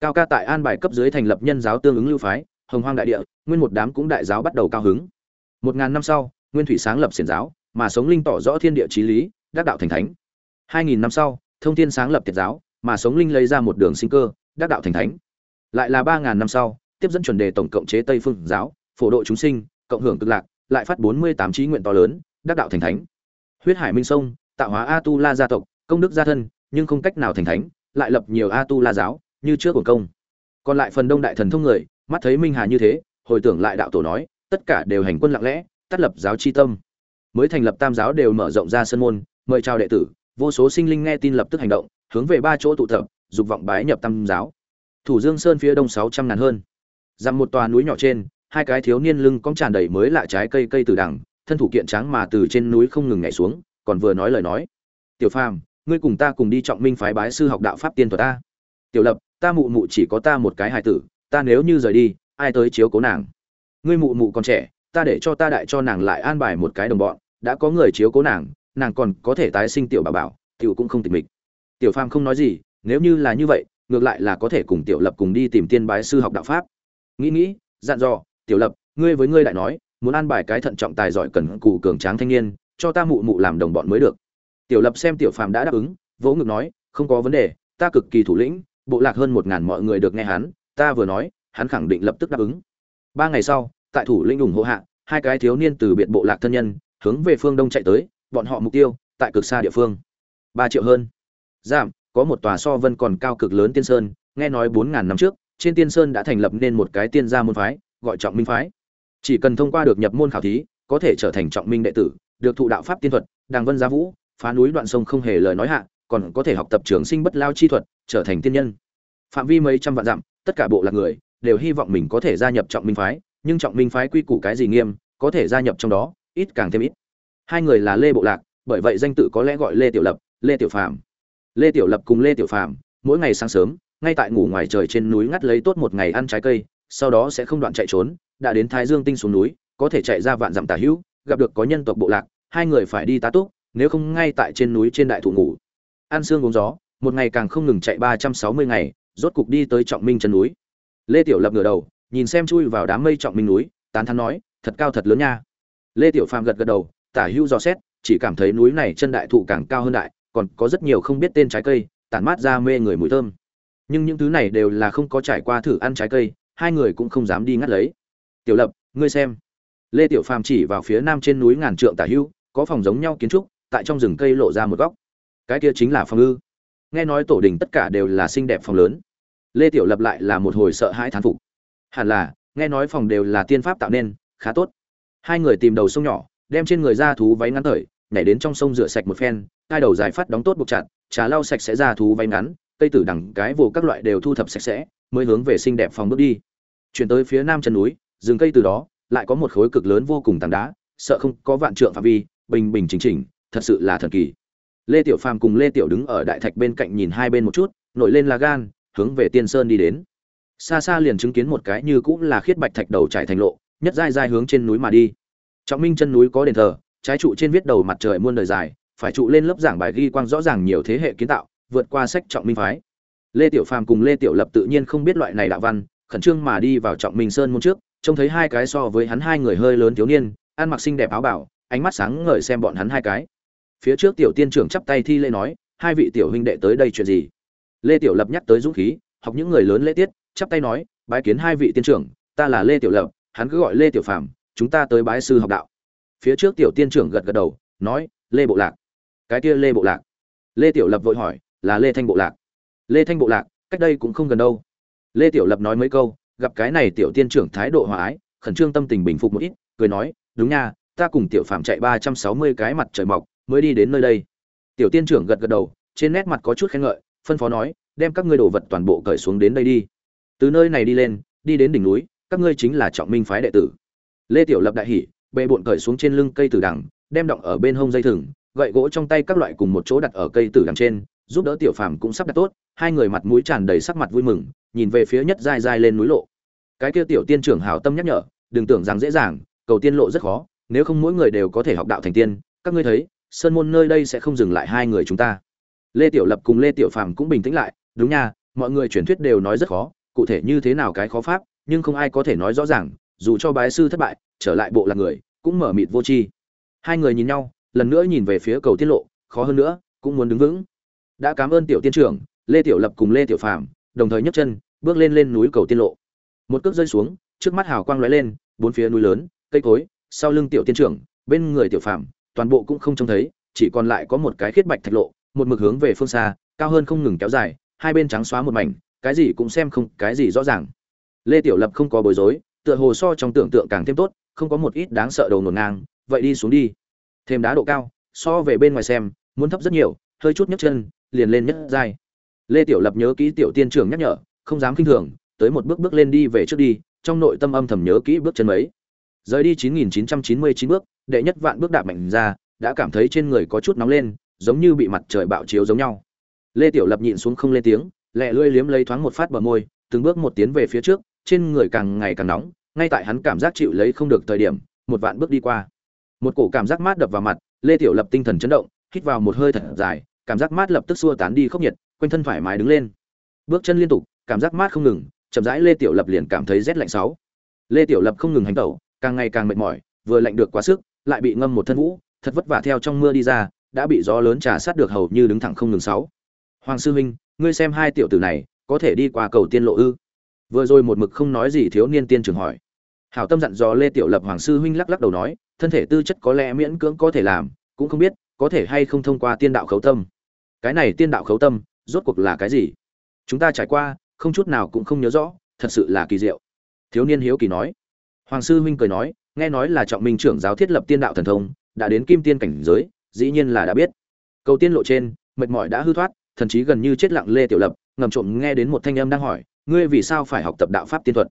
cao ca tại an bài cấp dưới thành lập nhân giáo tương ứng lưu phái, hồng hoang đại địa, nguyên một đám cũng đại giáo bắt đầu cao hứng. Một ngàn năm sau, nguyên thủy sáng lập xiển giáo, mà sống linh tỏ rõ thiên địa trí lý, đắc đạo thành thánh. Hai nghìn năm sau, thông thiên sáng lập thiệt giáo, mà sống linh lấy ra một đường sinh cơ, đắc đạo thành thánh. Lại là ba ngàn năm sau, tiếp dẫn chuẩn đề tổng cộng chế tây phương giáo, phổ độ chúng sinh, cộng hưởng cực lạc, lại phát bốn mươi tám trí nguyện to lớn, đắc đạo thành thánh. Huyết hải minh sông, tạo hóa a tu la gia tộc, công đức gia thân, nhưng không cách nào thành thánh, lại lập nhiều a tu la giáo như trước của công. Còn lại phần đông đại thần thông người, mắt thấy minh hà như thế, hồi tưởng lại đạo tổ nói, tất cả đều hành quân lặng lẽ, tắt lập giáo chi tâm. Mới thành lập tam giáo đều mở rộng ra sân môn, mời chào đệ tử, vô số sinh linh nghe tin lập tức hành động, hướng về ba chỗ tụ tập, dục vọng bái nhập tam giáo. Thủ dương sơn phía đông sáu trăm ngàn hơn. Dằm một tòa núi nhỏ trên, hai cái thiếu niên lưng cong tràn đầy mới lạ trái cây cây từ đằng, thân thủ kiện tráng mà từ trên núi không ngừng nhảy xuống, còn vừa nói lời nói. Tiểu phàm, ngươi cùng ta cùng đi trọng minh phái bái sư học đạo pháp tiên thuật ta. Tiểu lập ta mụ mụ chỉ có ta một cái hài tử, ta nếu như rời đi, ai tới chiếu cố nàng? Ngươi mụ mụ còn trẻ, ta để cho ta đại cho nàng lại an bài một cái đồng bọn, đã có người chiếu cố nàng nàng còn có thể tái sinh tiểu bà bảo, tiểu cũng không tịch mịch. Tiểu phàm không nói gì, nếu như là như vậy, ngược lại là có thể cùng tiểu lập cùng đi tìm tiên bái sư học đạo pháp. Nghĩ nghĩ, dặn dò, tiểu lập, ngươi với ngươi đại nói, muốn an bài cái thận trọng tài giỏi cần cù cường tráng thanh niên, cho ta mụ mụ làm đồng bọn mới được. Tiểu lập xem tiểu phàm đã đáp ứng, vỗ ngực nói, không có vấn đề, ta cực kỳ thủ lĩnh bộ lạc hơn một ngàn mọi người được nghe hắn, ta vừa nói, hắn khẳng định lập tức đáp ứng. Ba ngày sau, tại thủ lĩnh ủng hộ hạ, hai cái thiếu niên từ biệt bộ lạc thân nhân, hướng về phương đông chạy tới, bọn họ mục tiêu, tại cực xa địa phương. Ba triệu hơn. Giảm, có một tòa so vân còn cao cực lớn tiên sơn, nghe nói bốn ngàn năm trước, trên tiên sơn đã thành lập nên một cái tiên gia môn phái, gọi trọng minh phái. Chỉ cần thông qua được nhập môn khảo thí, có thể trở thành trọng minh đệ tử, được thụ đạo pháp tiên thuật, đàng vân gia vũ, phá núi đoạn sông không hề lời nói hạ còn có thể học tập trường sinh bất lao chi thuật, trở thành tiên nhân. Phạm vi mấy trăm vạn dặm, tất cả bộ lạc người đều hy vọng mình có thể gia nhập trọng minh phái, nhưng trọng minh phái quy củ cái gì nghiêm, có thể gia nhập trong đó, ít càng thêm ít. Hai người là lê bộ lạc, bởi vậy danh tự có lẽ gọi lê tiểu lập, lê tiểu phàm. Lê tiểu lập cùng lê tiểu phàm, mỗi ngày sáng sớm, ngay tại ngủ ngoài trời trên núi ngắt lấy tốt một ngày ăn trái cây, sau đó sẽ không đoạn chạy trốn, đã đến thái dương tinh xuống núi, có thể chạy ra vạn dặm tả hữu, gặp được có nhân tộc bộ lạc, hai người phải đi tá túc, nếu không ngay tại trên núi trên đại thụ ngủ ăn xương uống gió, một ngày càng không ngừng chạy ba trăm sáu mươi ngày, rốt cục đi tới trọng minh chân núi. Lê tiểu lập ngửa đầu, nhìn xem chui vào đám mây trọng minh núi, tán thán nói, thật cao thật lớn nha. Lê tiểu phàm gật gật đầu, tả hữu dò xét, chỉ cảm thấy núi này chân đại thụ càng cao hơn đại, còn có rất nhiều không biết tên trái cây, tản mát ra mê người mùi thơm. Nhưng những thứ này đều là không có trải qua thử ăn trái cây, hai người cũng không dám đi ngắt lấy. Tiểu lập, ngươi xem. Lê tiểu phàm chỉ vào phía nam trên núi ngàn trượng tả hữu, có phòng giống nhau kiến trúc, tại trong rừng cây lộ ra một góc cái kia chính là phòng ư. Nghe nói tổ đình tất cả đều là xinh đẹp phòng lớn. Lê tiểu lập lại là một hồi sợ hãi thán phục. Hẳn là, nghe nói phòng đều là tiên pháp tạo nên, khá tốt. Hai người tìm đầu sông nhỏ, đem trên người ra thú váy ngắn thời nhảy đến trong sông rửa sạch một phen, hai đầu dài phát đóng tốt buộc chặt, trà lau sạch sẽ ra thú váy ngắn, cây tử đằng cái vồ các loại đều thu thập sạch sẽ, mới hướng về xinh đẹp phòng bước đi. Chuyển tới phía nam chân núi, rừng cây từ đó, lại có một khối cực lớn vô cùng tảng đá, sợ không có vạn trượng phạm vi, bình bình chính chỉnh, thật sự là thần kỳ lê tiểu phàm cùng lê tiểu đứng ở đại thạch bên cạnh nhìn hai bên một chút, nổi lên là gan, hướng về tiên sơn đi đến. Xa xa liền chứng kiến một cái như cũng là khiết bạch thạch đầu trải thành lộ, nhất dai dai hướng trên núi mà đi. Trọng minh chân núi có đền thờ, trái trụ trên viết đầu mặt trời muôn đời dài, phải trụ lên lớp giảng bài ghi quang rõ ràng nhiều thế hệ kiến tạo, vượt qua sách trọng minh phái. Lê tiểu phàm cùng lê tiểu lập tự nhiên không biết loại này đạo văn, khẩn trương mà đi vào trọng minh sơn môn trước, trông thấy hai cái so với hắn hai người hơi lớn thiếu niên, ăn mặc xinh đẹp áo bảo ánh mắt sáng ngời xem bọn hắn hai cái phía trước tiểu tiên trưởng chắp tay thi lễ nói, hai vị tiểu huynh đệ tới đây chuyện gì? Lê tiểu lập nhắc tới dũng khí, học những người lớn lễ tiết, chắp tay nói, bái kiến hai vị tiên trưởng, ta là lê tiểu lập, hắn cứ gọi lê tiểu phàm, chúng ta tới bái sư học đạo. Phía trước tiểu tiên trưởng gật gật đầu, nói, lê bộ lạc. Cái kia lê bộ lạc. Lê tiểu lập vội hỏi, là lê thanh bộ lạc? Lê thanh bộ lạc, cách đây cũng không gần đâu. Lê tiểu lập nói mấy câu, gặp cái này tiểu tiên trưởng thái độ hòa ái, khẩn trương tâm tình bình phục một ít, cười nói, đúng nha, ta cùng tiểu phạm chạy ba trăm sáu mươi cái mặt trời mọc mới đi đến nơi đây. Tiểu tiên trưởng gật gật đầu, trên nét mặt có chút khen ngợi, phân phó nói, đem các ngươi đồ vật toàn bộ cởi xuống đến đây đi. Từ nơi này đi lên, đi đến đỉnh núi, các ngươi chính là trọng minh phái đệ tử. Lê tiểu lập đại hỉ, bệ bộn cởi xuống trên lưng cây tử đằng, đem động ở bên hông dây thừng, gậy gỗ trong tay các loại cùng một chỗ đặt ở cây tử đằng trên, giúp đỡ tiểu phàm cũng sắp đặt tốt, hai người mặt mũi tràn đầy sắc mặt vui mừng, nhìn về phía nhất dai dai lên núi lộ. Cái kia tiểu tiên trưởng hảo tâm nhắc nhở, đừng tưởng rằng dễ dàng, cầu tiên lộ rất khó, nếu không mỗi người đều có thể học đạo thành tiên, các ngươi thấy sơn môn nơi đây sẽ không dừng lại hai người chúng ta. Lê tiểu lập cùng lê tiểu phàm cũng bình tĩnh lại, đúng nha, mọi người truyền thuyết đều nói rất khó, cụ thể như thế nào cái khó pháp, nhưng không ai có thể nói rõ ràng, dù cho bái sư thất bại, trở lại bộ là người, cũng mở mịt vô tri. Hai người nhìn nhau, lần nữa nhìn về phía cầu tiết lộ, khó hơn nữa, cũng muốn đứng vững. Đã cảm ơn tiểu tiên trưởng, lê tiểu lập cùng lê tiểu phàm, đồng thời nhấc chân, bước lên lên núi cầu tiên lộ. Một cước rơi xuống, trước mắt hào quang lóe lên, bốn phía núi lớn, cây cối, sau lưng tiểu tiên trưởng, bên người tiểu phàm toàn bộ cũng không trông thấy, chỉ còn lại có một cái khiết bạch thạch lộ, một mực hướng về phương xa, cao hơn không ngừng kéo dài, hai bên trắng xóa một mảnh, cái gì cũng xem không, cái gì rõ ràng. Lê tiểu lập không có bối rối, tựa hồ so trong tưởng tượng càng thêm tốt, không có một ít đáng sợ đầu nổ ngang, vậy đi xuống đi. Thêm đá độ cao, so về bên ngoài xem, muốn thấp rất nhiều, hơi chút nhấc chân, liền lên nhất giai. Lê tiểu lập nhớ kỹ tiểu tiên trưởng nhắc nhở, không dám kinh thường, tới một bước bước lên đi về trước đi, trong nội tâm âm thầm nhớ kỹ bước chân mấy rời đi 9999 bước, đệ nhất vạn bước đạp mạnh ra, đã cảm thấy trên người có chút nóng lên, giống như bị mặt trời bạo chiếu giống nhau. Lê tiểu lập nhịn xuống không lên tiếng, lẹ lưỡi liếm lấy thoáng một phát bờ môi, từng bước một tiến về phía trước, trên người càng ngày càng nóng, ngay tại hắn cảm giác chịu lấy không được thời điểm, một vạn bước đi qua. Một cổ cảm giác mát đập vào mặt, lê tiểu lập tinh thần chấn động, hít vào một hơi thật dài, cảm giác mát lập tức xua tán đi khốc nhiệt, quanh thân thoải mái đứng lên. Bước chân liên tục, cảm giác mát không ngừng, chậm rãi lê tiểu lập liền cảm thấy rét lạnh sáu. Lê tiểu lập không ngừng hành tẩu càng ngày càng mệt mỏi, vừa lạnh được quá sức, lại bị ngâm một thân vũ, thật vất vả theo trong mưa đi ra, đã bị gió lớn trà sát được hầu như đứng thẳng không ngừng sáu. Hoàng sư huynh, ngươi xem hai tiểu tử này, có thể đi qua cầu tiên lộ ư? Vừa rồi một mực không nói gì thiếu niên tiên trưởng hỏi. Hảo tâm dặn dò lê tiểu lập hoàng sư huynh lắc lắc đầu nói, thân thể tư chất có lẽ miễn cưỡng có thể làm, cũng không biết có thể hay không thông qua tiên đạo khấu tâm. Cái này tiên đạo khấu tâm, rốt cuộc là cái gì? Chúng ta trải qua, không chút nào cũng không nhớ rõ, thật sự là kỳ diệu. Thiếu niên hiếu kỳ nói hoàng sư huynh cười nói, nghe nói là trọng minh trưởng giáo thiết lập tiên đạo thần thông, đã đến kim tiên cảnh giới, dĩ nhiên là đã biết. Cầu tiên lộ trên, mệt mỏi đã hư thoát, thần chí gần như chết lặng lê tiểu lập, ngầm trộm nghe đến một thanh âm đang hỏi, ngươi vì sao phải học tập đạo pháp tiên thuật?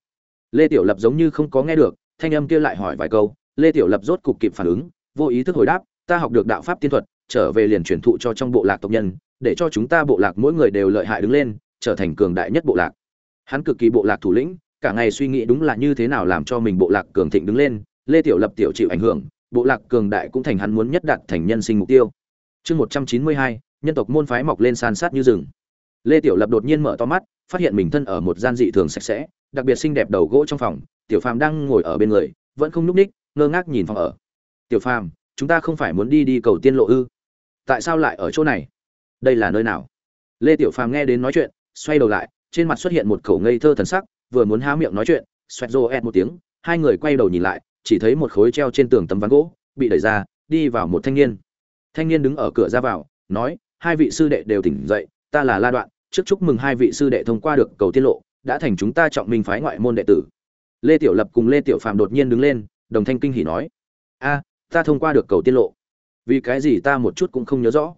Lê tiểu lập giống như không có nghe được, thanh âm kia lại hỏi vài câu, lê tiểu lập rốt cục kịp phản ứng, vô ý thức hồi đáp, ta học được đạo pháp tiên thuật, trở về liền truyền thụ cho trong bộ lạc tộc nhân, để cho chúng ta bộ lạc mỗi người đều lợi hại đứng lên, trở thành cường đại nhất bộ lạc. Hắn cực kỳ bộ lạc thủ lĩnh cả ngày suy nghĩ đúng là như thế nào làm cho mình bộ lạc cường thịnh đứng lên, lê tiểu lập tiểu chịu ảnh hưởng, bộ lạc cường đại cũng thành hắn muốn nhất đạt thành nhân sinh mục tiêu. Chương một trăm chín mươi hai, nhân tộc môn phái mọc lên san sát như rừng. Lê tiểu lập đột nhiên mở to mắt, phát hiện mình thân ở một gian dị thường sạch sẽ, đặc biệt xinh đẹp đầu gỗ trong phòng, tiểu phàm đang ngồi ở bên người, vẫn không nhúc ních, ngơ ngác nhìn phòng ở. Tiểu phàm, chúng ta không phải muốn đi đi cầu tiên lộ ư? Tại sao lại ở chỗ này? Đây là nơi nào? Lê tiểu phàm nghe đến nói chuyện, xoay đầu lại, trên mặt xuất hiện một khẩu ngây thơ thần sắc vừa muốn há miệng nói chuyện, xoẹt rô ẹt một tiếng, hai người quay đầu nhìn lại, chỉ thấy một khối treo trên tường tấm ván gỗ, bị đẩy ra, đi vào một thanh niên. Thanh niên đứng ở cửa ra vào, nói, hai vị sư đệ đều tỉnh dậy, ta là la đoạn, trước chúc mừng hai vị sư đệ thông qua được cầu tiết lộ, đã thành chúng ta trọng minh phái ngoại môn đệ tử. Lê tiểu lập cùng lê tiểu phạm đột nhiên đứng lên, đồng thanh kinh hỉ nói, a, ta thông qua được cầu tiết lộ. Vì cái gì ta một chút cũng không nhớ rõ?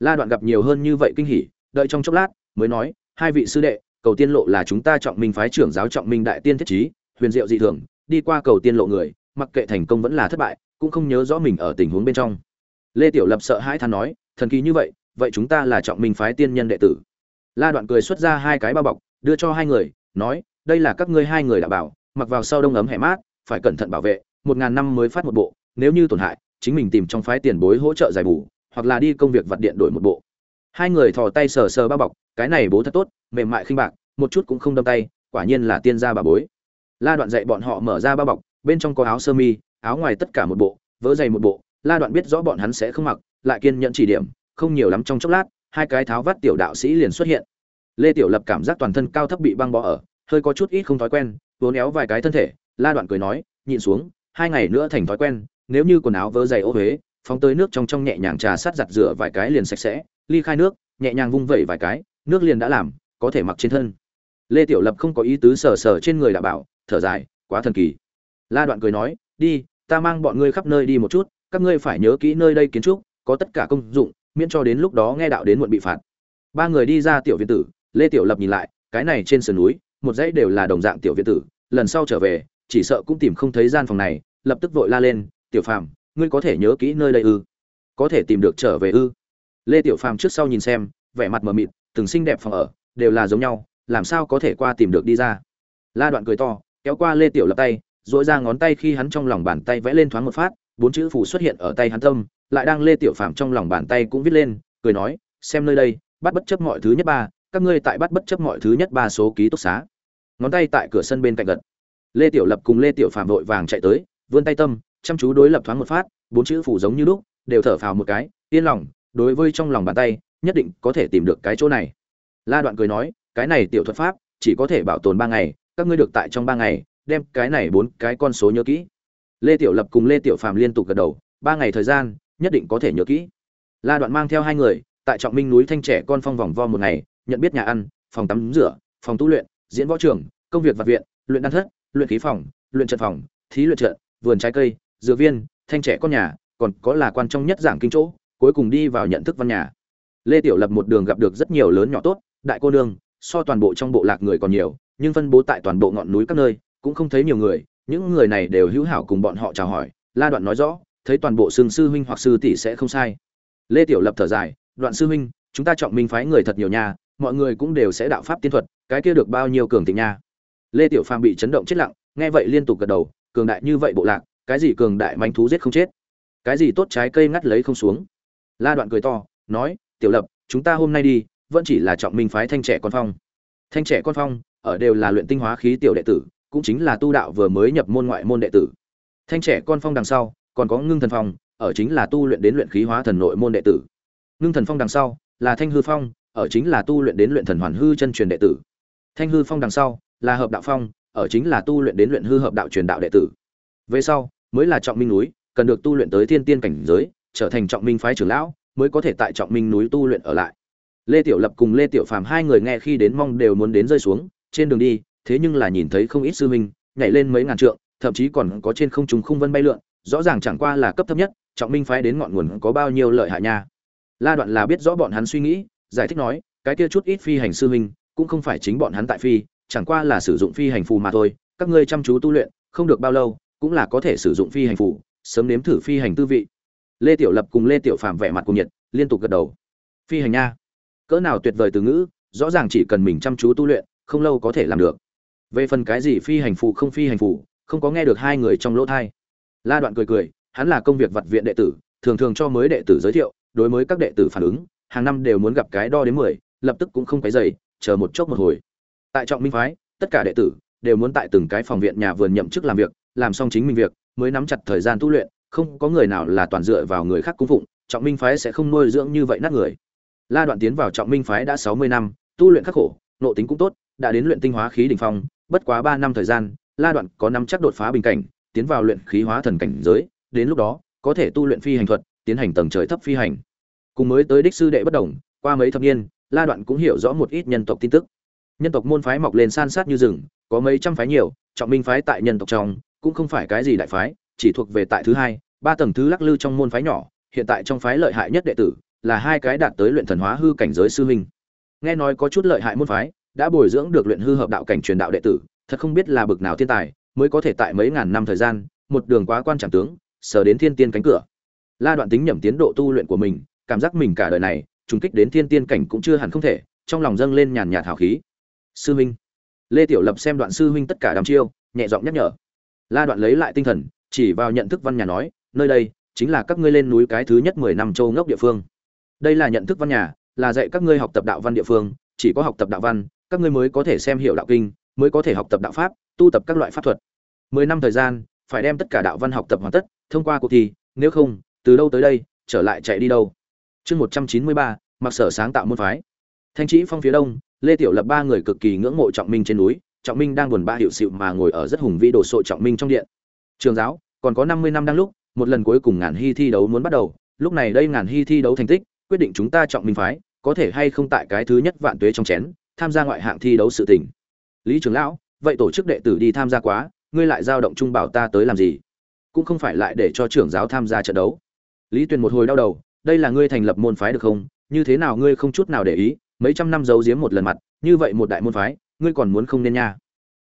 La đoạn gặp nhiều hơn như vậy kinh hỉ, đợi trong chốc lát, mới nói, hai vị sư đệ cầu tiên lộ là chúng ta trọng minh phái trưởng giáo trọng minh đại tiên thiết trí, huyền diệu dị thường, đi qua cầu tiên lộ người, mặc kệ thành công vẫn là thất bại, cũng không nhớ rõ mình ở tình huống bên trong. Lê tiểu lập sợ hãi than nói, thần kỳ như vậy vậy chúng ta là trọng minh phái tiên nhân đệ tử. La đoạn cười xuất ra hai cái bao bọc, đưa cho hai người, nói, đây là các ngươi hai người đã bảo, mặc vào sau đông ấm hẻ mát, phải cẩn thận bảo vệ, một ngàn năm mới phát một bộ, nếu như tổn hại, chính mình tìm trong phái tiền bối hỗ trợ giải bù, hoặc là đi công việc vặt điện đổi một bộ hai người thò tay sờ sờ bao bọc, cái này bố thật tốt, mềm mại khinh bạc, một chút cũng không đâm tay, quả nhiên là tiên gia bà bối. La đoạn dạy bọn họ mở ra bao bọc, bên trong có áo sơ mi, áo ngoài tất cả một bộ vỡ dày một bộ, la đoạn biết rõ bọn hắn sẽ không mặc, lại kiên nhẫn chỉ điểm, không nhiều lắm trong chốc lát, hai cái tháo vắt tiểu đạo sĩ liền xuất hiện. Lê tiểu lập cảm giác toàn thân cao thấp bị băng bó ở, hơi có chút ít không thói quen, vốn éo vài cái thân thể, la đoạn cười nói, nhịn xuống, hai ngày nữa thành thói quen, nếu như quần áo vỡ dày ô huế phóng tới nước trong trong nhẹ nhàng trà sát giặt rửa vài cái liền sạch sẽ ly khai nước, nhẹ nhàng vung vẩy vài cái, nước liền đã làm, có thể mặc trên thân. Lê tiểu lập không có ý tứ sờ sờ trên người đã bảo, thở dài, quá thần kỳ. La đoạn cười nói, đi, ta mang bọn ngươi khắp nơi đi một chút, các ngươi phải nhớ kỹ nơi đây kiến trúc, có tất cả công dụng, miễn cho đến lúc đó nghe đạo đến muộn bị phạt. Ba người đi ra tiểu viện tử, lê tiểu lập nhìn lại, cái này trên sườn núi, một dãy đều là đồng dạng tiểu viện tử, lần sau trở về, chỉ sợ cũng tìm không thấy gian phòng này, lập tức vội la lên, tiểu phàm, ngươi có thể nhớ kỹ nơi đây ư? Có thể tìm được trở về ư? Lê tiểu phàm trước sau nhìn xem, vẻ mặt mờ mịt, từng xinh đẹp phòng ở, đều là giống nhau, làm sao có thể qua tìm được đi ra. La đoạn cười to, kéo qua lê tiểu lập tay, duỗi ra ngón tay khi hắn trong lòng bàn tay vẽ lên thoáng một phát, bốn chữ phủ xuất hiện ở tay hắn tâm, lại đang lê tiểu phàm trong lòng bàn tay cũng viết lên, cười nói, xem nơi đây, bắt bất chấp mọi thứ nhất ba, các ngươi tại bắt bất chấp mọi thứ nhất ba số ký túc xá. Ngón tay tại cửa sân bên cạnh gật. Lê tiểu lập cùng lê tiểu phạm vội vàng chạy tới, vươn tay tâm, chăm chú đối lập thoáng một phát, bốn chữ phủ giống như lúc, đều thở phào một cái, yên lòng đối với trong lòng bàn tay, nhất định có thể tìm được cái chỗ này. La đoạn cười nói, cái này tiểu thuật pháp, chỉ có thể bảo tồn ba ngày, các ngươi được tại trong ba ngày, đem cái này bốn cái con số nhớ kỹ. Lê tiểu lập cùng lê tiểu phàm liên tục gật đầu, ba ngày thời gian, nhất định có thể nhớ kỹ. La đoạn mang theo hai người, tại trọng minh núi thanh trẻ con phong vòng vo một ngày, nhận biết nhà ăn, phòng tắm rửa, phòng tu luyện, diễn võ trường, công việc vật viện, luyện đan thất, luyện khí phòng, luyện trận phòng, thí luyện trận, vườn trái cây dược viên, thanh trẻ con nhà, còn có là quan trọng nhất giảng kinh chỗ cuối cùng đi vào nhận thức văn nhà. Lê tiểu lập một đường gặp được rất nhiều lớn nhỏ tốt, đại cô nương, so toàn bộ trong bộ lạc người còn nhiều, nhưng phân bố tại toàn bộ ngọn núi các nơi, cũng không thấy nhiều người, những người này đều hữu hảo cùng bọn họ chào hỏi, la đoạn nói rõ, thấy toàn bộ sương sư huynh hoặc sư tỷ sẽ không sai. Lê tiểu lập thở dài, đoạn sư huynh, chúng ta trọng minh phái người thật nhiều nha, mọi người cũng đều sẽ đạo pháp tiên thuật, cái kia được bao nhiêu cường thịnh nha. Lê tiểu phàm bị chấn động chết lặng, nghe vậy liên tục gật đầu, cường đại như vậy bộ lạc, cái gì cường đại manh thú giết không chết? Cái gì tốt trái cây ngắt lấy không xuống? La đoạn cười to, nói, tiểu lập, chúng ta hôm nay đi, vẫn chỉ là trọng minh phái thanh trẻ con phong. Thanh trẻ con phong, ở đều là luyện tinh hóa khí tiểu đệ tử, cũng chính là tu đạo vừa mới nhập môn ngoại môn đệ tử. Thanh trẻ con phong đằng sau, còn có ngưng thần phong, ở chính là tu luyện đến luyện khí hóa thần nội môn đệ tử. Ngưng thần phong đằng sau, là thanh hư phong, ở chính là tu luyện đến luyện thần hoàn hư chân truyền đệ tử. Thanh hư phong đằng sau, là hợp đạo phong, ở chính là tu luyện đến luyện hư hợp đạo truyền đạo đệ tử. Về sau, mới là trọng minh núi, cần được tu luyện tới thiên tiên cảnh giới trở thành trọng minh phái trưởng lão, mới có thể tại trọng minh núi tu luyện ở lại. Lê tiểu lập cùng lê tiểu phàm hai người nghe khi đến mong đều muốn đến rơi xuống, trên đường đi, thế nhưng là nhìn thấy không ít sư huynh, nhảy lên mấy ngàn trượng, thậm chí còn có trên không trung khung vân bay lượn, rõ ràng chẳng qua là cấp thấp nhất, trọng minh phái đến ngọn nguồn có bao nhiêu lợi hại nha. La đoạn là biết rõ bọn hắn suy nghĩ, giải thích nói, cái kia chút ít phi hành sư huynh, cũng không phải chính bọn hắn tại phi, chẳng qua là sử dụng phi hành phù mà thôi, các ngươi chăm chú tu luyện, không được bao lâu, cũng là có thể sử dụng phi hành phù, sớm nếm thử phi hành tư vị lê tiểu lập cùng lê tiểu phàm vẻ mặt cùng nhiệt, liên tục gật đầu. Phi hành nha. Cỡ nào tuyệt vời từ ngữ, rõ ràng chỉ cần mình chăm chú tu luyện, không lâu có thể làm được. Về phần cái gì phi hành phụ không phi hành phụ không có nghe được hai người trong lỗ thai. La đoạn cười cười, hắn là công việc vặt viện đệ tử, thường thường cho mới đệ tử giới thiệu, đối với các đệ tử phản ứng, hàng năm đều muốn gặp cái đo đến mười, lập tức cũng không cái dày chờ một chốc một hồi. Tại trọng minh phái, tất cả đệ tử đều muốn tại từng cái phòng viện nhà vườn nhậm chức làm việc, làm xong chính mình việc, mới nắm chặt thời gian tu luyện không có người nào là toàn dựa vào người khác cung phụng, trọng minh phái sẽ không nuôi dưỡng như vậy nát người. La đoạn tiến vào trọng minh phái đã sáu mươi năm, tu luyện khắc khổ, nộ tính cũng tốt, đã đến luyện tinh hóa khí đỉnh phong, bất quá ba năm thời gian, la đoạn có năm chắc đột phá bình cảnh, tiến vào luyện khí hóa thần cảnh giới, đến lúc đó, có thể tu luyện phi hành thuật, tiến hành tầng trời thấp phi hành. Cùng mới tới đích sư đệ bất đồng, qua mấy thập niên, la đoạn cũng hiểu rõ một ít nhân tộc tin tức. Nhân tộc môn phái mọc lên san sát như rừng, có mấy trăm phái nhiều, trọng minh phái tại nhân tộc trong, cũng không phải cái gì đại phái chỉ thuộc về tại thứ hai, ba tầng thứ lắc lư trong môn phái nhỏ, hiện tại trong phái lợi hại nhất đệ tử là hai cái đạt tới luyện thần hóa hư cảnh giới sư huynh. Nghe nói có chút lợi hại môn phái, đã bồi dưỡng được luyện hư hợp đạo cảnh truyền đạo đệ tử, thật không biết là bực nào thiên tài, mới có thể tại mấy ngàn năm thời gian, một đường quá quan trọng tướng, sờ đến thiên tiên cánh cửa. La đoạn tính nhẩm tiến độ tu luyện của mình, cảm giác mình cả đời này, trùng kích đến thiên tiên cảnh cũng chưa hẳn không thể, trong lòng dâng lên nhàn nhạt hào khí. Sư huynh. Lê tiểu lập xem đoạn sư huynh tất cả đàm chiêu, nhẹ giọng nhắc nhở. La đoạn lấy lại tinh thần chỉ vào nhận thức văn nhà nói, nơi đây chính là các ngươi lên núi cái thứ nhất mười năm châu ngốc địa phương. Đây là nhận thức văn nhà, là dạy các ngươi học tập đạo văn địa phương, chỉ có học tập đạo văn, các ngươi mới có thể xem hiểu đạo kinh, mới có thể học tập đạo pháp, tu tập các loại pháp thuật. Mười năm thời gian, phải đem tất cả đạo văn học tập hoàn tất, thông qua cuộc thi, nếu không, từ đâu tới đây, trở lại chạy đi đâu? Chương một trăm chín mươi ba, mặc sở sáng tạo môn phái. Thanh trí phong phía đông, lê tiểu lập ba người cực kỳ ngưỡng mộ trọng minh trên núi, trọng minh đang buồn ba hiệu sự mà ngồi ở rất hùng vĩ đồ sộ trọng minh trong điện trường giáo, còn có năm mươi năm đang lúc, một lần cuối cùng ngàn hy thi đấu muốn bắt đầu. Lúc này đây ngàn hy thi đấu thành tích, quyết định chúng ta chọn minh phái, có thể hay không tại cái thứ nhất vạn tuế trong chén, tham gia ngoại hạng thi đấu sự tình. Lý trưởng lão, vậy tổ chức đệ tử đi tham gia quá, ngươi lại giao động trung bảo ta tới làm gì? Cũng không phải lại để cho trưởng giáo tham gia trận đấu. Lý tuyền một hồi đau đầu, đây là ngươi thành lập môn phái được không? Như thế nào ngươi không chút nào để ý, mấy trăm năm giấu giếm một lần mặt, như vậy một đại môn phái, ngươi còn muốn không nên nha.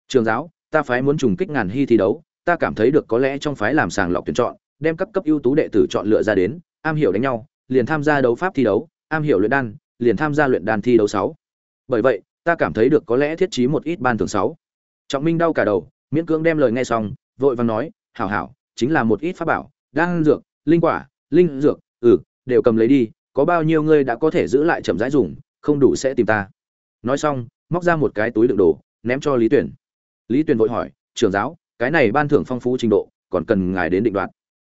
Trường giáo, ta phái muốn trùng kích ngàn hy thi đấu ta cảm thấy được có lẽ trong phái làm sàng lọc tuyển chọn, đem các cấp ưu tú đệ tử chọn lựa ra đến, am hiểu đánh nhau, liền tham gia đấu pháp thi đấu, am hiểu luyện đan, liền tham gia luyện đan thi đấu sáu. Bởi vậy, ta cảm thấy được có lẽ thiết trí một ít ban thưởng sáu. Trọng minh đau cả đầu, miễn cưỡng đem lời nghe xong, vội vàng nói, hảo hảo, chính là một ít pháp bảo, đan dược, linh quả, linh dược ừ đều cầm lấy đi, có bao nhiêu ngươi đã có thể giữ lại chậm rãi dùng, không đủ sẽ tìm ta. Nói xong, móc ra một cái túi đựng đồ, ném cho lý tuyển. Lý tuyển vội hỏi, trưởng giáo cái này ban thưởng phong phú trình độ, còn cần ngài đến định đoạt.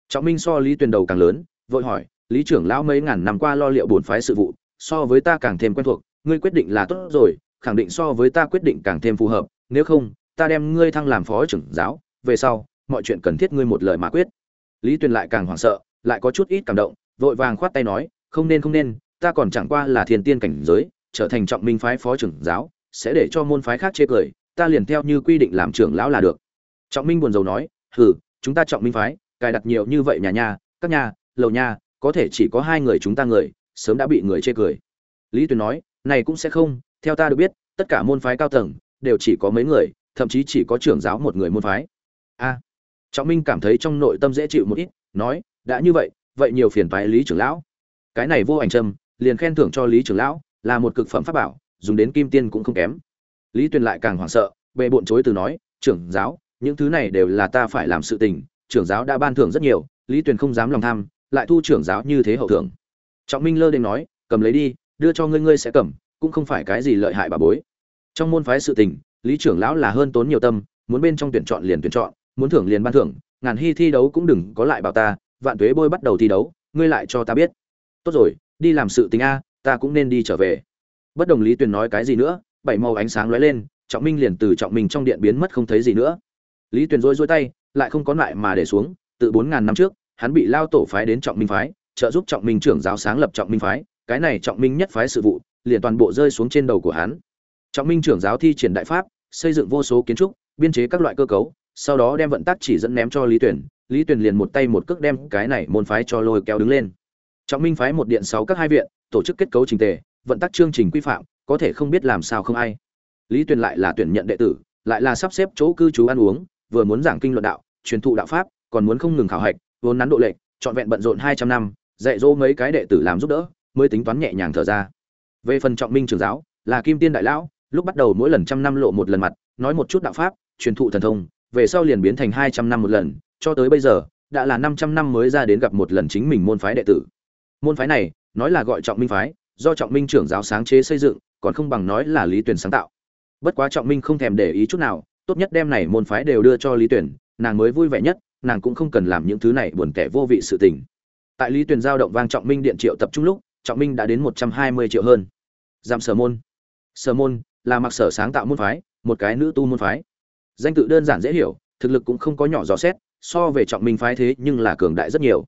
Trọng minh so lý tuyền đầu càng lớn, vội hỏi, lý trưởng lão mấy ngàn năm qua lo liệu bổn phái sự vụ, so với ta càng thêm quen thuộc, ngươi quyết định là tốt rồi, khẳng định so với ta quyết định càng thêm phù hợp, nếu không, ta đem ngươi thăng làm phó trưởng giáo, về sau, mọi chuyện cần thiết ngươi một lời mà quyết. Lý tuyền lại càng hoảng sợ, lại có chút ít cảm động, vội vàng khoát tay nói, không nên không nên, ta còn chẳng qua là thiên tiên cảnh giới, trở thành trọng minh phái phó trưởng giáo, sẽ để cho môn phái khác chê cười, ta liền theo như quy định làm trưởng lão là được trọng minh buồn rầu nói, hừ, chúng ta trọng minh phái, cài đặt nhiều như vậy nhà nhà các nhà lầu nhà có thể chỉ có hai người chúng ta người, sớm đã bị người chê cười. Lý tuyền nói, này cũng sẽ không, theo ta được biết, tất cả môn phái cao tầng, đều chỉ có mấy người, thậm chí chỉ có trưởng giáo một người môn phái. A. Trọng minh cảm thấy trong nội tâm dễ chịu một ít, nói, đã như vậy vậy nhiều phiền toái lý trưởng lão. Cái này vô ảnh trâm, liền khen thưởng cho lý trưởng lão, là một cực phẩm pháp bảo, dùng đến kim tiên cũng không kém. Lý tuyền lại càng hoảng sợ bệ bộn chối từ nói, trưởng giáo những thứ này đều là ta phải làm sự tình, trưởng giáo đã ban thưởng rất nhiều, lý tuyền không dám lòng tham, lại thu trưởng giáo như thế hậu thưởng. Trọng minh lơ đ nói, cầm lấy đi, đưa cho ngươi ngươi sẽ cầm, cũng không phải cái gì lợi hại bà bối. Trong môn phái sự tình, lý trưởng lão là hơn tốn nhiều tâm, muốn bên trong tuyển chọn liền tuyển chọn, muốn thưởng liền ban thưởng, ngàn hy thi đấu cũng đừng có lại bảo ta, vạn tuế bôi bắt đầu thi đấu, ngươi lại cho ta biết. Tốt rồi, đi làm sự tình a, ta cũng nên đi trở về. Bất đồng lý tuyền nói cái gì nữa, bảy màu ánh sáng lóe lên, trọng minh liền từ trọng minh trong điện biến mất không thấy gì nữa lý tuyền rối rối tay, lại không có lại mà để xuống, từ bốn ngàn năm trước, hắn bị lao tổ phái đến trọng minh phái, trợ giúp trọng minh trưởng giáo sáng lập trọng minh phái, cái này trọng minh nhất phái sự vụ, liền toàn bộ rơi xuống trên đầu của hắn. Trọng minh trưởng giáo thi triển đại pháp, xây dựng vô số kiến trúc, biên chế các loại cơ cấu, sau đó đem vận tắc chỉ dẫn ném cho lý tuyển lý tuyển liền một tay một cước đem cái này môn phái cho lôi kéo đứng lên. Trọng minh phái một điện sáu các hai viện, tổ chức kết cấu trình tề, vận tắc chương trình quy phạm, có thể không biết làm sao không ai. Lý tuyển lại là tuyển nhận đệ tử, lại là sắp xếp chỗ cư trú ăn uống vừa muốn giảng kinh luận đạo, truyền thụ đạo pháp, còn muốn không ngừng khảo hạch, vốn nắn độ lệch, trọn vẹn bận rộn hai trăm năm, dạy dỗ mấy cái đệ tử làm giúp đỡ, mới tính toán nhẹ nhàng thở ra. Về phần trọng minh trường giáo, là kim tiên đại lão, lúc bắt đầu mỗi lần trăm năm lộ một lần mặt, nói một chút đạo pháp, truyền thụ thần thông, về sau liền biến thành hai trăm năm một lần, cho tới bây giờ, đã là năm trăm năm mới ra đến gặp một lần chính mình môn phái đệ tử. Môn phái này, nói là gọi trọng minh phái, do trọng minh trưởng giáo sáng chế xây dựng, còn không bằng nói là lý tuyển sáng tạo. Bất quá trọng minh không thèm để ý chút nào tốt nhất đem này môn phái đều đưa cho lý tuyển, nàng mới vui vẻ nhất, nàng cũng không cần làm những thứ này buồn tẻ vô vị sự tình. Tại lý tuyển giao động vang trọng minh điện triệu tập trung lúc, trọng minh đã đến một trăm hai mươi triệu hơn. Giảm sở môn. Sở môn là mặc sở sáng tạo môn phái, một cái nữ tu môn phái. Danh tự đơn giản dễ hiểu, thực lực cũng không có nhỏ rõ xét, so về trọng minh phái thế nhưng là cường đại rất nhiều.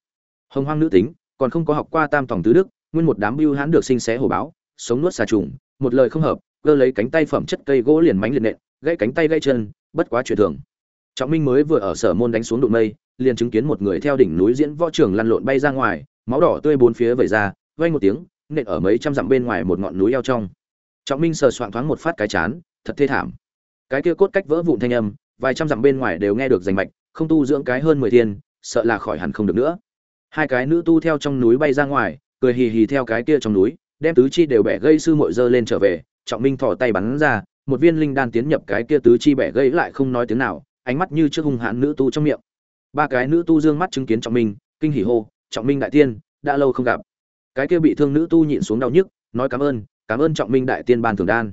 Hồng hoang nữ tính, còn không có học qua tam tòng tứ đức, nguyên một đám bưu hãn được sinh xé hổ báo, sống nuốt xà trùng, một lời không hợp, cơ lấy cánh tay phẩm chất cây gỗ liền mánh liệt nện gãy cánh tay gãy chân, bất quá chuyện thường. Trọng minh mới vừa ở sở môn đánh xuống đụng mây, liền chứng kiến một người theo đỉnh núi diễn võ trường lăn lộn bay ra ngoài, máu đỏ tươi bốn phía vẩy ra, vang một tiếng, nện ở mấy trăm dặm bên ngoài một ngọn núi eo trong. Trọng minh sờ soạng thoáng một phát cái chán, thật thê thảm. Cái kia cốt cách vỡ vụn thanh âm, vài trăm dặm bên ngoài đều nghe được rành mạch, không tu dưỡng cái hơn mười thiên, sợ là khỏi hẳn không được nữa. Hai cái nữ tu theo trong núi bay ra ngoài, cười hì hì theo cái kia trong núi, đem tứ chi đều bẻ gây sư muội dơ lên trở về, trọng minh thò tay bắn ra một viên linh đan tiến nhập cái kia tứ chi bẻ gây lại không nói tiếng nào, ánh mắt như trước hung hãn nữ tu trong miệng. Ba cái nữ tu dương mắt chứng kiến trọng minh, kinh hỉ hô, trọng minh đại tiên, đã lâu không gặp. Cái kia bị thương nữ tu nhịn xuống đau nhức, nói cảm ơn cảm ơn trọng minh đại tiên ban thường đan.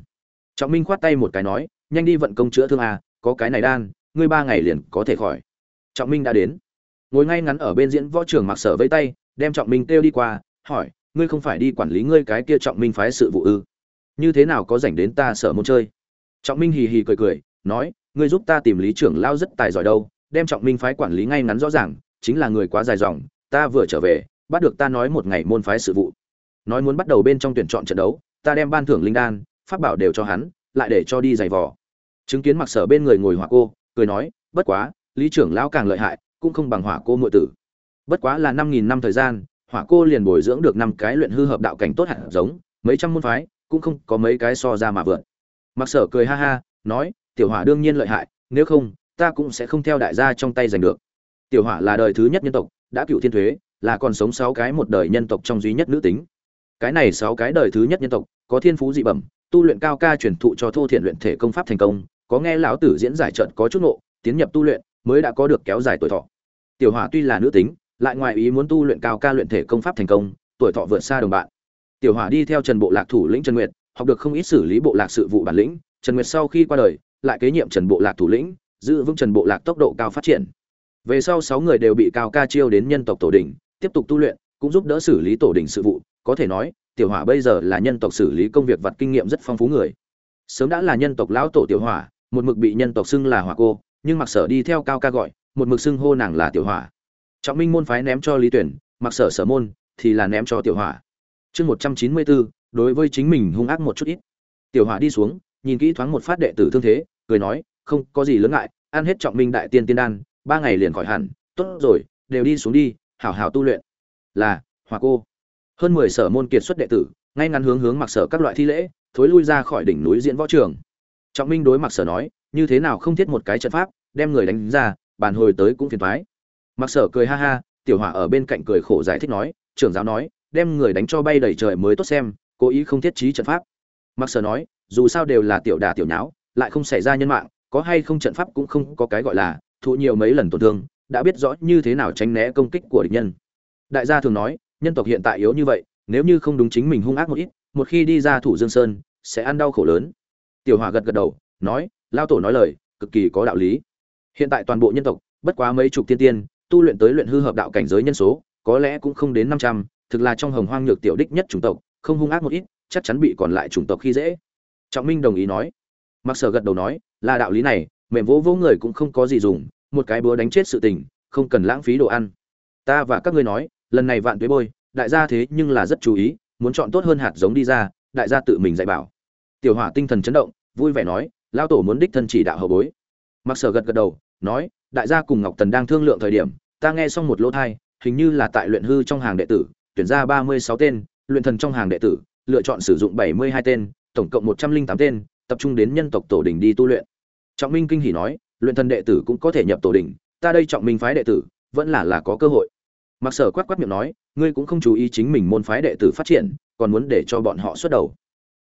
Trọng minh khoát tay một cái nói, nhanh đi vận công chữa thương à có cái này đan, ngươi ba ngày liền có thể khỏi. Trọng minh đã đến. Ngồi ngay ngắn ở bên diễn võ trường mặc sở vây tay, đem trọng minh kêu đi qua, hỏi, ngươi không phải đi quản lý ngươi cái kia trọng minh phái sự vụ ư? Như thế nào có rảnh đến ta sở môn chơi? Trọng minh hì hì cười cười, nói, ngươi giúp ta tìm lý trưởng lao rất tài giỏi đâu, đem trọng minh phái quản lý ngay ngắn rõ ràng, chính là người quá dài dòng, ta vừa trở về, bắt được ta nói một ngày môn phái sự vụ. Nói muốn bắt đầu bên trong tuyển chọn trận đấu, ta đem ban thưởng linh đan, pháp bảo đều cho hắn, lại để cho đi giày vò. Chứng kiến mặc sở bên người ngồi hỏa cô, cười nói, bất quá, lý trưởng lão càng lợi hại, cũng không bằng hỏa cô muội tử. Bất quá là năm nghìn năm thời gian hỏa cô liền bồi dưỡng được năm cái luyện hư hợp đạo cảnh tốt hẳn giống, mấy trăm môn phái, cũng không có mấy cái so ra mà vượt mặc sở cười ha ha, nói, tiểu hỏa đương nhiên lợi hại, nếu không, ta cũng sẽ không theo đại gia trong tay giành được. Tiểu hỏa là đời thứ nhất nhân tộc, đã cựu thiên thuế, là còn sống sáu cái một đời nhân tộc trong duy nhất nữ tính. Cái này sáu cái đời thứ nhất nhân tộc, có thiên phú dị bẩm, tu luyện cao ca truyền thụ cho thô thiện luyện thể công pháp thành công, có nghe lão tử diễn giải trận có chút nộ tiến nhập tu luyện, mới đã có được kéo dài tuổi thọ. Tiểu hỏa tuy là nữ tính, lại ngoài ý muốn tu luyện cao ca luyện thể công pháp thành công, tuổi thọ vượt xa đồng bạn. Tiểu hỏa đi theo trần bộ lạc thủ lĩnh trần nguyệt học được không ít xử lý bộ lạc sự vụ bản lĩnh, trần nguyệt sau khi qua đời, lại kế nhiệm trần bộ lạc thủ lĩnh, giữ vững trần bộ lạc tốc độ cao phát triển. Về sau sáu người đều bị cao ca chiêu đến nhân tộc tổ đình tiếp tục tu luyện, cũng giúp đỡ xử lý tổ đình sự vụ. Có thể nói, tiểu hỏa bây giờ là nhân tộc xử lý công việc vật kinh nghiệm rất phong phú người. Sớm đã là nhân tộc lão tổ tiểu hỏa, một mực bị nhân tộc xưng là hỏa cô, nhưng mặc sở đi theo cao ca gọi, một mực xưng hô nàng là tiểu hỏa. Trọng minh môn phái ném cho lý tuyển mặc sở sở môn thì là ném cho tiểu hỏa. Chương một trăm chín mươi bốn đối với chính mình hung ác một chút ít. Tiểu hỏa đi xuống, nhìn kỹ thoáng một phát đệ tử thương thế, cười nói, không, có gì lớn ngại, ăn hết trọng minh đại tiên tiên đan, ba ngày liền khỏi hẳn, tốt rồi, đều đi xuống đi, hảo hảo tu luyện. Là, hỏa cô. Hơn mười sở môn kiệt xuất đệ tử, ngay ngắn hướng hướng mặc sở các loại thi lễ, thối lui ra khỏi đỉnh núi diễn võ trường. Trọng minh đối mặc sở nói, như thế nào không thiết một cái trận pháp, đem người đánh ra, bàn hồi tới cũng phiền thoái mặc sở cười ha ha, tiểu hỏa ở bên cạnh cười khổ giải thích nói, trưởng giáo nói, đem người đánh cho bay đầy trời mới tốt xem cố ý không thiết trí trận pháp. Mặc sở nói, dù sao đều là tiểu đà tiểu nháo, lại không xảy ra nhân mạng, có hay không trận pháp cũng không có cái gọi là thụ nhiều mấy lần tổn thương, đã biết rõ như thế nào tránh né công kích của địch nhân. Đại gia thường nói, nhân tộc hiện tại yếu như vậy, nếu như không đúng chính mình hung ác một ít, một khi đi ra thủ dương sơn, sẽ ăn đau khổ lớn. Tiểu hỏa gật gật đầu, nói lao tổ nói lời, cực kỳ có đạo lý. Hiện tại toàn bộ nhân tộc, bất quá mấy chục tiên tiên, tu luyện tới luyện hư hợp đạo cảnh giới nhân số, có lẽ cũng không đến năm trăm, thực là trong hồng hoang nhược tiểu đích nhất chủng tộc không hung ác một ít, chắc chắn bị còn lại chủng tộc khi dễ. Trọng minh đồng ý nói. Mặc sở gật đầu nói, là đạo lý này, mềm vỗ vỗ người cũng không có gì dùng, một cái búa đánh chết sự tình, không cần lãng phí đồ ăn. Ta và các ngươi nói, lần này vạn tuế bôi, đại gia thế nhưng là rất chú ý, muốn chọn tốt hơn hạt giống đi ra, đại gia tự mình dạy bảo. Tiểu hỏa tinh thần chấn động, vui vẻ nói lao tổ muốn đích thân chỉ đạo hậu bối. Mặc sở gật gật đầu, nói, đại gia cùng ngọc tần đang thương lượng thời điểm, ta nghe xong một lỗ thai, hình như là tại luyện hư trong hàng đệ tử, tuyển ra ba mươi sáu tên luyện thần trong hàng đệ tử, lựa chọn sử dụng bảy mươi hai tên, tổng cộng một trăm linh tám tên, tập trung đến nhân tộc tổ đình đi tu luyện. Trọng minh kinh hỉ nói, luyện thần đệ tử cũng có thể nhập tổ đình, ta đây trọng minh phái đệ tử, vẫn là là có cơ hội. Mặc sở quát quát miệng nói, ngươi cũng không chú ý chính mình môn phái đệ tử phát triển, còn muốn để cho bọn họ xuất đầu.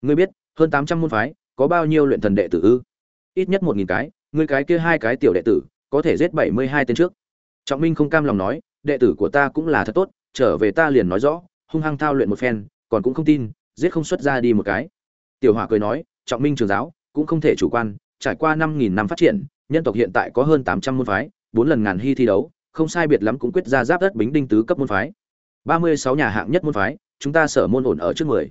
Ngươi biết, hơn tám trăm môn phái, có bao nhiêu luyện thần đệ tử ư? Ít nhất một nghìn cái, ngươi cái kia hai cái tiểu đệ tử, có thể giết bảy mươi hai tên trước. Trọng minh không cam lòng nói, đệ tử của ta cũng là thật tốt, trở về ta liền nói rõ hung hăng thao luyện một phen, còn cũng không tin, giết không xuất ra đi một cái. Tiểu hỏa cười nói, trọng minh trường giáo cũng không thể chủ quan, trải qua năm nghìn năm phát triển, nhân tộc hiện tại có hơn tám trăm môn phái, bốn lần ngàn hy thi đấu, không sai biệt lắm cũng quyết ra giáp đất bính đinh tứ cấp môn phái. Ba mươi sáu nhà hạng nhất môn phái, chúng ta sở môn ổn ở trước mười.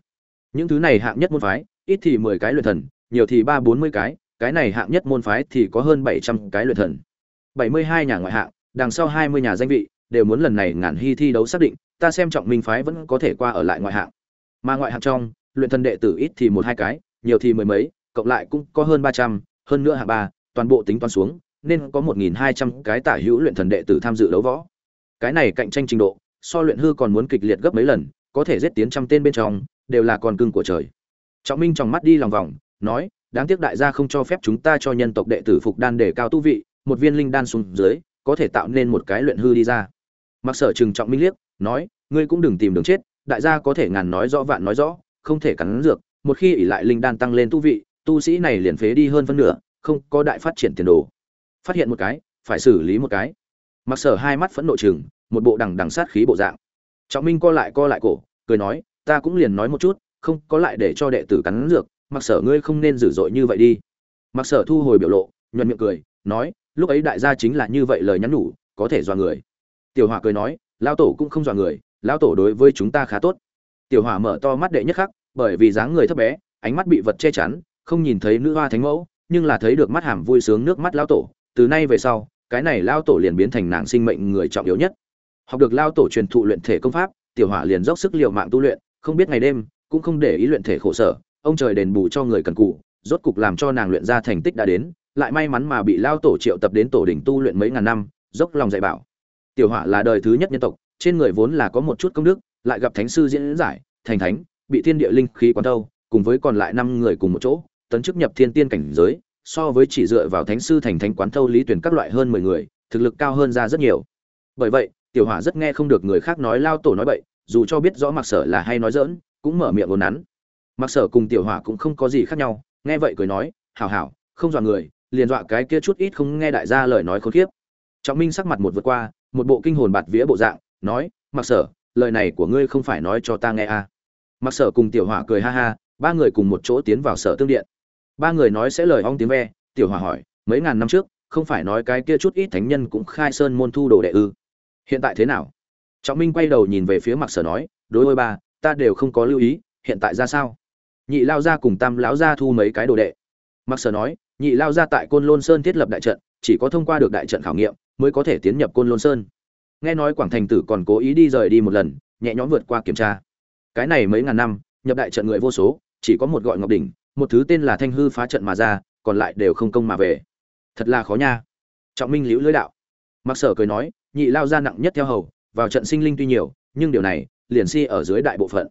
Những thứ này hạng nhất môn phái, ít thì mười cái luyện thần, nhiều thì ba bốn mươi cái cái này hạng nhất môn phái thì có hơn bảy trăm cái luyện thần. Bảy mươi hai nhà ngoại hạng, đằng sau hai mươi nhà danh vị, đều muốn lần này ngàn hy thi đấu xác định ta xem trọng minh phái vẫn có thể qua ở lại ngoại hạng. Mà ngoại hạng trong, luyện thần đệ tử ít thì một hai cái, nhiều thì mười mấy, cộng lại cũng có hơn ba trăm, hơn nữa hạng ba, toàn bộ tính toán xuống, nên có một nghìn hai trăm cái tả hữu luyện thần đệ tử tham dự đấu võ. Cái này cạnh tranh trình độ, so luyện hư còn muốn kịch liệt gấp mấy lần, có thể giết tiến trăm tên bên trong, đều là con cưng của trời. Trọng minh tròng mắt đi lòng vòng, nói, đáng tiếc đại gia không cho phép chúng ta cho nhân tộc đệ tử phục đan để cao tu vị, một viên linh đan xuống dưới, có thể tạo nên một cái luyện hư đi ra. Mặc sở trừng trọng minh liếc nói, ngươi cũng đừng tìm đường chết, đại gia có thể ngàn nói rõ vạn nói rõ, không thể cắn dược. Một khi ỉ lại linh đan tăng lên tu vị, tu sĩ này liền phế đi hơn phân nửa, không có đại phát triển tiền đồ. Phát hiện một cái, phải xử lý một cái. Mặc sở hai mắt phẫn nộ chừng một bộ đằng đằng sát khí bộ dạng. Trọng minh co lại co lại cổ, cười nói, ta cũng liền nói một chút, không có lại để cho đệ tử cắn dược, mặc sở ngươi không nên dữ dội như vậy đi. Mặc sở thu hồi biểu lộ, nhuận miệng cười, nói, lúc ấy đại gia chính là như vậy lời nhắn nhủ, có thể do người. Tiểu hòa cười nói lão tổ cũng không dọa người, lão tổ đối với chúng ta khá tốt. Tiểu hỏa mở to mắt đệ nhất khắc, bởi vì dáng người thấp bé, ánh mắt bị vật che chắn, không nhìn thấy nữ hoa thánh mẫu, nhưng là thấy được mắt hàm vui sướng nước mắt lão tổ. Từ nay về sau, cái này lão tổ liền biến thành nàng sinh mệnh người trọng yếu nhất. Học được lão tổ truyền thụ luyện thể công pháp, tiểu hỏa liền dốc sức liều mạng tu luyện, không biết ngày đêm, cũng không để ý luyện thể khổ sở, ông trời đền bù cho người cần cù, rốt cục làm cho nàng luyện ra thành tích đã đến, lại may mắn mà bị lao tổ triệu tập đến tổ đỉnh tu luyện mấy ngàn năm, dốc lòng dạy bảo tiểu hỏa là đời thứ nhất nhân tộc trên người vốn là có một chút công đức lại gặp thánh sư diễn giải thành thánh bị thiên địa linh khí quán thâu, cùng với còn lại năm người cùng một chỗ tấn chức nhập thiên tiên cảnh giới so với chỉ dựa vào thánh sư thành thánh quán thâu lý tuyển các loại hơn mười người thực lực cao hơn ra rất nhiều. Bởi vậy tiểu hỏa rất nghe không được người khác nói lao tổ nói bậy dù cho biết rõ mặc sở là hay nói dỡn cũng mở miệng ngôn nắn. Mặc sở cùng tiểu hỏa cũng không có gì khác nhau nghe vậy cười nói hảo hảo không dọa người liền dọa cái kia chút ít không nghe đại gia lời nói khốn kiếp trọng minh sắc mặt một vượt qua một bộ kinh hồn bạt vía bộ dạng, nói, mặc sở, lời này của ngươi không phải nói cho ta nghe à. mặc sở cùng tiểu hỏa cười ha ha, ba người cùng một chỗ tiến vào sở tương điện. Ba người nói sẽ lời ong tiếng ve, tiểu hỏa hỏi, mấy ngàn năm trước, không phải nói cái kia chút ít thánh nhân cũng khai sơn môn thu đồ đệ ư? Hiện tại thế nào? Trọng minh quay đầu nhìn về phía mặc sở nói, đối với ba, ta đều không có lưu ý, hiện tại ra sao? Nhị lao ra cùng tam lão ra thu mấy cái đồ đệ. Mặc sở nói nhị lao ra tại côn lôn sơn thiết lập đại trận, chỉ có thông qua được đại trận khảo nghiệm mới có thể tiến nhập côn lôn sơn. Nghe nói quảng thành tử còn cố ý đi rời đi một lần, nhẹ nhõm vượt qua kiểm tra. Cái này mấy ngàn năm, nhập đại trận người vô số, chỉ có một gọi ngọc đỉnh, một thứ tên là thanh hư phá trận mà ra, còn lại đều không công mà về. Thật là khó nha. Trọng minh liễu lưỡi đạo. Mặc sở cười nói, nhị lao ra nặng nhất theo hầu, vào trận sinh linh tuy nhiều, nhưng điều này, liền si ở dưới đại bộ phận.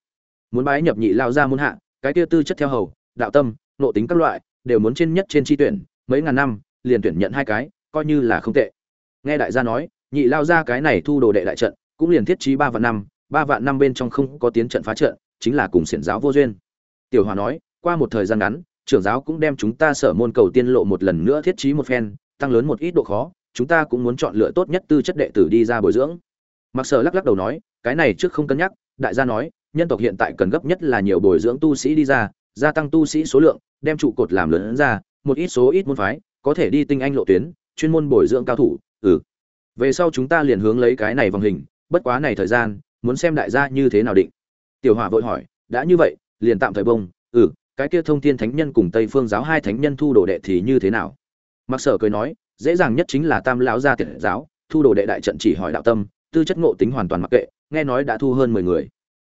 Muốn bái nhập nhị lao ra muốn hạ, cái kia tư chất theo hầu, đạo tâm nộ tính các loại đều muốn trên nhất trên tri tuyển, mấy ngàn năm, liền tuyển nhận hai cái, coi như là không tệ. Nghe đại gia nói, nhị lao ra cái này thu đồ đệ đại trận, cũng liền thiết trí ba vạn năm, ba vạn năm bên trong không có tiến trận phá trận, chính là cùng xiển giáo vô duyên. Tiểu hòa nói, qua một thời gian ngắn, trưởng giáo cũng đem chúng ta sở môn cầu tiên lộ một lần nữa thiết trí một phen, tăng lớn một ít độ khó, chúng ta cũng muốn chọn lựa tốt nhất tư chất đệ tử đi ra bồi dưỡng. Mặc sở lắc lắc đầu nói, cái này trước không cân nhắc, đại gia nói, nhân tộc hiện tại cần gấp nhất là nhiều bồi dưỡng tu sĩ đi ra, gia tăng tu sĩ số lượng đem trụ cột làm lớn ra, một ít số ít môn phái, có thể đi tinh anh lộ tuyến, chuyên môn bồi dưỡng cao thủ ừ. Về sau chúng ta liền hướng lấy cái này vòng hình, bất quá này thời gian, muốn xem đại gia như thế nào định. Tiểu hỏa vội hỏi, đã như vậy, liền tạm thời bông ừ cái kia thông thiên thánh nhân cùng tây phương giáo hai thánh nhân thu đồ đệ thì như thế nào? Mặc sở cười nói, dễ dàng nhất chính là tam lão gia tiệt giáo, thu đồ đệ đại trận chỉ hỏi đạo tâm, tư chất ngộ tính hoàn toàn mặc kệ, nghe nói đã thu hơn mười người.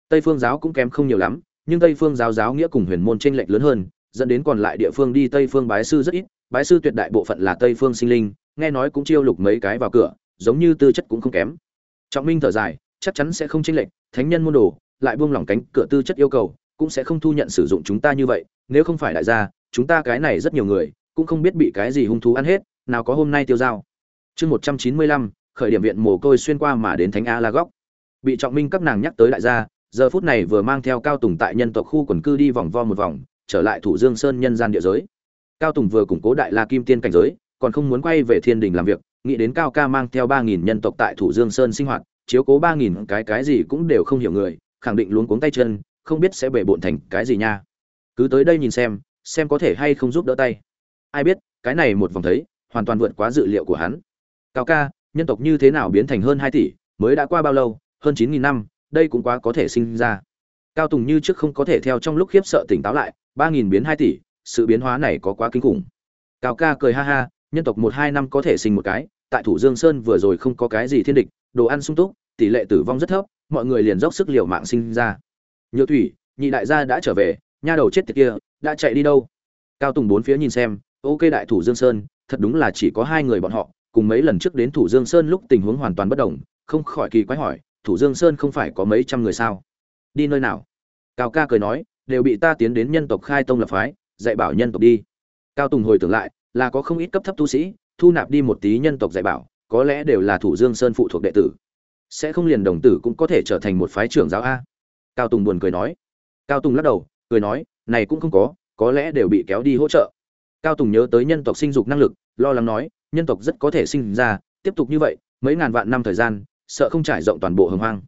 Tây phương giáo cũng kém không nhiều lắm, nhưng tây phương giáo giáo nghĩa cùng huyền môn chênh lệch lớn hơn dẫn đến còn lại địa phương đi tây phương bái sư rất ít, bái sư tuyệt đại bộ phận là tây phương sinh linh, nghe nói cũng chiêu lục mấy cái vào cửa, giống như tư chất cũng không kém. Trọng minh thở dài, chắc chắn sẽ không chênh lệch, thánh nhân môn đồ, lại buông lỏng cánh cửa tư chất yêu cầu, cũng sẽ không thu nhận sử dụng chúng ta như vậy, nếu không phải đại gia, chúng ta cái này rất nhiều người, cũng không biết bị cái gì hung thú ăn hết, nào có hôm nay tiêu dao. Chương một trăm chín mươi lăm, khởi điểm viện mồ côi xuyên qua mà đến thánh a la góc. Bị trọng minh các nàng nhắc tới đại gia, giờ phút này vừa mang theo cao tùng tại nhân tộc khu quần cư đi vòng vo một vòng trở lại thủ dương sơn nhân gian địa giới. Cao tùng vừa củng cố đại la kim tiên cảnh giới, còn không muốn quay về thiên đình làm việc, nghĩ đến cao ca mang theo ba nghìn nhân tộc tại thủ dương sơn sinh hoạt, chiếu cố ba nghìn cái cái gì cũng đều không hiểu người, khẳng định luống cuống tay chân, không biết sẽ bể bộn thành cái gì nha. Cứ tới đây nhìn xem xem có thể hay không giúp đỡ tay. Ai biết, cái này một vòng thấy, hoàn toàn vượt quá dự liệu của hắn. Cao ca, nhân tộc như thế nào biến thành hơn hai tỷ, mới đã qua bao lâu, hơn chín nghìn năm, đây cũng quá có thể sinh ra. Cao tùng như trước không có thể theo trong lúc khiếp sợ tỉnh táo lại ba nghìn biến hai tỷ, sự biến hóa này có quá kinh khủng. Cao ca cười ha ha, nhân tộc một hai năm có thể sinh một cái, tại thủ dương sơn vừa rồi không có cái gì thiên địch, đồ ăn sung túc, tỷ lệ tử vong rất thấp, mọi người liền dốc sức liều mạng sinh ra. Nhựa thủy, nhị đại gia đã trở về, nha đầu chết tiệt kia, đã chạy đi đâu? Cao tùng bốn phía nhìn xem, ok đại thủ dương sơn, thật đúng là chỉ có hai người bọn họ, cùng mấy lần trước đến thủ dương sơn lúc tình huống hoàn toàn bất đồng, không khỏi kỳ quái hỏi, thủ dương sơn không phải có mấy trăm người sao? Đi nơi nào? Cao ca cười nói đều bị ta tiến đến nhân tộc khai tông lập phái, dạy bảo nhân tộc đi. Cao tùng hồi tưởng lại, là có không ít cấp thấp tu sĩ, thu nạp đi một tí nhân tộc dạy bảo, có lẽ đều là thủ dương sơn phụ thuộc đệ tử. Sẽ không liền đồng tử cũng có thể trở thành một phái trưởng giáo a. Cao tùng buồn cười nói. Cao tùng lắc đầu, cười nói, này cũng không có có lẽ đều bị kéo đi hỗ trợ. Cao tùng nhớ tới nhân tộc sinh dục năng lực, lo lắng nói, nhân tộc rất có thể sinh ra, tiếp tục như vậy, mấy ngàn vạn năm thời gian, sợ không trải rộng toàn bộ hồng hoang.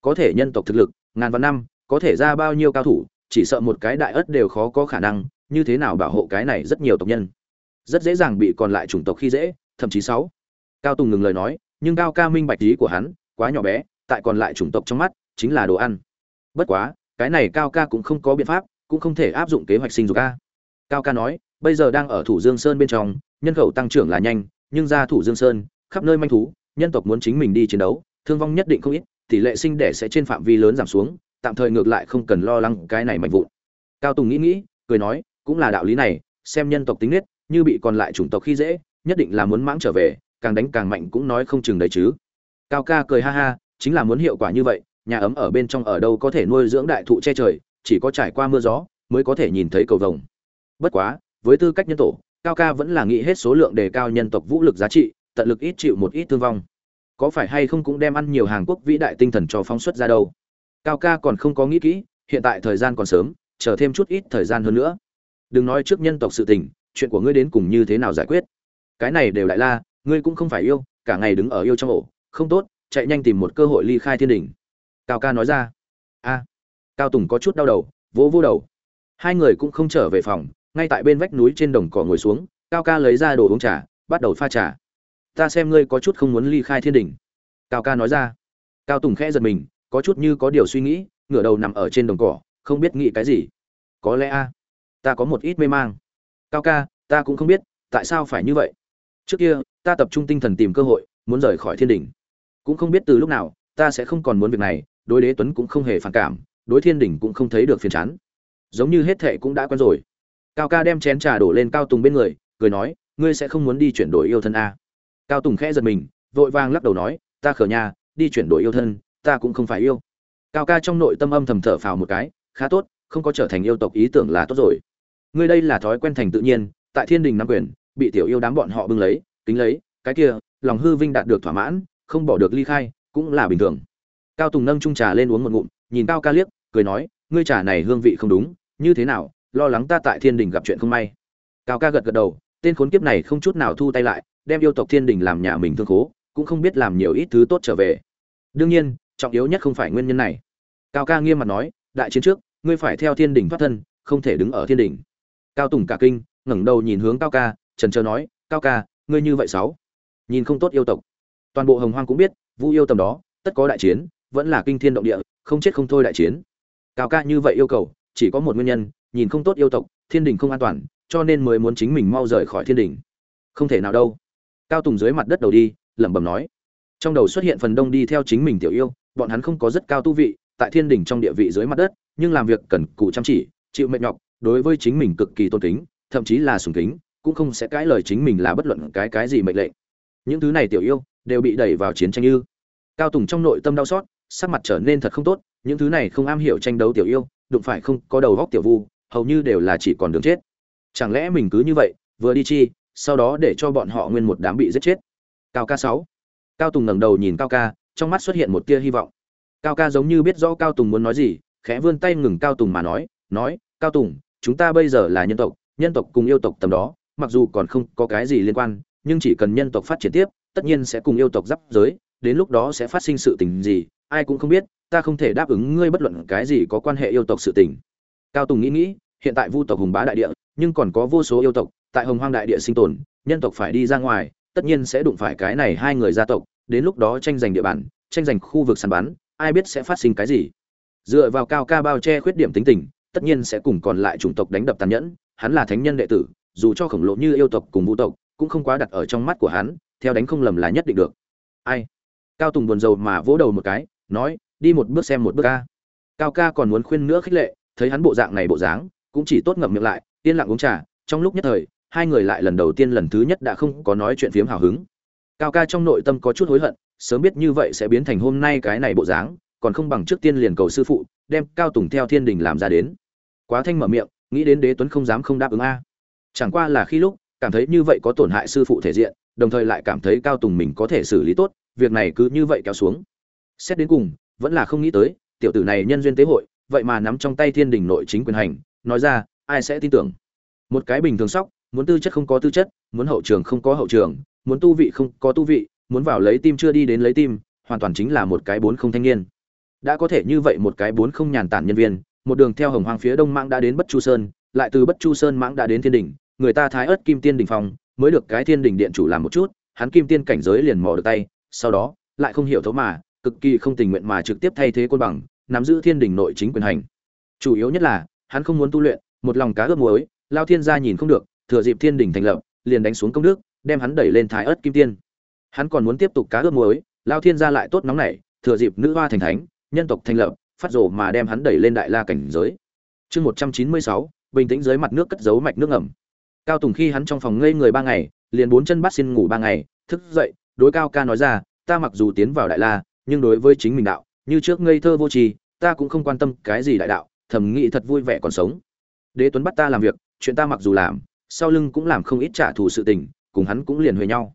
Có thể nhân tộc thực lực, ngàn vạn năm, có thể ra bao nhiêu cao thủ chỉ sợ một cái đại ất đều khó có khả năng, như thế nào bảo hộ cái này rất nhiều tộc nhân. Rất dễ dàng bị còn lại chủng tộc khi dễ, thậm chí sáu. Cao tùng ngừng lời nói, nhưng cao ca minh bạch lý của hắn, quá nhỏ bé, tại còn lại chủng tộc trong mắt, chính là đồ ăn. Bất quá, cái này cao ca cũng không có biện pháp, cũng không thể áp dụng kế hoạch sinh dục ca cao ca nói, bây giờ đang ở thủ dương sơn bên trong, nhân khẩu tăng trưởng là nhanh, nhưng ra thủ dương sơn, khắp nơi manh thú, nhân tộc muốn chính mình đi chiến đấu, thương vong nhất định không ít, tỷ lệ sinh đẻ sẽ trên phạm vi lớn giảm xuống tạm thời ngược lại không cần lo lắng cái này mạnh vụn. Cao tùng nghĩ nghĩ, cười nói, cũng là đạo lý này, xem nhân tộc tính nết, như bị còn lại chủng tộc khi dễ, nhất định là muốn mãng trở về, càng đánh càng mạnh cũng nói không chừng đấy chứ. Cao ca cười ha ha, chính là muốn hiệu quả như vậy, nhà ấm ở bên trong ở đâu có thể nuôi dưỡng đại thụ che trời, chỉ có trải qua mưa gió mới có thể nhìn thấy cầu vồng. Bất quá, với tư cách nhân tổ, cao ca vẫn là nghĩ hết số lượng đề cao nhân tộc vũ lực giá trị, tận lực ít chịu một ít thương vong. Có phải hay không cũng đem ăn nhiều hàng quốc vĩ đại tinh thần cho phóng xuất ra đâu cao ca còn không có nghĩ kỹ, hiện tại thời gian còn sớm, chờ thêm chút ít thời gian hơn nữa. Đừng nói trước nhân tộc sự tình, chuyện của ngươi đến cùng như thế nào giải quyết? Cái này đều lại la ngươi cũng không phải yêu, cả ngày đứng ở yêu trong ổ, không tốt, chạy nhanh tìm một cơ hội ly khai thiên đình. Cao ca nói ra. A. Cao tùng có chút đau đầu, vỗ vô đầu. Hai người cũng không trở về phòng, ngay tại bên vách núi trên đồng cỏ ngồi xuống, cao ca lấy ra đồ uống trà, bắt đầu pha trà. Ta xem ngươi có chút không muốn ly khai thiên đình. Cao ca nói ra. Cao tùng khẽ giật mình có chút như có điều suy nghĩ, ngửa đầu nằm ở trên đồng cỏ, không biết nghĩ cái gì. Có lẽ a, ta có một ít mê mang. Cao ca, ta cũng không biết, tại sao phải như vậy? Trước kia, ta tập trung tinh thần tìm cơ hội, muốn rời khỏi thiên đình. Cũng không biết từ lúc nào, ta sẽ không còn muốn việc này, đối đế tuấn cũng không hề phản cảm, đối thiên đình cũng không thấy được phiền chán. Giống như hết thệ cũng đã quen rồi. Cao ca đem chén trà đổ lên cao tùng bên người, cười nói, ngươi sẽ không muốn đi chuyển đổi yêu thân a. Cao tùng khẽ giật mình, vội vàng lắc đầu nói, ta khở nhà đi chuyển đổi yêu thân ta cũng không phải yêu. Cao ca trong nội tâm âm thầm thở phào một cái, khá tốt, không có trở thành yêu tộc ý tưởng là tốt rồi. Ngươi đây là thói quen thành tự nhiên, tại thiên đình nắm quyền, bị tiểu yêu đám bọn họ bưng lấy, kính lấy, cái kia, lòng hư vinh đạt được thỏa mãn, không bỏ được ly khai, cũng là bình thường. Cao tùng nâng trung trà lên uống một ngụm, nhìn cao ca liếc, cười nói, ngươi trà này hương vị không đúng, như thế nào, lo lắng ta tại thiên đình gặp chuyện không may. Cao ca gật gật đầu, tên khốn kiếp này không chút nào thu tay lại, đem yêu tộc thiên đình làm nhà mình thương khố, cũng không biết làm nhiều ít thứ tốt trở về. Đương nhiên trọng yếu nhất không phải nguyên nhân này. Cao ca nghiêm mặt nói, đại chiến trước, ngươi phải theo thiên đình thoát thân, không thể đứng ở thiên đình cao tùng cả kinh, ngẩng đầu nhìn hướng cao ca, trần trờ nói, cao ca, ngươi như vậy sáu nhìn không tốt yêu tộc. Toàn bộ hồng hoang cũng biết, vu yêu tầm đó, tất có đại chiến, vẫn là kinh thiên động địa, không chết không thôi đại chiến. Cao ca như vậy yêu cầu, chỉ có một nguyên nhân, nhìn không tốt yêu tộc, thiên đình không an toàn, cho nên mới muốn chính mình mau rời khỏi thiên đình không thể nào đâu. Cao tùng dưới mặt đất đầu đi, lẩm bẩm nói. Trong đầu xuất hiện phần đông đi theo chính mình tiểu yêu bọn hắn không có rất cao tu vị, tại thiên đình trong địa vị dưới mặt đất, nhưng làm việc cần cù chăm chỉ, chịu mệt nhọc, đối với chính mình cực kỳ tôn kính, thậm chí là sùng kính, cũng không sẽ cãi lời chính mình là bất luận cái cái gì mệnh lệnh. Những thứ này tiểu yêu, đều bị đẩy vào chiến tranh ư? cao tùng trong nội tâm đau xót, sắc mặt trở nên thật không tốt, những thứ này không am hiểu tranh đấu tiểu yêu, đụng phải không có đầu góc tiểu vu, hầu như đều là chỉ còn đường chết. Chẳng lẽ mình cứ như vậy, vừa đi chi, sau đó để cho bọn họ nguyên một đám bị giết chết? Cao ca sáu. Cao tùng ngẩng đầu nhìn cao ca trong mắt xuất hiện một tia hy vọng. Cao ca giống như biết rõ cao tùng muốn nói gì, khẽ vươn tay ngừng cao tùng mà nói nói, cao tùng, chúng ta bây giờ là nhân tộc nhân tộc cùng yêu tộc tầm đó, mặc dù còn không có cái gì liên quan, nhưng chỉ cần nhân tộc phát triển tiếp, tất nhiên sẽ cùng yêu tộc giáp giới, đến lúc đó sẽ phát sinh sự tình gì, ai cũng không biết, ta không thể đáp ứng ngươi bất luận cái gì có quan hệ yêu tộc sự tình. Cao tùng nghĩ nghĩ, hiện tại vu tộc hùng bá đại địa, nhưng còn có vô số yêu tộc, tại hồng hoang đại địa sinh tồn, nhân tộc phải đi ra ngoài, tất nhiên sẽ đụng phải cái này hai người gia tộc đến lúc đó tranh giành địa bàn, tranh giành khu vực săn bắn, ai biết sẽ phát sinh cái gì. Dựa vào cao ca bao che khuyết điểm tính tình, tất nhiên sẽ cùng còn lại chủng tộc đánh đập tàn nhẫn, hắn là thánh nhân đệ tử, dù cho khổng lồ như yêu tộc cùng vũ tộc, cũng không quá đặt ở trong mắt của hắn, theo đánh không lầm là nhất định được. Ai? Cao tùng buồn rầu mà vỗ đầu một cái, nói, đi một bước xem một bước ca cao ca còn muốn khuyên nữa khích lệ, thấy hắn bộ dạng này bộ dáng, cũng chỉ tốt ngậm miệng lại, yên lặng uống trà. Trong lúc nhất thời, hai người lại lần đầu tiên lần thứ nhất đã không có nói chuyện phiếm hào hứng cao ca trong nội tâm có chút hối hận, sớm biết như vậy sẽ biến thành hôm nay cái này bộ dáng, còn không bằng trước tiên liền cầu sư phụ, đem cao tùng theo thiên đình làm ra đến. Quá thanh mở miệng, nghĩ đến đế tuấn không dám không đáp ứng a. Chẳng qua là khi lúc, cảm thấy như vậy có tổn hại sư phụ thể diện, đồng thời lại cảm thấy cao tùng mình có thể xử lý tốt, việc này cứ như vậy kéo xuống. Xét đến cùng, vẫn là không nghĩ tới, tiểu tử này nhân duyên tế hội, vậy mà nắm trong tay thiên đình nội chính quyền hành, nói ra, ai sẽ tin tưởng? Một cái bình thường sóc, muốn tư chất không có tư chất, muốn hậu trường không có hậu trường muốn tu vị không có tu vị, muốn vào lấy tim chưa đi đến lấy tim, hoàn toàn chính là một cái bốn không thanh niên. Đã có thể như vậy một cái bốn không nhàn tản nhân viên, một đường theo hồng hoàng phía đông mãng đã đến bất chu sơn, lại từ bất chu sơn mãng đã đến thiên đỉnh, người ta thái ớt kim tiên đỉnh phong, mới được cái thiên đỉnh điện chủ làm một chút, hắn kim tiên cảnh giới liền mò được tay, sau đó, lại không hiểu thấu mà, cực kỳ không tình nguyện mà trực tiếp thay thế côn bằng, nắm giữ thiên đỉnh nội chính quyền hành. Chủ yếu nhất là, hắn không muốn tu luyện, một lòng cá ướp muối, lao thiên gia nhìn không được, thừa dịp thiên đỉnh thành lập, liền đánh xuống công đức đem hắn đẩy lên thái ớt kim tiên. Hắn còn muốn tiếp tục cá ướp muối, lao thiên gia lại tốt nóng nảy, thừa dịp nữ hoa thành thánh, nhân tộc thành lập, phát rổ mà đem hắn đẩy lên đại la cảnh giới. Chương một trăm chín mươi sáu, bình tĩnh dưới mặt nước cất giấu mạch nước ngầm. Cao tùng khi hắn trong phòng ngây người ba ngày, liền bốn chân bắt xin ngủ ba ngày, thức dậy, đối cao ca nói ra, ta mặc dù tiến vào đại la, nhưng đối với chính mình đạo, như trước ngây thơ vô tri, ta cũng không quan tâm cái gì đại đạo, thầm nghĩ thật vui vẻ còn sống. Đế tuấn bắt ta làm việc, chuyện ta mặc dù làm, sau lưng cũng làm không ít trả thù sự tình cùng hắn cũng liền huề nhau.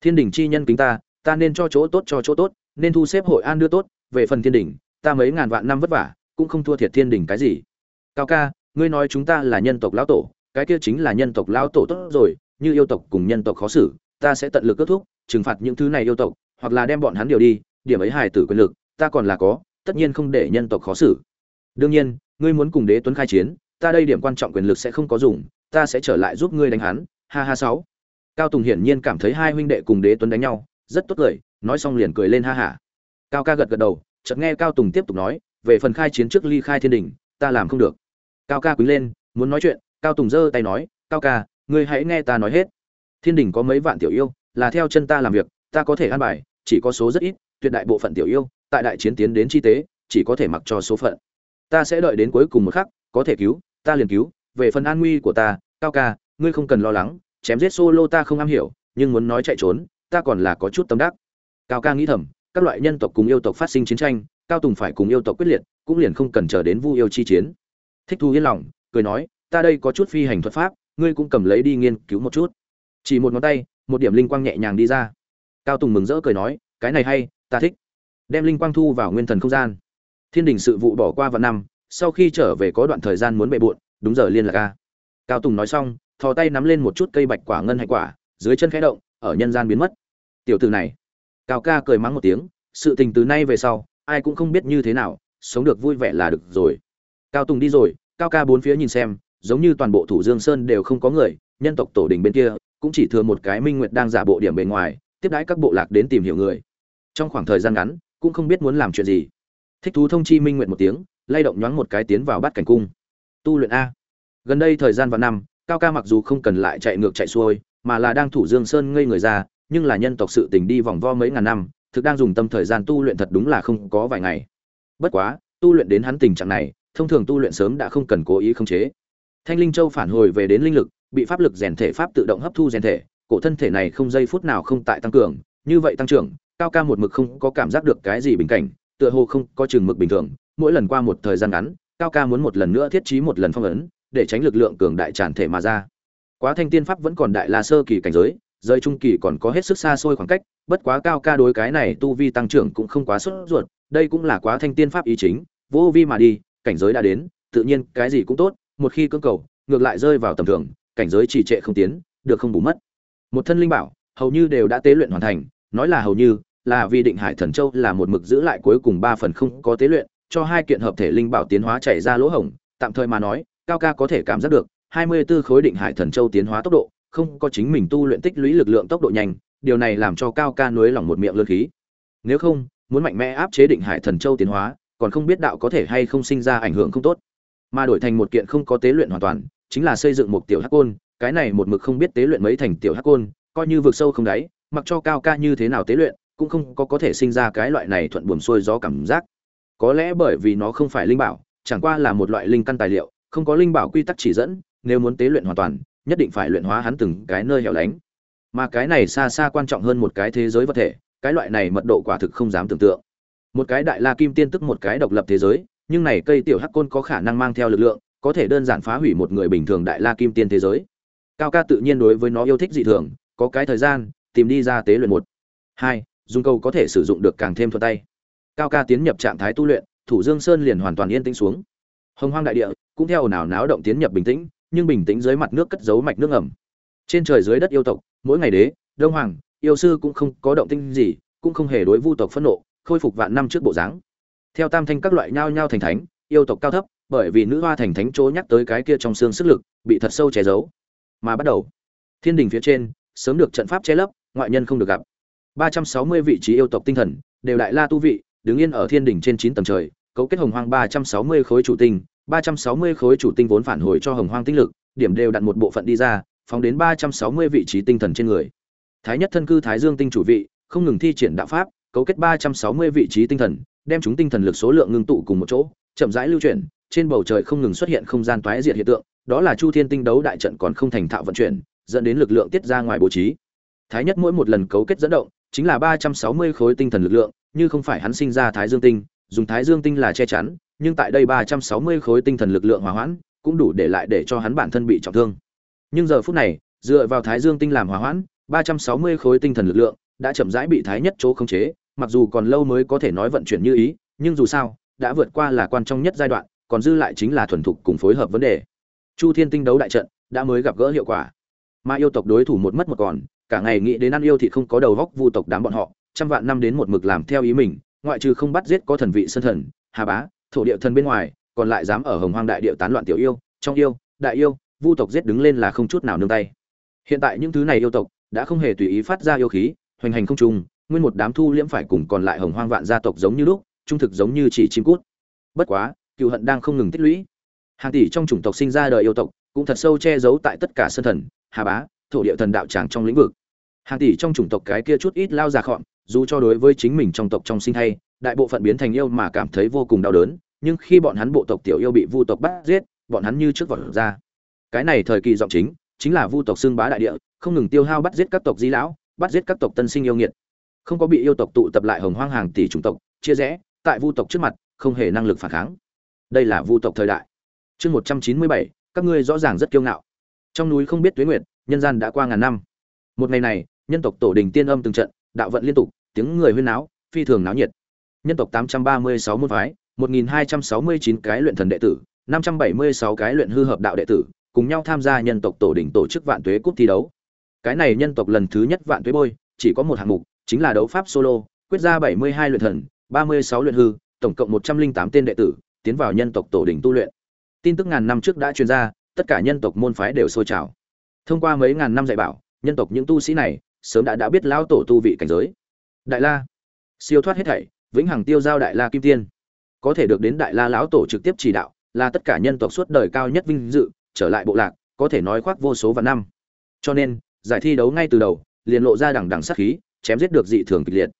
Thiên đình chi nhân kính ta ta nên cho chỗ tốt cho chỗ tốt, nên thu xếp hội an đưa tốt, về phần thiên đình, ta mấy ngàn vạn năm vất vả, cũng không thua thiệt thiên đình cái gì. Cao ca, ngươi nói chúng ta là nhân tộc lão tổ, cái kia chính là nhân tộc lão tổ tốt rồi, như yêu tộc cùng nhân tộc khó xử, ta sẽ tận lực kết thúc, trừng phạt những thứ này yêu tộc, hoặc là đem bọn hắn điều đi, điểm ấy hài tử quyền lực, ta còn là có, tất nhiên không để nhân tộc khó xử. Đương nhiên, ngươi muốn cùng đế tuấn khai chiến, ta đây điểm quan trọng quyền lực sẽ không có dùng, ta sẽ trở lại giúp ngươi đánh hắn, ha ha sáu cao tùng hiển nhiên cảm thấy hai huynh đệ cùng đế tuấn đánh nhau, rất tốt cười nói xong liền cười lên ha hả. Cao ca gật gật đầu, chợt nghe cao tùng tiếp tục nói, về phần khai chiến trước ly khai thiên đình, ta làm không được. Cao ca quý lên, muốn nói chuyện, cao tùng giơ tay nói, cao ca, ngươi hãy nghe ta nói hết. Thiên đình có mấy vạn tiểu yêu, là theo chân ta làm việc, ta có thể an bài, chỉ có số rất ít, tuyệt đại bộ phận tiểu yêu, tại đại chiến tiến đến chi tế, chỉ có thể mặc cho số phận. Ta sẽ đợi đến cuối cùng một khắc, có thể cứu, ta liền cứu, về phần an nguy của ta, cao ca, ngươi không cần lo lắng chém giết solo ta không am hiểu, nhưng muốn nói chạy trốn, ta còn là có chút tâm đắc. Cao ca nghĩ thầm, các loại nhân tộc cùng yêu tộc phát sinh chiến tranh, cao tùng phải cùng yêu tộc quyết liệt, cũng liền không cần chờ đến vu yêu chi chiến. Thích thu yên lòng, cười nói, ta đây có chút phi hành thuật pháp, ngươi cũng cầm lấy đi nghiên cứu một chút. Chỉ một ngón tay, một điểm linh quang nhẹ nhàng đi ra. Cao tùng mừng rỡ cười nói, cái này hay, ta thích. Đem linh quang thu vào nguyên thần không gian. Thiên đình sự vụ bỏ qua vào năm, sau khi trở về có đoạn thời gian muốn bệ bộn, đúng giờ liên lạc ca cao tùng nói xong thò tay nắm lên một chút cây bạch quả ngân hạnh quả, dưới chân khẽ động, ở nhân gian biến mất. Tiểu từ này, cao ca cười mắng một tiếng, sự tình từ nay về sau, ai cũng không biết như thế nào, sống được vui vẻ là được rồi. Cao tùng đi rồi, cao ca bốn phía nhìn xem, giống như toàn bộ thủ dương sơn đều không có người, nhân tộc tổ đình bên kia, cũng chỉ thừa một cái minh nguyệt đang giả bộ điểm bề ngoài, tiếp đãi các bộ lạc đến tìm hiểu người. Trong khoảng thời gian ngắn, cũng không biết muốn làm chuyện gì. Thích thú thông chi minh nguyệt một tiếng, lay động nhoáng một cái tiến vào bát cảnh cung. Tu luyện a. Gần đây thời gian và năm cao ca mặc dù không cần lại chạy ngược chạy xuôi, mà là đang thủ dương sơn ngây người ra, nhưng là nhân tộc sự tình đi vòng vo mấy ngàn năm, thực đang dùng tâm thời gian tu luyện thật đúng là không có vài ngày. Bất quá, tu luyện đến hắn tình trạng này, thông thường tu luyện sớm đã không cần cố ý khống chế. Thanh linh châu phản hồi về đến linh lực, bị pháp lực rèn thể pháp tự động hấp thu rèn thể, cổ thân thể này không giây phút nào không tại tăng cường, như vậy tăng trưởng, cao ca một mực không có cảm giác được cái gì bình cảnh, tựa hồ không có chừng mực bình thường, mỗi lần qua một thời gian ngắn, cao ca muốn một lần nữa thiết trí một lần phong ấn để tránh lực lượng cường đại tràn thể mà ra. Quá thanh tiên pháp vẫn còn đại la sơ kỳ cảnh giới rơi trung kỳ còn có hết sức xa xôi khoảng cách, bất quá cao ca đối cái này tu vi tăng trưởng cũng không quá sốt ruột, đây cũng là quá thanh tiên pháp ý chính, vô vi mà đi, cảnh giới đã đến, tự nhiên cái gì cũng tốt, một khi cưỡng cầu, ngược lại rơi vào tầm thường, cảnh giới trì trệ không tiến, được không bù mất. Một thân linh bảo, hầu như đều đã tế luyện hoàn thành, nói là hầu như, là vì định hải thần châu là một mực giữ lại cuối cùng ba phần không có tế luyện, cho hai kiện hợp thể linh bảo tiến hóa chảy ra lỗ hổng, tạm thời mà nói cao ca có thể cảm giác được, hai mươi 24 khối định hải thần châu tiến hóa tốc độ, không có chính mình tu luyện tích lũy lực lượng tốc độ nhanh, điều này làm cho cao ca nuối lòng một miệng lươn khí. Nếu không, muốn mạnh mẽ áp chế định hải thần châu tiến hóa, còn không biết đạo có thể hay không sinh ra ảnh hưởng không tốt. Mà đổi thành một kiện không có tế luyện hoàn toàn, chính là xây dựng một tiểu hắc côn, cái này một mực không biết tế luyện mấy thành tiểu hắc côn, coi như vượt sâu không đáy, mặc cho cao ca như thế nào tế luyện, cũng không có có thể sinh ra cái loại này thuận buồm xuôi gió cảm giác. Có lẽ bởi vì nó không phải linh bảo, chẳng qua là một loại linh căn tài liệu không có linh bảo quy tắc chỉ dẫn, nếu muốn tế luyện hoàn toàn, nhất định phải luyện hóa hắn từng cái nơi hẻo lánh. Mà cái này xa xa quan trọng hơn một cái thế giới vật thể, cái loại này mật độ quả thực không dám tưởng tượng. Một cái đại la kim tiên tức một cái độc lập thế giới, nhưng này cây tiểu hắc côn có khả năng mang theo lực lượng, có thể đơn giản phá hủy một người bình thường đại la kim tiên thế giới. Cao ca tự nhiên đối với nó yêu thích dị thường, có cái thời gian, tìm đi ra tế luyện một. Hai, dùng câu có thể sử dụng được càng thêm thuận tay. Cao ca tiến nhập trạng thái tu luyện, thủ dương sơn liền hoàn toàn yên tĩnh xuống hồng hoang đại địa, cũng theo nào náo động tiến nhập bình tĩnh, nhưng bình tĩnh dưới mặt nước cất giấu mạch nước ẩm trên trời dưới đất yêu tộc, mỗi ngày đế, đông hoàng, yêu sư cũng không có động tinh gì, cũng không hề đối vu tộc phẫn nộ, khôi phục vạn năm trước bộ dáng. Theo tam thanh các loại nhao nhao thành thánh, yêu tộc cao thấp, bởi vì nữ hoa thành thánh chỗ nhắc tới cái kia trong xương sức lực, bị thật sâu che giấu. Mà bắt đầu, thiên đình phía trên, sớm được trận pháp che lấp, ngoại nhân không được gặp. Ba trăm sáu mươi vị trí yêu tộc tinh thần, đều đại la tu vị, đứng yên ở thiên đỉnh trên chín tầng trời cấu kết hồng hoang ba trăm sáu mươi khối chủ tinh, ba trăm sáu mươi khối chủ tinh vốn phản hồi cho hồng hoang tinh lực, điểm đều đặt một bộ phận đi ra, phóng đến ba trăm sáu mươi vị trí tinh thần trên người. Thái nhất thân cư thái dương tinh chủ vị, không ngừng thi triển đạo pháp, cấu kết ba trăm sáu mươi vị trí tinh thần, đem chúng tinh thần lực số lượng ngưng tụ cùng một chỗ, chậm rãi lưu chuyển, trên bầu trời không ngừng xuất hiện không gian toái diệt hiện tượng, đó là chu thiên tinh đấu đại trận còn không thành thạo vận chuyển, dẫn đến lực lượng tiết ra ngoài bố trí. Thái nhất mỗi một lần cấu kết dẫn động, chính là ba trăm sáu mươi khối tinh thần lực lượng, như không phải hắn sinh ra thái dương tinh dùng thái dương tinh là che chắn, nhưng tại đây ba trăm sáu mươi khối tinh thần lực lượng hòa hoãn cũng đủ để lại để cho hắn bản thân bị trọng thương. Nhưng giờ phút này, dựa vào thái dương tinh làm hòa hoãn, ba trăm sáu mươi khối tinh thần lực lượng đã chậm rãi bị thái nhất chỗ khống chế, mặc dù còn lâu mới có thể nói vận chuyển như ý, nhưng dù sao, đã vượt qua là quan trọng nhất giai đoạn, còn dư lại chính là thuần thục cùng phối hợp vấn đề. Chu thiên tinh đấu đại trận đã mới gặp gỡ hiệu quả. Mà yêu tộc đối thủ một mất một còn, cả ngày nghĩ đến ăn yêu thì không có đầu góc vu tộc đám bọn họ, trăm vạn năm đến một mực làm theo ý mình ngoại trừ không bắt giết có thần vị sơn thần, hà bá, thổ địa thần bên ngoài, còn lại dám ở hồng hoang đại địa tán loạn tiểu yêu, trong yêu, đại yêu, vu tộc giết đứng lên là không chút nào nương tay. Hiện tại những thứ này yêu tộc đã không hề tùy ý phát ra yêu khí, hoành hành không trung, nguyên một đám thu liễm phải cùng còn lại hồng hoang vạn gia tộc giống như lúc, trung thực giống như chỉ chim cút. Bất quá, cựu hận đang không ngừng tích lũy. Hàng tỷ trong chủng tộc sinh ra đời yêu tộc cũng thật sâu che giấu tại tất cả sân thần, hà bá, thổ địa thần đạo tràng trong lĩnh vực hàng tỷ trong chủng tộc cái kia chút ít lao già khọn dù cho đối với chính mình trong tộc trong sinh hay, đại bộ phận biến thành yêu mà cảm thấy vô cùng đau đớn, nhưng khi bọn hắn bộ tộc tiểu yêu bị vu tộc bắt giết, bọn hắn như trước vọt ra. Cái này thời kỳ giọng chính chính là vu tộc xưng bá đại địa, không ngừng tiêu hao bắt giết các tộc di lão, bắt giết các tộc tân sinh yêu nghiệt. Không có bị yêu tộc tụ tập lại hồng hoang hàng tỷ chủng tộc, chia rẽ, tại vu tộc trước mặt, không hề năng lực phản kháng. Đây là vu tộc thời đại. Chương một trăm chín mươi bảy, các ngươi rõ ràng rất kiêu ngạo. Trong núi không biết tuế nguyệt, nhân gian đã qua ngàn năm. Một ngày này nhân tộc tổ đình tiên âm từng trận, đạo vận liên tục, tiếng người huyên náo, phi thường náo nhiệt. Nhân tộc tám trăm ba mươi sáu môn phái, một nghìn hai trăm sáu mươi chín cái luyện thần đệ tử, năm trăm bảy mươi sáu cái luyện hư hợp đạo đệ tử, cùng nhau tham gia nhân tộc tổ đình tổ chức vạn tuế cúp thi đấu. Cái này nhân tộc lần thứ nhất vạn tuế bôi, chỉ có một hạng mục, chính là đấu pháp solo, quyết ra bảy mươi hai luyện thần, ba mươi sáu luyện hư, tổng cộng một trăm linh tám tên đệ tử, tiến vào nhân tộc tổ đình tu luyện. Tin tức ngàn năm trước đã truyền ra, tất cả nhân tộc môn phái đều sôi trào. Thông qua mấy ngàn năm dạy bảo, nhân tộc những tu sĩ này sớm đã đã biết lão tổ tu vị cảnh giới. Đại la, siêu thoát hết thảy, vĩnh hằng tiêu giao đại la kim tiên. Có thể được đến đại la lão tổ trực tiếp chỉ đạo, là tất cả nhân tộc suốt đời cao nhất vinh dự, trở lại bộ lạc, có thể nói khoác vô số và năm. Cho nên, giải thi đấu ngay từ đầu, liền lộ ra đằng đằng sát khí, chém giết được dị thường kịch liệt.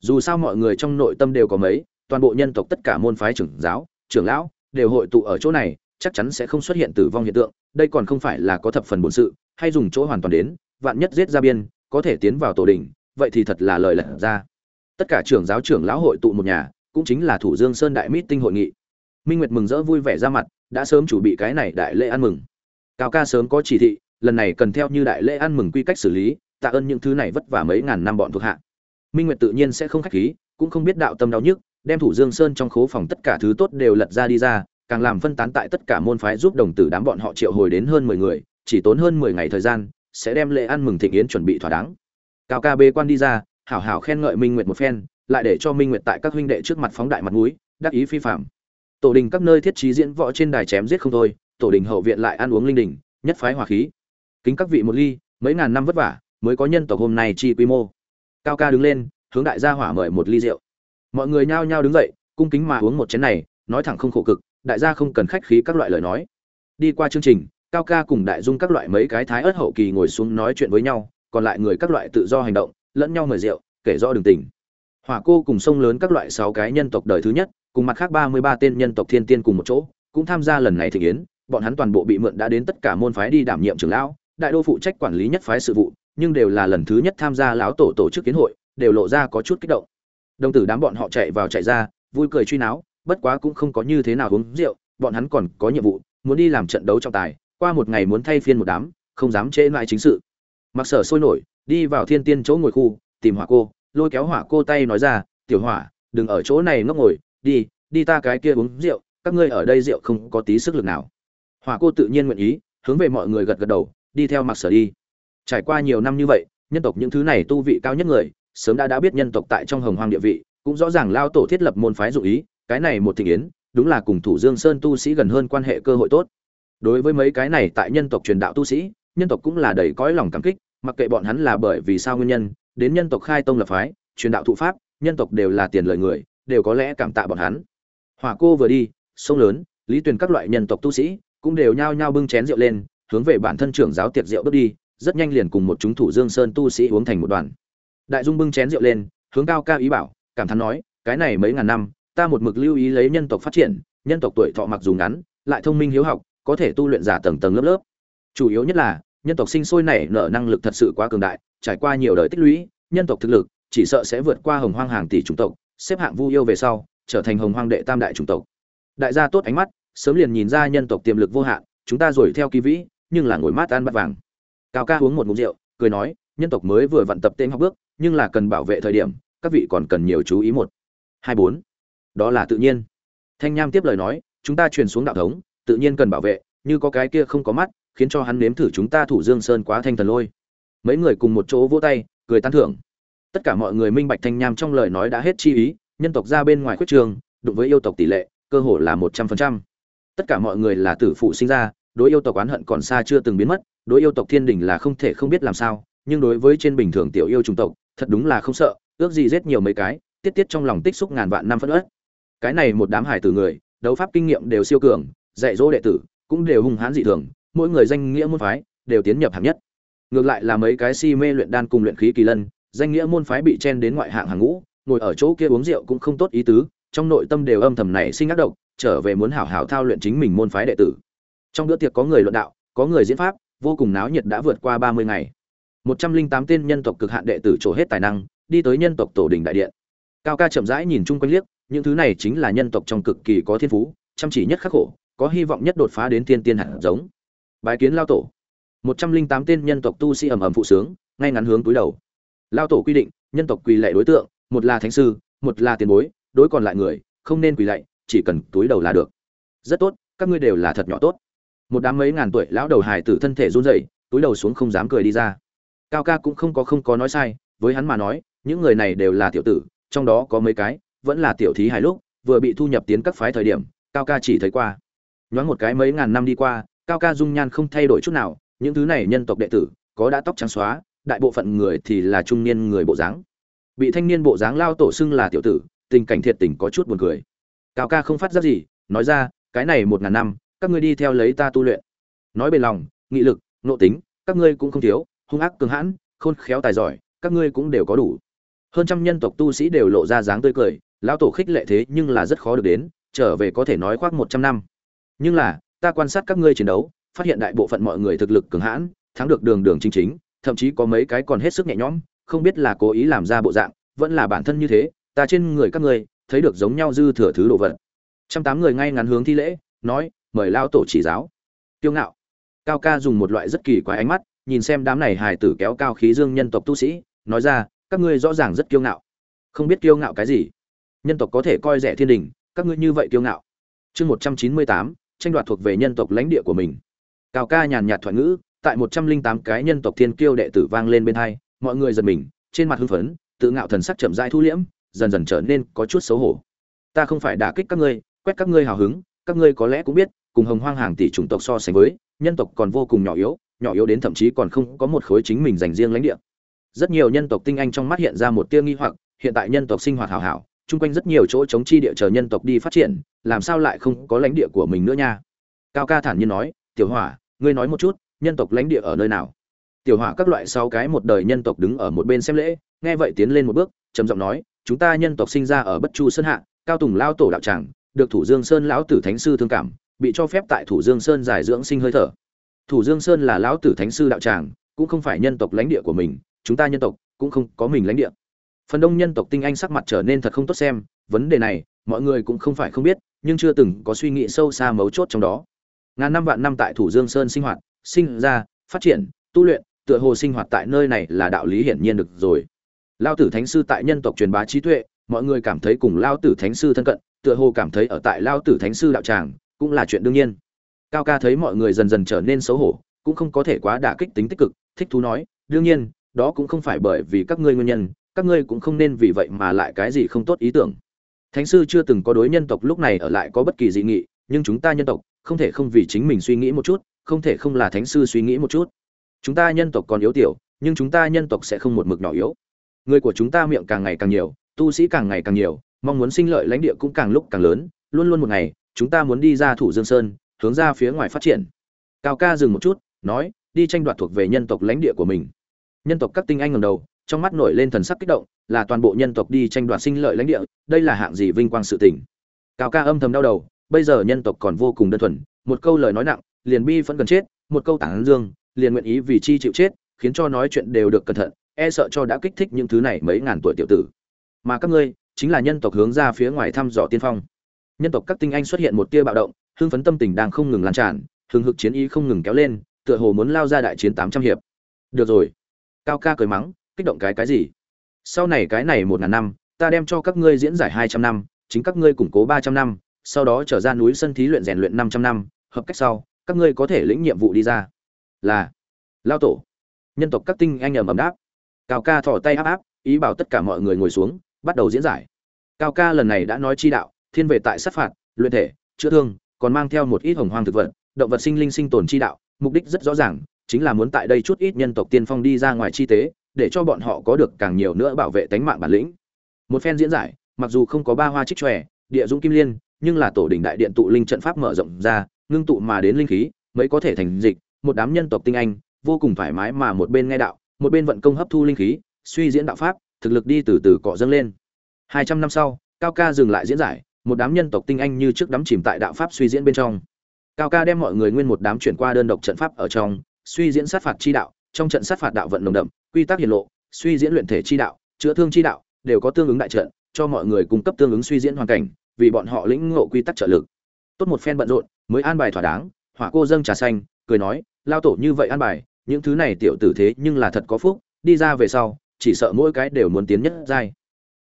Dù sao mọi người trong nội tâm đều có mấy, toàn bộ nhân tộc tất cả môn phái trưởng giáo, trưởng lão, đều hội tụ ở chỗ này, chắc chắn sẽ không xuất hiện tử vong hiện tượng, đây còn không phải là có thập phần bổn sự, hay dùng chỗ hoàn toàn đến, vạn nhất giết ra biên có thể tiến vào tổ đình, vậy thì thật là lời lật ra. Tất cả trưởng giáo trưởng lão hội tụ một nhà, cũng chính là thủ dương sơn đại mít tinh hội nghị. Minh nguyệt mừng rỡ vui vẻ ra mặt, đã sớm chuẩn bị cái này đại lễ ăn mừng. Cao ca sớm có chỉ thị, lần này cần theo như đại lễ ăn mừng quy cách xử lý, tạ ơn những thứ này vất vả mấy ngàn năm bọn thuộc hạ. Minh nguyệt tự nhiên sẽ không khách khí, cũng không biết đạo tâm đau nhức, đem thủ dương sơn trong khố phòng tất cả thứ tốt đều lật ra đi ra, càng làm phân tán tại tất cả môn phái giúp đồng tử đám bọn họ triệu hồi đến hơn mười người, chỉ tốn hơn mười ngày thời gian sẽ đem lễ ăn mừng thịnh yến chuẩn bị thỏa đáng. Cao ca bê quan đi ra, hảo hảo khen ngợi minh nguyệt một phen, lại để cho minh nguyệt tại các huynh đệ trước mặt phóng đại mặt mũi, đắc ý phi phạm. Tổ đình các nơi thiết trí diễn võ trên đài chém giết không thôi, tổ đình hậu viện lại ăn uống linh đình, nhất phái hòa khí. Kính các vị một ly, mấy ngàn năm vất vả, mới có nhân tộc hôm nay chi quy mô. Cao ca đứng lên, hướng đại gia hỏa mời một ly rượu. Mọi người nhao nhao đứng dậy, cung kính mà uống một chén này, nói thẳng không khổ cực, đại gia không cần khách khí các loại lời nói. Đi qua chương trình cao ca cùng đại dung các loại mấy cái thái ớt hậu kỳ ngồi xuống nói chuyện với nhau, còn lại người các loại tự do hành động, lẫn nhau mời rượu, kể rõ đường tình. Hỏa cô cùng sông lớn các loại sáu cái nhân tộc đời thứ nhất, cùng mặt khác ba mươi ba tên nhân tộc thiên tiên cùng một chỗ, cũng tham gia lần này thực yến, bọn hắn toàn bộ bị mượn đã đến tất cả môn phái đi đảm nhiệm trưởng lão, đại đô phụ trách quản lý nhất phái sự vụ, nhưng đều là lần thứ nhất tham gia lão tổ tổ chức kiến hội, đều lộ ra có chút kích động. Đồng tử đám bọn họ chạy vào chạy ra, vui cười truy náo, bất quá cũng không có như thế nào uống rượu, bọn hắn còn có nhiệm vụ, muốn đi làm trận đấu trọng tài qua một ngày muốn thay phiên một đám, không dám trễ lại chính sự. Mặc sở sôi nổi, đi vào thiên tiên chỗ ngồi khu, tìm hỏa cô, lôi kéo hỏa cô tay nói ra, tiểu hỏa, đừng ở chỗ này ngốc ngồi, đi đi ta cái kia uống rượu, các ngươi ở đây rượu không có tí sức lực nào. Hỏa cô tự nhiên nguyện ý, hướng về mọi người gật gật đầu, đi theo mặc sở đi. Trải qua nhiều năm như vậy, nhân tộc những thứ này tu vị cao nhất người, sớm đã đã biết nhân tộc tại trong hồng hoang địa vị, cũng rõ ràng lao tổ thiết lập môn phái dụ ý, cái này một thị yến, đúng là cùng thủ dương sơn tu sĩ gần hơn quan hệ cơ hội tốt đối với mấy cái này tại nhân tộc truyền đạo tu sĩ, nhân tộc cũng là đầy cõi lòng cảm kích, mặc kệ bọn hắn là bởi vì sao nguyên nhân, đến nhân tộc khai tông lập phái, truyền đạo thụ pháp, nhân tộc đều là tiền lời người, đều có lẽ cảm tạ bọn hắn. Hỏa cô vừa đi, sông lớn, lý tuyền các loại nhân tộc tu sĩ cũng đều nhao nhao bưng chén rượu lên, hướng về bản thân trưởng giáo tiệc rượu bước đi, rất nhanh liền cùng một chúng thủ dương sơn tu sĩ uống thành một đoàn. Đại dung bưng chén rượu lên, hướng cao ca ý bảo, cảm thán nói, cái này mấy ngàn năm, ta một mực lưu ý lấy nhân tộc phát triển, nhân tộc tuổi thọ mặc dù ngắn, lại thông minh hiếu học có thể tu luyện giả tầng tầng lớp lớp. Chủ yếu nhất là, nhân tộc sinh sôi nảy nở năng lực thật sự quá cường đại, trải qua nhiều đời tích lũy, nhân tộc thực lực chỉ sợ sẽ vượt qua hồng hoang hàng tỷ chủng tộc, xếp hạng vu yêu về sau, trở thành hồng hoang đệ tam đại chủng tộc. Đại gia tốt ánh mắt, sớm liền nhìn ra nhân tộc tiềm lực vô hạn, chúng ta rồi theo kỳ vĩ, nhưng là ngồi mát ăn bắt vàng. Cao ca uống một ngụm rượu, cười nói, nhân tộc mới vừa vận tập tên học bước, nhưng là cần bảo vệ thời điểm, các vị còn cần nhiều chú ý một. Hai bốn. Đó là tự nhiên. Thanh nham tiếp lời nói, chúng ta truyền xuống đạo thống tự nhiên cần bảo vệ, như có cái kia không có mắt, khiến cho hắn nếm thử chúng ta thủ dương sơn quá thanh thần lôi. Mấy người cùng một chỗ vỗ tay, cười tán thưởng. Tất cả mọi người minh bạch thanh nham trong lời nói đã hết chi ý, nhân tộc ra bên ngoài khuyết trường, đụng với yêu tộc tỷ lệ, cơ hồ là một trăm phần trăm. Tất cả mọi người là tử phụ sinh ra, đối yêu tộc oán hận còn xa chưa từng biến mất, đối yêu tộc thiên đình là không thể không biết làm sao, nhưng đối với trên bình thường tiểu yêu chủng tộc, thật đúng là không sợ, ước gì giết nhiều mấy cái, tiết tiết trong lòng tích xúc ngàn vạn năm phân ớt cái này một đám hải tử người, đấu pháp kinh nghiệm đều siêu cường dạy dỗ đệ tử, cũng đều hung hãn dị thường, mỗi người danh nghĩa môn phái đều tiến nhập hạng nhất. Ngược lại là mấy cái si mê luyện đan cùng luyện khí kỳ lân, danh nghĩa môn phái bị chen đến ngoại hạng hàng ngũ, ngồi ở chỗ kia uống rượu cũng không tốt ý tứ, trong nội tâm đều âm thầm nảy sinh ác độc, trở về muốn hảo hảo thao luyện chính mình môn phái đệ tử. Trong bữa tiệc có người luận đạo, có người diễn pháp, vô cùng náo nhiệt đã vượt qua ba mươi ngày. Một trăm linh tám tên nhân tộc cực hạn đệ tử trổ hết tài năng, đi tới nhân tộc tổ đình đại điện. Cao ca chậm rãi nhìn chung quanh liếc, những thứ này chính là nhân tộc trong cực kỳ có thiên phú, chăm chỉ nhất khắc khổ có hy vọng nhất đột phá đến thiên tiên hạt giống. Bài kiến lao tổ. Một trăm linh tám tên nhân tộc tu sĩ ầm ầm phụ sướng, ngay ngắn hướng túi đầu. Lao tổ quy định, nhân tộc quỳ lệ đối tượng, một là thánh sư, một là tiền bối, đối còn lại người, không nên quỳ lạy, chỉ cần túi đầu là được. Rất tốt, các ngươi đều là thật nhỏ tốt. Một đám mấy ngàn tuổi lão đầu hài tử thân thể run rẩy, túi đầu xuống không dám cười đi ra. Cao ca cũng không có không có nói sai, với hắn mà nói, những người này đều là tiểu tử, trong đó có mấy cái, vẫn là tiểu thí hài lúc, vừa bị thu nhập tiến các phái thời điểm, cao ca chỉ thấy qua nhoáng một cái mấy ngàn năm đi qua, cao ca dung nhan không thay đổi chút nào, những thứ này nhân tộc đệ tử, có đã tóc trắng xóa, đại bộ phận người thì là trung niên người bộ dáng. Bị thanh niên bộ dáng lao tổ xưng là tiểu tử, tình cảnh thiệt tình có chút buồn cười. Cao ca không phát giác gì, nói ra, cái này một ngàn năm, các ngươi đi theo lấy ta tu luyện. Nói bền lòng, nghị lực nộ tính, các ngươi cũng không thiếu, hung ác cường hãn, khôn khéo tài giỏi, các ngươi cũng đều có đủ. Hơn trăm nhân tộc tu sĩ đều lộ ra dáng tươi cười lão tổ khích lệ thế nhưng là rất khó được đến, trở về có thể nói khoác một trăm năm nhưng là, ta quan sát các ngươi chiến đấu, phát hiện đại bộ phận mọi người thực lực cường hãn, thắng được đường đường chính chính, thậm chí có mấy cái còn hết sức nhẹ nhõm, không biết là cố ý làm ra bộ dạng, vẫn là bản thân như thế, ta trên người các ngươi, thấy được giống nhau dư thừa thứ đồ vật. Trăm tám người ngay ngắn hướng thi lễ, nói, mời lao tổ chỉ giáo. Kiêu ngạo. Cao ca dùng một loại rất kỳ quái ánh mắt, nhìn xem đám này hài tử kéo cao khí dương nhân tộc tu sĩ, nói ra, các ngươi rõ ràng rất kiêu ngạo. Không biết kiêu ngạo cái gì. Nhân tộc có thể coi rẻ thiên đình, các ngươi như vậy kiêu ngạo. Chương một trăm chín mươi tám tranh đoạt thuộc về nhân tộc lãnh địa của mình. Cao ca nhàn nhạt thoại ngữ, tại một trăm linh tám cái nhân tộc thiên kiêu đệ tử vang lên bên hai, mọi người giật mình, trên mặt hưng phấn, tự ngạo thần sắc chậm rãi thu liễm, dần dần trở nên có chút xấu hổ. Ta không phải đả kích các ngươi, quét các ngươi hào hứng, các ngươi có lẽ cũng biết, cùng hồng hoang hàng tỷ chủng tộc so sánh với, nhân tộc còn vô cùng nhỏ yếu nhỏ yếu đến thậm chí còn không có một khối chính mình dành riêng lãnh địa. Rất nhiều nhân tộc tinh anh trong mắt hiện ra một tia nghi hoặc, hiện tại nhân tộc sinh hoạt hảo hảo chung quanh rất nhiều chỗ chống chi địa chờ nhân tộc đi phát triển, làm sao lại không có lãnh địa của mình nữa nha? Cao ca thản nhiên nói, tiểu hỏa, ngươi nói một chút, nhân tộc lãnh địa ở nơi nào? Tiểu hỏa các loại sáu cái một đời nhân tộc đứng ở một bên xem lễ, nghe vậy tiến lên một bước, trầm giọng nói, chúng ta nhân tộc sinh ra ở bất chu sơn hạ, cao tùng lao tổ đạo tràng, được thủ dương sơn lão tử thánh sư thương cảm, bị cho phép tại thủ dương sơn giải dưỡng sinh hơi thở. Thủ dương sơn là lão tử thánh sư đạo tràng, cũng không phải nhân tộc lãnh địa của mình, chúng ta nhân tộc cũng không có mình lãnh địa phần đông nhân tộc tinh anh sắc mặt trở nên thật không tốt xem, vấn đề này, mọi người cũng không phải không biết, nhưng chưa từng có suy nghĩ sâu xa mấu chốt trong đó. Ngàn năm vạn năm tại thủ dương sơn sinh hoạt, sinh ra, phát triển, tu luyện, tựa hồ sinh hoạt tại nơi này là đạo lý hiển nhiên được rồi. Lao tử thánh sư tại nhân tộc truyền bá trí tuệ, mọi người cảm thấy cùng lao tử thánh sư thân cận, tựa hồ cảm thấy ở tại lao tử thánh sư đạo tràng, cũng là chuyện đương nhiên. Cao ca thấy mọi người dần dần trở nên xấu hổ, cũng không có thể quá đả kích tính tích cực, thích thú nói, đương nhiên, đó cũng không phải bởi vì các ngươi nguyên nhân các ngươi cũng không nên vì vậy mà lại cái gì không tốt ý tưởng. Thánh sư chưa từng có đối nhân tộc lúc này ở lại có bất kỳ dị nghị, nhưng chúng ta nhân tộc, không thể không vì chính mình suy nghĩ một chút, không thể không là thánh sư suy nghĩ một chút. Chúng ta nhân tộc còn yếu tiểu, nhưng chúng ta nhân tộc sẽ không một mực nhỏ yếu. Người của chúng ta miệng càng ngày càng nhiều, tu sĩ càng ngày càng nhiều, mong muốn sinh lợi lãnh địa cũng càng lúc càng lớn, luôn luôn một ngày, chúng ta muốn đi ra thủ dương sơn, hướng ra phía ngoài phát triển. Cao ca dừng một chút, nói, đi tranh đoạt thuộc về nhân tộc lãnh địa của mình. Nhân tộc các tinh anh ngầm đầu trong mắt nổi lên thần sắc kích động, là toàn bộ nhân tộc đi tranh đoạt sinh lợi lãnh địa, đây là hạng gì vinh quang sự tình. Cao ca âm thầm đau đầu, bây giờ nhân tộc còn vô cùng đơn thuần, một câu lời nói nặng, liền bi vẫn cần chết, một câu tán dương, liền nguyện ý vì chi chịu chết, khiến cho nói chuyện đều được cẩn thận e sợ cho đã kích thích những thứ này mấy ngàn tuổi tiểu tử. Mà các ngươi, chính là nhân tộc hướng ra phía ngoài thăm dò tiên phong. Nhân tộc các tinh anh xuất hiện một tia bạo động, hưng phấn tâm tình đang không ngừng lan tràn hưng hực chiến ý không ngừng kéo lên, tựa hồ muốn lao ra đại chiến tám trăm hiệp. Được rồi. Cao ca cười mắng kích động cái cái gì? Sau này cái này một ngàn năm, ta đem cho các ngươi diễn giải hai trăm năm, chính các ngươi củng cố ba trăm năm, sau đó trở ra núi sân thí luyện rèn luyện năm trăm năm, hợp cách sau, các ngươi có thể lĩnh nhiệm vụ đi ra. Là, lao tổ. Nhân tộc các tinh anh ầm ầm đáp. Cao ca thò tay áp áp, ý bảo tất cả mọi người ngồi xuống, bắt đầu diễn giải. Cao ca lần này đã nói chi đạo, thiên về tại sát phạt, luyện thể, chữa thương, còn mang theo một ít hồng hoang thực vật, động vật sinh linh sinh tồn chi đạo, mục đích rất rõ ràng, chính là muốn tại đây chút ít nhân tộc tiên phong đi ra ngoài chi tế để cho bọn họ có được càng nhiều nữa bảo vệ tính mạng bản lĩnh. Một phen diễn giải, mặc dù không có ba hoa trích tròe địa dũng kim liên, nhưng là tổ đỉnh đại điện tụ linh trận pháp mở rộng ra, ngưng tụ mà đến linh khí, mới có thể thành dịch, một đám nhân tộc tinh anh, vô cùng thoải mái mà một bên nghe đạo, một bên vận công hấp thu linh khí, suy diễn đạo pháp, thực lực đi từ từ cọ dâng lên. Hai trăm năm sau, cao ca dừng lại diễn giải, một đám nhân tộc tinh anh như trước đắm chìm tại đạo pháp suy diễn bên trong. Cao ca đem mọi người nguyên một đám chuyển qua đơn độc trận pháp ở trong, suy diễn sát phạt chi đạo, trong trận sát phạt đạo vận nồng đậm quy tắc hiển lộ, suy diễn luyện thể chi đạo, chữa thương chi đạo đều có tương ứng đại trận, cho mọi người cung cấp tương ứng suy diễn hoàn cảnh, vì bọn họ lĩnh ngộ quy tắc trợ lực. Tốt một phen bận rộn, mới an bài thỏa đáng, hỏa cô dâng trà xanh, cười nói, lao tổ như vậy an bài, những thứ này tiểu tử thế nhưng là thật có phúc, đi ra về sau, chỉ sợ mỗi cái đều muốn tiến nhất giai.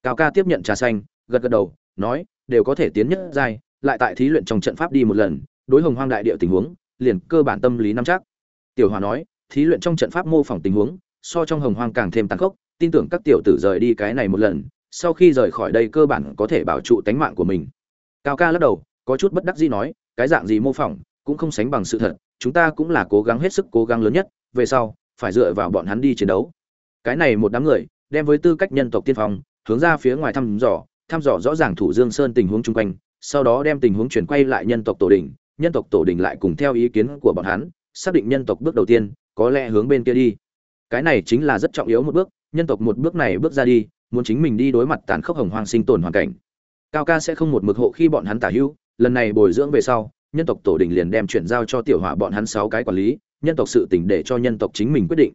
Cao ca tiếp nhận trà xanh, gật gật đầu, nói, đều có thể tiến nhất giai, lại tại thí luyện trong trận pháp đi một lần, đối hồng hoang đại địa tình huống, liền cơ bản tâm lý nắm chắc. Tiểu hòa nói, thí luyện trong trận pháp mô phỏng tình huống so trong hồng hoang càng thêm tàn khốc, tin tưởng các tiểu tử rời đi cái này một lần, sau khi rời khỏi đây cơ bản có thể bảo trụ tánh mạng của mình. Cao ca lắc đầu, có chút bất đắc dĩ nói, cái dạng gì mô phỏng, cũng không sánh bằng sự thật, chúng ta cũng là cố gắng hết sức cố gắng lớn nhất, về sau, phải dựa vào bọn hắn đi chiến đấu. Cái này một đám người, đem với tư cách nhân tộc tiên phong, hướng ra phía ngoài thăm dò thăm dò rõ ràng thủ dương sơn tình huống chung quanh, sau đó đem tình huống chuyển quay lại nhân tộc tổ đình, nhân tộc tổ đình lại cùng theo ý kiến của bọn hắn, xác định nhân tộc bước đầu tiên, có lẽ hướng bên kia đi cái này chính là rất trọng yếu một bước, nhân tộc một bước này bước ra đi, muốn chính mình đi đối mặt tàn khốc hồng hoang sinh tồn hoàn cảnh. Cao ca sẽ không một mực hộ khi bọn hắn tả hữu, lần này bồi dưỡng về sau, nhân tộc tổ đình liền đem chuyển giao cho tiểu hỏa bọn hắn sáu cái quản lý, nhân tộc sự tỉnh để cho nhân tộc chính mình quyết định.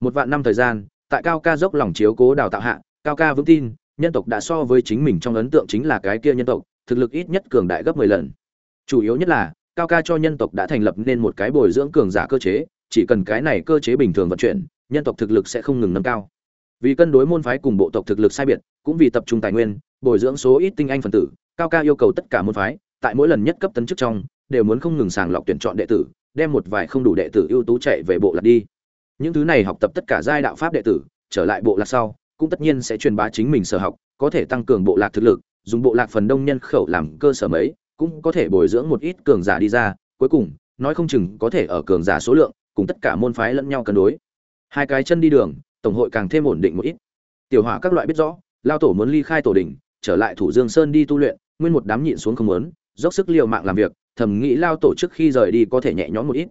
Một vạn năm thời gian, tại cao ca dốc lòng chiếu cố đào tạo hạ, cao ca vững tin, nhân tộc đã so với chính mình trong ấn tượng chính là cái kia nhân tộc, thực lực ít nhất cường đại gấp mười lần. Chủ yếu nhất là, cao ca cho nhân tộc đã thành lập nên một cái bồi dưỡng cường giả cơ chế chỉ cần cái này cơ chế bình thường vận chuyển, nhân tộc thực lực sẽ không ngừng nâng cao. Vì cân đối môn phái cùng bộ tộc thực lực sai biệt, cũng vì tập trung tài nguyên, bồi dưỡng số ít tinh anh phần tử, cao ca yêu cầu tất cả môn phái, tại mỗi lần nhất cấp tấn chức trong, đều muốn không ngừng sàng lọc tuyển chọn đệ tử, đem một vài không đủ đệ tử ưu tú chạy về bộ lạc đi. Những thứ này học tập tất cả giai đạo pháp đệ tử, trở lại bộ lạc sau, cũng tất nhiên sẽ truyền bá chính mình sở học, có thể tăng cường bộ lạc thực lực, dùng bộ lạc phần đông nhân khẩu làm cơ sở mấy, cũng có thể bồi dưỡng một ít cường giả đi ra, cuối cùng, nói không chừng có thể ở cường giả số lượng cùng tất cả môn phái lẫn nhau cân đối. Hai cái chân đi đường, tổng hội càng thêm ổn định một ít. Tiểu hỏa các loại biết rõ, lao tổ muốn ly khai tổ đình trở lại thủ dương sơn đi tu luyện, nguyên một đám nhịn xuống không muốn, dốc sức liều mạng làm việc, thầm nghĩ lao tổ trước khi rời đi có thể nhẹ nhõm một ít.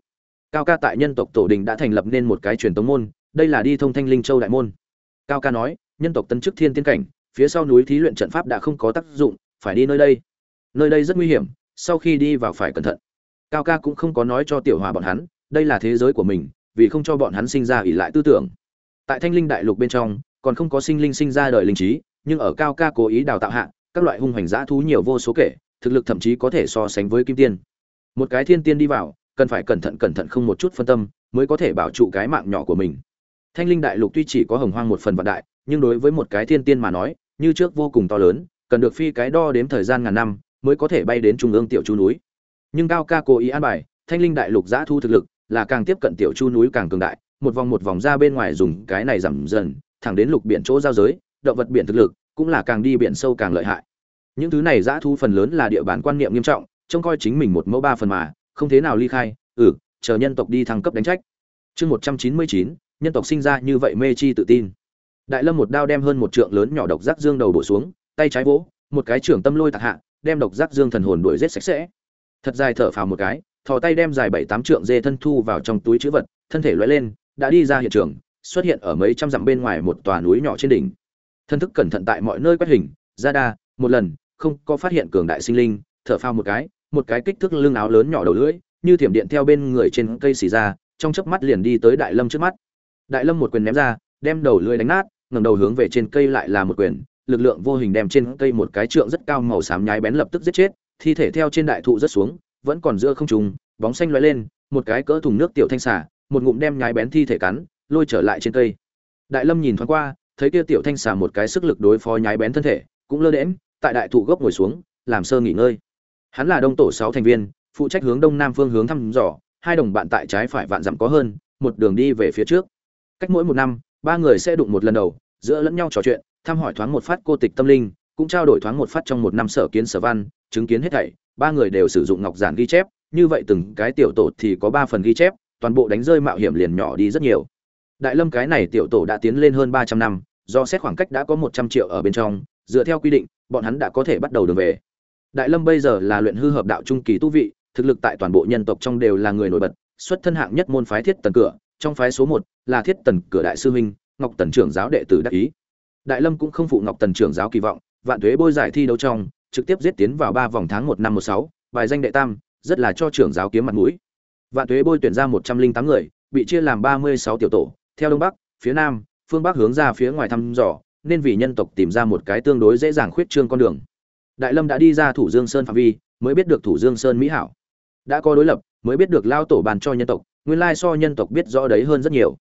Cao ca tại nhân tộc tổ đình đã thành lập nên một cái truyền tống môn, đây là đi thông thanh linh châu đại môn. Cao ca nói, nhân tộc tân chức thiên tiên cảnh, phía sau núi thí luyện trận pháp đã không có tác dụng, phải đi nơi đây. Nơi đây rất nguy hiểm, sau khi đi vào phải cẩn thận. Cao ca cũng không có nói cho tiểu hòa bọn hắn đây là thế giới của mình, vì không cho bọn hắn sinh ra ỉ lại tư tưởng. Tại thanh linh đại lục bên trong, còn không có sinh linh sinh ra đời linh trí, nhưng ở cao ca cố ý đào tạo hạ, các loại hung hoành dã thú nhiều vô số kể, thực lực thậm chí có thể so sánh với kim tiên. Một cái thiên tiên đi vào, cần phải cẩn thận cẩn thận không một chút phân tâm, mới có thể bảo trụ cái mạng nhỏ của mình. Thanh linh đại lục tuy chỉ có hồng hoang một phần vạn đại, nhưng đối với một cái thiên tiên mà nói, như trước vô cùng to lớn, cần được phi cái đo đếm thời gian ngàn năm, mới có thể bay đến trung ương tiểu chu núi. Nhưng cao ca cố ý an bài, thanh linh đại lục giã thu thực lực là càng tiếp cận tiểu chu núi càng cường đại, một vòng một vòng ra bên ngoài dùng cái này giảm dần, thẳng đến lục biển chỗ giao giới, động vật biển thực lực cũng là càng đi biển sâu càng lợi hại. Những thứ này giã thu phần lớn là địa bàn quan niệm nghiêm trọng, trông coi chính mình một mẫu ba phần mà, không thế nào ly khai ừ chờ nhân tộc đi thăng cấp đánh trách. Chương một trăm chín mươi chín, nhân tộc sinh ra như vậy mê chi tự tin. Đại lâm một đao đem hơn một trượng lớn nhỏ độc giác dương đầu bổ xuống, tay trái vỗ, một cái trưởng tâm lôi tạc hạ, đem độc giác dương thần hồn đuổi giết sạch sẽ. Thật dài thở phào một cái thò tay đem dài bảy tám trượng dê thân thu vào trong túi chữ vật, thân thể loay lên, đã đi ra hiện trường, xuất hiện ở mấy trăm dặm bên ngoài một tòa núi nhỏ trên đỉnh. Thân thức cẩn thận tại mọi nơi quét hình, ra đa, một lần, không có phát hiện cường đại sinh linh, thở phào một cái một cái kích thước lưng áo lớn nhỏ đầu lưỡi, như thiểm điện theo bên người trên cây xì ra, trong chớp mắt liền đi tới đại lâm trước mắt. Đại lâm một quyền ném ra, đem đầu lưỡi đánh nát, ngẩng đầu hướng về trên cây lại là một quyền, lực lượng vô hình đem trên cây một cái trượng rất cao màu xám nhái bén lập tức giết chết, thi thể theo trên đại thụ rất xuống vẫn còn giữa không trùng bóng xanh lóe lên, một cái cỡ thùng nước tiểu thanh xà, một ngụm đem nhái bén thi thể cắn, lôi trở lại trên cây. Đại lâm nhìn thoáng qua, thấy kia tiểu thanh xà một cái sức lực đối phó nhái bén thân thể, cũng lơ đễm tại đại thụ gốc ngồi xuống, làm sơ nghỉ ngơi. Hắn là đông tổ sáu thành viên, phụ trách hướng đông nam phương hướng thăm dò, hai đồng bạn tại trái phải vạn dặm có hơn, một đường đi về phía trước. Cách mỗi một năm, ba người sẽ đụng một lần đầu, giữa lẫn nhau trò chuyện, thăm hỏi thoáng một phát cô tịch tâm linh, cũng trao đổi thoáng một phát trong một năm sở kiến sở văn, chứng kiến hết thảy ba người đều sử dụng ngọc giản ghi chép, như vậy từng cái tiểu tổ thì có ba phần ghi chép, toàn bộ đánh rơi mạo hiểm liền nhỏ đi rất nhiều. Đại lâm cái này tiểu tổ đã tiến lên hơn ba trăm năm, do xét khoảng cách đã có một trăm triệu ở bên trong, dựa theo quy định, bọn hắn đã có thể bắt đầu đường về. Đại lâm bây giờ là luyện hư hợp đạo trung kỳ tu vị, thực lực tại toàn bộ nhân tộc trong đều là người nổi bật, xuất thân hạng nhất môn phái thiết tần cửa, trong phái số một là thiết tần cửa đại sư huynh, ngọc tần trưởng giáo đệ tử đắc ý. Đại lâm cũng không phụ ngọc tần trưởng giáo kỳ vọng, vạn thuế bôi giải thi đấu trong trực tiếp giết tiến vào ba vòng tháng một năm một sáu bài danh đệ tam, rất là cho trưởng giáo kiếm mặt mũi. Vạn thuế bôi tuyển ra một trăm linh tám người, bị chia làm ba mươi sáu tiểu tổ, theo đông bắc, phía nam, phương bắc hướng ra phía ngoài thăm dò, nên vì nhân tộc tìm ra một cái tương đối dễ dàng khuyết trương con đường. Đại lâm đã đi ra thủ dương sơn phạm vi, mới biết được thủ dương sơn mỹ hảo. Đã có đối lập, mới biết được lao tổ bàn cho nhân tộc, nguyên lai so nhân tộc biết rõ đấy hơn rất nhiều.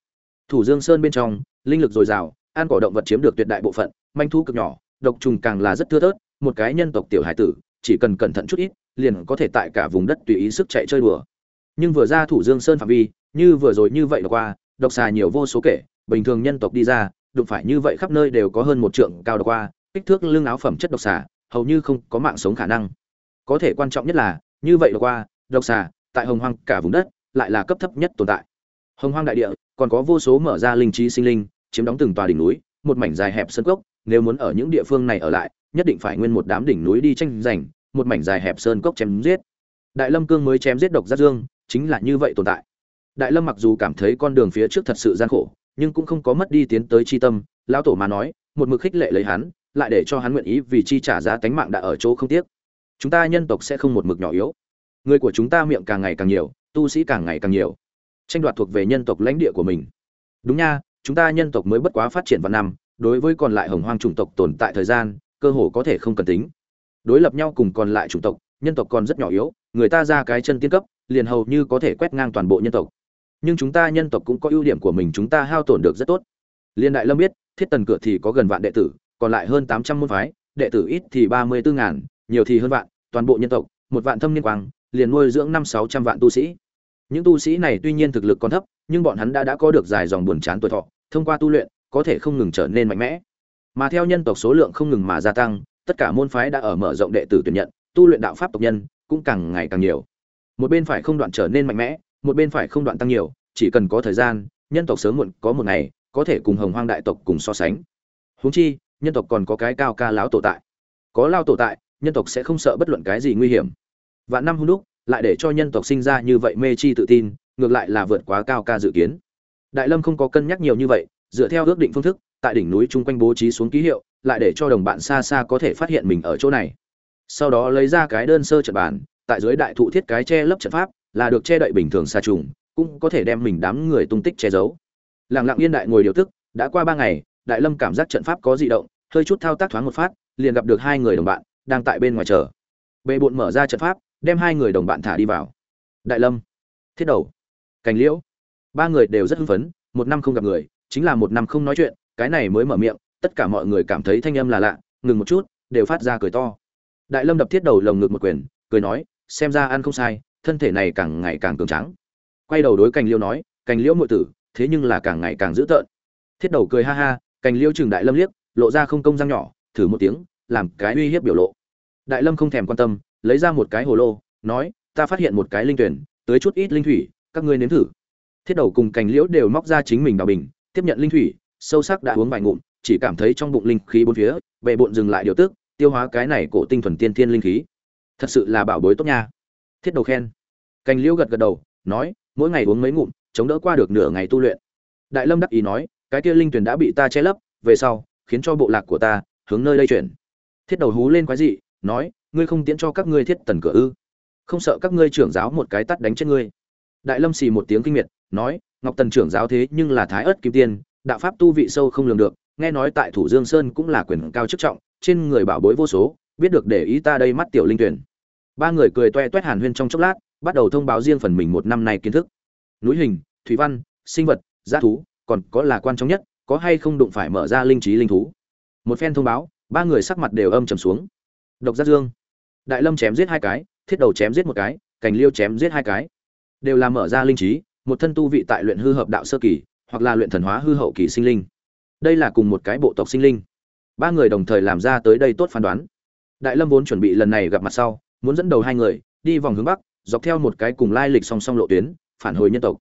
Thủ dương sơn bên trong, linh lực dồi dào, ăn cỏ động vật chiếm được tuyệt đại bộ phận, manh thu cực nhỏ, độc trùng càng là rất thưa thớt một cái nhân tộc tiểu hải tử, chỉ cần cẩn thận chút ít, liền có thể tại cả vùng đất tùy ý sức chạy chơi đùa. Nhưng vừa ra thủ dương sơn phạm vi, như vừa rồi như vậy là qua, độc xà nhiều vô số kể, bình thường nhân tộc đi ra, đụng phải như vậy khắp nơi đều có hơn một trượng cao độc qua, kích thước lưng áo phẩm chất độc xà, hầu như không có mạng sống khả năng. Có thể quan trọng nhất là, như vậy độc qua, độc xà, tại hồng hoang cả vùng đất, lại là cấp thấp nhất tồn tại. Hồng hoang đại địa, còn có vô số mở ra linh trí sinh linh, chiếm đóng từng tòa đỉnh núi, một mảnh dài hẹp sơn cốc, nếu muốn ở những địa phương này ở lại nhất định phải nguyên một đám đỉnh núi đi tranh giành, một mảnh dài hẹp sơn cốc chém giết. Đại lâm cương mới chém giết độc giác dương, chính là như vậy tồn tại. Đại lâm mặc dù cảm thấy con đường phía trước thật sự gian khổ, nhưng cũng không có mất đi tiến tới chi tâm, lão tổ mà nói, một mực khích lệ lấy hắn, lại để cho hắn nguyện ý vì chi trả giá tánh mạng đã ở chỗ không tiếc. Chúng ta nhân tộc sẽ không một mực nhỏ yếu. Người của chúng ta miệng càng ngày càng nhiều, tu sĩ càng ngày càng nhiều. Tranh đoạt thuộc về nhân tộc lãnh địa của mình. Đúng nha, chúng ta nhân tộc mới bất quá phát triển vào năm, đối với còn lại hồng hoang chủng tộc tồn tại thời gian cơ hồ có thể không cần tính. Đối lập nhau cùng còn lại chủng tộc, nhân tộc còn rất nhỏ yếu, người ta ra cái chân tiên cấp, liền hầu như có thể quét ngang toàn bộ nhân tộc. Nhưng chúng ta nhân tộc cũng có ưu điểm của mình, chúng ta hao tổn được rất tốt. Liên đại lâm biết, thiết tần cửa thì có gần vạn đệ tử, còn lại hơn tám trăm môn phái, đệ tử ít thì ba mươi bốn ngàn, nhiều thì hơn vạn, toàn bộ nhân tộc, một vạn thâm niên quang, liền nuôi dưỡng năm sáu trăm vạn tu sĩ. Những tu sĩ này tuy nhiên thực lực còn thấp, nhưng bọn hắn đã đã có được dài dòng buồn chán tuổi thọ, thông qua tu luyện, có thể không ngừng trở nên mạnh mẽ mà theo nhân tộc số lượng không ngừng mà gia tăng, tất cả môn phái đã ở mở rộng đệ tử tuyển nhận, tu luyện đạo pháp tộc nhân cũng càng ngày càng nhiều. Một bên phải không đoạn trở nên mạnh mẽ, một bên phải không đoạn tăng nhiều, chỉ cần có thời gian, nhân tộc sớm muộn có một ngày, có thể cùng hồng hoang đại tộc cùng so sánh. Huống chi, nhân tộc còn có cái cao ca lão tổ tại. Có lao tổ tại, nhân tộc sẽ không sợ bất luận cái gì nguy hiểm. Vạn năm hung đúc, lại để cho nhân tộc sinh ra như vậy mê chi tự tin, ngược lại là vượt quá cao ca dự kiến. Đại lâm không có cân nhắc nhiều như vậy, dựa theo ước định phương thức tại đỉnh núi chung quanh bố trí xuống ký hiệu, lại để cho đồng bạn xa xa có thể phát hiện mình ở chỗ này. Sau đó lấy ra cái đơn sơ trận bàn, tại dưới đại thụ thiết cái che lấp trận pháp, là được che đậy bình thường xa trùng, cũng có thể đem mình đám người tung tích che giấu. Lặng lặng yên đại ngồi điều tức, đã qua ba ngày, đại lâm cảm giác trận pháp có dị động, hơi chút thao tác thoáng một phát, liền gặp được hai người đồng bạn, đang tại bên ngoài chờ. Bệ bộn mở ra trận pháp, đem hai người đồng bạn thả đi vào. Đại lâm, thiết đầu cành liễu. Ba người đều rất hưng phấn, một năm không gặp người, chính là một năm không nói chuyện cái này mới mở miệng, tất cả mọi người cảm thấy thanh âm là lạ, ngừng một chút, đều phát ra cười to. Đại lâm đập thiết đầu lồng ngực một quyền, cười nói, xem ra ăn không sai, thân thể này càng ngày càng cường tráng. quay đầu đối cành liễu nói, cành liễu muội tử, thế nhưng là càng ngày càng dữ tợn. Thiết đầu cười ha ha, cành liễu chừng đại lâm liếc, lộ ra không công răng nhỏ, thử một tiếng, làm cái uy hiếp biểu lộ. Đại lâm không thèm quan tâm, lấy ra một cái hồ lô, nói, ta phát hiện một cái linh tuyển, tới chút ít linh thủy, các ngươi nếm thử. Thiết đầu cùng cành liễu đều móc ra chính mình đào bình, tiếp nhận linh thủy sâu sắc đã uống vài ngụm, chỉ cảm thấy trong bụng linh khí bốn phía bệ bụng dừng lại điều tức, tiêu hóa cái này cổ tinh thuần tiên thiên linh khí. Thật sự là bảo bối tốt nha. Thiết đầu khen. Cành liễu gật gật đầu, nói, mỗi ngày uống mấy ngụm, chống đỡ qua được nửa ngày tu luyện. Đại lâm đắc ý nói, cái kia linh tuyển đã bị ta che lấp, về sau, khiến cho bộ lạc của ta hướng nơi đây chuyển. Thiết đầu hú lên quái dị, nói, ngươi không tiễn cho các ngươi thiết tần cửa ư? Không sợ các ngươi trưởng giáo một cái tát đánh chết ngươi? Đại lâm xì một tiếng kinh miệt, nói, ngọc tần trưởng giáo thế nhưng là thái ớt kim tiên đạo pháp tu vị sâu không lường được, nghe nói tại thủ dương sơn cũng là quyền cao chức trọng, trên người bảo bối vô số, biết được để ý ta đây mắt tiểu linh tuyển. Ba người cười toe toét hàn huyên trong chốc lát, bắt đầu thông báo riêng phần mình một năm nay kiến thức. Núi hình, thủy văn, sinh vật g thú, còn có là quan trọng nhất, có hay không đụng phải mở ra linh trí linh thú. Một phen thông báo, ba người sắc mặt đều âm trầm xuống. Độc giác dương. Đại lâm chém giết hai cái, thiết đầu chém giết một cái cành liêu chém giết hai cái. Đều là mở ra linh trí, một thân tu vị tại luyện hư hợp đạo sơ kỳ hoặc là luyện thần hóa hư hậu kỳ sinh linh. Đây là cùng một cái bộ tộc sinh linh. Ba người đồng thời làm ra tới đây tốt phán đoán. Đại lâm vốn chuẩn bị lần này gặp mặt sau, muốn dẫn đầu hai người, đi vòng hướng bắc, dọc theo một cái cùng lai lịch song song lộ tuyến, phản hồi nhân tộc.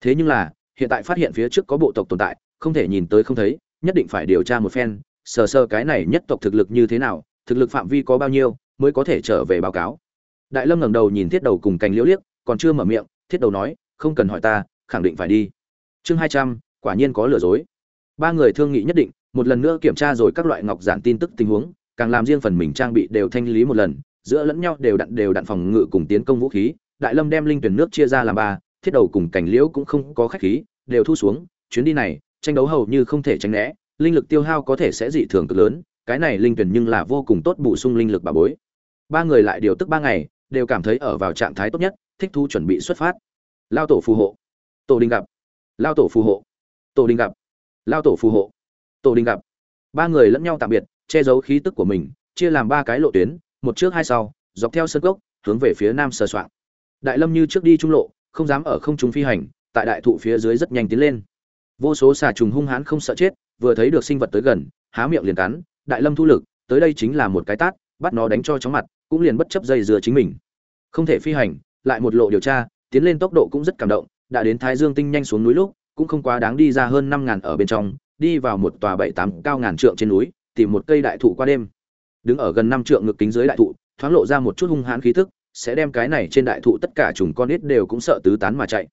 Thế nhưng là, hiện tại phát hiện phía trước có bộ tộc tồn tại, không thể nhìn tới không thấy, nhất định phải điều tra một phen, sờ sơ cái này nhất tộc thực lực như thế nào, thực lực phạm vi có bao nhiêu, mới có thể trở về báo cáo. Đại lâm ngẩng đầu nhìn thiết đầu cùng cành liễu liếc, còn chưa mở miệng, thiết đầu nói, không cần hỏi ta, khẳng định phải đi chương hai trăm, quả nhiên có lừa dối. Ba người thương nghị nhất định, một lần nữa kiểm tra rồi các loại ngọc giản tin tức tình huống, càng làm riêng phần mình trang bị đều thanh lý một lần, giữa lẫn nhau đều đặn đều đặn phòng ngự cùng tiến công vũ khí, đại lâm đem linh tuyển nước chia ra làm ba, thiết đầu cùng cảnh liễu cũng không có khách khí, đều thu xuống, chuyến đi này, tranh đấu hầu như không thể tránh né, linh lực tiêu hao có thể sẽ dị thường cực lớn, cái này linh tuyển nhưng là vô cùng tốt bổ sung linh lực bà bối. Ba người lại điều tức ba ngày, đều cảm thấy ở vào trạng thái tốt nhất, thích thu chuẩn bị xuất phát. Lao tổ phù hộ. Tổ đình gặp lao tổ phù hộ. Tổ đình gặp. Lao tổ phù hộ. Tổ đình gặp. Ba người lẫn nhau tạm biệt, che giấu khí tức của mình, chia làm ba cái lộ tuyến, một trước hai sau, dọc theo sân gốc hướng về phía nam sờ soạn. Đại lâm như trước đi trung lộ, không dám ở không trung phi hành, tại đại thụ phía dưới rất nhanh tiến lên. Vô số xà trùng hung hãn không sợ chết, vừa thấy được sinh vật tới gần, há miệng liền cắn, đại lâm thu lực, tới đây chính là một cái tát, bắt nó đánh cho chóng mặt, cũng liền bất chấp dây dừa chính mình. Không thể phi hành, lại một lộ điều tra, tiến lên tốc độ cũng rất cảm động đã đến thái dương tinh nhanh xuống núi lúc, cũng không quá đáng đi ra hơn năm ngàn ở bên trong, đi vào một tòa bảy tám cao ngàn trượng trên núi, tìm một cây đại thụ qua đêm. Đứng ở gần năm trượng ngực kính dưới đại thụ, thoáng lộ ra một chút hung hãn khí tức, sẽ đem cái này trên đại thụ tất cả trùng con ít đều cũng sợ tứ tán mà chạy.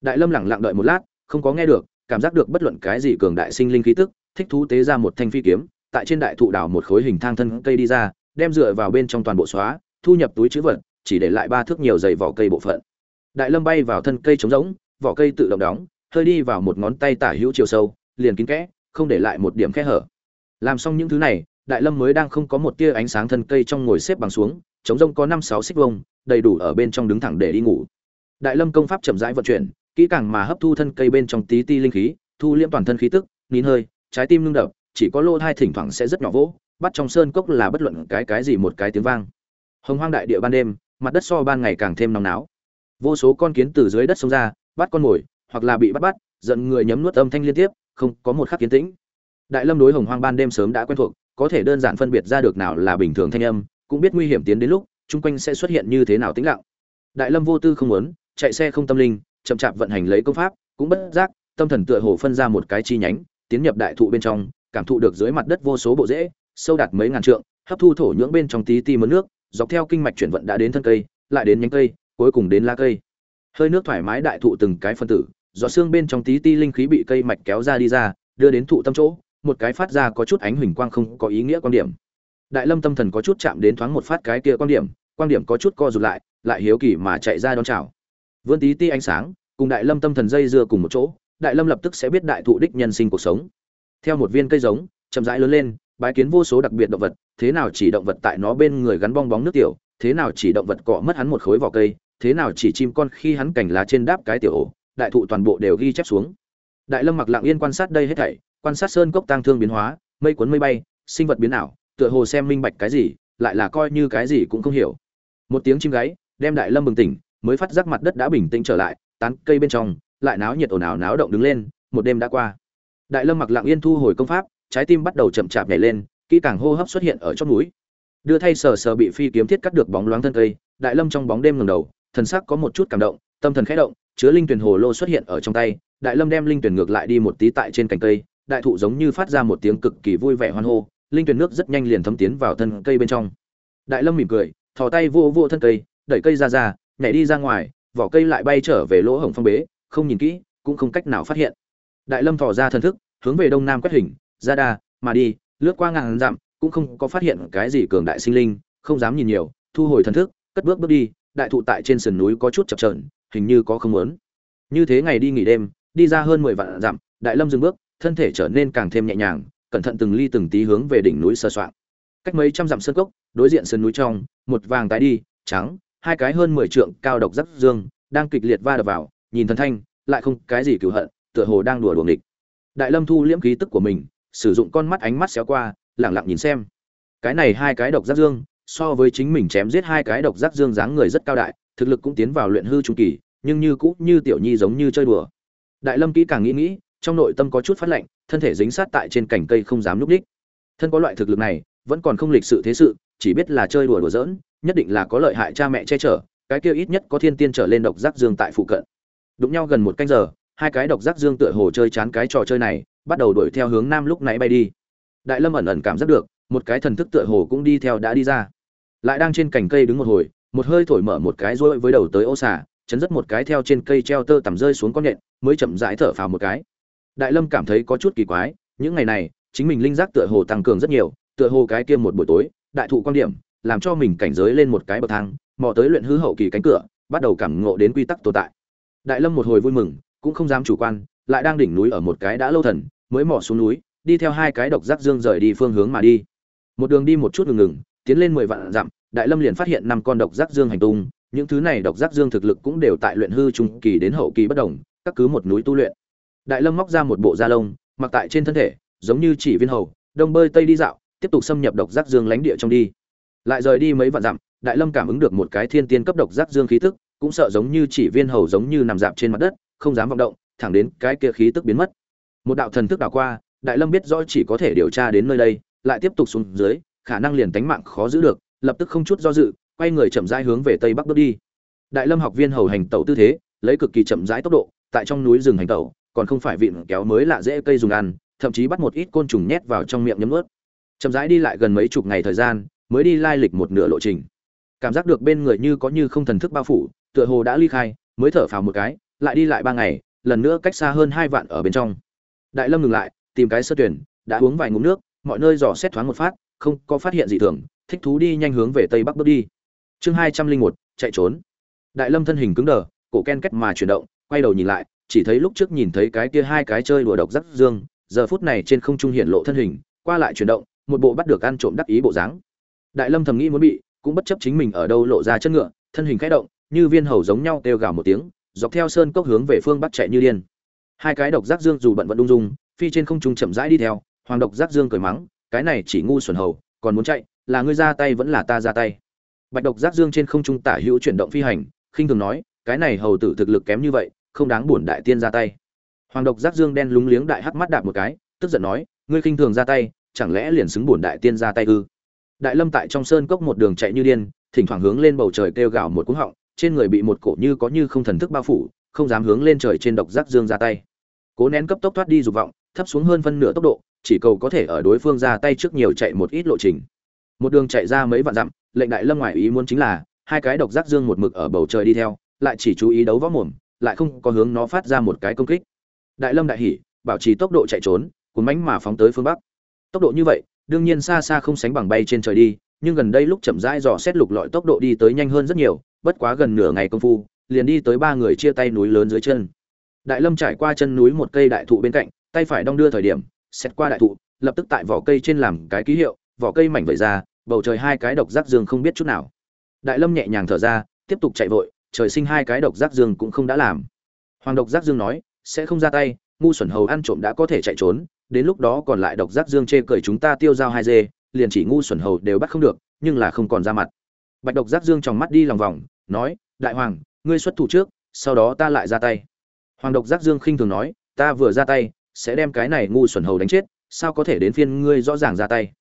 Đại lâm lẳng lặng đợi một lát, không có nghe được, cảm giác được bất luận cái gì cường đại sinh linh khí tức, thích thú tế ra một thanh phi kiếm, tại trên đại thụ đào một khối hình thang thân cây đi ra, đem dựa vào bên trong toàn bộ xóa, thu nhập túi chữ vật, chỉ để lại ba thước nhiều dày vỏ cây bộ phận đại lâm bay vào thân cây trống rỗng, vỏ cây tự động đóng, hơi đi vào một ngón tay tả hữu chiều sâu, liền kín kẽ, không để lại một điểm kẽ hở. Làm xong những thứ này, đại lâm mới đang không có một tia ánh sáng thân cây trong ngồi xếp bằng xuống, trống rông có năm sáu xích vông đầy đủ ở bên trong đứng thẳng để đi ngủ. Đại lâm công pháp chậm rãi vận chuyển, kỹ càng mà hấp thu thân cây bên trong tí ti linh khí, thu liễm toàn thân khí tức, nín hơi, trái tim ngưng đập, chỉ có lô thai thỉnh thoảng sẽ rất nhỏ vỗ, bắt trong sơn cốc là bất luận cái cái gì một cái tiếng vang. Hồng hoang đại địa ban đêm, mặt đất so ban ngày càng thêm nóng náo vô số con kiến từ dưới đất xông ra, bắt con mồi, hoặc là bị bắt bắt, giận người nhấm nuốt âm thanh liên tiếp, không có một khắc kiến tĩnh. Đại lâm đối hồng hoang ban đêm sớm đã quen thuộc, có thể đơn giản phân biệt ra được nào là bình thường thanh âm, cũng biết nguy hiểm tiến đến lúc, chung quanh sẽ xuất hiện như thế nào tĩnh lặng. Đại lâm vô tư không muốn, chạy xe không tâm linh, chậm chạp vận hành lấy công pháp, cũng bất giác, tâm thần tựa hồ phân ra một cái chi nhánh, tiến nhập đại thụ bên trong, cảm thụ được dưới mặt đất vô số bộ rễ, sâu đạt mấy ngàn trượng, hấp thu thổ nhưỡng bên trong tí ti mớn nước, dọc theo kinh mạch chuyển vận đã đến thân cây, lại đến nhánh cây cuối cùng đến lá cây. Hơi nước thoải mái đại thụ từng cái phân tử gió xương bên trong tí ti linh khí bị cây mạch kéo ra đi ra, đưa đến thụ tâm chỗ, một cái phát ra có chút ánh huỳnh quang không có ý nghĩa quan điểm. Đại lâm tâm thần có chút chạm đến thoáng một phát cái kia quan điểm quan điểm có chút co rụt lại lại hiếu kỳ mà chạy ra đón chào. Vươn tí ti ánh sáng, cùng đại lâm tâm thần dây dưa cùng một chỗ, đại lâm lập tức sẽ biết đại thụ đích nhân sinh cuộc sống. Theo một viên cây giống, chậm rãi lớn lên, bái kiến vô số đặc biệt động vật, thế nào chỉ động vật tại nó bên người gắn bong bóng nước tiểu, thế nào chỉ động vật cọ mất hắn một khối vỏ cây thế nào chỉ chim con khi hắn cảnh lá trên đáp cái tiểu ổ, đại thụ toàn bộ đều ghi chép xuống. Đại lâm mặc lặng yên quan sát đây hết thảy, quan sát sơn cốc tăng thương biến hóa, mây cuốn mây bay, sinh vật biến ảo, tựa hồ xem minh bạch cái gì, lại là coi như cái gì cũng không hiểu. Một tiếng chim gáy, đem đại lâm bừng tỉnh, mới phát giác mặt đất đã bình tĩnh trở lại, tán cây bên trong, lại náo nhiệt ồn ào náo động đứng lên, một đêm đã qua. Đại lâm mặc lặng yên thu hồi công pháp, trái tim bắt đầu chậm chạp nhảy lên, kỹ càng hô hấp xuất hiện ở trong núi đưa thay sờ sờ bị phi kiếm thiết cắt được bóng loáng thân cây, đại lâm trong bóng đêm ngầm đầu thần sắc có một chút cảm động, tâm thần khẽ động, chứa linh tuyển hồ lô xuất hiện ở trong tay, đại lâm đem linh tuyển ngược lại đi một tí tại trên cành cây, đại thụ giống như phát ra một tiếng cực kỳ vui vẻ hoan hô, linh tuyển nước rất nhanh liền thấm tiến vào thân cây bên trong. Đại lâm mỉm cười, thò tay vô vô thân cây, đẩy cây ra ra, nhảy đi ra ngoài, vỏ cây lại bay trở về lỗ hổng phong bế, không nhìn kỹ, cũng không cách nào phát hiện. Đại lâm thò ra thân thức, hướng về đông nam quét hình, ra đa, mà đi, lướt qua ngàn dặm, cũng không có phát hiện cái gì cường đại sinh linh, không dám nhìn nhiều, thu hồi thần thức, cất bước bước đi đại thụ tại trên sườn núi có chút chập trờn hình như có không muốn. Như thế ngày đi nghỉ đêm, đi ra hơn mười vạn dặm, đại lâm dừng bước, thân thể trở nên càng thêm nhẹ nhàng, cẩn thận từng ly từng tí hướng về đỉnh núi sơ soạn. Cách mấy trăm dặm sơn cốc, đối diện sườn núi trong, một vàng tái đi, trắng, hai cái hơn mười trượng cao độc rắc dương, đang kịch liệt va đập vào, nhìn thần thanh, lại không cái gì cửu hận, tựa hồ đang đùa đùa nghịch. Đại lâm thu liễm khí tức của mình, sử dụng con mắt ánh mắt xéo qua lẳng lặng nhìn xem. Cái này hai cái độc giác dương so với chính mình chém giết hai cái độc giác dương dáng người rất cao đại, thực lực cũng tiến vào luyện hư trung kỳ, nhưng như cũ như tiểu nhi giống như chơi đùa. Đại lâm kỹ càng nghĩ nghĩ, trong nội tâm có chút phát lạnh, thân thể dính sát tại trên cành cây không dám núp đích. Thân có loại thực lực này, vẫn còn không lịch sự thế sự, chỉ biết là chơi đùa đùa giỡn, nhất định là có lợi hại cha mẹ che chở, cái kia ít nhất có thiên tiên trở lên độc giác dương tại phụ cận. Đụng nhau gần một canh giờ, hai cái độc giác dương tựa hồ chơi chán cái trò chơi này, bắt đầu đuổi theo hướng nam lúc nãy bay đi. Đại lâm ẩn ẩn cảm giác được, một cái thần thức tựa hồ cũng đi theo đã đi ra lại đang trên cành cây đứng một hồi, một hơi thổi mở một cái rối với đầu tới ô xả chấn rất một cái theo trên cây treo tơ tằm rơi xuống con nện mới chậm rãi thở phào một cái. Đại lâm cảm thấy có chút kỳ quái, những ngày này, chính mình linh giác tựa hồ tăng cường rất nhiều, tựa hồ cái kia một buổi tối, đại thụ quan điểm, làm cho mình cảnh giới lên một cái bậc thang, mò tới luyện hư hậu kỳ cánh cửa, bắt đầu cảm ngộ đến quy tắc tồn tại. Đại lâm một hồi vui mừng, cũng không dám chủ quan, lại đang đỉnh núi ở một cái đã lâu thần, mới mò xuống núi, đi theo hai cái độc giác dương rời đi phương hướng mà đi. Một đường đi một chút ngừng ngừng tiến lên mười vạn dặm, đại lâm liền phát hiện năm con độc giác dương hành tung, những thứ này độc giác dương thực lực cũng đều tại luyện hư trung kỳ đến hậu kỳ bất đồng, các cứ một núi tu luyện. Đại lâm móc ra một bộ da lông, mặc tại trên thân thể, giống như chỉ viên hầu, đông bơi tây đi dạo, tiếp tục xâm nhập độc giác dương lãnh địa trong đi. Lại rời đi mấy vạn dặm, đại lâm cảm ứng được một cái thiên tiên cấp độc giác dương khí tức, cũng sợ giống như chỉ viên hầu giống như nằm dạp trên mặt đất, không dám vọng động, thẳng đến cái kia khí tức biến mất. Một đạo thần thức đảo qua, đại lâm biết rõ chỉ có thể điều tra đến nơi đây, lại tiếp tục xuống dưới khả năng liền tánh mạng khó giữ được, lập tức không chút do dự, quay người chậm rãi hướng về tây bắc bước đi. Đại lâm học viên hầu hành tẩu tư thế, lấy cực kỳ chậm rãi tốc độ, tại trong núi rừng hành tẩu, còn không phải vịn kéo mới lạ dễ cây dùng ăn, thậm chí bắt một ít côn trùng nhét vào trong miệng nhấm ướt chậm rãi đi lại gần mấy chục ngày thời gian, mới đi lai lịch một nửa lộ trình. Cảm giác được bên người như có như không thần thức bao phủ, tựa hồ đã ly khai, mới thở phào một cái, lại đi lại ba ngày, lần nữa cách xa hơn hai vạn ở bên trong. Đại lâm ngừng lại, tìm cái sơ tuyển, đã uống vài ngụm nước, mọi nơi dò xét thoáng một phát không có phát hiện gì thường, thích thú đi nhanh hướng về tây bắc bước đi. Chương hai trăm linh một, chạy trốn. Đại lâm thân hình cứng đờ, cổ ken kết mà chuyển động, quay đầu nhìn lại, chỉ thấy lúc trước nhìn thấy cái kia hai cái chơi đùa độc rất dương, giờ phút này trên không trung hiện lộ thân hình, qua lại chuyển động, một bộ bắt được ăn trộm đắc ý bộ dáng. Đại lâm thầm nghĩ muốn bị, cũng bất chấp chính mình ở đâu lộ ra chân ngựa, thân hình khẽ động, như viên hầu giống nhau kêu gào một tiếng, dọc theo sơn cốc hướng về phương bắc chạy như điên. Hai cái độc giác dương dù bận vận đung dung, phi trên không trung chậm rãi đi theo, hoàng độc giác dương cười mắng cái này chỉ ngu xuẩn hầu, còn muốn chạy, là ngươi ra tay vẫn là ta ra tay. Bạch độc giác dương trên không trung tả hữu chuyển động phi hành, khinh thường nói, cái này hầu tử thực lực kém như vậy, không đáng buồn đại tiên ra tay. Hoàng độc giác dương đen lúng liếng đại hắc mắt đạp một cái, tức giận nói, ngươi khinh thường ra tay, chẳng lẽ liền xứng buồn đại tiên ra tay ư? Đại lâm tại trong sơn cốc một đường chạy như điên, thỉnh thoảng hướng lên bầu trời kêu gào một cú họng, trên người bị một cổ như có như không thần thức bao phủ, không dám hướng lên trời trên độc giác dương ra tay. Cố nén cấp tốc thoát đi dục vọng, thấp xuống hơn phân nửa tốc độ chỉ cầu có thể ở đối phương ra tay trước nhiều chạy một ít lộ trình. Một đường chạy ra mấy vạn dặm, lệnh đại lâm ngoại ý muốn chính là, hai cái độc giác dương một mực ở bầu trời đi theo, lại chỉ chú ý đấu võ mồm, lại không có hướng nó phát ra một cái công kích. Đại lâm đại hỉ, bảo trì tốc độ chạy trốn, cuốn mánh mà phóng tới phương bắc. Tốc độ như vậy, đương nhiên xa xa không sánh bằng bay trên trời đi, nhưng gần đây lúc chậm rãi dò xét lục lọi tốc độ đi tới nhanh hơn rất nhiều, bất quá gần nửa ngày công phu, liền đi tới ba người chia tay núi lớn dưới chân. Đại lâm trải qua chân núi một cây đại thụ bên cạnh, tay phải đong đưa thời điểm xét qua đại thụ, lập tức tại vỏ cây trên làm cái ký hiệu, vỏ cây mảnh vẩy ra, bầu trời hai cái độc giác dương không biết chút nào. Đại lâm nhẹ nhàng thở ra, tiếp tục chạy vội, trời sinh hai cái độc giác dương cũng không đã làm. Hoàng độc giác dương nói, sẽ không ra tay, ngu xuẩn hầu ăn trộm đã có thể chạy trốn, đến lúc đó còn lại độc giác dương chê cười chúng ta tiêu dao hai dê, liền chỉ ngu xuẩn hầu đều bắt không được, nhưng là không còn ra mặt. Bạch độc giác dương tròng mắt đi lòng vòng, nói, đại hoàng, ngươi xuất thủ trước, sau đó ta lại ra tay. Hoàng độc giác dương khinh thường nói, ta vừa ra tay sẽ đem cái này ngu xuẩn hầu đánh chết, sao có thể đến phiên ngươi rõ ràng ra tay?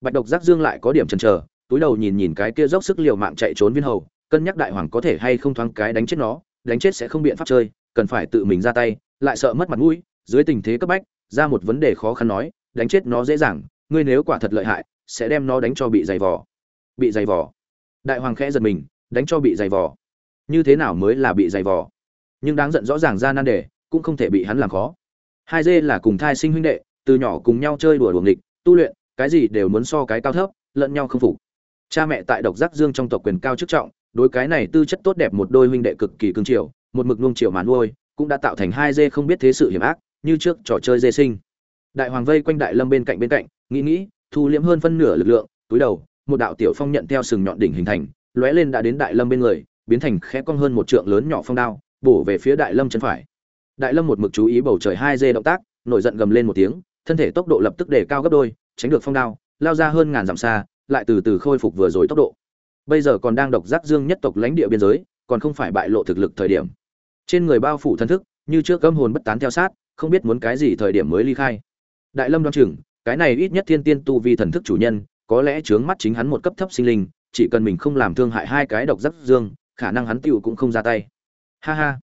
Bạch độc giác dương lại có điểm chần chờ, túi đầu nhìn nhìn cái kia dốc sức liều mạng chạy trốn viên hầu, cân nhắc đại hoàng có thể hay không thoáng cái đánh chết nó, đánh chết sẽ không biện pháp chơi, cần phải tự mình ra tay, lại sợ mất mặt mũi, dưới tình thế cấp bách, ra một vấn đề khó khăn nói, đánh chết nó dễ dàng, ngươi nếu quả thật lợi hại, sẽ đem nó đánh cho bị dày vò. Bị dày vò. Đại hoàng khẽ giật mình, đánh cho bị dày vò. Như thế nào mới là bị dày vò? Nhưng đáng giận rõ ràng ra nan đề, cũng không thể bị hắn làm khó hai dê là cùng thai sinh huynh đệ, từ nhỏ cùng nhau chơi đùa đuồng địch tu luyện, cái gì đều muốn so cái cao thấp, lẫn nhau không phục. Cha mẹ tại độc giác dương trong tộc quyền cao chức trọng, đối cái này tư chất tốt đẹp một đôi huynh đệ cực kỳ cương triều một mực nuông triều mà nuôi, cũng đã tạo thành hai dê không biết thế sự hiểm ác, như trước trò chơi dê sinh. Đại hoàng vây quanh đại lâm bên cạnh bên cạnh, nghĩ nghĩ, thu liễm hơn phân nửa lực lượng, túi đầu, một đạo tiểu phong nhận theo sừng nhọn đỉnh hình thành, lóe lên đã đến đại lâm bên người, biến thành khẽ cong hơn một trượng lớn nhỏ phong đao, bổ về phía đại lâm chân phải đại lâm một mực chú ý bầu trời hai dê động tác, nổi giận gầm lên một tiếng, thân thể tốc độ lập tức đề cao gấp đôi, tránh được phong đao, lao ra hơn ngàn dặm xa, lại từ từ khôi phục vừa rồi tốc độ. Bây giờ còn đang độc giác dương nhất tộc lãnh địa biên giới, còn không phải bại lộ thực lực thời điểm. Trên người bao phủ thân thức, như trước cấm hồn bất tán theo sát, không biết muốn cái gì thời điểm mới ly khai. Đại lâm đoan chừng, cái này ít nhất thiên tiên tu vi thần thức chủ nhân, có lẽ chướng mắt chính hắn một cấp thấp sinh linh, chỉ cần mình không làm thương hại hai cái độc giác dương, khả năng hắn tựu cũng không ra tay. Ha ha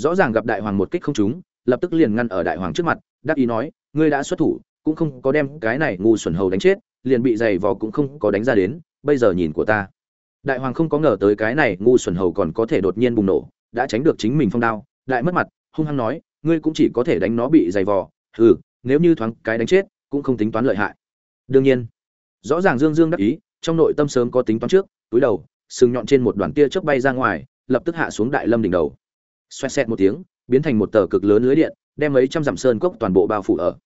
rõ ràng gặp đại hoàng một kích không trúng, lập tức liền ngăn ở đại hoàng trước mặt, đắc ý nói, ngươi đã xuất thủ, cũng không có đem cái này ngu xuẩn hầu đánh chết, liền bị giày vò cũng không có đánh ra đến, bây giờ nhìn của ta. Đại hoàng không có ngờ tới cái này ngu xuẩn hầu còn có thể đột nhiên bùng nổ, đã tránh được chính mình phong đao, đại mất mặt, hung hăng nói, ngươi cũng chỉ có thể đánh nó bị giày vò ừ nếu như thoáng cái đánh chết, cũng không tính toán lợi hại. Đương nhiên, rõ ràng dương dương đắc ý, trong nội tâm sớm có tính toán trước, túi đầu, sừng nhọn trên một đoàn tia chớp bay ra ngoài, lập tức hạ xuống đại lâm đỉnh đầu xoẹt xẹt một tiếng, biến thành một tờ cực lớn lưới điện, đem mấy trăm dặm sơn cốc toàn bộ bao phủ ở.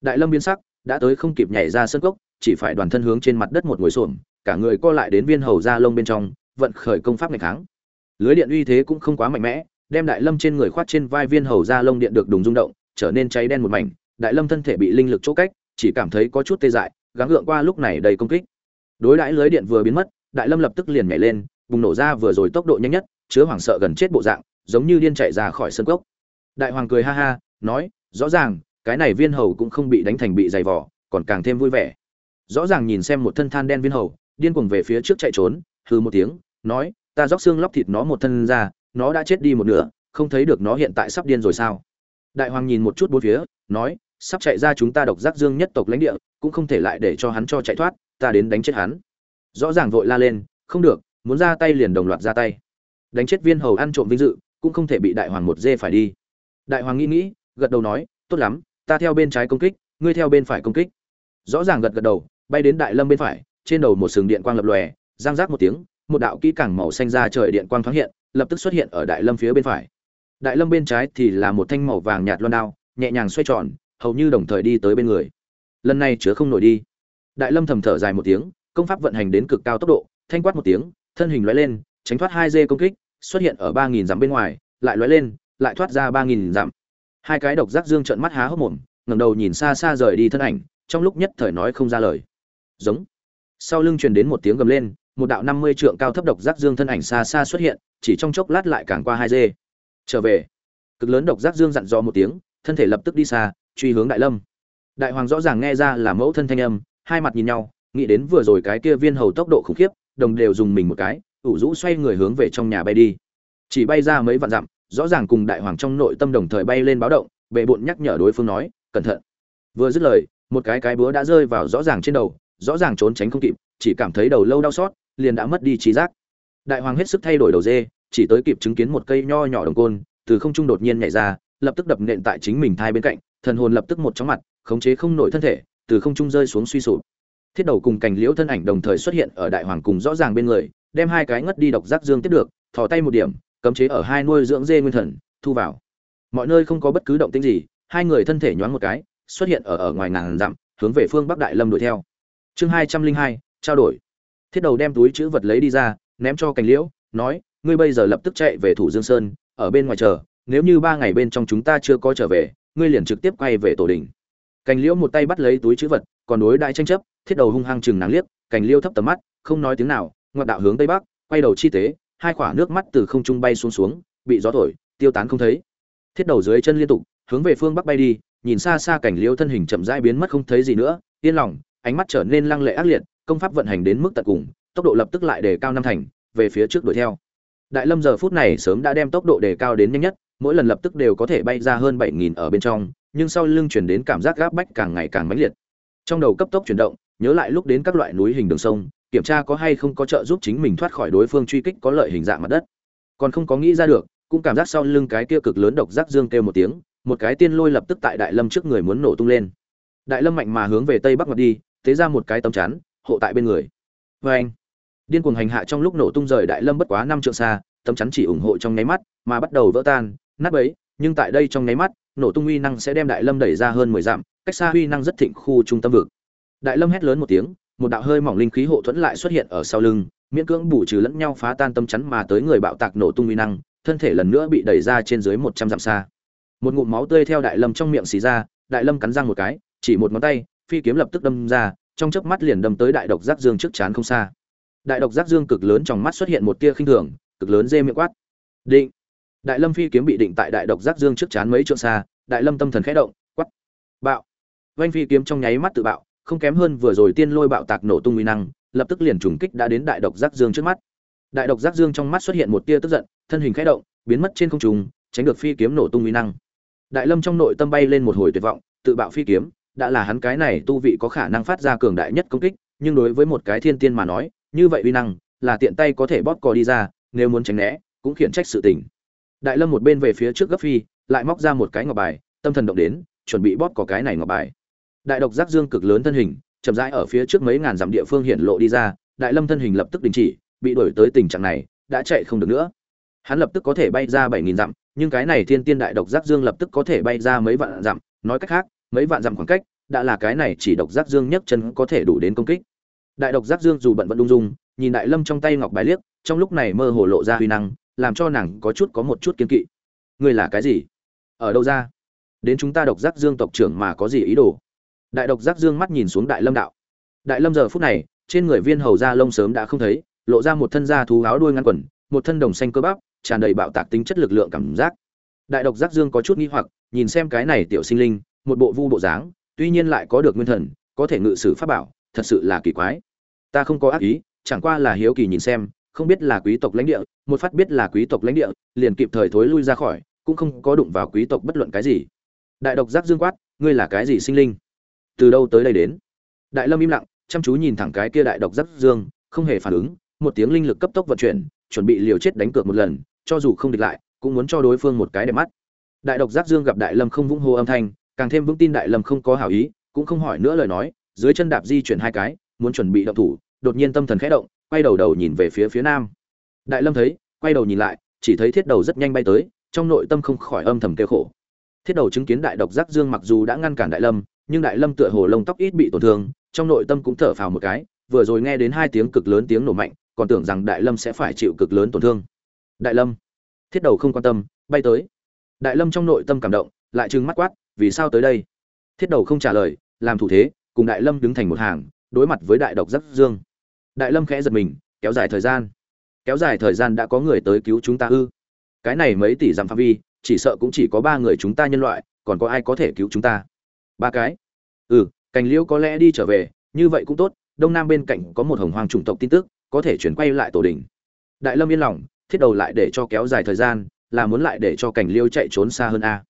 Đại lâm biến sắc, đã tới không kịp nhảy ra sơn cốc, chỉ phải đoàn thân hướng trên mặt đất một ngồi xổm, cả người co lại đến viên hầu da lông bên trong, vận khởi công pháp ngày kháng. Lưới điện uy thế cũng không quá mạnh mẽ, đem đại lâm trên người khoát trên vai viên hầu da lông điện được đùng rung động, trở nên cháy đen một mảnh, đại lâm thân thể bị linh lực chỗ cách, chỉ cảm thấy có chút tê dại, gắng gượng qua lúc này đầy công kích. Đối đãi lưới điện vừa biến mất, đại lâm lập tức liền nhảy lên, bùng nổ ra vừa rồi tốc độ nhanh nhất, chứa hoảng sợ gần chết bộ dạng giống như điên chạy ra khỏi sân cốc. Đại hoàng cười ha ha, nói, rõ ràng, cái này viên hầu cũng không bị đánh thành bị dày vỏ còn càng thêm vui vẻ. Rõ ràng nhìn xem một thân than đen viên hầu, điên cuồng về phía trước chạy trốn hư một tiếng, nói, ta róc xương lóc thịt nó một thân ra, nó đã chết đi một nửa, không thấy được nó hiện tại sắp điên rồi sao? Đại hoàng nhìn một chút bốn phía, nói, sắp chạy ra chúng ta độc giác dương nhất tộc lãnh địa, cũng không thể lại để cho hắn cho chạy thoát, ta đến đánh chết hắn. Rõ ràng vội la lên, không được, muốn ra tay liền đồng loạt ra tay. Đánh chết viên hầu ăn trộm vinh dự cũng không thể bị đại hoàng một dê phải đi. Đại hoàng nghĩ nghĩ, gật đầu nói, tốt lắm, ta theo bên trái công kích, ngươi theo bên phải công kích. Rõ ràng gật gật đầu, bay đến đại lâm bên phải, trên đầu một sừng điện quang lập lòe, giang rác một tiếng, một đạo kỹ càng màu xanh ra trời điện quang thoáng hiện, lập tức xuất hiện ở đại lâm phía bên phải. Đại lâm bên trái thì là một thanh màu vàng nhạt loan đao, nhẹ nhàng xoay tròn, hầu như đồng thời đi tới bên người. Lần này chứa không nổi đi. Đại lâm thầm thở dài một tiếng, công pháp vận hành đến cực cao tốc độ, thanh quát một tiếng, thân hình lóe lên, tránh thoát hai dê công kích xuất hiện ở ba nghìn dặm bên ngoài, lại lóe lên, lại thoát ra ba nghìn dặm. Hai cái độc giác dương trợn mắt há hốc mồm, ngẩng đầu nhìn xa xa rời đi thân ảnh, trong lúc nhất thời nói không ra lời. Giống. Sau lưng truyền đến một tiếng gầm lên, một đạo năm mươi trượng cao thấp độc giác dương thân ảnh xa xa xuất hiện, chỉ trong chốc lát lại càng qua hai dê. Trở về. Cực lớn độc giác dương dặn dò một tiếng, thân thể lập tức đi xa, truy hướng đại lâm. Đại hoàng rõ ràng nghe ra là mẫu thân thanh âm, hai mặt nhìn nhau, nghĩ đến vừa rồi cái kia viên hầu tốc độ khủng khiếp, đồng đều dùng mình một cái ủ rũ xoay người hướng về trong nhà bay đi. Chỉ bay ra mấy vạn dặm, rõ ràng cùng đại hoàng trong nội tâm đồng thời bay lên báo động, bệ bộn nhắc nhở đối phương nói, cẩn thận. Vừa dứt lời, một cái cái búa đã rơi vào rõ ràng trên đầu, rõ ràng trốn tránh không kịp, chỉ cảm thấy đầu lâu đau xót, liền đã mất đi trí giác. Đại hoàng hết sức thay đổi đầu dê, chỉ tới kịp chứng kiến một cây nho nhỏ đồng côn, từ không trung đột nhiên nhảy ra, lập tức đập nện tại chính mình thai bên cạnh, thần hồn lập tức một chóng mặt, khống chế không nổi thân thể, từ không trung rơi xuống suy sụp. Thiết đầu cùng cành liễu thân ảnh đồng thời xuất hiện ở đại hoàng cùng rõ ràng bên người đem hai cái ngất đi độc giác dương tiếp được, thò tay một điểm, cấm chế ở hai nuôi dưỡng dê nguyên thần, thu vào. Mọi nơi không có bất cứ động tĩnh gì, hai người thân thể nhoáng một cái, xuất hiện ở ở ngoài ngàn dặm, hướng về phương bắc đại lâm đuổi theo. Chương hai trăm linh hai, trao đổi. Thiết đầu đem túi chữ vật lấy đi ra, ném cho cành liễu, nói, ngươi bây giờ lập tức chạy về thủ dương sơn, ở bên ngoài chờ, nếu như ba ngày bên trong chúng ta chưa có trở về, ngươi liền trực tiếp quay về tổ đình. Cành liễu một tay bắt lấy túi chữ vật, còn đối đại tranh chấp, thiết đầu hung hăng chừng nắng liếc cành liễu thấp tầm mắt, không nói tiếng nào ngoặt đạo hướng tây bắc, quay đầu chi tế, hai quả nước mắt từ không trung bay xuống xuống, bị gió thổi, tiêu tán không thấy. Thiết đầu dưới chân liên tục, hướng về phương bắc bay đi, nhìn xa xa cảnh liễu thân hình chậm rãi biến mất không thấy gì nữa, yên lòng, ánh mắt trở nên lăng lệ ác liệt, công pháp vận hành đến mức tận cùng, tốc độ lập tức lại đề cao năm thành, về phía trước đuổi theo. Đại lâm giờ phút này sớm đã đem tốc độ đề cao đến nhanh nhất, mỗi lần lập tức đều có thể bay ra hơn bảy nghìn ở bên trong, nhưng sau lưng chuyển đến cảm giác gáp bách càng ngày càng mãnh liệt. Trong đầu cấp tốc chuyển động, nhớ lại lúc đến các loại núi hình đường sông kiểm tra có hay không có trợ giúp chính mình thoát khỏi đối phương truy kích có lợi hình dạng mặt đất. Còn không có nghĩ ra được, cũng cảm giác sau lưng cái kia cực lớn độc giác dương kêu một tiếng, một cái tiên lôi lập tức tại đại lâm trước người muốn nổ tung lên. Đại lâm mạnh mà hướng về tây bắc mặt đi, thế ra một cái tấm chắn, hộ tại bên người. Vê anh, điên cuồng hành hạ trong lúc nổ tung rời đại lâm bất quá năm trượng xa, tấm chắn chỉ ủng hộ trong nháy mắt, mà bắt đầu vỡ tan, nát bấy, nhưng tại đây trong nháy mắt, nổ tung uy năng sẽ đem đại lâm đẩy ra hơn mười dặm, cách xa uy năng rất thịnh khu trung tâm vực. Đại lâm hét lớn một tiếng một đạo hơi mỏng linh khí hộ thuẫn lại xuất hiện ở sau lưng, miễn cưỡng bù trừ lẫn nhau phá tan tâm chắn mà tới người bạo tạc nổ tung uy năng, thân thể lần nữa bị đẩy ra trên dưới một trăm dặm xa. Một ngụm máu tươi theo đại lâm trong miệng xì ra, đại lâm cắn răng một cái, chỉ một ngón tay, phi kiếm lập tức đâm ra, trong chớp mắt liền đâm tới đại độc giác dương trước chán không xa. Đại độc giác dương cực lớn trong mắt xuất hiện một tia khinh thường, cực lớn dê miệng quát. Định. Đại lâm phi kiếm bị định tại đại độc giác dương trước chán mấy trượng xa, đại lâm tâm thần khẽ động, quát. Bạo. Vanh phi kiếm trong nháy mắt tự bạo không kém hơn vừa rồi tiên lôi bạo tạc nổ tung uy năng, lập tức liền trùng kích đã đến đại độc giác dương trước mắt. Đại độc giác dương trong mắt xuất hiện một tia tức giận, thân hình khẽ động, biến mất trên không trung, tránh được phi kiếm nổ tung uy năng. Đại lâm trong nội tâm bay lên một hồi tuyệt vọng, tự bạo phi kiếm, đã là hắn cái này tu vị có khả năng phát ra cường đại nhất công kích, nhưng đối với một cái thiên tiên mà nói, như vậy uy năng, là tiện tay có thể bóp cò đi ra, nếu muốn tránh né, cũng khiển trách sự tình. Đại lâm một bên về phía trước gấp phi, lại móc ra một cái ngọc bài, tâm thần động đến, chuẩn bị bóp cò cái này ngọc bài đại độc giác dương cực lớn thân hình, chậm rãi ở phía trước mấy ngàn dặm địa phương hiện lộ đi ra, đại lâm thân hình lập tức đình chỉ, bị đổi tới tình trạng này, đã chạy không được nữa. Hắn lập tức có thể bay ra bảy nghìn dặm, nhưng cái này thiên tiên đại độc giác dương lập tức có thể bay ra mấy vạn dặm. Nói cách khác, mấy vạn dặm khoảng cách, đã là cái này chỉ độc giác dương nhấc chân có thể đủ đến công kích. Đại độc giác dương dù bận vẫn đung dung, nhìn đại lâm trong tay ngọc bài liếc, trong lúc này mơ hồ lộ ra huy năng, làm cho nàng có chút có một chút kiên kỵ. Ngươi là cái gì? Ở đâu ra? Đến chúng ta độc giác dương tộc trưởng mà có gì ý đồ? Đại độc giác dương mắt nhìn xuống đại lâm đạo. Đại lâm giờ phút này, trên người viên hầu da lông sớm đã không thấy, lộ ra một thân da thú áo đuôi ngăn quần, một thân đồng xanh cơ bắp, tràn đầy bạo tạc tính chất lực lượng cảm giác. Đại độc giác dương có chút nghi hoặc, nhìn xem cái này tiểu sinh linh, một bộ vu bộ dáng, tuy nhiên lại có được nguyên thần, có thể ngự sử pháp bảo, thật sự là kỳ quái. Ta không có ác ý, chẳng qua là hiếu kỳ nhìn xem, không biết là quý tộc lãnh địa, một phát biết là quý tộc lãnh địa, liền kịp thời thối lui ra khỏi, cũng không có đụng vào quý tộc bất luận cái gì. Đại độc giác dương quát, ngươi là cái gì sinh linh? Từ đâu tới đây đến? Đại lâm im lặng, chăm chú nhìn thẳng cái kia đại độc Giáp dương, không hề phản ứng, một tiếng linh lực cấp tốc vận chuyển, chuẩn bị liều chết đánh cược một lần, cho dù không địch lại, cũng muốn cho đối phương một cái đẹp mắt. Đại độc Giáp dương gặp đại lâm không vững hô âm thanh, càng thêm vững tin đại lâm không có hảo ý, cũng không hỏi nữa lời nói, dưới chân đạp di chuyển hai cái, muốn chuẩn bị động thủ, đột nhiên tâm thần khẽ động, quay đầu đầu nhìn về phía phía nam. Đại lâm thấy, quay đầu nhìn lại, chỉ thấy thiết đầu rất nhanh bay tới, trong nội tâm không khỏi âm thầm kêu khổ. Thiết đầu chứng kiến đại độc giác dương mặc dù đã ngăn cản đại lâm nhưng đại lâm tựa hồ lông tóc ít bị tổn thương, trong nội tâm cũng thở phào một cái, vừa rồi nghe đến hai tiếng cực lớn tiếng nổ mạnh, còn tưởng rằng đại lâm sẽ phải chịu cực lớn tổn thương. Đại lâm, thiết đầu không quan tâm, bay tới. Đại lâm trong nội tâm cảm động, lại trừng mắt quát, vì sao tới đây? Thiết đầu không trả lời, làm thủ thế, cùng đại lâm đứng thành một hàng, đối mặt với đại độc giác dương. Đại lâm khẽ giật mình, kéo dài thời gian. Kéo dài thời gian đã có người tới cứu chúng ta ư? Cái này mấy tỷ dặm phạm vi, chỉ sợ cũng chỉ có ba người chúng ta nhân loại, còn có ai có thể cứu chúng ta? Ba cái. Ừ cành liễu có lẽ đi trở về, như vậy cũng tốt, đông nam bên cạnh có một hồng hoàng chủng tộc tin tức, có thể chuyển quay lại tổ đình. Đại lâm yên lòng, thiết đầu lại để cho kéo dài thời gian, là muốn lại để cho cảnh liêu chạy trốn xa hơn a.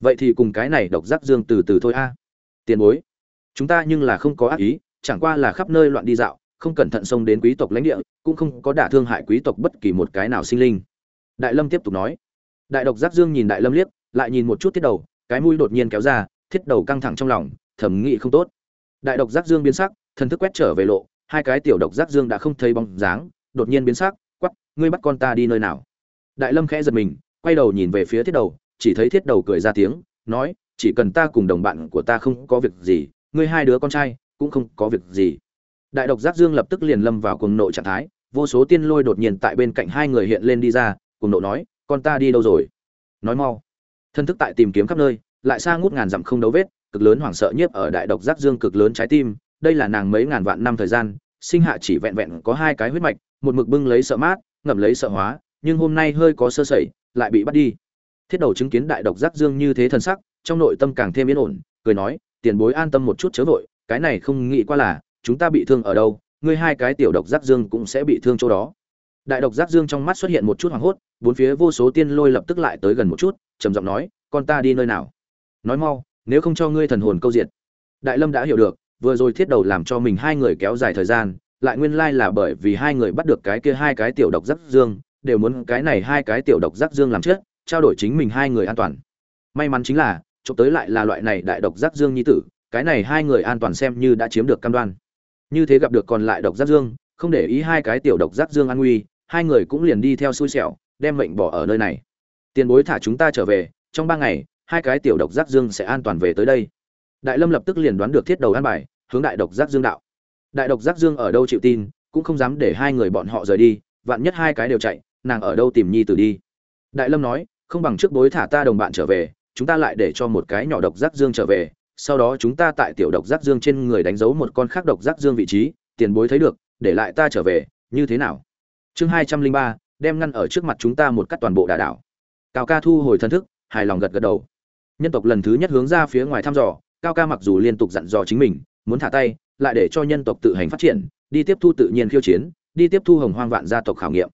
Vậy thì cùng cái này độc giác dương từ từ thôi a. Tiền bối, chúng ta nhưng là không có ác ý, chẳng qua là khắp nơi loạn đi dạo, không cẩn thận xông đến quý tộc lãnh địa, cũng không có đả thương hại quý tộc bất kỳ một cái nào sinh linh. Đại lâm tiếp tục nói. Đại độc giác dương nhìn đại lâm liếc, lại nhìn một chút thiết đầu, cái mũi đột nhiên kéo ra thiết đầu căng thẳng trong lòng thẩm nghị không tốt. Đại độc giác dương biến sắc, thần thức quét trở về lộ, hai cái tiểu độc giác dương đã không thấy bóng dáng, đột nhiên biến sắc quắp ngươi bắt con ta đi nơi nào? Đại lâm khẽ giật mình, quay đầu nhìn về phía thiết đầu, chỉ thấy thiết đầu cười ra tiếng, nói, chỉ cần ta cùng đồng bạn của ta không có việc gì, ngươi hai đứa con trai, cũng không có việc gì. Đại độc giác dương lập tức liền lâm vào cuồng nộ trạng thái, vô số tiên lôi đột nhiên tại bên cạnh hai người hiện lên đi ra, cuồng nộ nói, con ta đi đâu rồi? Nói mau. Thân thức tại tìm kiếm khắp nơi lại xa ngút ngàn dặm không đấu vết, cực lớn hoảng sợ nhiếp ở đại độc giác dương cực lớn trái tim, đây là nàng mấy ngàn vạn năm thời gian, sinh hạ chỉ vẹn vẹn có hai cái huyết mạch, một mực bưng lấy sợ mát, ngậm lấy sợ hóa, nhưng hôm nay hơi có sơ sẩy, lại bị bắt đi. Thiết đầu chứng kiến đại độc giác dương như thế thần sắc, trong nội tâm càng thêm yên ổn, cười nói, tiền bối an tâm một chút chớ vội, cái này không nghĩ qua là, chúng ta bị thương ở đâu, ngươi hai cái tiểu độc giác dương cũng sẽ bị thương chỗ đó. Đại độc giác dương trong mắt xuất hiện một chút hoảng hốt, bốn phía vô số tiên lôi lập tức lại tới gần một chút, trầm giọng nói, con ta đi nơi nào? Nói mau nếu không cho ngươi thần hồn câu diệt. Đại lâm đã hiểu được vừa rồi thiết đầu làm cho mình hai người kéo dài thời gian lại nguyên lai là bởi vì hai người bắt được cái kia hai cái tiểu độc giác dương đều muốn cái này hai cái tiểu độc giác dương làm trước, trao đổi chính mình hai người an toàn. May mắn chính là chụp tới lại là loại này đại độc giác dương nhi tử cái này hai người an toàn xem như đã chiếm được cam đoan. Như thế gặp được còn lại độc giác dương không để ý hai cái tiểu độc giác dương an nguy hai người cũng liền đi theo xui xẻo đem mệnh bỏ ở nơi này. Tiền bối thả chúng ta trở về trong ba ngày hai cái tiểu độc giác dương sẽ an toàn về tới đây. Đại lâm lập tức liền đoán được thiết đầu an bài, hướng đại độc giác dương đạo. Đại độc giác dương ở đâu chịu tin, cũng không dám để hai người bọn họ rời đi, vạn nhất hai cái đều chạy, nàng ở đâu tìm nhi tử đi. Đại lâm nói, không bằng trước bối thả ta đồng bạn trở về, chúng ta lại để cho một cái nhỏ độc giác dương trở về, sau đó chúng ta tại tiểu độc giác dương trên người đánh dấu một con khác độc giác dương vị trí, tiền bối thấy được, để lại ta trở về, như thế nào? Chương hai trăm linh ba, đem ngăn ở trước mặt chúng ta một cắt toàn bộ đà đảo. Cao ca thu hồi thân thức, hài lòng gật gật đầu nhân tộc lần thứ nhất hướng ra phía ngoài thăm dò, cao ca mặc dù liên tục dặn dò chính mình, muốn thả tay, lại để cho nhân tộc tự hành phát triển, đi tiếp thu tự nhiên khiêu chiến, đi tiếp thu hồng hoang vạn gia tộc khảo nghiệm.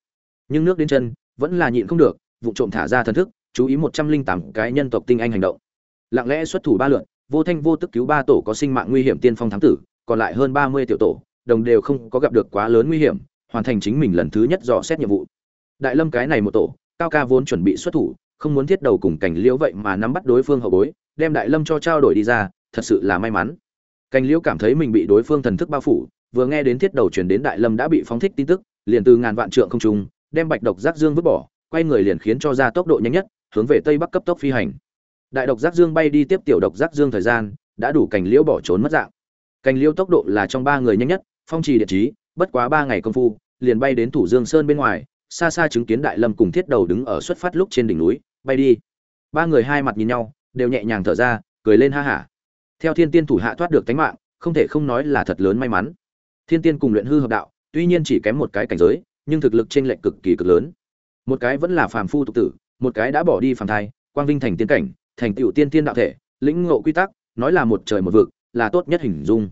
Nhưng nước đến chân, vẫn là nhịn không được, vụ trộm thả ra thần thức, chú ý một trăm linh tám cái nhân tộc tinh anh hành động. Lặng lẽ xuất thủ ba lượn vô thanh vô tức cứu ba tổ có sinh mạng nguy hiểm tiên phong thám tử, còn lại hơn ba mươi tiểu tổ, đồng đều không có gặp được quá lớn nguy hiểm, hoàn thành chính mình lần thứ nhất dò xét nhiệm vụ. Đại lâm cái này một tổ, cao ca vốn chuẩn bị xuất thủ không muốn thiết đầu cùng cảnh liễu vậy mà nắm bắt đối phương hậu bối, đem đại lâm cho trao đổi đi ra, thật sự là may mắn. Cảnh liễu cảm thấy mình bị đối phương thần thức bao phủ, vừa nghe đến thiết đầu chuyển đến đại lâm đã bị phóng thích tin tức, liền từ ngàn vạn trượng không trung, đem bạch độc giác dương vứt bỏ, quay người liền khiến cho ra tốc độ nhanh nhất, hướng về tây bắc cấp tốc phi hành. Đại độc giác dương bay đi tiếp tiểu độc giác dương thời gian, đã đủ cảnh liễu bỏ trốn mất dạng. Cảnh liễu tốc độ là trong ba người nhanh nhất, phong trì điện trí, bất quá ba ngày công phu, liền bay đến thủ dương sơn bên ngoài, xa xa chứng kiến đại lâm cùng thiết đầu đứng ở xuất phát lúc trên đỉnh núi bay đi. Ba người hai mặt nhìn nhau, đều nhẹ nhàng thở ra, cười lên ha hả. Theo thiên tiên thủ hạ thoát được tánh mạng, không thể không nói là thật lớn may mắn. Thiên tiên cùng luyện hư hợp đạo, tuy nhiên chỉ kém một cái cảnh giới, nhưng thực lực t r ê n lệch cực kỳ cực lớn. Một cái vẫn là phàm phu tục tử, một cái đã bỏ đi phàm thai, quang vinh thành tiên cảnh, thành tựu tiên tiên đạo thể, lĩnh ngộ quy tắc, nói là một trời một vực, là tốt nhất hình dung.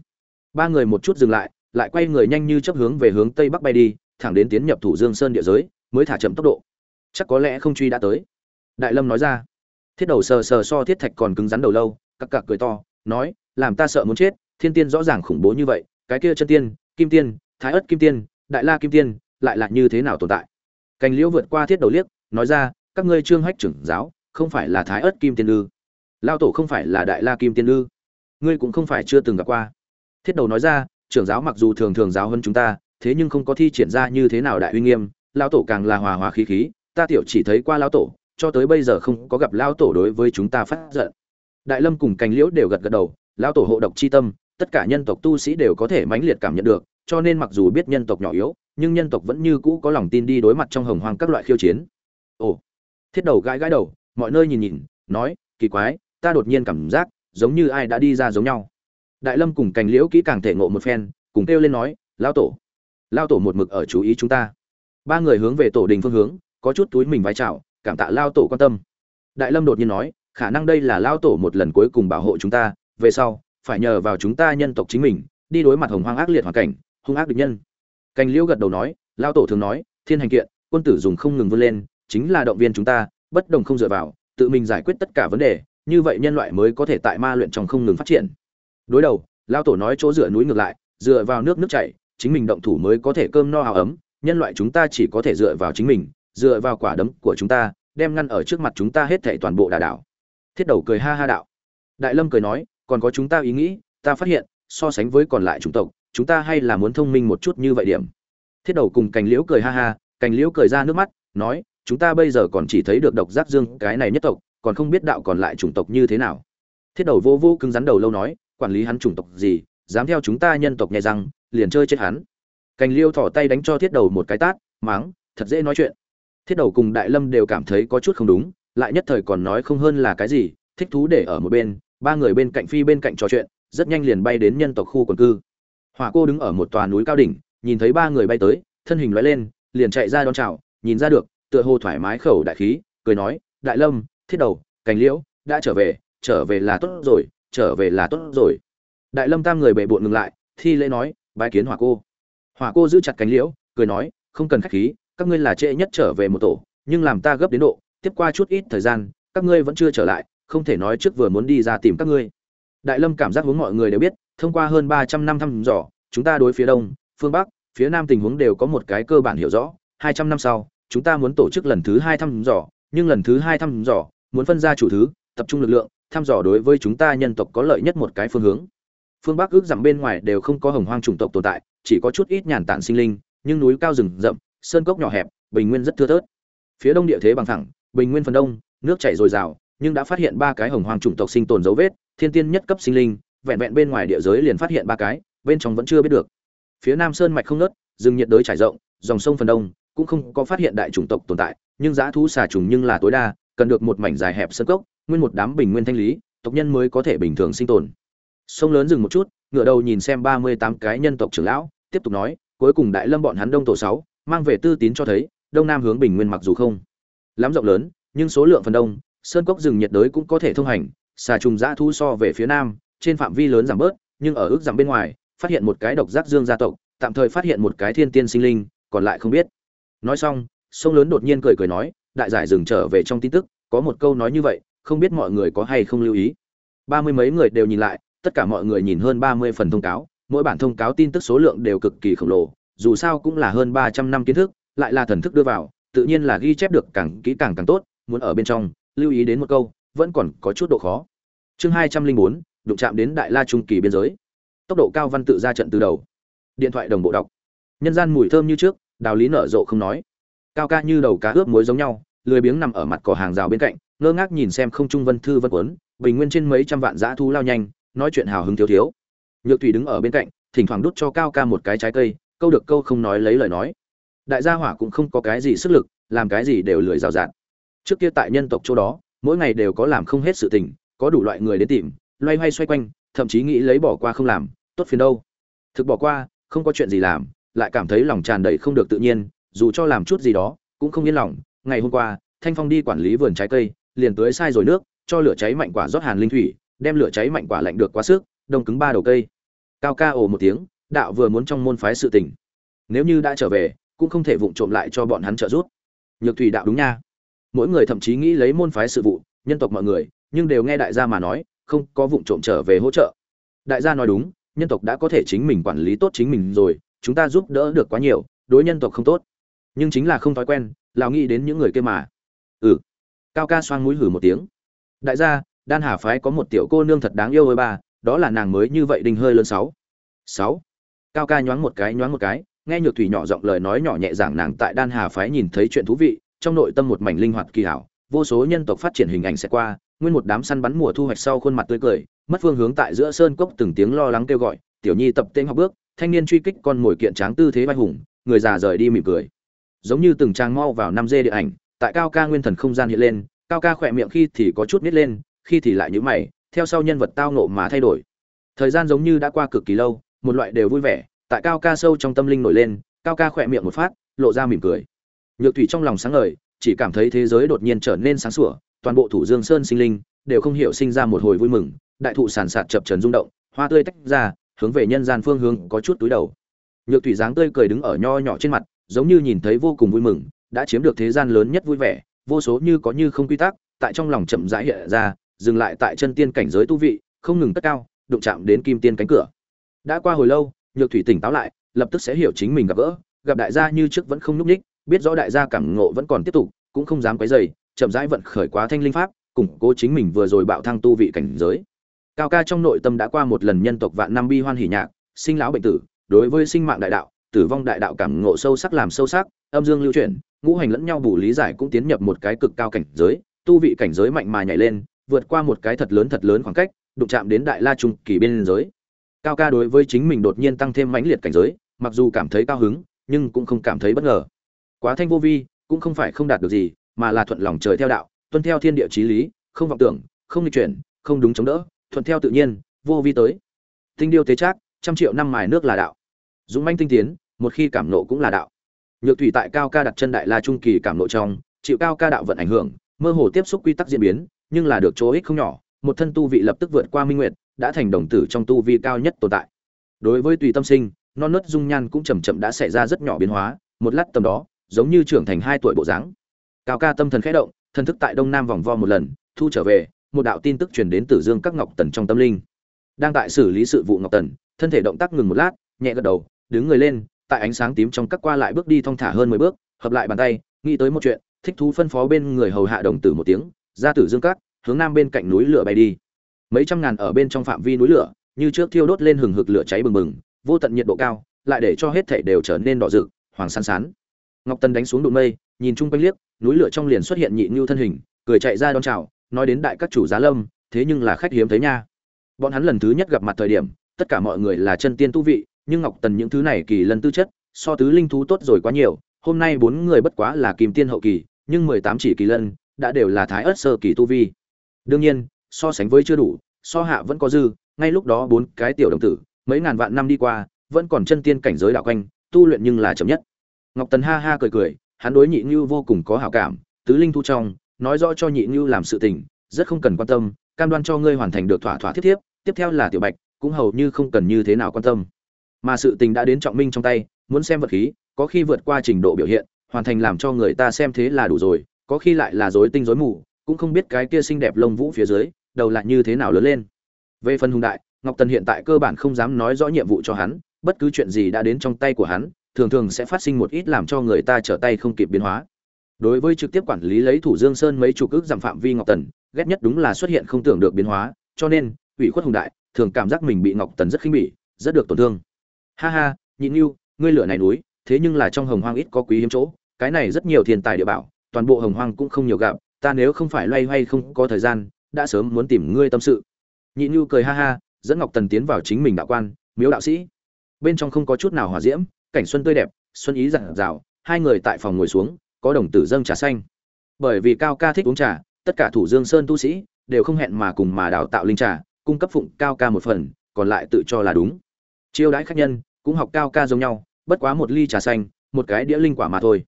Ba người một chút dừng lại lại quay người nhanh như chấp hướng về hướng tây bắc bay đi, thẳng đến tiến nhập thủ dương sơn địa giới, mới thả chậm tốc độ. Chắc có lẽ không truy đã tới đại lâm nói ra. Thiết đầu sờ sờ so thiết thạch còn cứng rắn đầu lâu, cặc cặc cười to, nói, làm ta sợ muốn chết, thiên tiên rõ ràng khủng bố như vậy, cái kia chân tiên, kim tiên, thái ất kim tiên, đại la kim tiên, lại là như thế nào tồn tại? Cành liễu vượt qua thiết đầu liếc, nói ra, các ngươi trương hách trưởng giáo, không phải là thái ất kim tiên ư? Lao tổ không phải là đại la kim tiên ư? Ngươi cũng không phải chưa từng gặp qua. Thiết đầu nói ra, trưởng giáo mặc dù thường thường giáo hơn chúng ta, thế nhưng không có thi triển ra như thế nào đại uy nghiêm lao tổ càng là hòa hòa khí khí, ta tiểu chỉ thấy qua lao tổ cho tới bây giờ không có gặp lao tổ đối với chúng ta phát giận. Đại lâm cùng cành liễu đều gật gật đầu lao tổ hộ độc chi tâm, tất cả nhân tộc tu sĩ đều có thể mãnh liệt cảm nhận được, cho nên mặc dù biết nhân tộc nhỏ yếu, nhưng nhân tộc vẫn như cũ có lòng tin đi đối mặt trong hồng hoang các loại khiêu chiến. Ồ, thiết đầu gãi gãi đầu, mọi nơi nhìn nhìn, nói, kỳ quái, ta đột nhiên cảm giác, giống như ai đã đi ra giống nhau. Đại lâm cùng cành liễu kỹ càng thể ngộ một phen, cùng kêu lên nói lao tổ lao tổ một mực ở chú ý chúng ta. Ba người hướng về tổ đình phương hướng, có chút túi mình vai chào cảm tạ lao tổ quan tâm. Đại lâm đột nhiên nói, khả năng đây là lao tổ một lần cuối cùng bảo hộ chúng ta, về sau, phải nhờ vào chúng ta nhân tộc chính mình, đi đối mặt hồng hoang ác liệt hoàn cảnh, hung ác địch nhân. Cành liễu gật đầu nói, lao tổ thường nói, thiên hành kiện, quân tử dùng không ngừng vươn lên, chính là động viên chúng ta, bất đồng không dựa vào, tự mình giải quyết tất cả vấn đề, như vậy nhân loại mới có thể tại ma luyện trong không ngừng phát triển. Đối đầu, lao tổ nói chỗ dựa núi ngược lại, dựa vào nước nước chảy, chính mình động thủ mới có thể cơm no áo ấm, nhân loại chúng ta chỉ có thể dựa vào chính mình dựa vào quả đấm của chúng ta, đem ngăn ở trước mặt chúng ta hết thảy toàn bộ đà đảo. Thiết đầu cười ha ha đạo. Đại lâm cười nói, còn có chúng ta ý nghĩ, ta phát hiện, so sánh với còn lại chủng tộc, chúng ta hay là muốn thông minh một chút như vậy điểm. Thiết đầu cùng cành liễu cười ha ha, cành liễu cười ra nước mắt, nói, chúng ta bây giờ còn chỉ thấy được độc giác dương cái này nhất tộc, còn không biết đạo còn lại chủng tộc như thế nào. Thiết đầu vô vô cứng rắn đầu lâu nói, quản lý hắn chủng tộc gì, dám theo chúng ta nhân tộc nhẹ răng, liền chơi chết hắn. Cành liêu thỏ tay đánh cho thiết đầu một cái tát máng thật dễ nói chuyện thiết đầu cùng đại lâm đều cảm thấy có chút không đúng, lại nhất thời còn nói không hơn là cái gì, thích thú để ở một bên, ba người bên cạnh phi bên cạnh trò chuyện, rất nhanh liền bay đến nhân tộc khu quần cư. Hỏa cô đứng ở một tòa núi cao đỉnh, nhìn thấy ba người bay tới, thân hình lóe lên, liền chạy ra đón chào, nhìn ra được, tựa hồ thoải mái khẩu đại khí, cười nói, đại lâm, thiết đầu, cành liễu, đã trở về trở về là tốt rồi, trở về là tốt rồi. Đại lâm tam người bệ bộn ngừng lại, thi lễ nói, bái kiến hỏa cô. Hỏa cô giữ chặt cánh liễu, cười nói, không cần khách khí các ngươi là trễ nhất trở về một tổ, nhưng làm ta gấp đến độ, tiếp qua chút ít thời gian, các ngươi vẫn chưa trở lại, không thể nói trước vừa muốn đi ra tìm các ngươi. Đại lâm cảm giác hướng mọi người đều biết, thông qua hơn ba trăm năm thăm dò, chúng ta đối phía đông, phương bắc, phía nam tình huống đều có một cái cơ bản hiểu rõ. Hai trăm năm sau, chúng ta muốn tổ chức lần thứ hai thăm dò, nhưng lần thứ hai thăm dò, muốn phân ra chủ thứ, tập trung lực lượng, thăm dò đối với chúng ta nhân tộc có lợi nhất một cái phương hướng. Phương bắc ước rằng bên ngoài đều không có hồng hoang chủng tộc tồn tại, chỉ có chút ít nhàn tản sinh linh, nhưng núi cao rừng rậm sơn cốc nhỏ hẹp, bình nguyên rất thưa thớt. Phía đông địa thế bằng thẳng bình nguyên phần đông, nước chảy dồi dào, nhưng đã phát hiện ba cái hồng hoàng chủng tộc sinh tồn dấu vết, thiên tiên nhất cấp sinh linh, vẹn vẹn bên ngoài địa giới liền phát hiện ba cái, bên trong vẫn chưa biết được. Phía nam sơn mạch không nớt rừng nhiệt đới trải rộng, dòng sông phần đông, cũng không có phát hiện đại chủng tộc tồn tại, nhưng giá thú xà trùng nhưng là tối đa, cần được một mảnh dài hẹp sơn cốc, nguyên một đám bình nguyên thanh lý, tộc nhân mới có thể bình thường sinh tồn. Sông lớn dừng một chút ngựa đầu nhìn xem ba mươi tám cái nhân tộc trưởng lão, tiếp tục nói, cuối cùng đại lâm bọn hắn đông tổ sáu mang về tư tín cho thấy, đông nam hướng bình nguyên mặc dù không lắm rộng lớn, nhưng số lượng phần đông, sơn cốc rừng nhiệt đới cũng có thể thông hành, xà trùng dã thu so về phía nam, trên phạm vi lớn giảm bớt, nhưng ở ước giảm bên ngoài, phát hiện một cái độc giác dương gia tộc, tạm thời phát hiện một cái thiên tiên sinh linh, còn lại không biết. Nói xong, sông lớn đột nhiên cười cười nói, đại giải dừng trở về trong tin tức, có một câu nói như vậy, không biết mọi người có hay không lưu ý? Ba mươi mấy người đều nhìn lại, tất cả mọi người nhìn hơn ba mươi phần thông cáo, mỗi bản thông cáo tin tức số lượng đều cực kỳ khổng lồ dù sao cũng là hơn ba trăm năm kiến thức lại là thần thức đưa vào tự nhiên là ghi chép được càng kỹ càng càng tốt muốn ở bên trong lưu ý đến một câu vẫn còn có chút độ khó. Chương hai trăm linh bốn đụng chạm đến đại la trung kỳ biên giới. Tốc độ cao văn tự ra trận từ đầu. Điện thoại đồng bộ đọc. Nhân gian mùi thơm như trước đào lý nở rộ không nói. Cao ca như đầu cá ướp muối giống nhau lười biếng nằm ở mặt cỏ hàng rào bên cạnh ngơ ngác nhìn xem không trung vân thư vân cuốn, bình nguyên trên mấy trăm vạn dã thu lao nhanh nói chuyện hào hứng thiếu thiếu. Nhược thủy đứng ở bên cạnh thỉnh thoảng đút cho cao ca một cái trái cây câu được câu không nói lấy lời nói. Đại gia hỏa cũng không có cái gì sức lực, làm cái gì đều lười rào rạt. Trước kia tại nhân tộc chỗ đó, mỗi ngày đều có làm không hết sự tình, có đủ loại người đến tìm, loay hoay xoay quanh, thậm chí nghĩ lấy bỏ qua không làm, tốt phiền đâu. Thực bỏ qua, không có chuyện gì làm, lại cảm thấy lòng tràn đầy không được tự nhiên, dù cho làm chút gì đó, cũng không yên lòng. Ngày hôm qua, thanh phong đi quản lý vườn trái cây, liền tưới sai rồi nước, cho lửa cháy mạnh quả rót hàn linh thủy, đem lửa cháy mạnh quả lạnh được quá sức, đông cứng ba đầu cây. Cao ca ồ một tiếng đạo vừa muốn trong môn phái sự tình. Nếu như đã trở về, cũng không thể vụng trộm lại cho bọn hắn trợ giúp. Nhược thủy đạo đúng nha. Mỗi người thậm chí nghĩ lấy môn phái sự vụ, nhân tộc mọi người, nhưng đều nghe đại gia mà nói, không có vụng trộm trở về hỗ trợ. Đại gia nói đúng, nhân tộc đã có thể chính mình quản lý tốt chính mình rồi, chúng ta giúp đỡ được quá nhiều, đối nhân tộc không tốt. Nhưng chính là không thói quen lào nghĩ đến những người kia mà. Ừ. Cao ca xoang mũi hử một tiếng. Đại gia, đan hà phái có một tiểu cô nương thật đáng yêu với ba, đó là nàng mới như vậy đình hơi lớn sáu. Sáu cao ca nhoáng một cái, nhoáng một cái, nghe nhược thủy nhỏ giọng lời nói nhỏ nhẹ giảng nàng tại đan hà phái nhìn thấy chuyện thú vị, trong nội tâm một mảnh linh hoạt kỳ hảo, vô số nhân tộc phát triển hình ảnh sẽ qua, nguyên một đám săn bắn mùa thu hoạch sau khuôn mặt tươi cười, mất phương hướng tại giữa sơn cốc từng tiếng lo lắng kêu gọi, tiểu nhi tập tên học bước, thanh niên truy kích con mồi kiện tráng tư thế vai hùng, người già rời đi mỉm cười. Giống như từng trang mau vào năm dê địa ảnh, tại cao ca nguyên thần không gian hiện lên, cao ca khỏe miệng khi thì có chút nít lên, khi thì lại nhữ mày, theo sau nhân vật tao nộ mà thay đổi. Thời gian giống như đã qua cực kỳ lâu một loại đều vui vẻ, tại cao ca sâu trong tâm linh nổi lên, cao ca khỏe miệng một phát, lộ ra mỉm cười. Nhược thủy trong lòng sáng ngời, chỉ cảm thấy thế giới đột nhiên trở nên sáng sủa, toàn bộ thủ dương sơn sinh linh đều không hiểu sinh ra một hồi vui mừng, đại thụ sàn sạt chập trần rung động, hoa tươi tách ra, hướng về nhân gian phương hướng có chút túi đầu. Nhược thủy dáng tươi cười đứng ở nho nhỏ trên mặt, giống như nhìn thấy vô cùng vui mừng, đã chiếm được thế gian lớn nhất vui vẻ, vô số như có như không quy tắc, tại trong lòng chậm rãi hiện ra, dừng lại tại chân tiên cảnh giới tu vị, không ngừng tất cao, đụng chạm đến kim tiên cánh cửa đã qua hồi lâu, nhược thủy tỉnh táo lại, lập tức sẽ hiểu chính mình gặp gỡ. Gặp đại gia như trước vẫn không núp ních, biết rõ đại gia cảm ngộ vẫn còn tiếp tục, cũng không dám quấy dày chậm rãi vận khởi quá thanh linh pháp, củng cố chính mình vừa rồi bạo thăng tu vị cảnh giới. Cao ca trong nội tâm đã qua một lần nhân tộc vạn năm bi hoan hỉ nhạc, sinh lão bệnh tử, đối với sinh mạng đại đạo, tử vong đại đạo cảm ngộ sâu sắc làm sâu sắc, âm dương lưu chuyển, ngũ hành lẫn nhau bù lý giải cũng tiến nhập một cái cực cao cảnh giới, tu vị cảnh giới mạnh mà nhảy lên, vượt qua một cái thật lớn thật lớn khoảng cách, đụng chạm đến đại la trung kỳ bên giới cao ca đối với chính mình đột nhiên tăng thêm mãnh liệt cảnh giới, mặc dù cảm thấy cao hứng, nhưng cũng không cảm thấy bất ngờ. Quá thanh vô vi, cũng không phải không đạt được gì, mà là thuận lòng trời theo đạo, tuân theo thiên địa chí lý, không vọng tưởng, không nghịch chuyển, không đúng chống đỡ, thuận theo tự nhiên, vô vi tới. Tinh điêu tế trác, trăm triệu năm mài nước là đạo. Dũng manh tinh tiến, một khi cảm nộ cũng là đạo. Nhược thủy tại cao ca đặt chân đại la trung kỳ cảm nộ trong, chịu cao ca đạo vận ảnh hưởng, mơ hồ tiếp xúc quy tắc diễn biến, nhưng là được chỗ ích không nhỏ, một thân tu vị lập tức vượt qua minh nguyệt đã thành đồng tử trong tu vi cao nhất tồn tại đối với tùy tâm sinh non nớt dung nhan cũng chầm chậm đã xảy ra rất nhỏ biến hóa một lát tầm đó giống như trưởng thành hai tuổi bộ dáng cao ca tâm thần khẽ động thần thức tại đông nam vòng vo một lần thu trở về một đạo tin tức truyền đến Tử Dương các Ngọc Tần trong tâm linh. Đang tại xử lý sự vụ Ngọc Tần, thân thể động tác ngừng một lát, nhẹ gật đầu, đứng người lên, tại ánh sáng tím trong các qua lại bước đi thong thả hơn 10 bước, hợp lại bàn tay, nghĩ tới một chuyện, thích thú phân phó bên người hầu hạ đồng tử một tiếng, ra Tử Dương các, hướng nam bên cạnh núi lửa bay đi. Mấy trăm ngàn ở bên trong phạm vi núi lửa, như trước thiêu đốt lên hừng hực lửa cháy bừng bừng, vô tận nhiệt độ cao, lại để cho hết thảy đều trở nên đỏ rực, hoàng san sán. Ngọc Tần đánh xuống đụng mây, nhìn chung quanh liếc, núi lửa trong liền xuất hiện nhị nhu thân hình, cười chạy ra đón chào, nói đến đại các chủ giá lâm thế nhưng là khách hiếm thấy nha bọn hắn lần thứ nhất gặp mặt thời điểm tất cả mọi người là chân tiên tu vị nhưng ngọc tần những thứ này kỳ lần tư chất so tứ linh thú tốt rồi quá nhiều hôm nay bốn người bất quá là kim tiên hậu kỳ nhưng mười tám chỉ kỳ lân đã đều là thái ớt sơ kỳ tu vi đương nhiên so sánh với chưa đủ, so hạ vẫn có dư, ngay lúc đó bốn cái tiểu đồng tử, mấy ngàn vạn năm đi qua, vẫn còn chân tiên cảnh giới đạo quanh, tu luyện nhưng là chậm nhất. Ngọc tần ha ha cười cười, hắn đối nhị như vô cùng có hảo cảm, tứ linh thu trong, nói rõ cho nhị như làm sự tình, rất không cần quan tâm, cam đoan cho ngươi hoàn thành được thỏa thỏa thiết thiếp, tiếp theo là tiểu bạch, cũng hầu như không cần như thế nào quan tâm. Mà sự tình đã đến trọng minh trong tay, muốn xem vật khí, có khi vượt qua trình độ biểu hiện, hoàn thành làm cho người ta xem thế là đủ rồi, có khi lại là rối tinh rối mù, cũng không biết cái kia xinh đẹp lông vũ phía dưới đầu lại như thế nào lớn lên. Về phần hùng đại, ngọc tần hiện tại cơ bản không dám nói rõ nhiệm vụ cho hắn, bất cứ chuyện gì đã đến trong tay của hắn, thường thường sẽ phát sinh một ít làm cho người ta trở tay không kịp biến hóa. Đối với trực tiếp quản lý lấy thủ dương sơn mấy chục ước giảm phạm vi ngọc tần, ghét nhất đúng là xuất hiện không tưởng được biến hóa, cho nên, ủy khuất hùng đại, thường cảm giác mình bị ngọc tần rất khinh bỉ, rất được tổn thương. Ha ha nhịn yêu ngươi lửa này núi, thế nhưng là trong hồng hoang ít có quý hiếm chỗ, cái này rất nhiều thiên tài địa bảo, toàn bộ hồng hoang cũng không nhiều gặp, ta nếu không phải loay hoay không có thời gian đã sớm muốn tìm ngươi tâm sự. Nhị Nhu cười ha ha, dẫn ngọc tần tiến vào chính mình đạo quan, miếu đạo sĩ. Bên trong không có chút nào hòa diễm, cảnh xuân tươi đẹp, xuân ý dặn dào, hai người tại phòng ngồi xuống, có đồng tử dâng trà xanh. Bởi vì cao ca thích uống trà, tất cả thủ dương sơn tu sĩ đều không hẹn mà cùng mà đào tạo linh trà, cung cấp phụng cao ca một phần, còn lại tự cho là đúng. Chiêu đãi khách nhân cũng học cao ca giống nhau, bất quá một ly trà xanh, một cái đĩa linh quả mà thôi.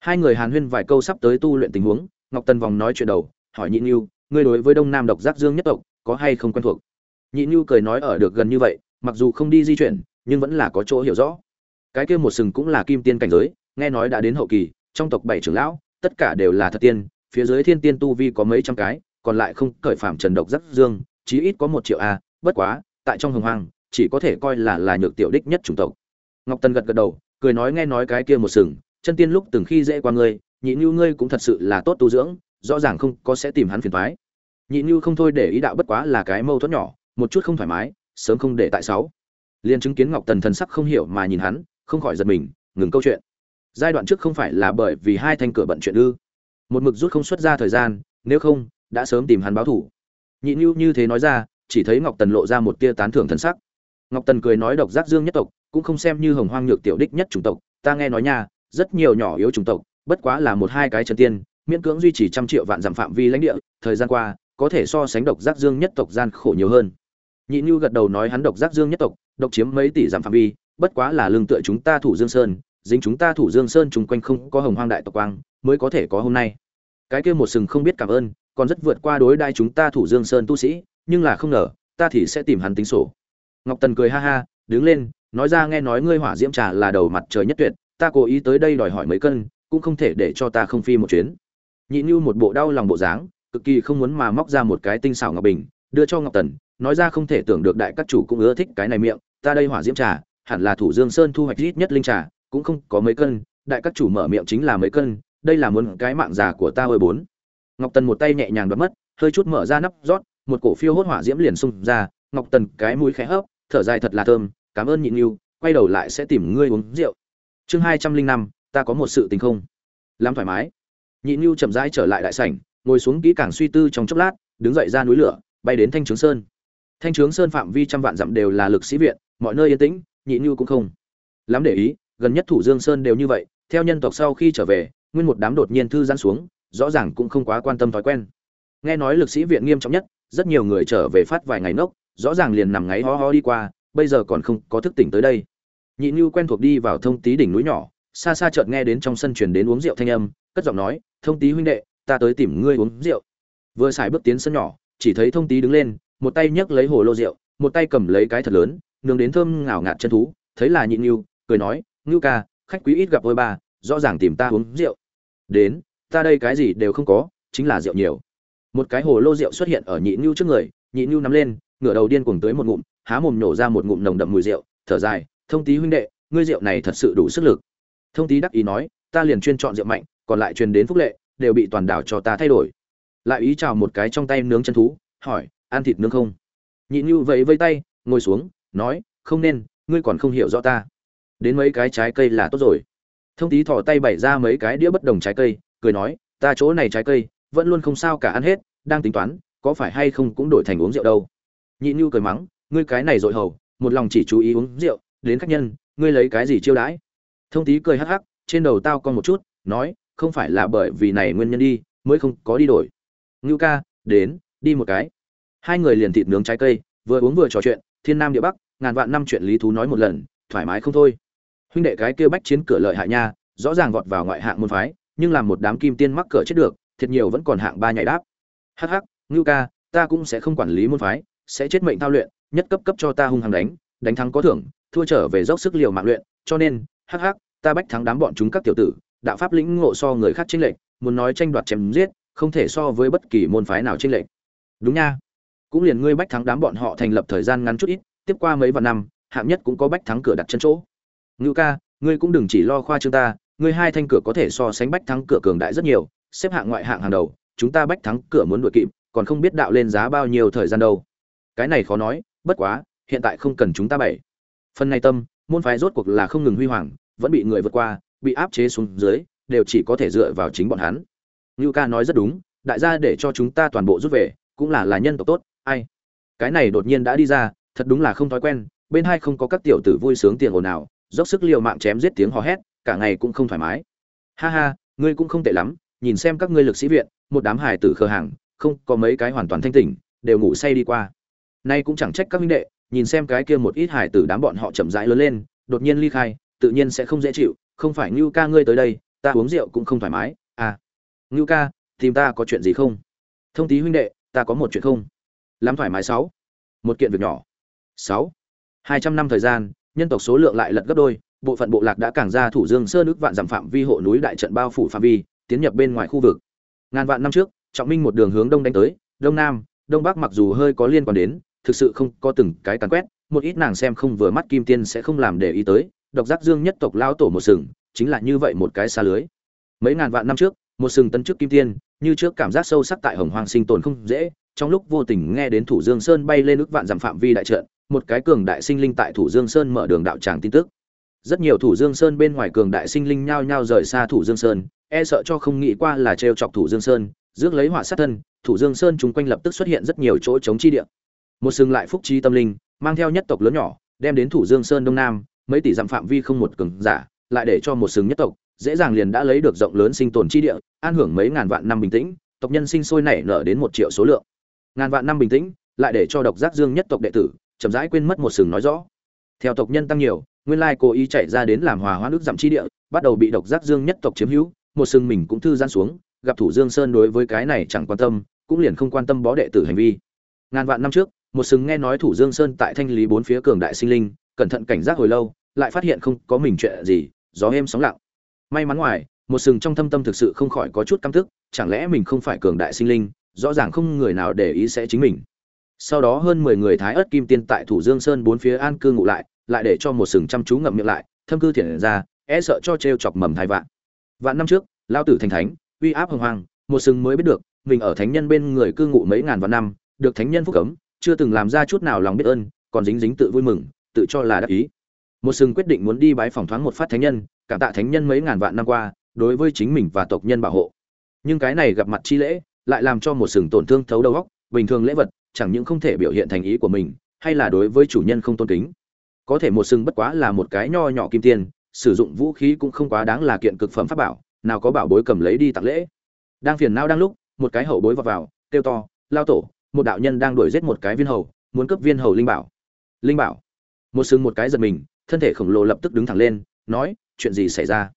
Hai người hàn huyên vài câu sắp tới tu luyện tình huống, ngọc tần vòng nói chuyện đầu, hỏi nhị nhu ngươi đối với đông nam độc giác dương nhất tộc, có hay không quen thuộc? Nhị nhu cười nói ở được gần như vậy, mặc dù không đi di chuyển, nhưng vẫn là có chỗ hiểu rõ. Cái kia một sừng cũng là kim tiên cảnh giới, nghe nói đã đến hậu kỳ, trong tộc bảy trưởng lão, tất cả đều là thật tiên, phía dưới thiên tiên tu vi có mấy trăm cái, còn lại không cởi phạm trần độc giác dương, chí ít có một triệu a, bất quá, tại trong hồng hoang, chỉ có thể coi là là nhược tiểu đích nhất chủng tộc. Ngọc tần gật gật đầu, cười nói nghe nói cái kia một sừng, chân tiên lúc từng khi dễ qua ngươi, nhị như ngươi cũng thật sự là tốt tu dưỡng, rõ ràng không có sẽ tìm hắn phiền thoái nhị như không thôi để ý đạo bất quá là cái mâu thuẫn nhỏ, một chút không thoải mái, sớm không để tại sáu. Liền chứng kiến ngọc tần thần sắc không hiểu mà nhìn hắn, không khỏi giật mình, ngừng câu chuyện. Giai đoạn trước không phải là bởi vì hai thanh cửa bận chuyện ư? Một mực rút không xuất ra thời gian, nếu không, đã sớm tìm hắn báo thủ. Nhị như như thế nói ra, chỉ thấy ngọc tần lộ ra một tia tán thưởng thần sắc. Ngọc tần cười nói độc giác dương nhất tộc, cũng không xem như hồng hoang nhược tiểu đích nhất chủng tộc, ta nghe nói nha, rất nhiều nhỏ yếu chủng tộc, bất quá là một hai cái chân tiên, miễn cưỡng duy trì trăm triệu vạn giảm phạm vi lãnh địa, thời gian qua có thể so sánh độc giác dương nhất tộc gian khổ nhiều hơn. Nhị như gật đầu nói hắn độc giác dương nhất tộc, độc chiếm mấy tỷ giảm phạm vi, bất quá là lương tựa chúng ta thủ dương sơn, dính chúng ta thủ dương sơn chung quanh không có hồng hoang đại tộc quang, mới có thể có hôm nay. Cái kia một sừng không biết cảm ơn, còn rất vượt qua đối đai chúng ta thủ dương sơn tu sĩ, nhưng là không ngờ, ta thì sẽ tìm hắn tính sổ. Ngọc tần cười ha ha, đứng lên, nói ra nghe nói ngươi hỏa diễm trà là đầu mặt trời nhất tuyệt, ta cố ý tới đây đòi hỏi mấy cân, cũng không thể để cho ta không phi một chuyến. Nhị như một bộ đau lòng bộ dáng cực kỳ không muốn mà móc ra một cái tinh xảo ngọc bình đưa cho ngọc tần nói ra không thể tưởng được đại các chủ cũng ưa thích cái này miệng ta đây hỏa diễm trà hẳn là thủ dương sơn thu hoạch ít nhất linh trà cũng không có mấy cân đại các chủ mở miệng chính là mấy cân đây là muốn cái mạng già của ta ơi bốn. Ngọc tần một tay nhẹ nhàng đoạt mất hơi chút mở ra nắp rót một cổ phiêu hốt hỏa diễm liền xung ra ngọc tần cái mũi khẽ hấp thở dài thật là thơm cảm ơn nhịn nhưu, quay đầu lại sẽ tìm ngươi uống rượu. Chương hai trăm linh năm ta có một sự tình không? Làm thoải mái. Nhịn nhưu chậm rãi trở lại đại sảnh ngồi xuống kỹ càng suy tư trong chốc lát, đứng dậy ra núi lửa, bay đến thanh trướng sơn. Thanh trướng sơn phạm vi trăm vạn dặm đều là lực sĩ viện, mọi nơi yên tĩnh nhịn nhu cũng không. Lắm để ý, gần nhất thủ dương sơn đều như vậy, theo nhân tộc sau khi trở về, nguyên một đám đột nhiên thư giãn xuống, rõ ràng cũng không quá quan tâm thói quen. Nghe nói lực sĩ viện nghiêm trọng nhất, rất nhiều người trở về phát vài ngày nốc, rõ ràng liền nằm ngáy ho ho đi qua, bây giờ còn không có thức tỉnh tới đây. Nhị như quen thuộc đi vào thông tí đỉnh núi nhỏ, xa xa chợt nghe đến trong sân truyền đến uống rượu thanh âm, cất giọng nói, thông tí huynh đệ ta tới tìm ngươi uống rượu. Vừa xài bước tiến sân nhỏ, chỉ thấy thông tý đứng lên, một tay nhấc lấy hồ lô rượu, một tay cầm lấy cái thật lớn, nướng đến thơm ngào ngạt chân thú, thấy là nhị ngưu, cười nói, ngưu ca, khách quý ít gặp ôi ba, rõ ràng tìm ta uống rượu. Đến, ta đây cái gì đều không có, chính là rượu nhiều. Một cái hồ lô rượu xuất hiện ở nhị ngưu trước người, nhị ngưu nắm lên, ngửa đầu điên cuồng tới một ngụm, há mồm nổ ra một ngụm nồng đậm mùi rượu, thở dài, thông tý huynh đệ, ngươi rượu này thật sự đủ sức lực. Thông tý đắc ý nói, ta liền chuyên chọn rượu mạnh, còn lại truyền đến phúc lệ đều bị toàn đảo cho ta thay đổi. Lại ý chào một cái trong tay nướng chân thú, hỏi, ăn thịt nướng không? Nhị nhu vẫy vây tay, ngồi xuống, nói, không nên, ngươi còn không hiểu rõ ta. Đến mấy cái trái cây là tốt rồi. Thông tý thỏ tay bày ra mấy cái đĩa bất đồng trái cây, cười nói, ta chỗ này trái cây, vẫn luôn không sao cả ăn hết, đang tính toán, có phải hay không cũng đổi thành uống rượu đâu. Nhị nhu cười mắng, ngươi cái này dội hầu, một lòng chỉ chú ý uống rượu, đến khách nhân, ngươi lấy cái gì chiêu đãi? Thông tý cười hắc hắc, trên đầu tao con một chút, nói không phải là bởi vì này nguyên nhân đi, mới không có đi đổi. Ngưu ca, đến, đi một cái. Hai người liền thịt nướng trái cây, vừa uống vừa trò chuyện, thiên nam địa bắc, ngàn vạn năm chuyện lý thú nói một lần, thoải mái không thôi. Huynh đệ cái kia bách chiến cửa lợi hại nha, rõ ràng vọt vào ngoại hạng môn phái, nhưng làm một đám kim tiên mắc cửa chết được, thiệt nhiều vẫn còn hạng ba nhảy đáp. Hắc hắc, ngưu ca, ta cũng sẽ không quản lý môn phái, sẽ chết mệnh thao luyện, nhất cấp cấp cho ta hung hăng đánh đánh thắng có thưởng, thua trở về dốc sức liều mạng luyện, cho nên, hắc hắc, ta bách thắng đám bọn chúng các tiểu tử đạo pháp lĩnh ngộ so người khác chênh lệch, muốn nói tranh đoạt chém giết, không thể so với bất kỳ môn phái nào chênh lệch. Đúng nha. Cũng liền ngươi bách thắng đám bọn họ thành lập thời gian ngắn chút ít, tiếp qua mấy vạn năm, hạng nhất cũng có bách thắng cửa đặt chân chỗ. Ngưu ca, ngươi cũng đừng chỉ lo khoa trương ta, ngươi hai thanh cửa có thể so sánh bách thắng cửa cường đại rất nhiều, xếp hạng ngoại hạng hàng đầu, chúng ta bách thắng cửa muốn đuổi kịp, còn không biết đạo lên giá bao nhiêu thời gian đâu. Cái này khó nói, bất quá, hiện tại không cần chúng ta bảy. Phần này tâm, môn phái rốt cuộc là không ngừng huy hoàng, vẫn bị người vượt qua, bị áp chế xuống dưới, đều chỉ có thể dựa vào chính bọn hắn. Ngưu ca nói rất đúng, đại gia để cho chúng ta toàn bộ rút về, cũng là là nhân tộc tốt, ai. Cái này đột nhiên đã đi ra, thật đúng là không thói quen, bên hai không có các tiểu tử vui sướng tiền ồn nào, dốc sức liều mạng chém giết tiếng hò hét, cả ngày cũng không thoải mái. Ha ha, ngươi cũng không tệ lắm, nhìn xem các ngươi lực sĩ viện, một đám hài tử khờ hàng, không, có mấy cái hoàn toàn thanh tỉnh, đều ngủ say đi qua. Nay cũng chẳng trách các minh đệ, nhìn xem cái kia một ít hài tử đám bọn họ chậm rãi lớn lên, đột nhiên ly khai, tự nhiên sẽ không dễ chịu, không phải Nưu ca ngươi tới đây, ta uống rượu cũng không thoải mái, à. Nưu ca, tìm ta có chuyện gì không? Thông tí huynh đệ, ta có một chuyện không? Lắm thoải mái sáu. Một kiện việc nhỏ. Sáu. Hai trăm năm thời gian, nhân tộc số lượng lại lật gấp đôi, bộ phận bộ lạc đã càng ra thủ dương sơ nước vạn giảm phạm vi hộ núi đại trận bao phủ phạm vi, tiến nhập bên ngoài khu vực. Ngàn vạn năm trước, Trọng Minh một đường hướng đông đánh tới, đông nam, đông bắc mặc dù hơi có liên quan đến, thực sự không có từng cái càn quét, một ít nàng xem không vừa mắt Kim Tiên sẽ không làm để ý tới, độc giác dương nhất tộc lao tổ một sừng, chính là như vậy một cái xa lưới. Mấy ngàn vạn năm trước, một sừng tân trước Kim Tiên, như trước cảm giác sâu sắc tại Hồng hoàng sinh tồn không dễ, trong lúc vô tình nghe đến Thủ Dương Sơn bay lên ước vạn dặm phạm vi đại trận, một cái cường đại sinh linh tại Thủ Dương Sơn mở đường đạo tràng tin tức. Rất nhiều Thủ Dương Sơn bên ngoài cường đại sinh linh nhao nhao rời xa Thủ Dương Sơn, e sợ cho không nghĩ qua là trêu chọc Thủ Dương Sơn, rước lấy họa sát thân, Thủ Dương Sơn chúng quanh lập tức xuất hiện rất nhiều chỗ chống chi địa. Một sừng lại phúc trí tâm linh, mang theo nhất tộc lớn nhỏ, đem đến Thủ Dương Sơn đông nam, mấy tỷ dặm phạm vi không một cường giả, lại để cho một sừng nhất tộc, dễ dàng liền đã lấy được rộng lớn sinh tồn chi địa, an hưởng mấy ngàn vạn năm bình tĩnh, tộc nhân sinh sôi nảy nở đến một triệu số lượng. Ngàn vạn năm bình tĩnh, lại để cho độc giác dương nhất tộc đệ tử, chậm rãi quên mất một sừng nói rõ. Theo tộc nhân tăng nhiều, nguyên lai cố ý chạy ra đến làm hòa hóa nước giảm chi địa, bắt đầu bị độc giác dương nhất tộc chiếm hữu, một sừng mình cũng thư giãn xuống, gặp thủ Dương Sơn đối với cái này chẳng quan tâm, cũng liền không quan tâm bó đệ tử hành vi. Ngàn vạn năm trước, một sừng nghe nói thủ Dương Sơn tại thanh lý bốn phía cường đại sinh linh, cẩn thận cảnh giác hồi lâu, lại phát hiện không có mình chuyện gì, gió êm sóng lặng. May mắn ngoài, một sừng trong thâm tâm thực sự không khỏi có chút căm tức, chẳng lẽ mình không phải cường đại sinh linh, rõ ràng không người nào để ý sẽ chính mình. Sau đó hơn mười người thái ớt kim tiên tại thủ Dương Sơn bốn phía an cư ngụ lại, lại để cho một sừng chăm chú ngậm miệng lại, thâm cư thiện ra, e sợ cho trêu chọc mầm thai vạn. Vạn năm trước, lao tử thành thánh, uy áp hùng hoàng, một sừng mới biết được, mình ở thánh nhân bên người cư ngụ mấy ngàn vạn năm, được thánh nhân phúc cấm, chưa từng làm ra chút nào lòng biết ơn, còn dính dính tự vui mừng, tự cho là đắc ý. Một sừng quyết định muốn đi bái phỏng thoáng một phát thánh nhân, cảm tạ thánh nhân mấy ngàn vạn năm qua, đối với chính mình và tộc nhân bảo hộ. Nhưng cái này gặp mặt chi lễ, lại làm cho một sừng tổn thương thấu đầu óc, bình thường lễ vật, chẳng những không thể biểu hiện thành ý của mình, hay là đối với chủ nhân không tôn kính. Có thể một sừng bất quá là một cái nho nhỏ kim tiền, sử dụng vũ khí cũng không quá đáng là kiện cực phẩm pháp bảo, nào có bảo bối cầm lấy đi tặng lễ. Đang phiền não đang lúc, một cái hậu bối vào vào, kêu to, lao tổ, một đạo nhân đang đuổi giết một cái viên hầu, muốn cướp viên hầu linh bảo. Linh bảo. Một sừng một cái giật mình, thân thể khổng lồ lập tức đứng thẳng lên, nói, chuyện gì xảy ra?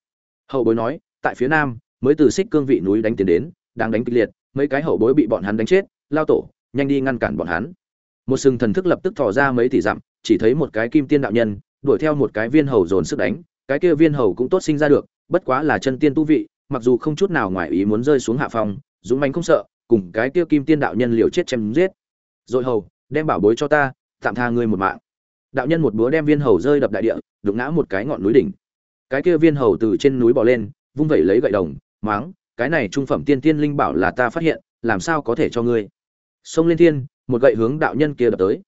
Hậu bối nói, tại phía nam, mới từ xích cương vị núi đánh tiến đến, đang đánh kịch liệt, mấy cái hậu bối bị bọn hắn đánh chết, lao tổ, nhanh đi ngăn cản bọn hắn. Một sừng thần thức lập tức thò ra mấy tỷ dặm, chỉ thấy một cái kim tiên đạo nhân, đuổi theo một cái viên hầu dồn sức đánh, cái kia viên hầu cũng tốt sinh ra được, bất quá là chân tiên tu vị, mặc dù không chút nào ngoài ý muốn rơi xuống hạ phòng, dũng mánh không sợ, cùng cái kia kim tiên đạo nhân liều chết chém giết. Rồi hầu, đem bảo bối cho ta, tạm tha ngươi một mạng. Đạo nhân một búa đem viên hầu rơi đập đại địa, đụng ngã một cái ngọn núi đỉnh. Cái kia viên hầu từ trên núi bò lên, vung vẩy lấy gậy đồng, máng, cái này trung phẩm tiên tiên linh bảo là ta phát hiện, làm sao có thể cho ngươi? Xông lên thiên, một gậy hướng đạo nhân kia đập tới.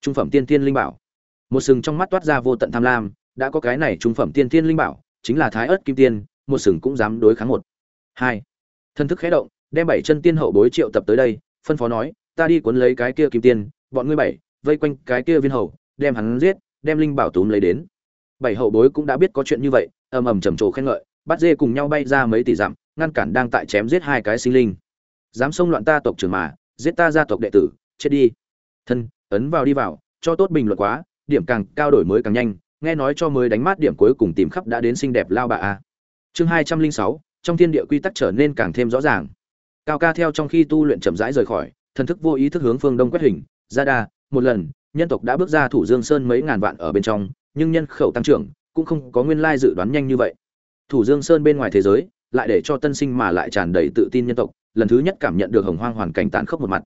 Trung phẩm tiên tiên linh bảo. Một sừng trong mắt toát ra vô tận tham lam, đã có cái này trung phẩm tiên tiên linh bảo, chính là Thái ớt Kim Tiên, một sừng cũng dám đối kháng một. Hai. Thân thức khẽ động, đem bảy chân tiên hậu bối triệu tập tới đây, phân phó nói, ta đi cuốn lấy cái kia kim tiên, bọn ngươi bảy, vây quanh cái kia viên hầu, đem hắn giết, đem linh bảo túm lấy đến. Bảy hậu bối cũng đã biết có chuyện như vậy, ầm ầm trầm trồ khen ngợi, bắt dê cùng nhau bay ra mấy tỷ dặm, ngăn cản đang tại chém giết hai cái sinh linh. Dám xông loạn ta tộc trưởng mà, giết ta gia tộc đệ tử, chết đi. Thân, ấn vào đi vào, cho tốt bình luận quá, điểm càng cao đổi mới càng nhanh, nghe nói cho mới đánh mát điểm cuối cùng tìm khắp đã đến xinh đẹp lao bà a. Chương hai trăm linh sáu trong thiên địa quy tắc trở nên càng thêm rõ ràng. Cao ca theo trong khi tu luyện chậm rãi rời khỏi, thần thức vô ý thức hướng phương đông quét hình, ra đa, một lần, nhân tộc đã bước ra thủ Dương Sơn mấy ngàn vạn ở bên trong, nhưng nhân khẩu tăng trưởng cũng không có nguyên lai dự đoán nhanh như vậy. thủ dương sơn bên ngoài thế giới lại để cho tân sinh mà lại tràn đầy tự tin nhân tộc lần thứ nhất cảm nhận được hồng hoang hoàn cảnh tàn khốc một mặt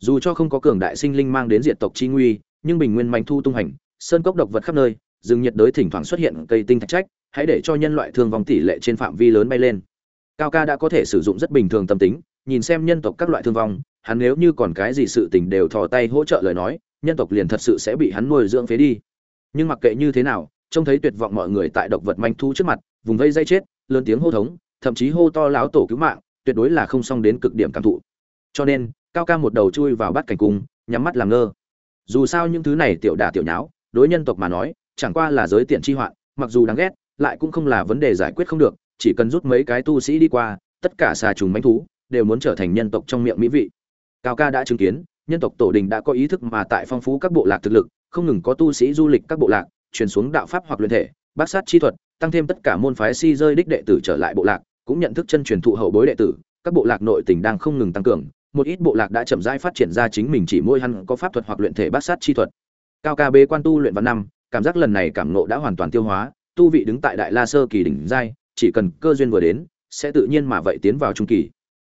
dù cho không có cường đại sinh linh mang đến diện tộc chi nguy nhưng bình nguyên manh thu tung hành sơn cốc độc vật khắp nơi rừng nhiệt đới thỉnh thoảng xuất hiện cây tinh thạch trách hãy để cho nhân loại thương vong tỷ lệ trên phạm vi lớn bay lên cao ca đã có thể sử dụng rất bình thường tâm tính nhìn xem nhân tộc các loại thương vong hắn nếu như còn cái gì sự tình đều thò tay hỗ trợ lời nói nhân tộc liền thật sự sẽ bị hắn nuôi dưỡng phế đi. Nhưng mặc kệ như thế nào, trông thấy tuyệt vọng mọi người tại độc vật manh thu trước mặt, vùng vây dây chết, lớn tiếng hô thống, thậm chí hô to láo tổ cứu mạng, tuyệt đối là không xong đến cực điểm cảm thụ. Cho nên, cao ca một đầu chui vào bắt cảnh cung, nhắm mắt làm ngơ. Dù sao những thứ này tiểu đả tiểu nháo, đối nhân tộc mà nói, chẳng qua là giới tiện chi hoạn, mặc dù đáng ghét, lại cũng không là vấn đề giải quyết không được, chỉ cần rút mấy cái tu sĩ đi qua, tất cả xà trùng manh thú, đều muốn trở thành nhân tộc trong miệng mỹ vị. Cao ca đã chứng kiến nhân tộc tổ đình đã có ý thức mà tại phong phú các bộ lạc thực lực, không ngừng có tu sĩ du lịch các bộ lạc, truyền xuống đạo pháp hoặc luyện thể bát sát chi thuật, tăng thêm tất cả môn phái si rơi đích đệ tử trở lại bộ lạc, cũng nhận thức chân truyền thụ hậu bối đệ tử, các bộ lạc nội tình đang không ngừng tăng cường, một ít bộ lạc đã chậm rãi phát triển ra chính mình chỉ môi hắn có pháp thuật hoặc luyện thể bát sát chi thuật. Cao ca bế quan tu luyện vào năm, cảm giác lần này cảm nộ đã hoàn toàn tiêu hóa, tu vị đứng tại đại la sơ kỳ đỉnh giai, chỉ cần cơ duyên vừa đến, sẽ tự nhiên mà vậy tiến vào trung kỳ.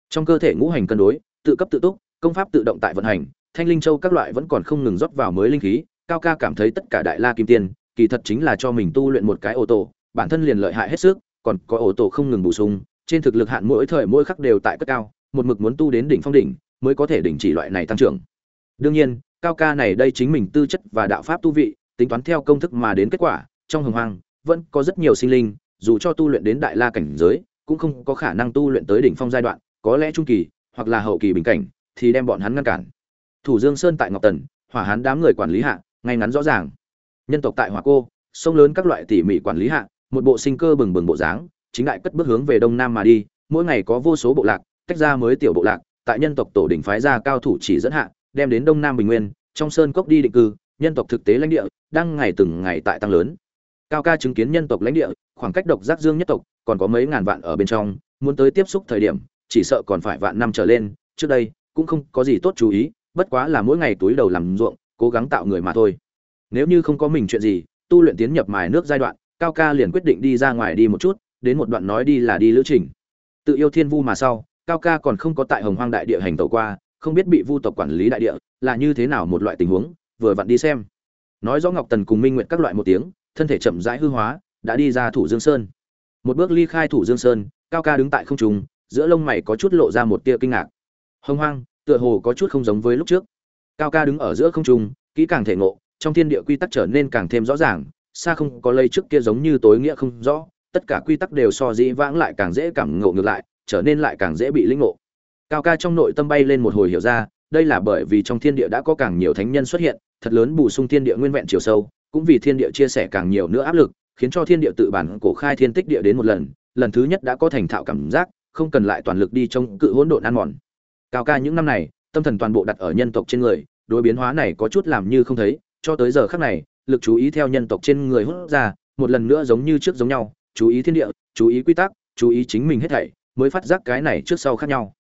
Trong cơ thể ngũ hành cân đối, tự cấp tự túc công pháp tự động tại vận hành, thanh linh châu các loại vẫn còn không ngừng rót vào mới linh khí, cao ca cảm thấy tất cả đại la kim tiên, kỳ thật chính là cho mình tu luyện một cái ô tô, bản thân liền lợi hại hết sức, còn có ô tô không ngừng bổ sung, trên thực lực hạn mỗi thời mỗi khắc đều tại cất cao, một mực muốn tu đến đỉnh phong đỉnh, mới có thể đình chỉ loại này tăng trưởng. Đương nhiên, cao ca này đây chính mình tư chất và đạo pháp tu vị, tính toán theo công thức mà đến kết quả, trong hồng hoang, vẫn có rất nhiều sinh linh, dù cho tu luyện đến đại la cảnh giới, cũng không có khả năng tu luyện tới đỉnh phong giai đoạn, có lẽ trung kỳ, hoặc là hậu kỳ bình cảnh thì đem bọn hắn ngăn cản. Thủ dương sơn tại ngọc tần, hỏa hán đám người quản lý hạ, ngay ngắn rõ ràng. Nhân tộc tại hỏa cô, sông lớn các loại tỉ mỉ quản lý hạ, một bộ sinh cơ bừng bừng bộ dáng, chính đại cất bước hướng về đông nam mà đi, mỗi ngày có vô số bộ lạc, tách ra mới tiểu bộ lạc, tại nhân tộc tổ đỉnh phái ra cao thủ chỉ dẫn hạ, đem đến đông nam bình nguyên, trong sơn cốc đi định cư, nhân tộc thực tế lãnh địa, đang ngày từng ngày tại tăng lớn. Cao ca chứng kiến nhân tộc lãnh địa, khoảng cách độc giác dương nhất tộc còn có mấy ngàn vạn ở bên trong, muốn tới tiếp xúc thời điểm, chỉ sợ còn phải vạn năm trở lên, trước đây cũng không có gì tốt chú ý, bất quá là mỗi ngày túi đầu làm ruộng, cố gắng tạo người mà thôi. Nếu như không có mình chuyện gì, tu luyện tiến nhập mài nước giai đoạn, cao ca liền quyết định đi ra ngoài đi một chút, đến một đoạn nói đi là đi lữ trình. Tự yêu thiên vu mà sau, cao ca còn không có tại hồng hoang đại địa hành tẩu qua, không biết bị vu tộc quản lý đại địa là như thế nào một loại tình huống, vừa vặn đi xem. Nói rõ ngọc tần cùng minh nguyện các loại một tiếng, thân thể chậm rãi hư hóa, đã đi ra thủ dương sơn. Một bước ly khai thủ dương sơn, cao ca đứng tại không trung, giữa lông mày có chút lộ ra một tia kinh ngạc hông hoang, tựa hồ có chút không giống với lúc trước. Cao ca đứng ở giữa không trung, kỹ càng thể ngộ, trong thiên địa quy tắc trở nên càng thêm rõ ràng, xa không có lây trước kia giống như tối nghĩa không rõ, tất cả quy tắc đều so dĩ vãng lại càng dễ cảm ngộ ngược lại, trở nên lại càng dễ bị linh ngộ. Cao ca trong nội tâm bay lên một hồi hiểu ra, đây là bởi vì trong thiên địa đã có càng nhiều thánh nhân xuất hiện, thật lớn bổ sung thiên địa nguyên vẹn chiều sâu, cũng vì thiên địa chia sẻ càng nhiều nữa áp lực, khiến cho thiên địa tự bản cổ khai thiên tích địa đến một lần lần thứ nhất đã có thành thạo cảm giác, không cần lại toàn lực đi trong cự hỗn độn ăn mòn cao ca những năm này, tâm thần toàn bộ đặt ở nhân tộc trên người, đối biến hóa này có chút làm như không thấy, cho tới giờ khắc này, lực chú ý theo nhân tộc trên người hút ra, một lần nữa giống như trước giống nhau, chú ý thiên địa, chú ý quy tắc, chú ý chính mình hết thảy, mới phát giác cái này trước sau khác nhau.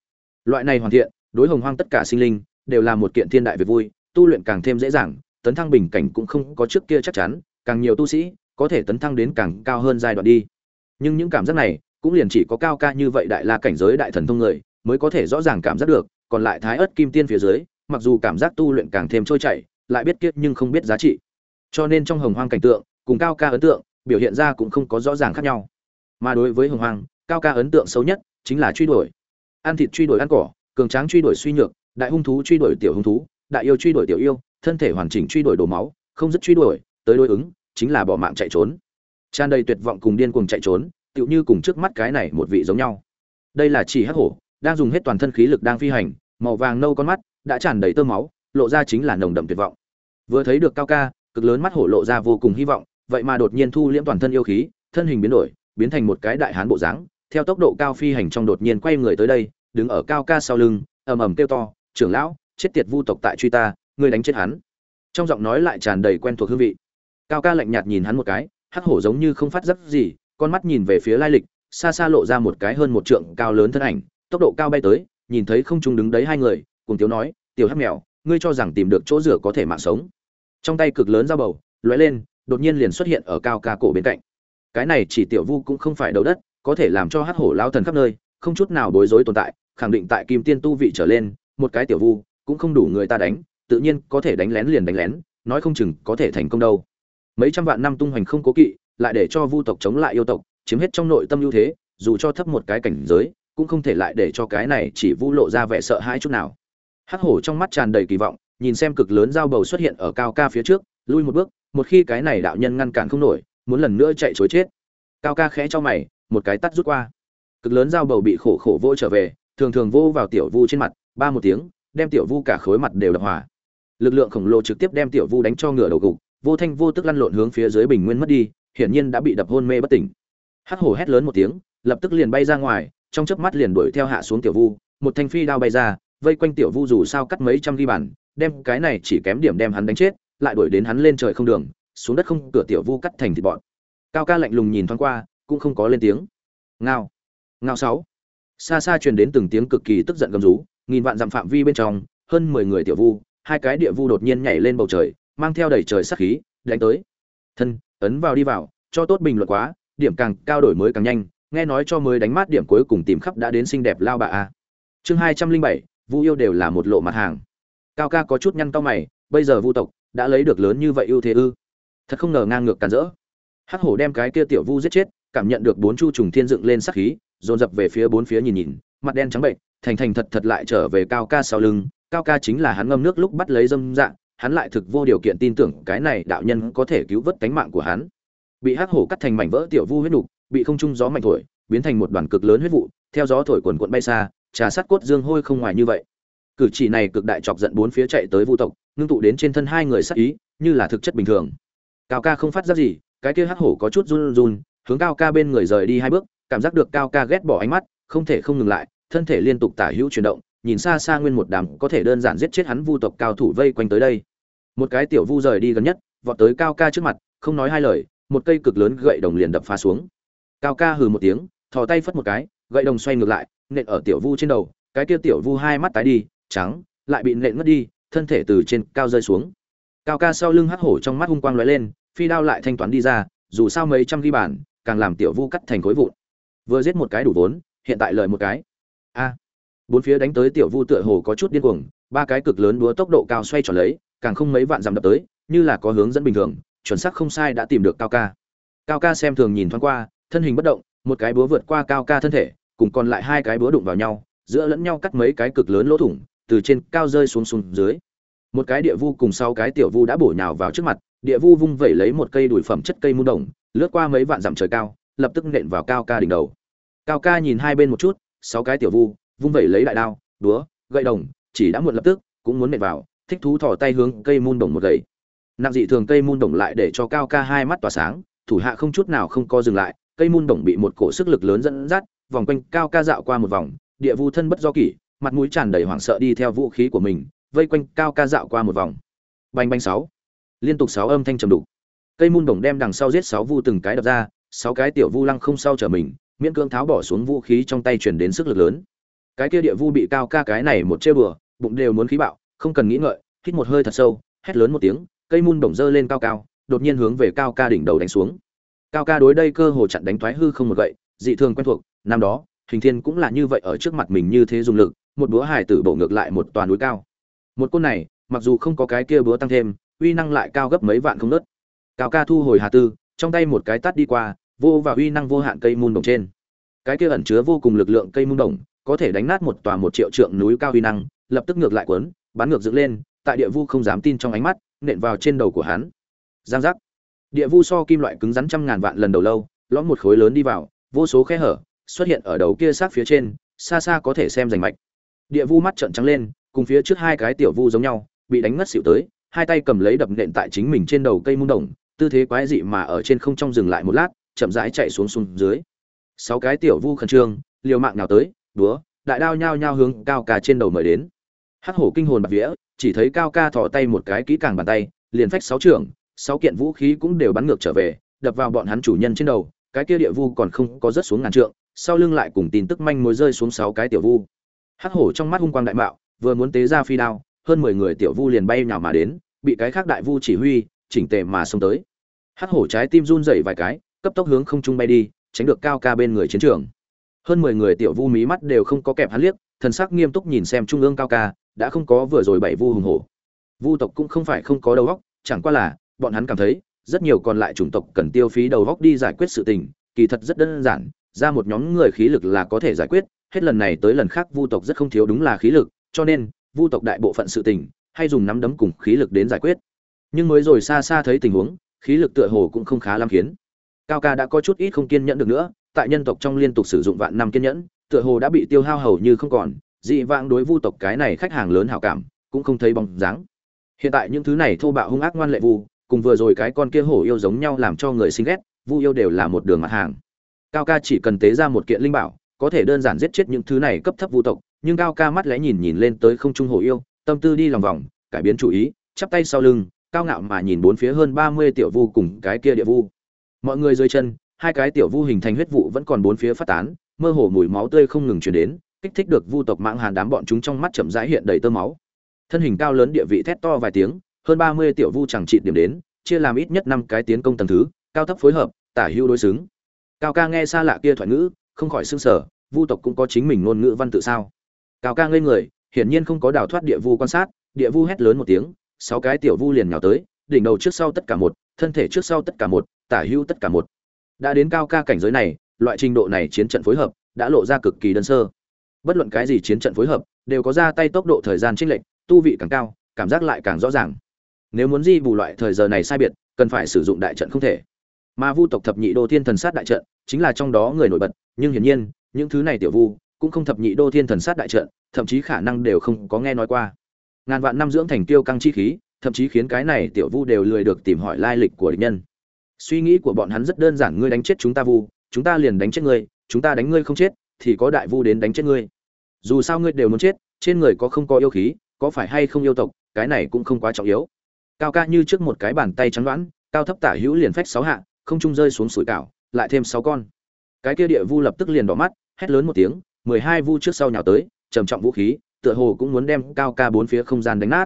Loại này hoàn thiện, đối hồng hoang tất cả sinh linh, đều là một kiện thiên đại về vui, tu luyện càng thêm dễ dàng, tấn thăng bình cảnh cũng không có trước kia chắc chắn, càng nhiều tu sĩ, có thể tấn thăng đến càng cao hơn giai đoạn đi. Nhưng những cảm giác này, cũng liền chỉ có cao ca như vậy đại la cảnh giới đại thần thông người mới có thể rõ ràng cảm giác được, còn lại thái ớt kim tiên phía dưới, mặc dù cảm giác tu luyện càng thêm trôi chảy, lại biết kiết nhưng không biết giá trị. Cho nên trong hồng hoang cảnh tượng, cùng cao ca ấn tượng, biểu hiện ra cũng không có rõ ràng khác nhau. Mà đối với hồng hoang, cao ca ấn tượng xấu nhất chính là truy đuổi. Ăn thịt truy đuổi ăn cỏ, cường tráng truy đuổi suy nhược, đại hung thú truy đuổi tiểu hung thú, đại yêu truy đuổi tiểu yêu, thân thể hoàn chỉnh truy đuổi đổ máu, không dứt truy đuổi, tới đối ứng, chính là bỏ mạng chạy trốn. Tràn đầy tuyệt vọng cùng điên cuồng chạy trốn, tựu như cùng trước mắt cái này một vị giống nhau. Đây là chỉ hắc hổ đang dùng hết toàn thân khí lực đang phi hành, màu vàng nâu con mắt đã tràn đầy tơ máu, lộ ra chính là nồng đậm tuyệt vọng. Vừa thấy được cao ca, cực lớn mắt hổ lộ ra vô cùng hy vọng, vậy mà đột nhiên thu liễm toàn thân yêu khí, thân hình biến đổi, biến thành một cái đại hán bộ dáng, theo tốc độ cao phi hành trong đột nhiên quay người tới đây, đứng ở cao ca sau lưng, ầm ầm kêu to, trưởng lão, chết tiệt vu tộc tại truy ta, ngươi đánh chết hắn. Trong giọng nói lại tràn đầy quen thuộc hương vị. Cao ca lạnh nhạt nhìn hắn một cái, hắc hổ giống như không phát giác gì, con mắt nhìn về phía lai lịch, xa xa lộ ra một cái hơn một trượng cao lớn thân ảnh tốc độ cao bay tới, nhìn thấy không trung đứng đấy hai người, cùng tiếu nói, tiểu hắc mèo, ngươi cho rằng tìm được chỗ rửa có thể mạng sống. Trong tay cực lớn dao bầu, lóe lên, đột nhiên liền xuất hiện ở cao ca cổ bên cạnh. Cái này chỉ tiểu vu cũng không phải đầu đất, có thể làm cho hắc hổ lao thần khắp nơi, không chút nào bối rối tồn tại, khẳng định tại kim tiên tu vị trở lên, một cái tiểu vu cũng không đủ người ta đánh, tự nhiên có thể đánh lén liền đánh lén, nói không chừng có thể thành công đâu. Mấy trăm vạn năm tung hoành không cố kỵ, lại để cho vu tộc chống lại yêu tộc, chiếm hết trong nội tâm ưu thế, dù cho thấp một cái cảnh giới cũng không thể lại để cho cái này chỉ vu lộ ra vẻ sợ hãi chút nào. Hắc hổ trong mắt tràn đầy kỳ vọng, nhìn xem cực lớn dao bầu xuất hiện ở cao ca phía trước, lui một bước, một khi cái này đạo nhân ngăn cản không nổi, muốn lần nữa chạy chối chết. Cao ca khẽ cho mày, một cái tắt rút qua. Cực lớn dao bầu bị khổ khổ vô trở về, thường thường vô vào tiểu vu trên mặt, ba một tiếng, đem tiểu vu cả khối mặt đều đập hòa. Lực lượng khổng lồ trực tiếp đem tiểu vu đánh cho ngửa đầu gục, vô thanh vô tức lăn lộn hướng phía dưới bình nguyên mất đi, hiển nhiên đã bị đập hôn mê bất tỉnh. Hắc hổ hét lớn một tiếng, lập tức liền bay ra ngoài trong chớp mắt liền đuổi theo hạ xuống tiểu vu, một thanh phi đao bay ra, vây quanh tiểu vu dù sao cắt mấy trăm ghi bản đem cái này chỉ kém điểm đem hắn đánh chết, lại đuổi đến hắn lên trời không đường, xuống đất không, cửa tiểu vu cắt thành thịt bọn cao ca lạnh lùng nhìn thoáng qua, cũng không có lên tiếng. Ngao ngao sáu. Xa xa truyền đến từng tiếng cực kỳ tức giận gầm rú, nghìn vạn dặm phạm vi bên trong, hơn mười người tiểu vu, hai cái địa vu đột nhiên nhảy lên bầu trời, mang theo đầy trời sát khí, đánh tới. Thân, ấn vào đi vào, cho tốt bình luận quá, điểm càng cao đổi mới càng nhanh nghe nói cho mới đánh mát điểm cuối cùng tìm khắp đã đến xinh đẹp lao bà a. Chương hai trăm linh bảy, vu yêu đều là một lộ mặt hàng. Cao ca có chút nhăn cao mày, bây giờ vu tộc đã lấy được lớn như vậy ưu thế ư? Thật không ngờ ngang ngược càn rỡ. Hắc hổ đem cái kia tiểu vu giết chết, cảm nhận được bốn chu trùng thiên dựng lên sắc khí, dồn dập về phía bốn phía nhìn nhìn, mặt đen trắng bệnh, thành thành thật thật lại trở về cao ca sau lưng. Cao ca chính là hắn ngâm nước lúc bắt lấy dâm dạng hắn lại thực vô điều kiện tin tưởng cái này đạo nhân có thể cứu vớt cánh mạng của hắn. Bị hắc hổ cắt thành mảnh vỡ tiểu vu huyết nục bị không trung gió mạnh thổi, biến thành một đoàn cực lớn huyết vụ, theo gió thổi quần cuộn bay xa, trà sát cốt dương hôi không ngoài như vậy. Cử chỉ này cực đại chọc giận bốn phía chạy tới vu tộc, ngưng tụ đến trên thân hai người sát ý, như là thực chất bình thường. Cao ca không phát ra gì, cái kia hắc hổ có chút run run, hướng cao ca bên người rời đi hai bước, cảm giác được cao ca ghét bỏ ánh mắt, không thể không ngừng lại, thân thể liên tục tả hữu chuyển động, nhìn xa xa nguyên một đám có thể đơn giản giết chết hắn vu tộc cao thủ vây quanh tới đây. Một cái tiểu vu rời đi gần nhất, vọt tới cao ca trước mặt, không nói hai lời, một cây cực lớn gậy đồng liền đập phá xuống cao ca hừ một tiếng, thò tay phất một cái, gậy đồng xoay ngược lại, nện ở tiểu vu trên đầu, cái kia tiểu vu hai mắt tái đi, trắng, lại bị nện mất đi, thân thể từ trên cao rơi xuống. Cao ca sau lưng hắc hổ trong mắt hung quang lóe lên, phi đao lại thanh toán đi ra, dù sao mấy trăm ghi bản càng làm tiểu vu cắt thành khối vụn. Vừa giết một cái đủ vốn, hiện tại lợi một cái. A. Bốn phía đánh tới tiểu vu tựa hồ có chút điên cuồng, ba cái cực lớn đúa tốc độ cao xoay tròn lấy, càng không mấy vạn dặm đập tới, như là có hướng dẫn bình thường, chuẩn xác không sai đã tìm được cao ca. Cao ca xem thường nhìn thoáng qua thân hình bất động, một cái búa vượt qua cao ca thân thể, cùng còn lại hai cái búa đụng vào nhau, giữa lẫn nhau cắt mấy cái cực lớn lỗ thủng, từ trên cao rơi xuống xuống dưới. Một cái địa vu cùng sau cái tiểu vu đã bổ nhào vào trước mặt, địa vu vung vẩy lấy một cây đùi phẩm chất cây muôn đồng, lướt qua mấy vạn dặm trời cao, lập tức nện vào cao ca đỉnh đầu. Cao ca nhìn hai bên một chút, sáu cái tiểu vu, vung vẩy lấy đại đao đúa gậy đồng, chỉ đã muộn lập tức, cũng muốn nện vào, thích thú thò tay hướng cây muôn đồng một gậy. Nặng dị thường cây muôn đồng lại để cho cao ca hai mắt tỏa sáng, thủ hạ không chút nào không co dừng lại cây muôn đồng bị một cổ sức lực lớn dẫn dắt, vòng quanh cao ca dạo qua một vòng, địa vu thân bất do kỷ, mặt mũi tràn đầy hoảng sợ đi theo vũ khí của mình, vây quanh cao ca dạo qua một vòng. Bành bành sáu. Liên tục sáu âm thanh trầm đục. Cây muôn đồng đem đằng sau giết sáu vu từng cái đập ra, sáu cái tiểu vu lăng không sau trở mình, miễn cưỡng tháo bỏ xuống vũ khí trong tay chuyển đến sức lực lớn. Cái kia địa vu bị cao ca cái này một chê bừa bụng đều muốn khí bạo, không cần nghĩ ngợi, hít một hơi thật sâu, hét lớn một tiếng, cây muôn đồng dơ lên cao cao, đột nhiên hướng về cao ca đỉnh đầu đánh xuống cao ca đối đây cơ hồ chặn đánh thoái hư không một gậy, dị thường quen thuộc, năm đó, hình thiên cũng là như vậy ở trước mặt mình như thế dùng lực, một búa hải tử bổ ngược lại một toàn núi cao. Một côn này, mặc dù không có cái kia búa tăng thêm, uy năng lại cao gấp mấy vạn không nớt. Cao ca thu hồi hà tư, trong tay một cái tắt đi qua, vô và uy năng vô hạn cây môn đồng trên. Cái kia ẩn chứa vô cùng lực lượng cây môn đồng, có thể đánh nát một tòa một triệu trượng núi cao uy năng, lập tức ngược lại quấn bắn ngược dựng lên, tại địa vu không dám tin trong ánh mắt, nện vào trên đầu của hắn. Giang giác địa vu so kim loại cứng rắn trăm ngàn vạn lần đầu lâu, lõm một khối lớn đi vào, vô số khe hở xuất hiện ở đầu kia sát phía trên, xa xa có thể xem rành mạch. Địa vu mắt trợn trắng lên, cùng phía trước hai cái tiểu vu giống nhau, bị đánh ngất xỉu tới, hai tay cầm lấy đập nện tại chính mình trên đầu cây mung đồng, tư thế quái dị mà ở trên không trong dừng lại một lát, chậm rãi chạy xuống xuống dưới. Sáu cái tiểu vu khẩn trương, liều mạng nào tới đúa đại đao nhao nhao hướng cao ca trên đầu mời đến. Hắc hổ kinh hồn bạc vía, chỉ thấy cao ca thò tay một cái kỹ càng bàn tay, liền phách sáu trưởng sáu kiện vũ khí cũng đều bắn ngược trở về, đập vào bọn hắn chủ nhân trên đầu, cái kia địa vu còn không có rớt xuống ngàn trượng, sau lưng lại cùng tin tức manh mối rơi xuống sáu cái tiểu vu. Hắc hổ trong mắt hung quang đại mạo, vừa muốn tế ra phi đao, hơn mười người tiểu vu liền bay nhào mà đến, bị cái khác đại vu chỉ huy, chỉnh tề mà xông tới. Hắc hổ trái tim run rẩy vài cái, cấp tốc hướng không trung bay đi, tránh được cao ca bên người chiến trường. Hơn mười người tiểu vu mí mắt đều không có kẹp hắn liếc, thần sắc nghiêm túc nhìn xem trung ương cao ca, đã không có vừa rồi bảy vu hùng hổ. Vu tộc cũng không phải không có đầu óc, chẳng qua là bọn hắn cảm thấy, rất nhiều còn lại chủng tộc cần tiêu phí đầu óc đi giải quyết sự tình, kỳ thật rất đơn giản, ra một nhóm người khí lực là có thể giải quyết, hết lần này tới lần khác vu tộc rất không thiếu đúng là khí lực, cho nên, vu tộc đại bộ phận sự tình, hay dùng nắm đấm cùng khí lực đến giải quyết. Nhưng mới rồi xa xa thấy tình huống, khí lực tựa hồ cũng không khá lắm khiến. Cao ca đã có chút ít không kiên nhẫn được nữa, tại nhân tộc trong liên tục sử dụng vạn năm kiên nhẫn, tựa hồ đã bị tiêu hao hầu như không còn, dị vãng đối vu tộc cái này khách hàng lớn hảo cảm, cũng không thấy bóng dáng. Hiện tại những thứ này thô bạo hung ác ngoan lệ vu cùng vừa rồi cái con kia hổ yêu giống nhau làm cho người sinh ghét, vu yêu đều là một đường mặt hàng. Cao ca chỉ cần tế ra một kiện linh bảo, có thể đơn giản giết chết những thứ này cấp thấp vu tộc, nhưng cao ca mắt lẽ nhìn nhìn lên tới không trung hổ yêu, tâm tư đi lòng vòng, cải biến chủ ý, chắp tay sau lưng, cao ngạo mà nhìn bốn phía hơn ba mươi tiểu vu cùng cái kia địa vu. Mọi người dưới chân, hai cái tiểu vu hình thành huyết vụ vẫn còn bốn phía phát tán, mơ hồ mùi máu tươi không ngừng truyền đến, kích thích được vu tộc mạng hàn đám bọn chúng trong mắt chậm rãi hiện đầy tơ máu. Thân hình cao lớn địa vị thét to vài tiếng hơn ba mươi tiểu vu chẳng trị điểm đến, chia làm ít nhất năm cái tiến công tầng thứ, cao thấp phối hợp, tả hữu đối xứng. Cao ca nghe xa lạ kia thoại ngữ, không khỏi sương sở vu tộc cũng có chính mình ngôn ngữ văn tự sao? Cao ca ngây người, hiển nhiên không có đào thoát địa vu quan sát, địa vu hét lớn một tiếng, sáu cái tiểu vu liền nhào tới, đỉnh đầu trước sau tất cả một, thân thể trước sau tất cả một, tả hữu tất cả một. Đã đến cao ca cảnh giới này, loại trình độ này chiến trận phối hợp, đã lộ ra cực kỳ đơn sơ. Bất luận cái gì chiến trận phối hợp, đều có ra tay tốc độ thời gian chênh lệch, tu vị càng cao, cảm giác lại càng rõ ràng nếu muốn di bù loại thời giờ này sai biệt, cần phải sử dụng đại trận không thể. Mà vu tộc thập nhị đô thiên thần sát đại trận, chính là trong đó người nổi bật, nhưng hiển nhiên, những thứ này tiểu vu cũng không thập nhị đô thiên thần sát đại trận, thậm chí khả năng đều không có nghe nói qua. Ngàn vạn năm dưỡng thành tiêu căng chi khí, thậm chí khiến cái này tiểu vu đều lười được tìm hỏi lai lịch của địch nhân. Suy nghĩ của bọn hắn rất đơn giản, ngươi đánh chết chúng ta vu, chúng ta liền đánh chết ngươi, chúng ta đánh ngươi không chết, thì có đại vu đến đánh chết ngươi. Dù sao ngươi đều muốn chết, trên người có không có yêu khí, có phải hay không yêu tộc, cái này cũng không quá trọng yếu cao ca như trước một cái bàn tay trắng đoán, cao thấp tả hữu liền phách sáu hạ, không trung rơi xuống sủi cảo, lại thêm sáu con. Cái kia địa vu lập tức liền đỏ mắt, hét lớn một tiếng, mười hai vu trước sau nhào tới, trầm trọng vũ khí, tựa hồ cũng muốn đem cao ca bốn phía không gian đánh nát.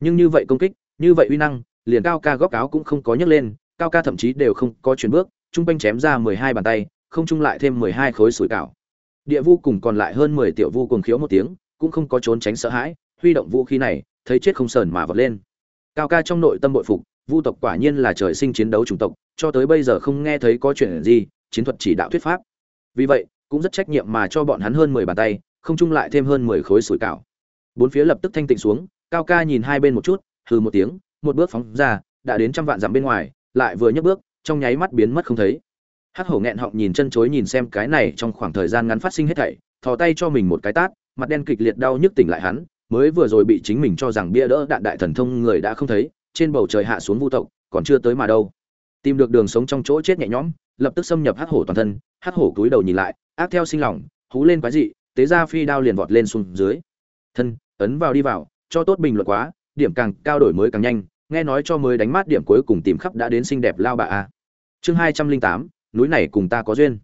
Nhưng như vậy công kích, như vậy uy năng, liền cao ca góc áo cũng không có nhấc lên, cao ca thậm chí đều không có chuyển bước, trung quanh chém ra mười hai bàn tay, không trung lại thêm mười hai khối sủi cảo. Địa vu cùng còn lại hơn mười tiểu vu cùng khiếu một tiếng, cũng không có trốn tránh sợ hãi, huy động vũ khí này, thấy chết không sờn mà vọt lên cao ca trong nội tâm bội phục, vu tộc quả nhiên là trời sinh chiến đấu chủng tộc, cho tới bây giờ không nghe thấy có chuyện gì, chiến thuật chỉ đạo thuyết pháp. Vì vậy, cũng rất trách nhiệm mà cho bọn hắn hơn mười bàn tay, không chung lại thêm hơn mười khối sủi cảo. Bốn phía lập tức thanh tịnh xuống, cao ca nhìn hai bên một chút, hừ một tiếng, một bước phóng ra, đã đến trăm vạn dặm bên ngoài, lại vừa nhấc bước, trong nháy mắt biến mất không thấy. Hắc hổ nghẹn họng nhìn chân chối nhìn xem cái này trong khoảng thời gian ngắn phát sinh hết thảy, thò tay cho mình một cái tát, mặt đen kịch liệt đau nhức tỉnh lại hắn mới vừa rồi bị chính mình cho rằng bia đỡ đạn đại thần thông người đã không thấy, trên bầu trời hạ xuống vu tộc, còn chưa tới mà đâu. Tìm được đường sống trong chỗ chết nhẹ nhõm, lập tức xâm nhập hắc hổ toàn thân, hắc hổ cúi đầu nhìn lại, ác theo sinh lòng, hú lên quái dị, tế ra phi đao liền vọt lên xuống dưới. Thân, ấn vào đi vào, cho tốt bình luận quá, điểm càng cao đổi mới càng nhanh, nghe nói cho mới đánh mát điểm cuối cùng tìm khắp đã đến xinh đẹp lao bà a. Chương hai trăm linh tám, núi này cùng ta có duyên.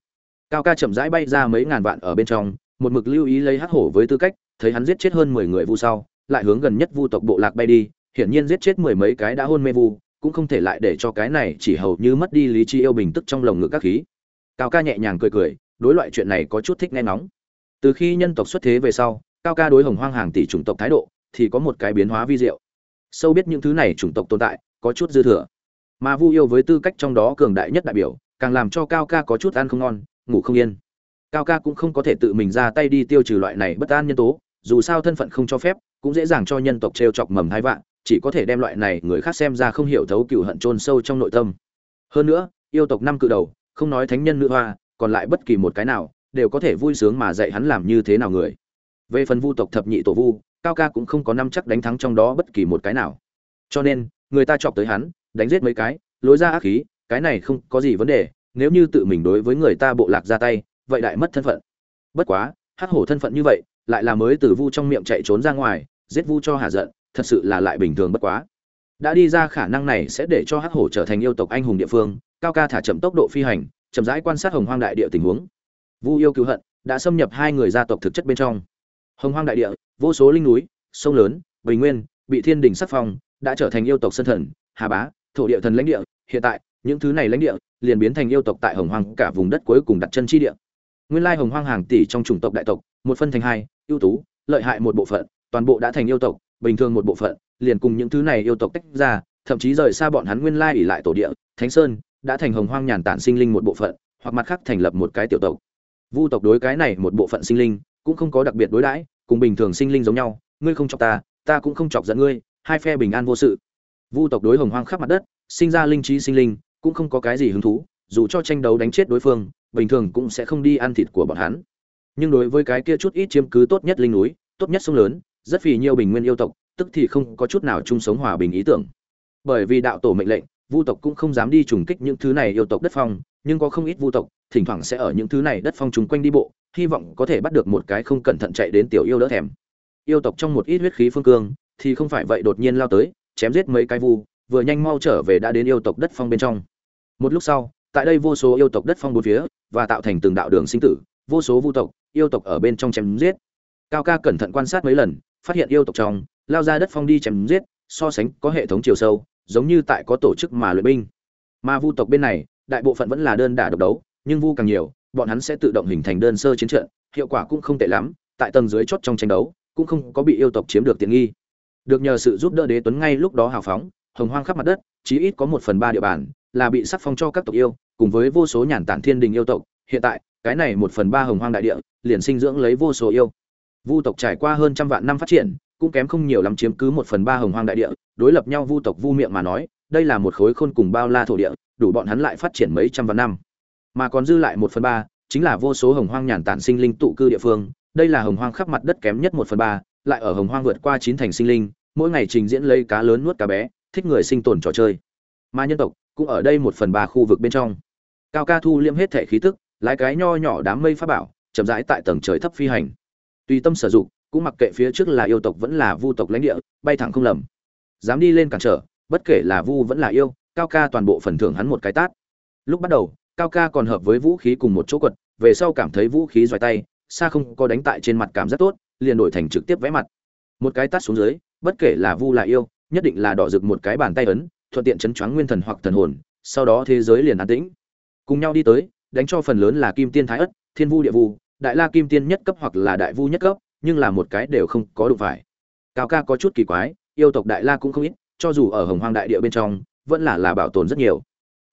Cao ca chậm rãi bay ra mấy ngàn vạn ở bên trong, một mực lưu ý lấy hắc hổ với tư cách thấy hắn giết chết hơn mười người vu sau, lại hướng gần nhất vu tộc bộ lạc bay đi, hiển nhiên giết chết mười mấy cái đã hôn mê vu, cũng không thể lại để cho cái này chỉ hầu như mất đi lý trí yêu bình tức trong lồng ngực các khí. Cao ca nhẹ nhàng cười cười, đối loại chuyện này có chút thích nghe ngóng. Từ khi nhân tộc xuất thế về sau, cao ca đối hồng hoang hàng tỷ chủng tộc thái độ thì có một cái biến hóa vi diệu. Sâu biết những thứ này chủng tộc tồn tại, có chút dư thừa. Mà vu yêu với tư cách trong đó cường đại nhất đại biểu, càng làm cho cao ca có chút ăn không ngon, ngủ không yên cao ca cũng không có thể tự mình ra tay đi tiêu trừ loại này bất an nhân tố, dù sao thân phận không cho phép, cũng dễ dàng cho nhân tộc t chọc mầm hai vạn, chỉ có thể đem loại này người khác xem ra không hiểu thấu cựu hận chôn sâu trong nội tâm. Hơn nữa, yêu tộc năm cự đầu, không nói thánh nhân nữ hoa, còn lại bất kỳ một cái nào, đều có thể vui sướng mà dạy hắn làm như thế nào người. Về phần vu tộc thập nhị tổ vu, cao ca cũng không có năm chắc đánh thắng trong đó bất kỳ một cái nào. Cho nên, người ta chọc tới hắn, đánh giết mấy cái, lối ra ác khí, cái này không có gì vấn đề, nếu như tự mình đối với người ta bộ lạc ra tay vậy đại mất thân phận. Bất quá, hắc hổ thân phận như vậy, lại là mới từ vu trong miệng chạy trốn ra ngoài, giết vu cho hà giận, thật sự là lại bình thường bất quá. Đã đi ra khả năng này sẽ để cho hắc hổ trở thành yêu tộc anh hùng địa phương, cao ca thả chậm tốc độ phi hành, chậm rãi quan sát hồng hoang đại địa tình huống. Vu yêu cứu hận, đã xâm nhập hai người gia tộc thực chất bên trong. Hồng hoang đại địa, vô số linh núi, sông lớn, bình nguyên, bị thiên đình sắc phong, đã trở thành yêu tộc sân thần, hà bá, thổ địa thần lãnh địa, hiện tại, những thứ này lãnh địa, liền biến thành yêu tộc tại hồng hoang cả vùng đất cuối cùng đặt chân chi địa nguyên lai hồng hoang hàng tỷ trong chủng tộc đại tộc, một phân thành hai, ưu tú, lợi hại một bộ phận, toàn bộ đã thành yêu tộc, bình thường một bộ phận, liền cùng những thứ này yêu tộc tách ra, thậm chí rời xa bọn hắn nguyên lai ỉ lại tổ địa, thánh sơn, đã thành hồng hoang nhàn tản sinh linh một bộ phận, hoặc mặt khác thành lập một cái tiểu tộc. Vu tộc đối cái này một bộ phận sinh linh, cũng không có đặc biệt đối đãi, cùng bình thường sinh linh giống nhau, ngươi không chọc ta ta cũng không chọc giận ngươi, hai phe bình an vô sự. Vu tộc đối hồng hoang khắp mặt đất, sinh ra linh trí sinh linh, cũng không có cái gì hứng thú, dù cho tranh đấu đánh chết đối phương bình thường cũng sẽ không đi ăn thịt của bọn hắn. Nhưng đối với cái kia chút ít chiếm cứ tốt nhất linh núi, tốt nhất sông lớn, rất vì nhiều bình nguyên yêu tộc, tức thì không có chút nào chung sống hòa bình ý tưởng. Bởi vì đạo tổ mệnh lệnh, vu tộc cũng không dám đi trùng kích những thứ này yêu tộc đất phong, nhưng có không ít vu tộc, thỉnh thoảng sẽ ở những thứ này đất phong chung quanh đi bộ, hy vọng có thể bắt được một cái không cẩn thận chạy đến tiểu yêu đỡ thèm. Yêu tộc trong một ít huyết khí phương cương, thì không phải vậy đột nhiên lao tới, chém giết mấy cái vu, vừa nhanh mau trở về đã đến yêu tộc đất phong bên trong. Một lúc sau tại đây vô số yêu tộc đất phong bốn phía, và tạo thành từng đạo đường sinh tử, vô số vu tộc, yêu tộc ở bên trong chém giết. Cao ca cẩn thận quan sát mấy lần, phát hiện yêu tộc trong, lao ra đất phong đi chém giết, so sánh có hệ thống chiều sâu, giống như tại có tổ chức mà luyện binh. Mà vu tộc bên này, đại bộ phận vẫn là đơn đả độc đấu, nhưng vu càng nhiều, bọn hắn sẽ tự động hình thành đơn sơ chiến trận, hiệu quả cũng không tệ lắm, tại tầng dưới chốt trong tranh đấu, cũng không có bị yêu tộc chiếm được tiện nghi. Được nhờ sự giúp đỡ đế tuấn ngay lúc đó hào phóng, hồng hoang khắp mặt đất, chí ít có một phần ba địa bàn là bị sắc phong cho các tộc yêu cùng với vô số nhàn tản thiên đình yêu tộc, hiện tại, cái này một phần ba hồng hoang đại địa, liền sinh dưỡng lấy vô số yêu. Vu tộc trải qua hơn trăm vạn năm phát triển, cũng kém không nhiều lắm chiếm cứ một phần ba hồng hoang đại địa, đối lập nhau vu tộc vu miệng mà nói, đây là một khối khôn cùng bao la thổ địa, đủ bọn hắn lại phát triển mấy trăm vạn năm. Mà còn dư lại một phần ba, chính là vô số hồng hoang nhàn tản sinh linh tụ cư địa phương, đây là hồng hoang khắp mặt đất kém nhất một phần ba, lại ở hồng hoang vượt qua chín thành sinh linh, mỗi ngày trình diễn lấy cá lớn nuốt cá bé, thích người sinh tồn trò chơi. Mà nhân tộc, cũng ở đây một phần ba khu vực bên trong cao ca thu liêm hết thể khí tức, lái cái nho nhỏ đám mây pháp bảo, chậm rãi tại tầng trời thấp phi hành. Tùy tâm sử dụng, cũng mặc kệ phía trước là yêu tộc vẫn là vu tộc lãnh địa, bay thẳng không lầm. Dám đi lên cản trở, bất kể là vu vẫn là yêu, cao ca toàn bộ phần thưởng hắn một cái tát. Lúc bắt đầu, cao ca còn hợp với vũ khí cùng một chỗ quật, về sau cảm thấy vũ khí dòi tay, xa không có đánh tại trên mặt cảm rất tốt, liền đổi thành trực tiếp vẽ mặt. Một cái tát xuống dưới, bất kể là vu là yêu, nhất định là đỏ rực một cái bàn tay ấn, thuận tiện chấn choáng nguyên thần hoặc thần hồn, sau đó thế giới liền an tĩnh cùng nhau đi tới, đánh cho phần lớn là kim tiên thái ất, thiên vu địa vu, đại la kim tiên nhất cấp hoặc là đại vu nhất cấp, nhưng là một cái đều không có đủ phải. Cao ca có chút kỳ quái, yêu tộc đại la cũng không ít, cho dù ở hồng hoang đại địa bên trong, vẫn là là bảo tồn rất nhiều.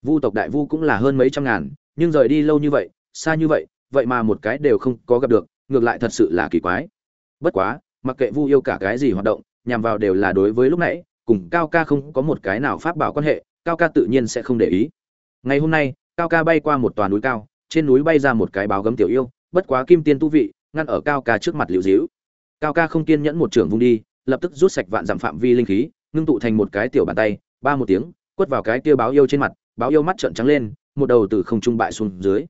Vu tộc đại vu cũng là hơn mấy trăm ngàn, nhưng rời đi lâu như vậy, xa như vậy vậy mà một cái đều không có gặp được, ngược lại thật sự là kỳ quái. Bất quá, mặc kệ vu yêu cả cái gì hoạt động, nhằm vào đều là đối với lúc nãy, cùng cao ca không có một cái nào pháp bảo quan hệ, cao ca tự nhiên sẽ không để ý. Ngày hôm nay cao ca bay qua một toàn núi cao, trên núi bay ra một cái báo gấm tiểu yêu, bất quá kim tiên tu vị, ngăn ở cao ca trước mặt liễu dĩu cao ca không kiên nhẫn một trưởng vung đi, lập tức rút sạch vạn dặm phạm vi linh khí, ngưng tụ thành một cái tiểu bàn tay, ba một tiếng, quất vào cái kia báo yêu trên mặt, báo yêu mắt trợn trắng lên, một đầu từ không trung bại xuống dưới.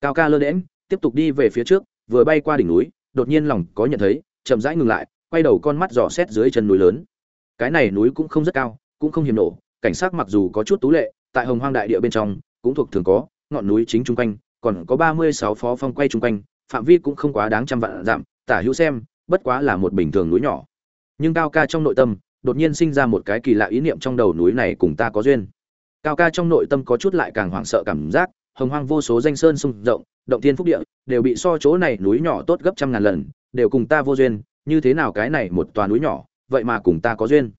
Cao ca lơ đễm tiếp tục đi về phía trước, vừa bay qua đỉnh núi, đột nhiên lòng có nhận thấy, chậm rãi ngừng lại, quay đầu con mắt dò xét dưới chân núi lớn. Cái này núi cũng không rất cao, cũng không hiểm nổ, cảnh sát mặc dù có chút tú lệ, tại hồng hoang đại địa bên trong cũng thuộc thường có, ngọn núi chính trung quanh, còn có ba mươi sáu phó phong quay trung quanh, phạm vi cũng không quá đáng trăm vạn dặm, tả hữu xem, bất quá là một bình thường núi nhỏ. Nhưng cao ca trong nội tâm, đột nhiên sinh ra một cái kỳ lạ ý niệm trong đầu núi này cùng ta có duyên. Cao ca trong nội tâm có chút lại càng hoảng sợ cảm giác, hồng hoang vô số danh sơn sung rộng, động thiên phúc địa, đều bị so chỗ này núi nhỏ tốt gấp trăm ngàn lần, đều cùng ta vô duyên, như thế nào cái này một tòa núi nhỏ, vậy mà cùng ta có duyên.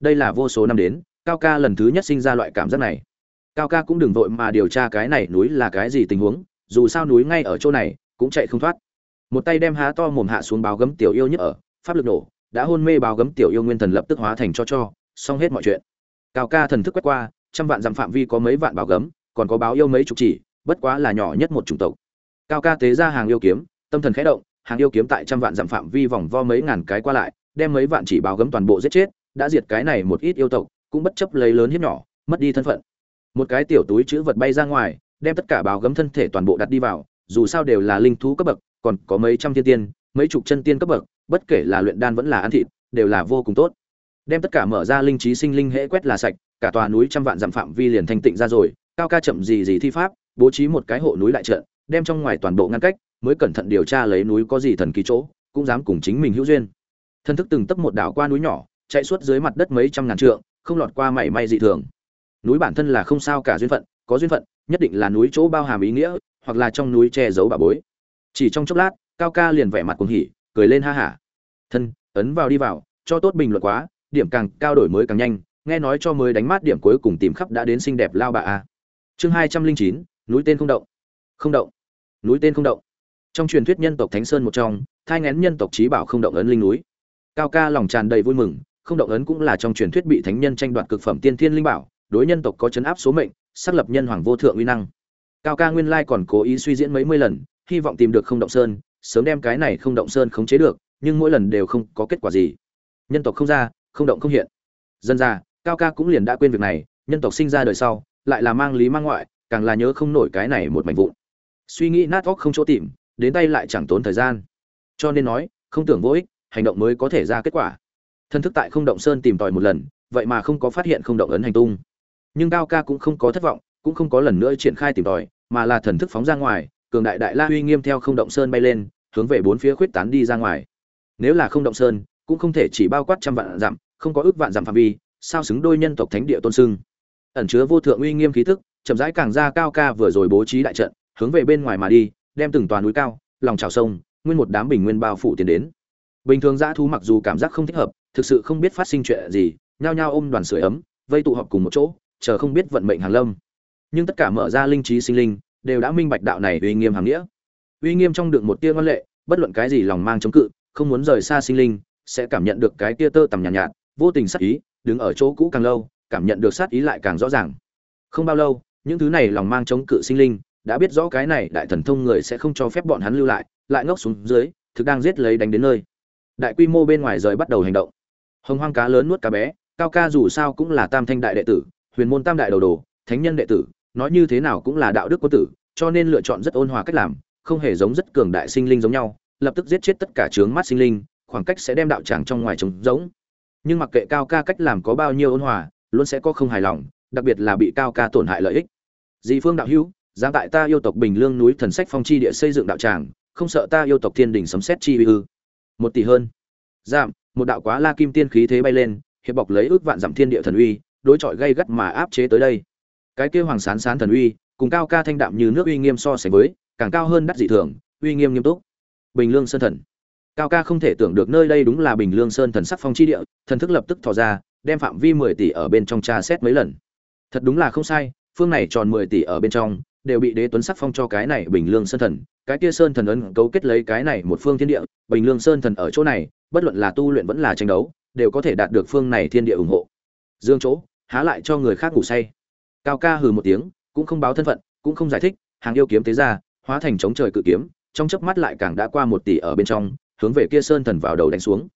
Đây là vô số năm đến, cao ca lần thứ nhất sinh ra loại cảm giác này cao ca cũng đừng vội mà điều tra cái này núi là cái gì tình huống, dù sao núi ngay ở chỗ này, cũng chạy không thoát. Một tay đem há to mồm hạ xuống báo gấm tiểu yêu nhất ở, pháp lực nổ, đã hôn mê báo gấm tiểu yêu nguyên thần lập tức hóa thành cho cho, xong hết mọi chuyện. Cao ca thần thức quét qua, trăm vạn dặm phạm vi có mấy vạn báo gấm, còn có báo yêu mấy chục chỉ, bất quá là nhỏ nhất một chủng tộc. Cao ca tế ra hàng yêu kiếm, tâm thần khẽ động, hàng yêu kiếm tại trăm vạn dặm phạm vi vòng vo mấy ngàn cái qua lại, đem mấy vạn chỉ báo gấm toàn bộ giết chết, đã diệt cái này một ít yêu tộc, cũng bất chấp lấy lớn hiếp nhỏ, mất đi thân phận một cái tiểu túi chữ vật bay ra ngoài, đem tất cả báo gấm thân thể toàn bộ đặt đi vào, dù sao đều là linh thú cấp bậc, còn có mấy trăm thiên tiên, mấy chục chân tiên cấp bậc, bất kể là luyện đan vẫn là ăn thịt, đều là vô cùng tốt. Đem tất cả mở ra linh trí sinh linh hễ quét là sạch, cả tòa núi trăm vạn dặm phạm vi liền thanh tịnh ra rồi, cao ca chậm gì gì thi pháp, bố trí một cái hộ núi đại trận, đem trong ngoài toàn bộ ngăn cách, mới cẩn thận điều tra lấy núi có gì thần kỳ chỗ, cũng dám cùng chính mình hữu duyên. Thân thức từng tấp một đảo qua núi nhỏ, chạy suốt dưới mặt đất mấy trăm ngàn trượng, không lọt qua mảy may dị thường núi bản thân là không sao cả duyên phận, có duyên phận, nhất định là núi chỗ bao hàm ý nghĩa, hoặc là trong núi che giấu bà bối. Chỉ trong chốc lát, cao ca liền vẻ mặt cuồng hỉ, cười lên ha hả. Thân, ấn vào đi vào, cho tốt bình luận quá, điểm càng cao đổi mới càng nhanh, nghe nói cho mới đánh mát điểm cuối cùng tìm khắp đã đến xinh đẹp lao bà a. Chương hai trăm linh chín, núi tên không động. Không động. Núi tên không động. Trong truyền thuyết nhân tộc thánh sơn một trong, thai ngén nhân tộc trí bảo không động ấn linh núi. Cao ca lòng tràn đầy vui mừng, không động ấn cũng là trong truyền thuyết bị thánh nhân tranh đoạt cực phẩm tiên thiên linh bảo đối nhân tộc có chấn áp số mệnh, xác lập nhân hoàng vô thượng uy năng. Cao ca nguyên lai còn cố ý suy diễn mấy mươi lần, hy vọng tìm được không động sơn, sớm đem cái này không động sơn khống chế được, nhưng mỗi lần đều không có kết quả gì. Nhân tộc không ra, không động không hiện. Dân ra, cao ca cũng liền đã quên việc này, nhân tộc sinh ra đời sau, lại là mang lý mang ngoại, càng là nhớ không nổi cái này một mảnh vụn. Suy nghĩ nát óc không chỗ tìm, đến tay lại chẳng tốn thời gian. Cho nên nói, không tưởng vô ích, hành động mới có thể ra kết quả. Thân thức tại không động sơn tìm tòi một lần, vậy mà không có phát hiện không động ấn hành tung nhưng cao ca cũng không có thất vọng, cũng không có lần nữa triển khai tìm tòi, mà là thần thức phóng ra ngoài, cường đại đại la uy nghiêm theo không động sơn bay lên, hướng về bốn phía khuyết tán đi ra ngoài. Nếu là không động sơn, cũng không thể chỉ bao quát trăm vạn dặm, không có ước vạn dặm phạm vi, sao xứng đôi nhân tộc thánh địa tôn sưng. Ẩn chứa vô thượng uy nghiêm khí thức chậm rãi càng ra cao ca vừa rồi bố trí đại trận, hướng về bên ngoài mà đi, đem từng toàn núi cao, lòng trào sông, nguyên một đám bình nguyên bao phủ tiến đến. Bình thường dã thú mặc dù cảm giác không thích hợp, thực sự không biết phát sinh chuyện gì, nhao nhao ôm đoàn sưởi ấm, vây tụ họp cùng một chỗ chờ không biết vận mệnh hàng lâm. Nhưng tất cả mở ra linh trí sinh linh đều đã minh bạch đạo này uy nghiêm hàng nghĩa. Uy nghiêm trong được một tia ngoan lệ bất luận cái gì lòng mang chống cự không muốn rời xa sinh linh sẽ cảm nhận được cái tia tơ tầm nhàn nhạt, nhạt vô tình sát ý đứng ở chỗ cũ càng lâu cảm nhận được sát ý lại càng rõ ràng. Không bao lâu những thứ này lòng mang chống cự sinh linh đã biết rõ cái này đại thần thông người sẽ không cho phép bọn hắn lưu lại lại ngốc xuống dưới thực đang giết lấy đánh đến nơi. Đại quy mô bên ngoài rời bắt đầu hành động. Hồng hoang cá lớn nuốt cá bé cao ca dù sao cũng là tam thanh đại đệ tử huyền môn tam đại đầu đồ, thánh nhân đệ tử, nói như thế nào cũng là đạo đức quân tử, cho nên lựa chọn rất ôn hòa cách làm, không hề giống rất cường đại sinh linh giống nhau, lập tức giết chết tất cả trướng mắt sinh linh, khoảng cách sẽ đem đạo tràng trong ngoài trống giống nhưng mặc kệ cao ca cách làm có bao nhiêu ôn hòa, luôn sẽ có không hài lòng, đặc biệt là bị cao ca tổn hại lợi ích. Dị phương đạo hữu giáng tại ta yêu tộc bình lương núi thần sách phong chi địa xây dựng đạo tràng, không sợ ta yêu tộc thiên đình sấm xét chi uy ư? Một tỷ hơn. Giảm một đạo quá la kim tiên khí thế bay lên, hiệp bọc lấy ước vạn giảm thiên địa thần uy đối chọi gây gắt mà áp chế tới đây. Cái kia hoàng sán sán thần uy, cùng cao ca thanh đạm như nước uy nghiêm so sánh với, càng cao hơn đắt dị thường, uy nghiêm nghiêm túc. Bình lương sơn thần. Cao ca không thể tưởng được nơi đây đúng là bình lương sơn thần sắc phong chi địa, thần thức lập tức thò ra, đem phạm vi mười tỷ ở bên trong tra xét mấy lần. Thật đúng là không sai, phương này tròn mười tỷ ở bên trong, đều bị đế tuấn sắc phong cho cái này bình lương sơn thần, cái kia sơn thần ấn cấu kết lấy cái này một phương thiên địa, bình lương sơn thần ở chỗ này, bất luận là tu luyện vẫn là tranh đấu, đều có thể đạt được phương này thiên địa ủng hộ. Dương chỗ há lại cho người khác ngủ say. Cao ca hừ một tiếng, cũng không báo thân phận, cũng không giải thích, hàng yêu kiếm tế ra, hóa thành chống trời cự kiếm, trong chớp mắt lại càng đã qua một tỷ ở bên trong, hướng về kia sơn thần vào đầu đánh xuống.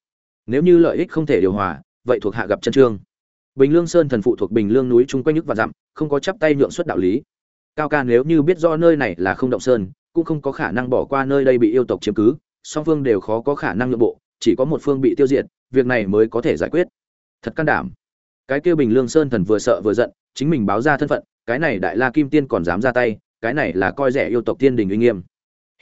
Nếu như lợi ích không thể điều hòa, vậy thuộc hạ gặp chân trương. Bình lương sơn thần phụ thuộc bình lương núi chung quanh nhức và dặm, không có chắp tay nhượng xuất đạo lý. Cao ca nếu như biết do nơi này là không động sơn, cũng không có khả năng bỏ qua nơi đây bị yêu tộc chiếm cứ, song phương đều khó có khả năng nhượng bộ, chỉ có một phương bị tiêu diệt, việc này mới có thể giải quyết. Thật can đảm cái kia bình lương sơn thần vừa sợ vừa giận, chính mình báo ra thân phận, cái này đại la kim tiên còn dám ra tay, cái này là coi rẻ yêu tộc thiên đình uy nghiêm.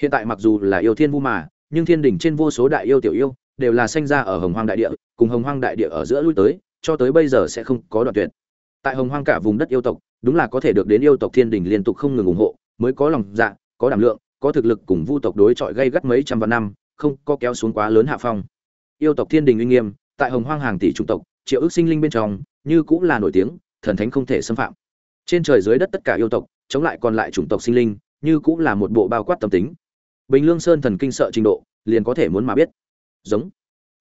Hiện tại mặc dù là yêu thiên vu mà, nhưng thiên đình trên vô số đại yêu tiểu yêu, đều là sinh ra ở hồng hoang đại địa, cùng hồng hoang đại địa ở giữa lui tới, cho tới bây giờ sẽ không có đoạn tuyệt. Tại hồng hoang cả vùng đất yêu tộc, đúng là có thể được đến yêu tộc thiên đình liên tục không ngừng ủng hộ, mới có lòng dạ có đảm lượng, có thực lực cùng vu tộc đối chọi gây gắt mấy trăm vạn năm, không có kéo xuống quá lớn hạ phong. Yêu tộc thiên đình uy nghiêm, tại hồng hoang hàng tỷ chủng tộc, triệu ước sinh linh bên trong như cũng là nổi tiếng, thần thánh không thể xâm phạm. Trên trời dưới đất tất cả yêu tộc, chống lại còn lại chủng tộc sinh linh, như cũng là một bộ bao quát tâm tính. Bình lương sơn thần kinh sợ trình độ, liền có thể muốn mà biết. Giống.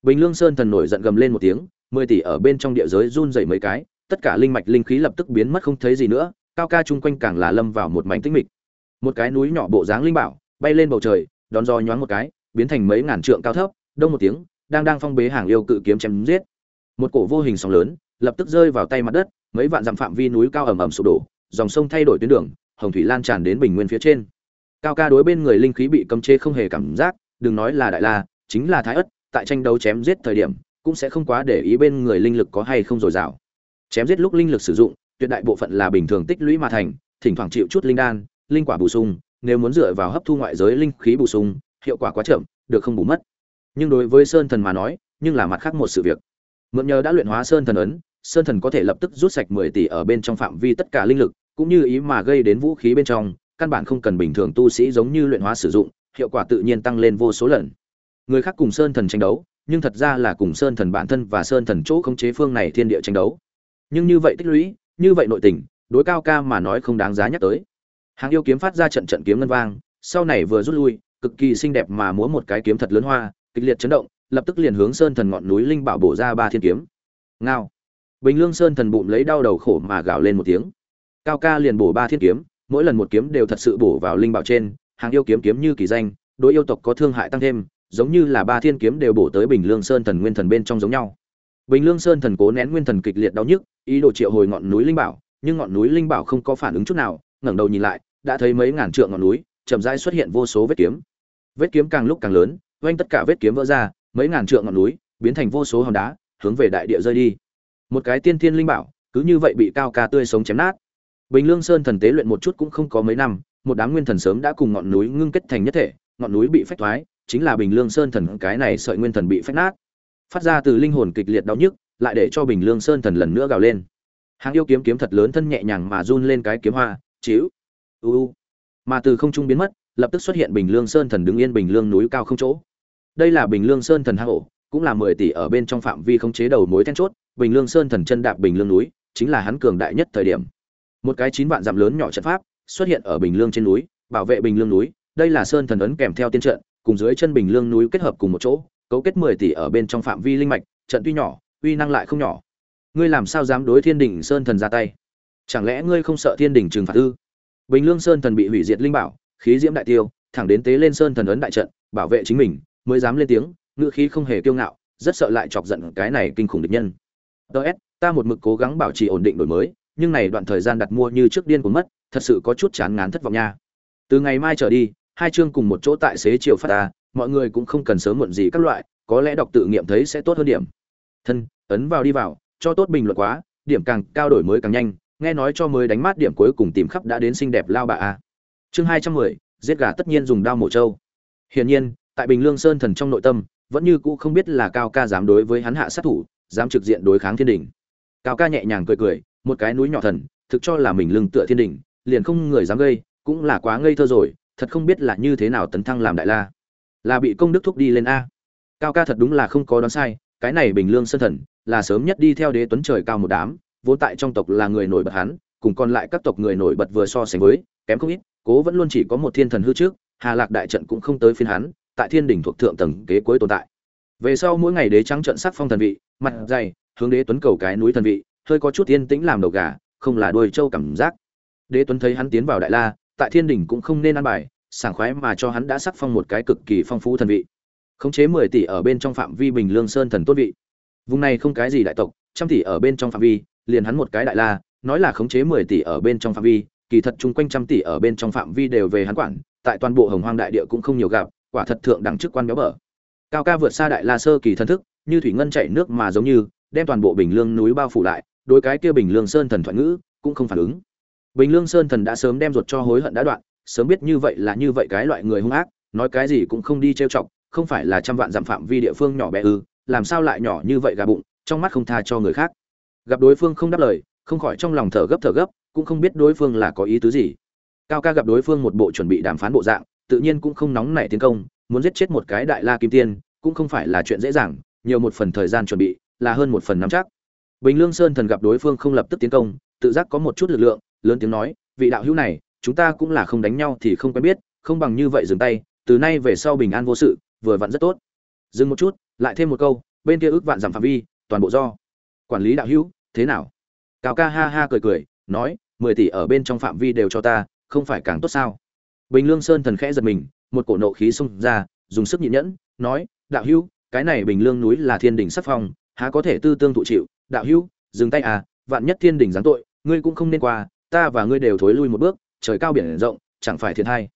Bình lương sơn thần nổi giận gầm lên một tiếng, mười tỷ ở bên trong địa giới run rẩy mấy cái, tất cả linh mạch linh khí lập tức biến mất không thấy gì nữa, cao ca chung quanh càng là lâm vào một mảnh tĩnh mịch. Một cái núi nhỏ bộ dáng linh bảo, bay lên bầu trời, đón gió nhoáng một cái, biến thành mấy ngàn trượng cao thấp, đông một tiếng, đang đang phong bế hàng yêu cự kiếm chém giết. Một cổ vô hình sóng lớn lập tức rơi vào tay mặt đất, mấy vạn dặm phạm vi núi cao ẩm ẩm sụp đổ, dòng sông thay đổi tuyến đường, hồng thủy lan tràn đến bình nguyên phía trên. Cao ca đối bên người linh khí bị cấm chế không hề cảm giác, đừng nói là đại la, chính là thái ất, tại tranh đấu chém giết thời điểm, cũng sẽ không quá để ý bên người linh lực có hay không dồi dào. Chém giết lúc linh lực sử dụng, tuyệt đại bộ phận là bình thường tích lũy mà thành, thỉnh thoảng chịu chút linh đan, linh quả bổ sung, nếu muốn dựa vào hấp thu ngoại giới linh khí bổ sung, hiệu quả quá chậm, được không bù mất. Nhưng đối với sơn thần mà nói, nhưng là mặt khác một sự việc mượn nhờ đã luyện hóa sơn thần ấn, sơn thần có thể lập tức rút sạch mười tỷ ở bên trong phạm vi tất cả linh lực, cũng như ý mà gây đến vũ khí bên trong, căn bản không cần bình thường tu sĩ giống như luyện hóa sử dụng, hiệu quả tự nhiên tăng lên vô số lần. Người khác cùng sơn thần tranh đấu, nhưng thật ra là cùng sơn thần bản thân và sơn thần chỗ khống chế phương này thiên địa tranh đấu. Nhưng như vậy tích lũy, như vậy nội tình, đối cao ca mà nói không đáng giá nhắc tới. Hàng yêu kiếm phát ra trận trận kiếm ngân vang, sau này vừa rút lui, cực kỳ xinh đẹp mà múa một cái kiếm thật lớn hoa, kịch liệt chấn động lập tức liền hướng sơn thần ngọn núi linh bảo bổ ra ba thiên kiếm. Ngao. Bình lương sơn thần bụng lấy đau đầu khổ mà gào lên một tiếng. Cao ca liền bổ ba thiên kiếm, mỗi lần một kiếm đều thật sự bổ vào linh bảo trên, hàng yêu kiếm kiếm như kỳ danh, đối yêu tộc có thương hại tăng thêm, giống như là ba thiên kiếm đều bổ tới bình lương sơn thần nguyên thần bên trong giống nhau. Bình lương sơn thần cố nén nguyên thần kịch liệt đau nhức, ý đồ triệu hồi ngọn núi linh bảo, nhưng ngọn núi linh bảo không có phản ứng chút nào, ngẩng đầu nhìn lại, đã thấy mấy ngàn trượng ngọn núi, chậm rãi xuất hiện vô số vết kiếm. Vết kiếm càng lúc càng lớn oanh tất cả vết kiếm vỡ ra mấy ngàn trượng ngọn núi, biến thành vô số hòn đá, hướng về đại địa rơi đi. Một cái tiên thiên linh bảo, cứ như vậy bị cao ca tươi sống chém nát. Bình lương sơn thần tế luyện một chút cũng không có mấy năm, một đám nguyên thần sớm đã cùng ngọn núi ngưng kết thành nhất thể, ngọn núi bị phách thoái, chính là bình lương sơn thần cái này sợi nguyên thần bị phách nát. Phát ra từ linh hồn kịch liệt đau nhức, lại để cho bình lương sơn thần lần nữa gào lên. Hàng yêu kiếm kiếm thật lớn thân nhẹ nhàng mà run lên cái kiếm hoa chiếu u. Mà từ không trung biến mất, lập tức xuất hiện bình lương sơn thần đứng yên bình lương núi cao không chỗ đây là bình lương sơn thần hạ ổ, cũng là mười tỷ ở bên trong phạm vi không chế đầu mối then chốt, bình lương sơn thần chân đạp bình lương núi, chính là hắn cường đại nhất thời điểm. Một cái chín vạn dặm lớn nhỏ trận pháp, xuất hiện ở bình lương trên núi, bảo vệ bình lương núi, đây là sơn thần ấn kèm theo tiên trận, cùng dưới chân bình lương núi kết hợp cùng một chỗ, cấu kết mười tỷ ở bên trong phạm vi linh mạch, trận tuy nhỏ, uy năng lại không nhỏ. Ngươi làm sao dám đối thiên đình sơn thần ra tay? Chẳng lẽ ngươi không sợ thiên đình trừng phạt ư? Bình lương sơn thần bị hủy diệt linh bảo, khí diễm đại tiêu, thẳng đến tế lên sơn thần ấn đại trận, bảo vệ chính mình mới dám lên tiếng, ngữ khí không hề kiêu ngạo, rất sợ lại chọc giận cái này kinh khủng địch nhân. Ts ta một mực cố gắng bảo trì ổn định đổi mới, nhưng này đoạn thời gian đặt mua như trước điên cuồng mất, thật sự có chút chán ngán thất vọng nha. Từ ngày mai trở đi, hai chương cùng một chỗ tại xế chiều phát ta mọi người cũng không cần sớm muộn gì các loại, có lẽ đọc tự nghiệm thấy sẽ tốt hơn điểm. Thân, ấn vào đi vào, cho tốt bình luận quá, điểm càng cao đổi mới càng nhanh, nghe nói cho mới đánh mát điểm cuối cùng tìm khắp đã đến xinh đẹp lao bà a. Chương hai trăm mười, giết gà tất nhiên dùng đao mổ trâu. Hiển nhiên tại bình lương sơn thần trong nội tâm, vẫn như cũ không biết là cao ca dám đối với hắn hạ sát thủ, dám trực diện đối kháng thiên đình. Cao ca nhẹ nhàng cười cười, một cái núi nhỏ thần, thực cho là mình lưng tựa thiên đình, liền không người dám gây, cũng là quá ngây thơ rồi, thật không biết là như thế nào tấn thăng làm đại la. Là bị công đức thúc đi lên a. Cao ca thật đúng là không có đoán sai, cái này bình lương sơn thần, là sớm nhất đi theo đế tuấn trời cao một đám, vốn tại trong tộc là người nổi bật hắn, cùng còn lại các tộc người nổi bật vừa so sánh với, kém không ít, cố vẫn luôn chỉ có một thiên thần hư trước, hà lạc đại trận cũng không tới phiên hắn tại thiên đỉnh thuộc thượng tầng kế cuối tồn tại. Về sau mỗi ngày đế trắng trận sắc phong thần vị, mặt dày, hướng đế tuấn cầu cái núi thần vị, hơi có chút yên tĩnh làm đầu gà, không là đuôi trâu cảm giác. Đế tuấn thấy hắn tiến vào đại la, tại thiên đỉnh cũng không nên ăn bài, sảng khoái mà cho hắn đã sắc phong một cái cực kỳ phong phú thần vị. Khống chế mười tỷ ở bên trong phạm vi bình lương sơn thần tốt vị. Vùng này không cái gì đại tộc, trăm tỷ ở bên trong phạm vi, liền hắn một cái đại la, nói là khống chế mười tỷ ở bên trong phạm vi, kỳ thật chung quanh trăm tỷ ở bên trong phạm vi đều về hắn quản, tại toàn bộ hồng hoang đại địa cũng không nhiều gặp quả thật thượng đẳng chức quan béo bở. Cao ca vượt xa đại la sơ kỳ thân thức, như thủy ngân chạy nước mà giống như, đem toàn bộ bình lương núi bao phủ lại, đối cái kia bình lương sơn thần thoại ngữ cũng không phản ứng. Bình lương sơn thần đã sớm đem ruột cho hối hận đã đoạn, sớm biết như vậy là như vậy cái loại người hung ác, nói cái gì cũng không đi trêu chọc, không phải là trăm vạn dặm phạm vi địa phương nhỏ bé ư, làm sao lại nhỏ như vậy gà bụng, trong mắt không tha cho người khác. Gặp đối phương không đáp lời, không khỏi trong lòng thở gấp thở gấp, cũng không biết đối phương là có ý tứ gì. Cao ca gặp đối phương một bộ chuẩn bị đàm phán bộ dạng tự nhiên cũng không nóng nảy tiến công, muốn giết chết một cái đại la kim tiên, cũng không phải là chuyện dễ dàng, nhiều một phần thời gian chuẩn bị, là hơn một phần nắm chắc. Bình lương sơn thần gặp đối phương không lập tức tiến công, tự giác có một chút lực lượng, lớn tiếng nói, vị đạo hữu này, chúng ta cũng là không đánh nhau thì không quen biết, không bằng như vậy dừng tay, từ nay về sau bình an vô sự, vừa vặn rất tốt. Dừng một chút, lại thêm một câu, bên kia ước vạn giảm phạm vi, toàn bộ do quản lý đạo hữu, thế nào? Cao ca ha ha cười cười, nói, mười tỷ ở bên trong phạm vi đều cho ta, không phải càng tốt sao? Bình lương sơn thần khẽ giật mình, một cổ nộ khí xông ra, dùng sức nhịn nhẫn, nói, đạo hữu, cái này bình lương núi là thiên đình sắc phong, há có thể tư tương thụ chịu? Đạo hữu, dừng tay à vạn nhất thiên đình giáng tội, ngươi cũng không nên qua, ta và ngươi đều thối lui một bước, trời cao biển rộng, chẳng phải thiệt hay?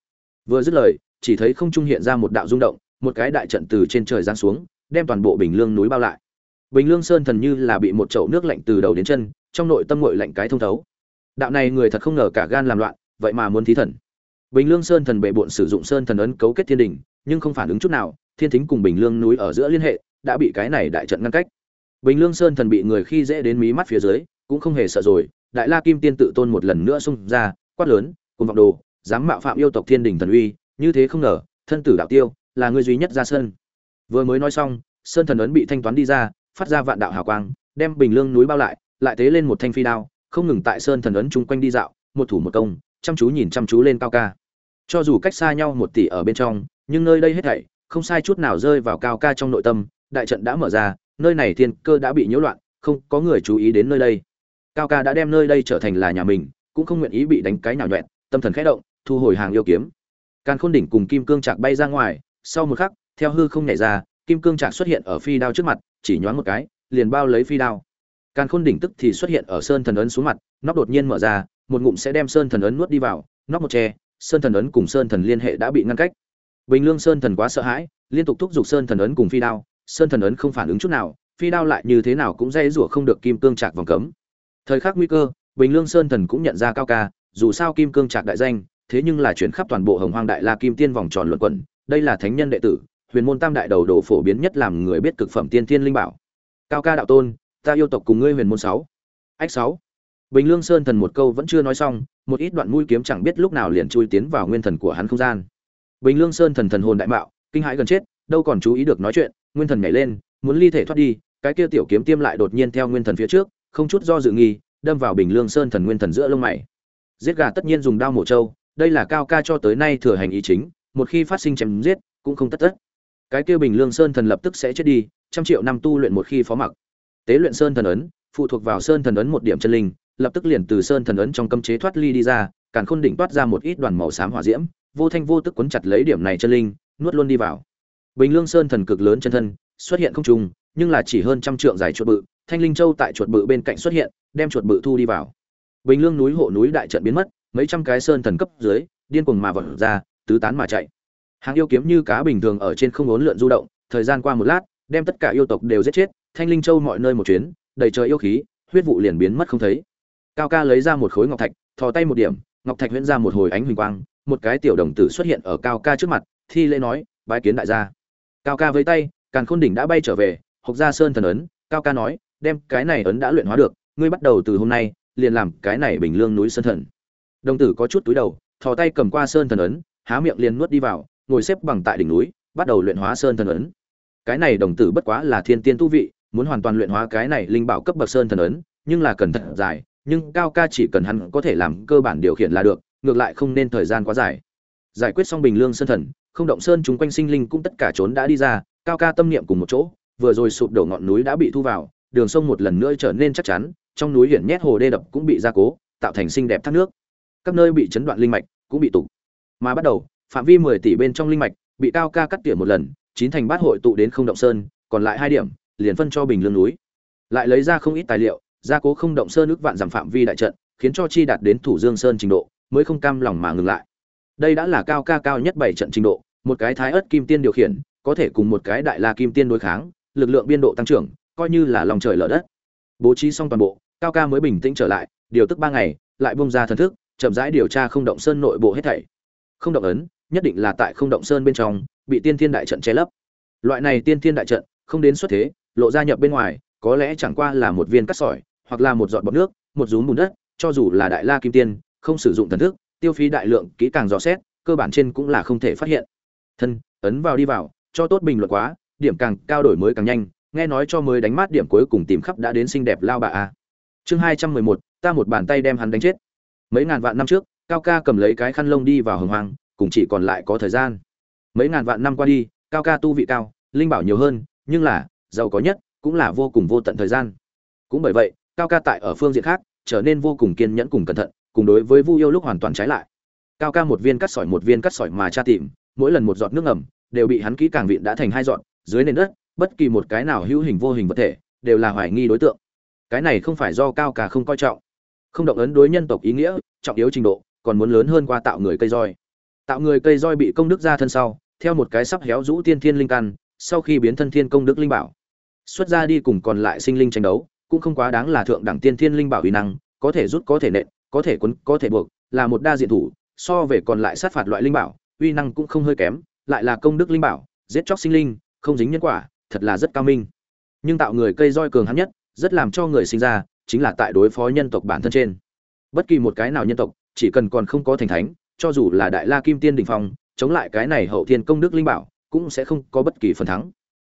Vừa dứt lời, chỉ thấy không trung hiện ra một đạo rung động, một cái đại trận từ trên trời giáng xuống, đem toàn bộ bình lương núi bao lại. Bình lương sơn thần như là bị một chậu nước lạnh từ đầu đến chân, trong nội tâm ngội lạnh cái thông thấu. Đạo này người thật không ngờ cả gan làm loạn, vậy mà muốn thí thần bình lương sơn thần bệ bọn sử dụng sơn thần ấn cấu kết thiên đình, nhưng không phản ứng chút nào, thiên thính cùng bình lương núi ở giữa liên hệ, đã bị cái này đại trận ngăn cách. Bình lương sơn thần bị người khi dễ đến mí mắt phía dưới, cũng không hề sợ rồi, đại la kim tiên tự tôn một lần nữa xung ra, quát lớn, cùng vọng đồ, dám mạo phạm yêu tộc thiên đình thần uy, như thế không ngờ, thân tử đạo tiêu, là người duy nhất ra sơn. Vừa mới nói xong, sơn thần ấn bị thanh toán đi ra, phát ra vạn đạo hào quang, đem bình lương núi bao lại lại tế lên một thanh phi đao, không ngừng tại sơn thần ấn chung quanh đi dạo, một thủ một công, chăm chú nhìn chăm chú lên cao ca cho dù cách xa nhau một tỷ ở bên trong, nhưng nơi đây hết thảy, không sai chút nào rơi vào cao ca trong nội tâm, đại trận đã mở ra, nơi này thiên cơ đã bị nhiễu loạn, không có người chú ý đến nơi đây. Cao ca đã đem nơi đây trở thành là nhà mình, cũng không nguyện ý bị đánh cái nào nhuẹn, tâm thần khẽ động, thu hồi hàng yêu kiếm. Càn khôn đỉnh cùng kim cương trạc bay ra ngoài, sau một khắc, theo hư không nhảy ra, kim cương trạc xuất hiện ở phi đao trước mặt, chỉ nhoáng một cái, liền bao lấy phi đao. Càn khôn đỉnh tức thì xuất hiện ở sơn thần ấn xuống mặt nóc đột nhiên mở ra, một ngụm sẽ đem sơn thần ấn nuốt đi vào nóc một tre sơn thần ấn cùng sơn thần liên hệ đã bị ngăn cách. Bình lương sơn thần quá sợ hãi, liên tục thúc giục sơn thần ấn cùng phi đao. Sơn thần ấn không phản ứng chút nào, phi đao lại như thế nào cũng dây rủa không được kim cương trạc vòng cấm. Thời khắc nguy cơ, bình lương sơn thần cũng nhận ra cao ca, dù sao kim cương trạc đại danh, thế nhưng là chuyển khắp toàn bộ hồng hoang đại la kim tiên vòng tròn luận quẩn, đây là thánh nhân đệ tử, huyền môn tam đại đầu đồ phổ biến nhất làm người biết cực phẩm tiên thiên linh bảo. Cao ca đạo tôn, ta yêu tộc cùng ngươi huyền môn sáu. Ách sáu. Bình lương sơn thần một câu vẫn chưa nói xong một ít đoạn mũi kiếm chẳng biết lúc nào liền chui tiến vào nguyên thần của hắn không gian. Bình lương sơn thần thần hồn đại mạo, kinh hãi gần chết, đâu còn chú ý được nói chuyện, nguyên thần nhảy lên, muốn ly thể thoát đi, cái kia tiểu kiếm tiêm lại đột nhiên theo nguyên thần phía trước, không chút do dự nghi, đâm vào bình lương sơn thần nguyên thần giữa lông mày. Giết gà tất nhiên dùng đao mổ trâu, đây là cao ca cho tới nay thừa hành ý chính, một khi phát sinh chém giết, cũng không tất tất. Cái kia bình lương sơn thần lập tức sẽ chết đi, trăm triệu năm tu luyện một khi phó mặc. Tế luyện sơn thần ấn, phụ thuộc vào sơn thần ấn một điểm chân linh lập tức liền từ sơn thần ấn trong cấm chế thoát ly đi ra, càn khôn đỉnh toát ra một ít đoàn màu xám hỏa diễm, vô thanh vô tức cuốn chặt lấy điểm này chân linh, nuốt luôn đi vào. Bình lương sơn thần cực lớn chân thân, xuất hiện không trùng nhưng là chỉ hơn trăm trượng dài chuột bự, thanh linh châu tại chuột bự bên cạnh xuất hiện, đem chuột bự thu đi vào. Bình lương núi hộ núi đại trận biến mất, mấy trăm cái sơn thần cấp dưới, điên cuồng mà vọt ra, tứ tán mà chạy. Hàng yêu kiếm như cá bình thường ở trên không uốn lượn du động, thời gian qua một lát, đem tất cả yêu tộc đều giết chết, thanh linh châu mọi nơi một chuyến, đầy trời yêu khí, huyết vụ liền biến mất không thấy cao ca lấy ra một khối ngọc thạch, thò tay một điểm, ngọc thạch huyễn ra một hồi ánh huỳnh quang, một cái tiểu đồng tử xuất hiện ở cao ca trước mặt, thi lễ nói, bái kiến đại gia. Cao ca với tay, càn khôn đỉnh đã bay trở về, hộc ra sơn thần ấn, cao ca nói, đem cái này ấn đã luyện hóa được, ngươi bắt đầu từ hôm nay, liền làm cái này bình lương núi sơn thần. Đồng tử có chút túi đầu, thò tay cầm qua sơn thần ấn, há miệng liền nuốt đi vào, ngồi xếp bằng tại đỉnh núi, bắt đầu luyện hóa sơn thần ấn. Cái này đồng tử bất quá là thiên tiên tu vị, muốn hoàn toàn luyện hóa cái này linh bảo cấp bậc sơn thần ấn, nhưng là cần thận dài nhưng cao ca chỉ cần hắn có thể làm cơ bản điều khiển là được, ngược lại không nên thời gian quá dài. Giải quyết xong bình lương sơn thần, không động sơn chúng quanh sinh linh cũng tất cả trốn đã đi ra, cao ca tâm niệm cùng một chỗ, vừa rồi sụp đổ ngọn núi đã bị thu vào, đường sông một lần nữa trở nên chắc chắn, trong núi hiển nhét hồ đê đập cũng bị gia cố, tạo thành xinh đẹp thác nước. Các nơi bị chấn đoạn linh mạch cũng bị tụ. Mà bắt đầu, phạm vi mười tỷ bên trong linh mạch bị cao ca cắt tỉa một lần, chín thành bát hội tụ đến không động sơn, còn lại hai điểm, liền phân cho bình lương núi. Lại lấy ra không ít tài liệu gia cố không động sơn nước vạn giảm phạm vi đại trận, khiến cho chi đạt đến thủ dương sơn trình độ, mới không cam lòng mà ngừng lại. Đây đã là cao ca cao nhất bảy trận trình độ, một cái thái ớt kim tiên điều khiển, có thể cùng một cái đại la kim tiên đối kháng, lực lượng biên độ tăng trưởng, coi như là lòng trời lở đất. Bố trí xong toàn bộ, cao ca mới bình tĩnh trở lại, điều tức ba ngày, lại bung ra thần thức, chậm rãi điều tra không động sơn nội bộ hết thảy. Không động ấn, nhất định là tại không động sơn bên trong, bị tiên thiên đại trận che lấp. Loại này tiên thiên đại trận, không đến xuất thế, lộ ra nhập bên ngoài, có lẽ chẳng qua là một viên cắt sỏi hoặc là một giọt bọt nước, một rúm bùn đất, cho dù là đại la kim tiên, không sử dụng thần thức, tiêu phí đại lượng kỹ càng dò xét, cơ bản trên cũng là không thể phát hiện. Thân, ấn vào đi vào, cho tốt bình luận quá, điểm càng cao đổi mới càng nhanh, nghe nói cho mới đánh mát điểm cuối cùng tìm khắp đã đến xinh đẹp lao bà a. Chương hai trăm mười một, ta một bàn tay đem hắn đánh chết. Mấy ngàn vạn năm trước, cao ca cầm lấy cái khăn lông đi vào hồng hoang, cùng chỉ còn lại có thời gian. Mấy ngàn vạn năm qua đi, cao ca tu vị cao, linh bảo nhiều hơn, nhưng là, giàu có nhất, cũng là vô cùng vô tận thời gian. Cũng bởi vậy cao ca tại ở phương diện khác, trở nên vô cùng kiên nhẫn cùng cẩn thận, cùng đối với vu yêu lúc hoàn toàn trái lại. Cao ca một viên cắt sỏi một viên cắt sỏi mà tra tìm, mỗi lần một giọt nước ngầm, đều bị hắn kỹ càng vịn đã thành hai giọt, dưới nền đất, bất kỳ một cái nào hữu hình vô hình vật thể, đều là hoài nghi đối tượng. Cái này không phải do cao ca không coi trọng. Không động ấn đối nhân tộc ý nghĩa, trọng yếu trình độ, còn muốn lớn hơn qua tạo người cây roi. Tạo người cây roi bị công đức ra thân sau, theo một cái sắp héo rũ tiên thiên linh căn, sau khi biến thân thiên công đức linh bảo, xuất ra đi cùng còn lại sinh linh tranh đấu cũng không quá đáng là thượng đẳng tiên thiên linh bảo uy năng, có thể rút, có thể nện, có thể quấn, có thể buộc, là một đa diện thủ, so về còn lại sát phạt loại linh bảo, uy năng cũng không hơi kém, lại là công đức linh bảo, giết chóc sinh linh, không dính nhân quả, thật là rất cao minh. Nhưng tạo người cây roi cường hãn nhất, rất làm cho người sinh ra, chính là tại đối phó nhân tộc bản thân trên. Bất kỳ một cái nào nhân tộc, chỉ cần còn không có thành thánh, cho dù là đại la kim tiên đỉnh phong, chống lại cái này hậu thiên công đức linh bảo, cũng sẽ không có bất kỳ phần thắng.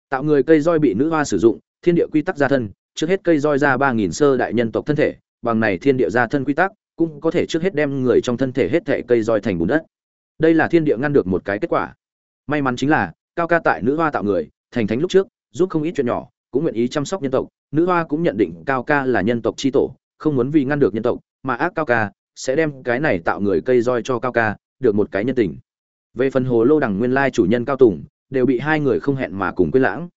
Tạo người cây roi bị nữ hoa sử dụng, thiên địa quy tắc gia thân trước hết cây roi ra ba nghìn sơ đại nhân tộc thân thể, bằng này thiên địa ra thân quy tắc, cũng có thể trước hết đem người trong thân thể hết thảy cây roi thành bùn đất. Đây là thiên địa ngăn được một cái kết quả. May mắn chính là, cao ca tại nữ hoa tạo người, thành thánh lúc trước, giúp không ít chuyện nhỏ, cũng nguyện ý chăm sóc nhân tộc. Nữ hoa cũng nhận định cao ca là nhân tộc chi tổ, không muốn vì ngăn được nhân tộc, mà ác cao ca sẽ đem cái này tạo người cây roi cho cao ca, được một cái nhân tình. Về phần hồ lô đằng nguyên lai chủ nhân cao tùng, đều bị hai người không hẹn mà cùng quên lãng.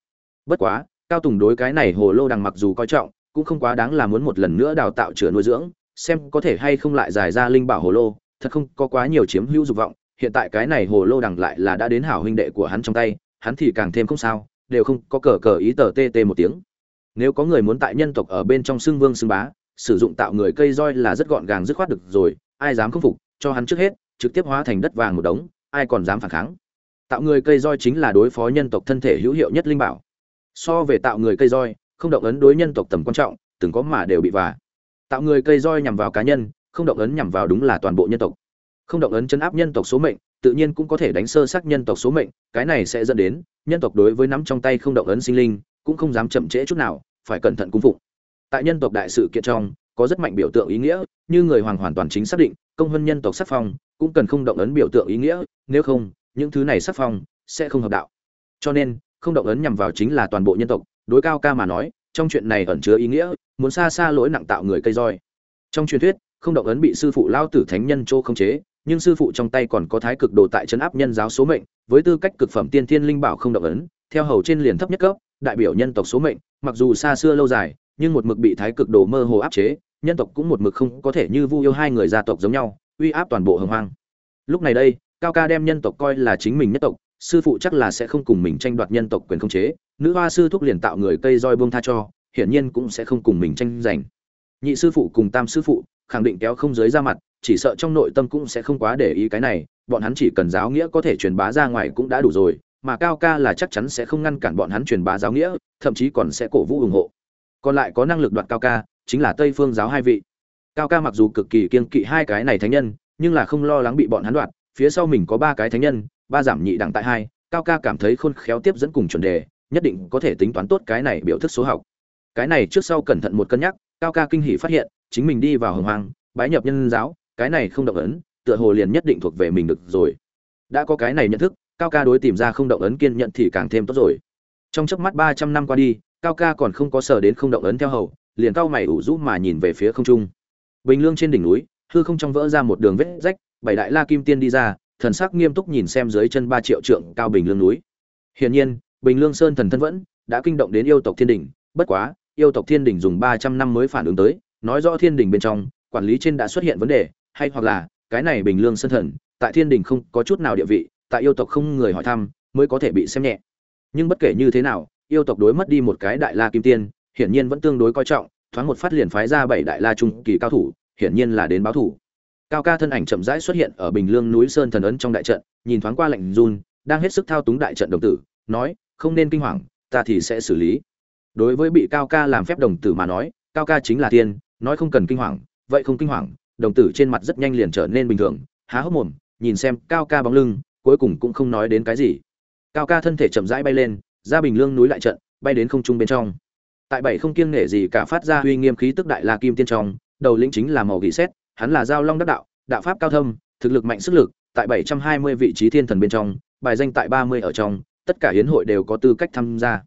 Bất quá cao tùng đối cái này hồ lô đằng mặc dù coi trọng, cũng không quá đáng là muốn một lần nữa đào tạo chữa nuôi dưỡng, xem có thể hay không lại giải ra linh bảo hồ lô, thật không có quá nhiều chiếm hữu dục vọng, hiện tại cái này hồ lô đằng lại là đã đến hảo huynh đệ của hắn trong tay, hắn thì càng thêm không sao, đều không có cờ cờ ý tờ tê tê một tiếng. Nếu có người muốn tại nhân tộc ở bên trong xưng vương xưng bá, sử dụng tạo người cây roi là rất gọn gàng dứt khoát được rồi, ai dám khâm phục, cho hắn trước hết, trực tiếp hóa thành đất vàng một đống, ai còn dám phản kháng. Tạo người cây roi chính là đối phó nhân tộc thân thể hữu hiệu nhất linh bảo so về tạo người cây roi, không động ấn đối nhân tộc tầm quan trọng, từng có mà đều bị vả. Tạo người cây roi nhằm vào cá nhân, không động ấn nhằm vào đúng là toàn bộ nhân tộc. Không động ấn chấn áp nhân tộc số mệnh, tự nhiên cũng có thể đánh sơ xác nhân tộc số mệnh, cái này sẽ dẫn đến, nhân tộc đối với nắm trong tay không động ấn sinh linh, cũng không dám chậm trễ chút nào, phải cẩn thận cung phục. tại nhân tộc đại sự kiện trong, có rất mạnh biểu tượng ý nghĩa, như người hoàng hoàn toàn chính xác định, công hơn nhân tộc sắc phong, cũng cần không động ấn biểu tượng ý nghĩa, nếu không, những thứ này sắc phong sẽ không hợp đạo. Cho nên không động ấn nhằm vào chính là toàn bộ nhân tộc, đối cao ca mà nói, trong chuyện này ẩn chứa ý nghĩa, muốn xa xa lỗi nặng tạo người cây roi. Trong truyền thuyết, không động ấn bị sư phụ lao tử thánh nhân chỗ không chế, nhưng sư phụ trong tay còn có thái cực đồ tại trấn áp nhân giáo số mệnh, với tư cách cực phẩm tiên thiên linh bảo không động ấn, theo hầu trên liền thấp nhất cấp, đại biểu nhân tộc số mệnh, mặc dù xa xưa lâu dài, nhưng một mực bị thái cực đồ mơ hồ áp chế, nhân tộc cũng một mực không có thể như vu yêu hai người gia tộc giống nhau, uy áp toàn bộ hồng hoang. Lúc này đây, cao ca đem nhân tộc coi là chính mình nhất tộc sư phụ chắc là sẽ không cùng mình tranh đoạt nhân tộc quyền khống chế, nữ hoa sư thúc liền tạo người cây roi buông tha cho, hiển nhiên cũng sẽ không cùng mình tranh giành. Nhị sư phụ cùng tam sư phụ, khẳng định kéo không giới ra mặt, chỉ sợ trong nội tâm cũng sẽ không quá để ý cái này, bọn hắn chỉ cần giáo nghĩa có thể truyền bá ra ngoài cũng đã đủ rồi, mà cao ca là chắc chắn sẽ không ngăn cản bọn hắn truyền bá giáo nghĩa, thậm chí còn sẽ cổ vũ ủng hộ. Còn lại có năng lực đoạt cao ca, chính là tây phương giáo hai vị. Cao ca mặc dù cực kỳ kiên kỵ hai cái này thánh nhân, nhưng là không lo lắng bị bọn hắn đoạt, phía sau mình có ba cái thánh nhân ba giảm nhị đẳng tại hai, cao ca cảm thấy khôn khéo tiếp dẫn cùng chuẩn đề, nhất định có thể tính toán tốt cái này biểu thức số học. Cái này trước sau cẩn thận một cân nhắc, cao ca kinh hỉ phát hiện, chính mình đi vào hồng hoang, bái nhập nhân giáo, cái này không động ấn, tựa hồ liền nhất định thuộc về mình được rồi. Đã có cái này nhận thức, cao ca đối tìm ra không động ấn kiên nhận thì càng thêm tốt rồi. Trong chớp mắt ba trăm năm qua đi, cao ca còn không có sở đến không động ấn theo hầu, liền cao mày ủ rũ mà nhìn về phía không trung. Bình lương trên đỉnh núi, hư không trong vỡ ra một đường vết rách, bảy đại la kim tiên đi ra thần sắc nghiêm túc nhìn xem dưới chân ba triệu trượng cao bình lương núi. Hiển nhiên, bình lương sơn thần thân vẫn đã kinh động đến yêu tộc thiên đình bất quá, yêu tộc thiên đình dùng ba trăm năm mới phản ứng tới, nói rõ thiên đình bên trong, quản lý trên đã xuất hiện vấn đề, hay hoặc là, cái này bình lương sơn thần, tại thiên đình không có chút nào địa vị, tại yêu tộc không người hỏi thăm, mới có thể bị xem nhẹ. Nhưng bất kể như thế nào, yêu tộc đối mất đi một cái đại la kim tiên, hiển nhiên vẫn tương đối coi trọng, thoáng một phát liền phái ra bảy đại la trung kỳ cao thủ, hiển nhiên là đến báo thủ cao ca thân ảnh chậm rãi xuất hiện ở bình lương núi sơn thần ấn trong đại trận, nhìn thoáng qua lệnh run, đang hết sức thao túng đại trận đồng tử, nói, không nên kinh hoàng, ta thì sẽ xử lý. Đối với bị cao ca làm phép đồng tử mà nói, cao ca chính là tiên nói không cần kinh hoàng, vậy không kinh hoàng, đồng tử trên mặt rất nhanh liền trở nên bình thường, há hốc mồm, nhìn xem cao ca bóng lưng, cuối cùng cũng không nói đến cái gì. Cao ca thân thể chậm rãi bay lên, ra bình lương núi lại trận, bay đến không trung bên trong. Tại bảy không kiêng nể gì cả phát ra uy nghiêm khí tức đại la kim tiên trong, đầu lĩnh chính là màu gỉ xét hắn là giao long đắc đạo đạo pháp cao thâm, thực lực mạnh sức lực, tại bảy trăm hai mươi vị trí thiên thần bên trong, bài danh tại ba mươi ở trong, tất cả hiến hội đều có tư cách tham gia.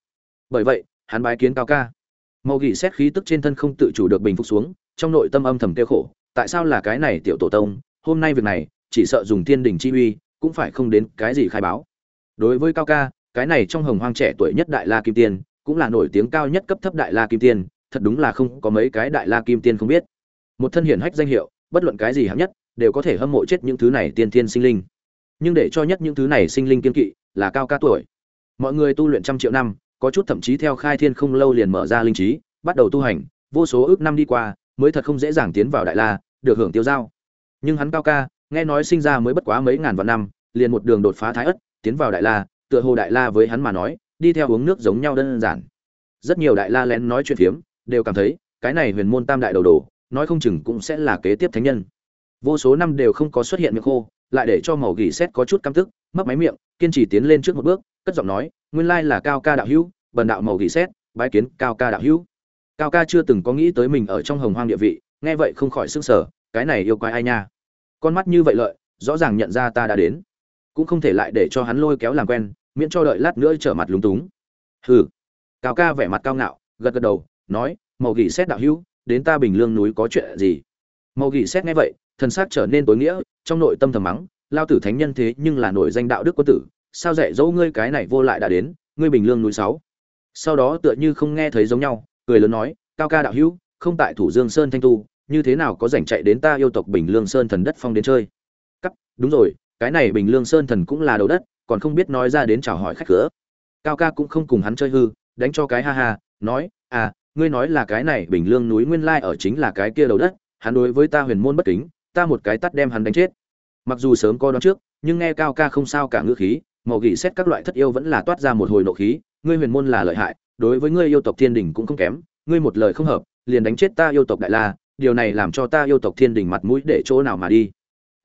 Bởi vậy, hắn bái kiến cao ca. Màu gỉ xét khí tức trên thân không tự chủ được bình phục xuống, trong nội tâm âm thầm tiêu khổ, tại sao là cái này tiểu tổ tông, hôm nay việc này, chỉ sợ dùng thiên đình chi uy, cũng phải không đến cái gì khai báo. Đối với cao ca, cái này trong hồng hoang trẻ tuổi nhất đại la kim tiên, cũng là nổi tiếng cao nhất cấp thấp đại la kim tiên, thật đúng là không có mấy cái đại la kim tiên không biết. Một thân hiển hách danh hiệu bất luận cái gì hạng nhất, đều có thể hâm mộ chết những thứ này tiên thiên sinh linh. Nhưng để cho nhất những thứ này sinh linh kiên kỵ là cao ca tuổi. Mọi người tu luyện trăm triệu năm, có chút thậm chí theo khai thiên không lâu liền mở ra linh trí, bắt đầu tu hành, vô số ước năm đi qua, mới thật không dễ dàng tiến vào đại la, được hưởng tiêu giao nhưng hắn cao ca, nghe nói sinh ra mới bất quá mấy ngàn vạn năm, liền một đường đột phá thái ất, tiến vào đại la, tựa hồ đại la với hắn mà nói, đi theo uống nước giống nhau đơn giản. Rất nhiều đại la lén nói chuyện phiếm, đều cảm thấy, cái này huyền môn tam đại đầu đồ nói không chừng cũng sẽ là kế tiếp thánh nhân. Vô số năm đều không có xuất hiện miệng khô, lại để cho màu gỉ xét có chút căm tức, mấp máy miệng, kiên trì tiến lên trước một bước, cất giọng nói, nguyên lai là cao ca đạo hữu, bần đạo màu gỉ xét, bái kiến cao ca đạo hữu. Cao ca chưa từng có nghĩ tới mình ở trong hồng hoang địa vị, nghe vậy không khỏi sức sở cái này yêu quái ai nha? Con mắt như vậy lợi, rõ ràng nhận ra ta đã đến. Cũng không thể lại để cho hắn lôi kéo làm quen, miễn cho đợi lát nữa trở mặt lúng túng. Hừ. Cao ca vẻ mặt cao ngạo, gật gật đầu, nói, màu gỉ xét đạo hữu đến ta bình lương núi có chuyện gì? Mau gỉ xét nghe vậy, thần sát trở nên tối nghĩa, trong nội tâm thầm mắng, lao tử thánh nhân thế nhưng là nổi danh đạo đức quân tử, sao dạy dỗ ngươi cái này vô lại đã đến, ngươi bình lương núi sáu? Sau đó tựa như không nghe thấy giống nhau, cười lớn nói, cao ca đạo hữu, không tại thủ dương sơn thanh tu, như thế nào có rảnh chạy đến ta yêu tộc bình lương sơn thần đất phong đến chơi? Cắt, đúng rồi, cái này bình lương sơn thần cũng là đầu đất, còn không biết nói ra đến chào hỏi khách cửa. Cao ca cũng không cùng hắn chơi hư, đánh cho cái ha ha, nói à ngươi nói là cái này bình lương núi nguyên lai ở chính là cái kia đầu đất, hắn đối với ta huyền môn bất kính, ta một cái tắt đem hắn đánh chết. Mặc dù sớm coi đoán trước, nhưng nghe cao ca không sao cả ngữ khí, màu gỉ xét các loại thất yêu vẫn là toát ra một hồi nộ khí, ngươi huyền môn là lợi hại, đối với ngươi yêu tộc thiên đình cũng không kém, ngươi một lời không hợp, liền đánh chết ta yêu tộc đại la, điều này làm cho ta yêu tộc thiên đình mặt mũi để chỗ nào mà đi.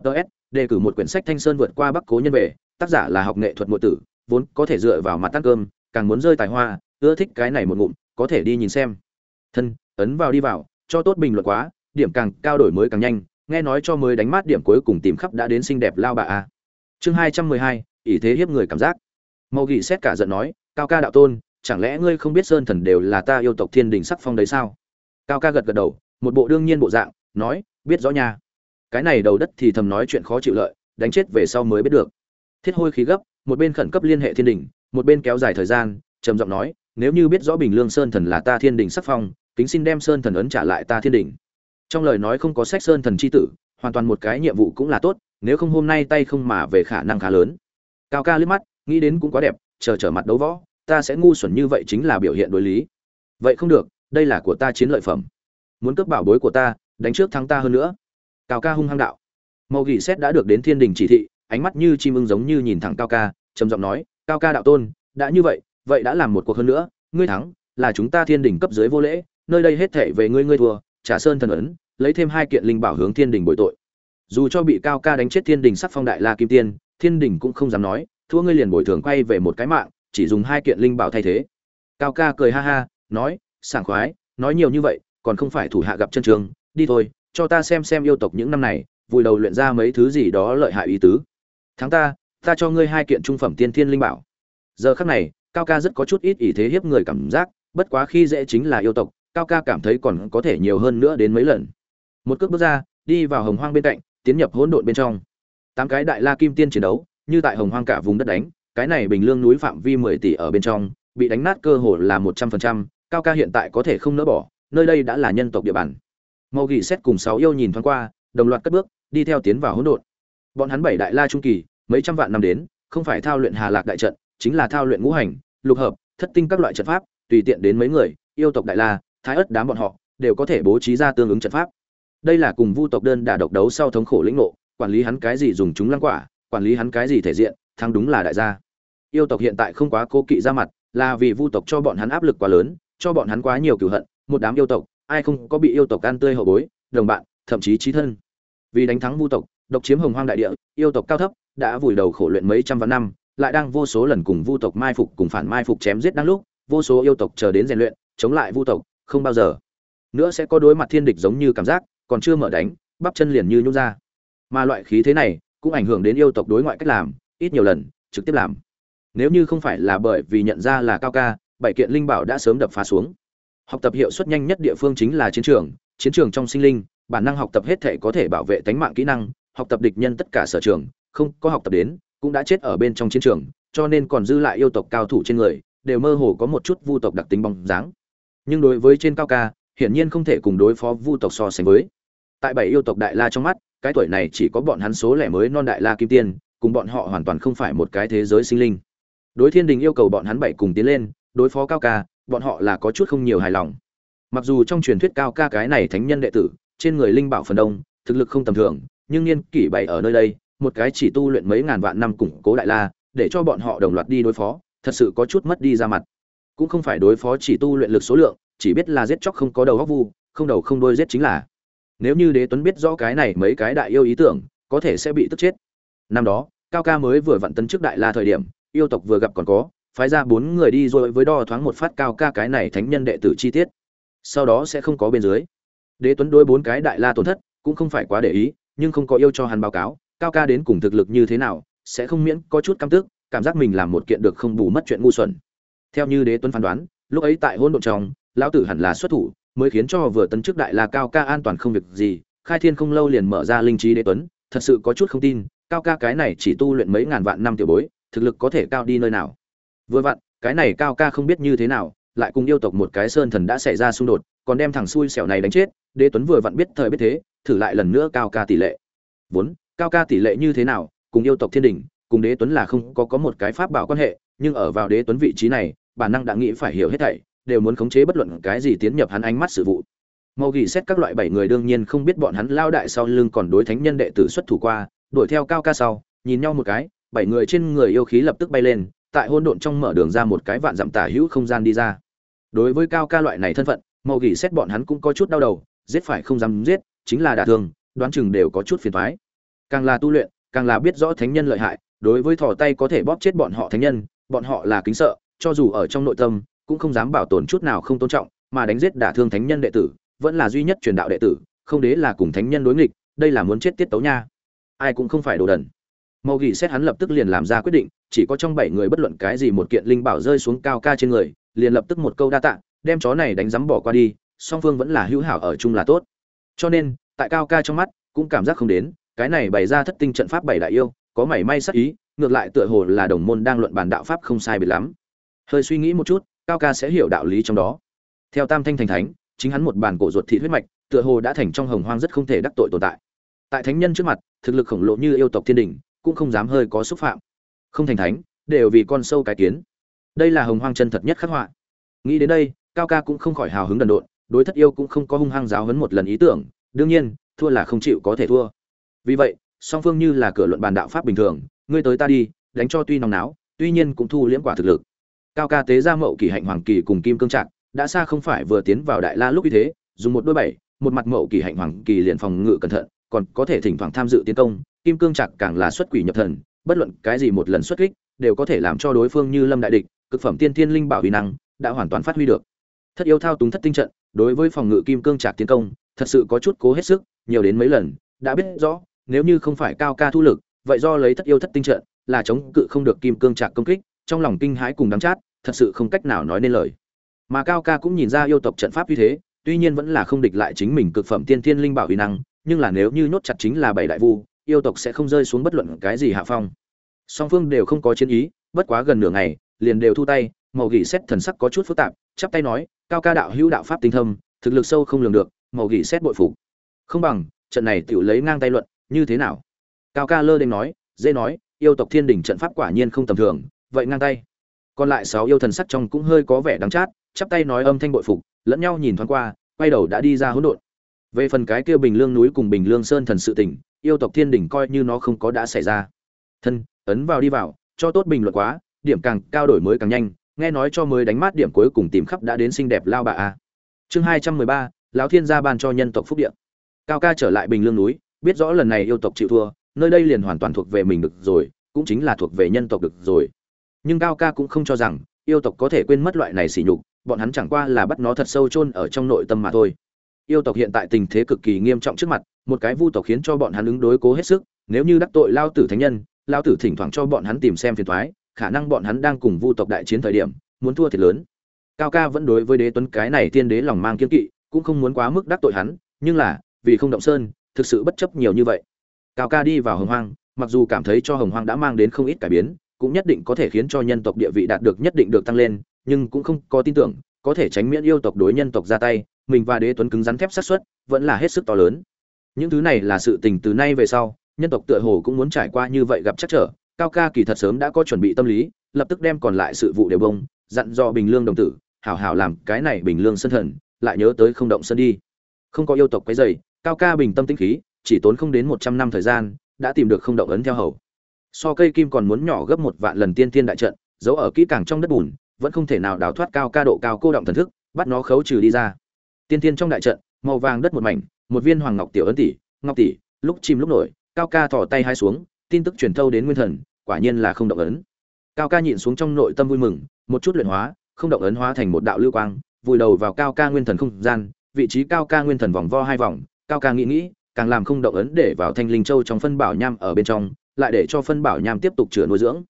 Ts đề cử một quyển sách thanh sơn vượt qua bắc cố nhân về tác giả là học nghệ thuật ngộ tử, vốn có thể dựa vào mặt tăng cơm, càng muốn rơi tài hoa, ưa thích cái này một ngụm có thể đi nhìn xem. Thân, ấn vào đi vào, cho tốt bình luận quá, điểm càng cao đổi mới càng nhanh, nghe nói cho mới đánh mát điểm cuối cùng tìm khắp đã đến xinh đẹp lao bà a. Chương hai trăm mười hai, ỷ thế hiếp người cảm giác. Màu gỉ xét cả giận nói, cao ca đạo tôn, chẳng lẽ ngươi không biết sơn thần đều là ta yêu tộc thiên đình sắc phong đấy sao? Cao ca gật gật đầu, một bộ đương nhiên bộ dạng, nói, biết rõ nha. Cái này đầu đất thì thầm nói chuyện khó chịu lợi, đánh chết về sau mới biết được. Thiết hôi khí gấp, một bên khẩn cấp liên hệ thiên đình, một bên kéo dài thời gian, trầm giọng nói nếu như biết rõ bình lương sơn thần là ta thiên đình sắc phong, kính xin đem sơn thần ấn trả lại ta thiên đình. Trong lời nói không có sách sơn thần c h i tử, hoàn toàn một cái nhiệm vụ cũng là tốt, nếu không hôm nay tay không mà về khả năng khá lớn. Cao ca liếc mắt, nghĩ đến cũng quá đẹp, chờ trở mặt đấu võ, ta sẽ ngu xuẩn như vậy chính là biểu hiện đối lý. Vậy không được, đây là của ta chiến lợi phẩm. Muốn cướp bảo bối của ta, đánh trước thắng ta hơn nữa. Cao ca hung hăng đạo. Màu gỉ xét đã được đến thiên đình chỉ thị, ánh mắt như chim ưng giống như nhìn thẳng cao ca, trầm giọng nói, cao ca đạo tôn, đã như vậy vậy đã làm một cuộc hơn nữa, ngươi thắng, là chúng ta thiên đình cấp dưới vô lễ, nơi đây hết thể về ngươi ngươi thua, trả sơn thần ấn, lấy thêm hai kiện linh bảo hướng thiên đình bội tội. Dù cho bị cao ca đánh chết thiên đình sắc phong đại la kim tiên, thiên đình cũng không dám nói, thua ngươi liền bồi thường quay về một cái mạng, chỉ dùng hai kiện linh bảo thay thế. Cao ca cười ha ha, nói, sảng khoái, nói nhiều như vậy, còn không phải thủ hạ gặp chân trường, đi thôi, cho ta xem xem yêu tộc những năm này, vùi đầu luyện ra mấy thứ gì đó lợi hại ý tứ. Thắng ta ta cho ngươi hai kiện trung phẩm tiên thiên linh bảo. Giờ khắc này cao ca rất có chút ít ý thế hiếp người cảm giác, bất quá khi dễ chính là yêu tộc, cao ca cảm thấy còn có thể nhiều hơn nữa đến mấy lần. Một cước bước ra, đi vào hồng hoang bên cạnh, tiến nhập hỗn độn bên trong. Tám cái đại la kim tiên chiến đấu, như tại hồng hoang cả vùng đất đánh, cái này bình lương núi phạm vi mười tỷ ở bên trong, bị đánh nát cơ hồ là một trăm phần trăm, cao ca hiện tại có thể không nỡ bỏ, nơi đây đã là nhân tộc địa bàn. Mau gỉ xét cùng sáu yêu nhìn thoáng qua, đồng loạt cất bước, đi theo tiến vào hỗn độn. Bọn hắn bảy đại la trung kỳ, mấy trăm vạn năm đến, không phải thao luyện hà lạc đại trận, chính là thao luyện ngũ hành lục hợp, thất tinh các loại trận pháp, tùy tiện đến mấy người, yêu tộc đại la, thái ất đám bọn họ, đều có thể bố trí ra tương ứng trận pháp. Đây là cùng vu tộc đơn đả độc đấu sau thống khổ lĩnh ngộ, quản lý hắn cái gì dùng chúng lăng quả, quản lý hắn cái gì thể diện, thắng đúng là đại gia. Yêu tộc hiện tại không quá cố kỵ ra mặt, là vì vu tộc cho bọn hắn áp lực quá lớn, cho bọn hắn quá nhiều cửu hận, một đám yêu tộc, ai không có bị yêu tộc ăn tươi hậu bối, đồng bạn, thậm chí trí thân. Vì đánh thắng vu tộc, độc chiếm hồng hoang đại địa, yêu tộc cao thấp, đã vùi đầu khổ luyện mấy trăm vạn năm lại đang vô số lần cùng vu tộc mai phục cùng phản mai phục chém giết đang lúc, vô số yêu tộc chờ đến rèn luyện, chống lại vu tộc, không bao giờ. Nữa sẽ có đối mặt thiên địch giống như cảm giác, còn chưa mở đánh, bắp chân liền như nhút ra. Mà loại khí thế này, cũng ảnh hưởng đến yêu tộc đối ngoại cách làm, ít nhiều lần, trực tiếp làm. Nếu như không phải là bởi vì nhận ra là cao ca, bảy kiện linh bảo đã sớm đập phá xuống. Học tập hiệu suất nhanh nhất địa phương chính là chiến trường chiến trường trong sinh linh, bản năng học tập hết thể có thể bảo vệ tánh mạng kỹ năng, học tập địch nhân tất cả sở trường, không có học tập đến cũng đã chết ở bên trong chiến trường, cho nên còn dư lại yêu tộc cao thủ trên người, đều mơ hồ có một chút vu tộc đặc tính bóng dáng. Nhưng đối với trên cao ca, hiển nhiên không thể cùng đối phó vu tộc so sánh với. Tại bảy yêu tộc đại la trong mắt, cái tuổi này chỉ có bọn hắn số lẻ mới non đại la kim tiên, cùng bọn họ hoàn toàn không phải một cái thế giới sinh linh. Đối thiên đình yêu cầu bọn hắn bảy cùng tiến lên, đối phó cao ca, bọn họ là có chút không nhiều hài lòng. Mặc dù trong truyền thuyết cao ca cái này thánh nhân đệ tử, trên người linh bảo phần đông, thực lực không tầm thường, nhưng niên kỷ bảy ở nơi đây một cái chỉ tu luyện mấy ngàn vạn năm củng cố đại la, để cho bọn họ đồng loạt đi đối phó, thật sự có chút mất đi ra mặt. Cũng không phải đối phó chỉ tu luyện lực số lượng, chỉ biết là giết chóc không có đầu óc vu, không đầu không đuôi giết chính là. Nếu như đế tuấn biết rõ cái này mấy cái đại yêu ý tưởng, có thể sẽ bị tức chết. Năm đó, cao ca mới vừa vặn tấn trước đại la thời điểm, yêu tộc vừa gặp còn có, phái ra bốn người đi rồi với đo thoáng một phát cao ca cái này thánh nhân đệ tử chi tiết. Sau đó sẽ không có bên dưới. Đế tuấn đối bốn cái đại la tổn thất, cũng không phải quá để ý, nhưng không có yêu cho hắn báo cáo cao ca đến cùng thực lực như thế nào, sẽ không miễn có chút căm tức, cảm giác mình làm một kiện được không bù mất chuyện ngu xuẩn. Theo như đế tuấn phán đoán, lúc ấy tại hôn độn trong, lão tử hẳn là xuất thủ, mới khiến cho vừa tấn trước đại la cao ca an toàn không việc gì, khai thiên không lâu liền mở ra linh trí đế tuấn, thật sự có chút không tin, cao ca cái này chỉ tu luyện mấy ngàn vạn năm tiểu bối, thực lực có thể cao đi nơi nào. Vừa vặn, cái này cao ca không biết như thế nào, lại cùng yêu tộc một cái sơn thần đã xảy ra xung đột, còn đem thằng xui xẻo này đánh chết, đế tuấn vừa vặn biết thời biết thế, thử lại lần nữa cao ca tỷ lệ. Vốn cao ca tỷ lệ như thế nào, cùng yêu tộc thiên đình, cùng đế tuấn là không có có một cái pháp bảo quan hệ, nhưng ở vào đế tuấn vị trí này, bản năng đã nghĩ phải hiểu hết thảy, đều muốn khống chế bất luận cái gì tiến nhập hắn ánh mắt sự vụ. Mau ghi xét các loại bảy người đương nhiên không biết bọn hắn lao đại sau lưng còn đối thánh nhân đệ tử xuất thủ qua, đuổi theo cao ca sau, nhìn nhau một cái, bảy người trên người yêu khí lập tức bay lên, tại hôn độn trong mở đường ra một cái vạn dặm tả hữu không gian đi ra. Đối với cao ca loại này thân phận mau gỉ xét bọn hắn cũng có chút đau đầu, giết phải không dám giết, chính là đả thương, đoán chừng đều có chút phiền thoái càng là tu luyện, càng là biết rõ thánh nhân lợi hại, đối với thỏ tay có thể bóp chết bọn họ thánh nhân, bọn họ là kính sợ, cho dù ở trong nội tâm, cũng không dám bảo tồn chút nào không tôn trọng, mà đánh giết đả thương thánh nhân đệ tử, vẫn là duy nhất truyền đạo đệ tử, không đế là cùng thánh nhân đối nghịch, đây là muốn chết tiết tấu nha. Ai cũng không phải đồ đần. Mau gỉ xét hắn lập tức liền làm ra quyết định, chỉ có trong bảy người bất luận cái gì một kiện linh bảo rơi xuống cao ca trên người, liền lập tức một câu đa tạ, đem chó này đánh rắm bỏ qua đi, song phương vẫn là hữu hảo ở chung là tốt. Cho nên, tại cao ca trong mắt, cũng cảm giác không đến cái này bày ra thất tinh trận pháp bảy đại yêu, có mảy may sắc ý, ngược lại tựa hồ là đồng môn đang luận bàn đạo pháp không sai biệt lắm. Hơi suy nghĩ một chút, cao ca sẽ hiểu đạo lý trong đó. Theo tam thanh thành thánh, chính hắn một bản cổ ruột thị huyết mạch, tựa hồ đã thành trong hồng hoang rất không thể đắc tội tồn tại. Tại thánh nhân trước mặt, thực lực khổng lồ như yêu tộc thiên đình, cũng không dám hơi có xúc phạm. Không thành thánh, đều vì con sâu cái kiến. Đây là hồng hoang chân thật nhất khắc họa. Nghĩ đến đây, cao ca cũng không khỏi hào hứng đần độn, đối thất yêu cũng không có hung hăng giáo hấn một lần ý tưởng, đương nhiên, thua là không chịu có thể thua vì vậy, song phương như là cửa luận bàn đạo pháp bình thường, ngươi tới ta đi, đánh cho tuy nòng náo, tuy nhiên cũng thu liễm quả thực lực. Cao ca tế ra mậu kỳ hạnh hoàng kỳ cùng kim cương trạng đã xa không phải vừa tiến vào đại la lúc như thế, dùng một đôi bảy, một mặt mậu kỳ hạnh hoàng kỳ liền phòng ngự cẩn thận, còn có thể thỉnh thoảng tham dự tiến công, kim cương chặt càng là xuất quỷ nhập thần, bất luận cái gì một lần xuất kích, đều có thể làm cho đối phương như lâm đại địch, cực phẩm tiên thiên linh bảo huy năng, đã hoàn toàn phát huy được. Thất yêu thao túng thất tinh trận, đối với phòng ngự kim cương chặt tiến công, thật sự có chút cố hết sức, nhiều đến mấy lần, đã biết rõ nếu như không phải cao ca thu lực, vậy do lấy thất yêu thất tinh trận, là chống cự không được kim cương trạc công kích, trong lòng kinh hãi cùng đắng chát, thật sự không cách nào nói nên lời. Mà cao ca cũng nhìn ra yêu tộc trận pháp như thế, tuy nhiên vẫn là không địch lại chính mình cực phẩm tiên thiên linh bảo uy năng, nhưng là nếu như nhốt chặt chính là bảy đại vu, yêu tộc sẽ không rơi xuống bất luận cái gì hạ phong. Song phương đều không có chiến ý, bất quá gần nửa ngày, liền đều thu tay, màu gỉ xét thần sắc có chút phức tạp, chắp tay nói, cao ca đạo hữu đạo pháp tinh thâm, thực lực sâu không lường được, màu gỉ xét bội phục. Không bằng, trận này tiểu lấy ngang tay luận như thế nào? Cao ca lơ đênh nói dễ nói yêu tộc thiên đỉnh trận pháp quả nhiên không tầm thường vậy ngang tay. Còn lại sáu yêu thần sắc trong cũng hơi có vẻ đắng chát chắp tay nói âm thanh bội phục lẫn nhau nhìn thoáng qua quay đầu đã đi ra hỗn độn. Về phần cái kia bình lương núi cùng bình lương sơn thần sự tỉnh, yêu tộc thiên đỉnh coi như nó không có đã xảy ra. Thân ấn vào đi vào cho tốt bình luận quá điểm càng cao đổi mới càng nhanh nghe nói cho mới đánh mát điểm cuối cùng tìm khắp đã đến xinh đẹp lao bà a. Chương hai trăm mười ba lão thiên gia ban cho nhân tộc phúc điện cao ca trở lại bình lương núi biết rõ lần này yêu tộc chịu thua, nơi đây liền hoàn toàn thuộc về mình được rồi, cũng chính là thuộc về nhân tộc được rồi. Nhưng cao ca cũng không cho rằng, yêu tộc có thể quên mất loại này sỉ nhục, bọn hắn chẳng qua là bắt nó thật sâu chôn ở trong nội tâm mà thôi. Yêu tộc hiện tại tình thế cực kỳ nghiêm trọng trước mặt, một cái vu tộc khiến cho bọn hắn ứng đối cố hết sức, nếu như đắc tội lao tử thánh nhân, lao tử thỉnh thoảng cho bọn hắn tìm xem phiền thoái khả năng bọn hắn đang cùng vu tộc đại chiến thời điểm, muốn thua thiệt lớn. Cao ca vẫn đối với đế tuấn cái này tiên đế lòng mang kiên kỵ, cũng không muốn quá mức đắc tội hắn, nhưng là, vì không động sơn thực sự bất chấp nhiều như vậy. Cao ca đi vào hồng hoang, mặc dù cảm thấy cho hồng hoang đã mang đến không ít cải biến, cũng nhất định có thể khiến cho nhân tộc địa vị đạt được nhất định được tăng lên, nhưng cũng không có tin tưởng, có thể tránh miễn yêu tộc đối nhân tộc ra tay, mình và đế tuấn cứng rắn thép sát xuất vẫn là hết sức to lớn. Những thứ này là sự tình từ nay về sau, nhân tộc tựa hồ cũng muốn trải qua như vậy gặp chắc trở, cao ca kỳ thật sớm đã có chuẩn bị tâm lý, lập tức đem còn lại sự vụ đều bông, dặn dò bình lương đồng tử, hảo hảo làm cái này bình lương sân thần lại nhớ tới không động sân đi. Không có yêu tộc quấy dày cao ca bình tâm tĩnh khí, chỉ tốn không đến một trăm năm thời gian, đã tìm được không động ấn theo hầu. So cây kim còn muốn nhỏ gấp một vạn lần tiên tiên đại trận, giấu ở kỹ càng trong đất bùn, vẫn không thể nào đào thoát cao ca độ cao cô động thần thức, bắt nó khấu trừ đi ra. Tiên tiên trong đại trận, màu vàng đất một mảnh, một viên hoàng ngọc tiểu ấn tỷ, ngọc tỷ, lúc chìm lúc nổi, cao ca thò tay hai xuống, tin tức truyền thâu đến nguyên thần, quả nhiên là không động ấn. Cao ca nhịn xuống trong nội tâm vui mừng, một chút luyện hóa, không động ấn hóa thành một đạo lưu quang, vùi đầu vào cao ca nguyên thần không gian, vị trí cao ca nguyên thần vòng vo hai vòng cao ca nghĩ nghĩ, càng làm không động ấn để vào thanh linh châu trong phân bảo nham ở bên trong, lại để cho phân bảo nham tiếp tục chữa nuôi dưỡng.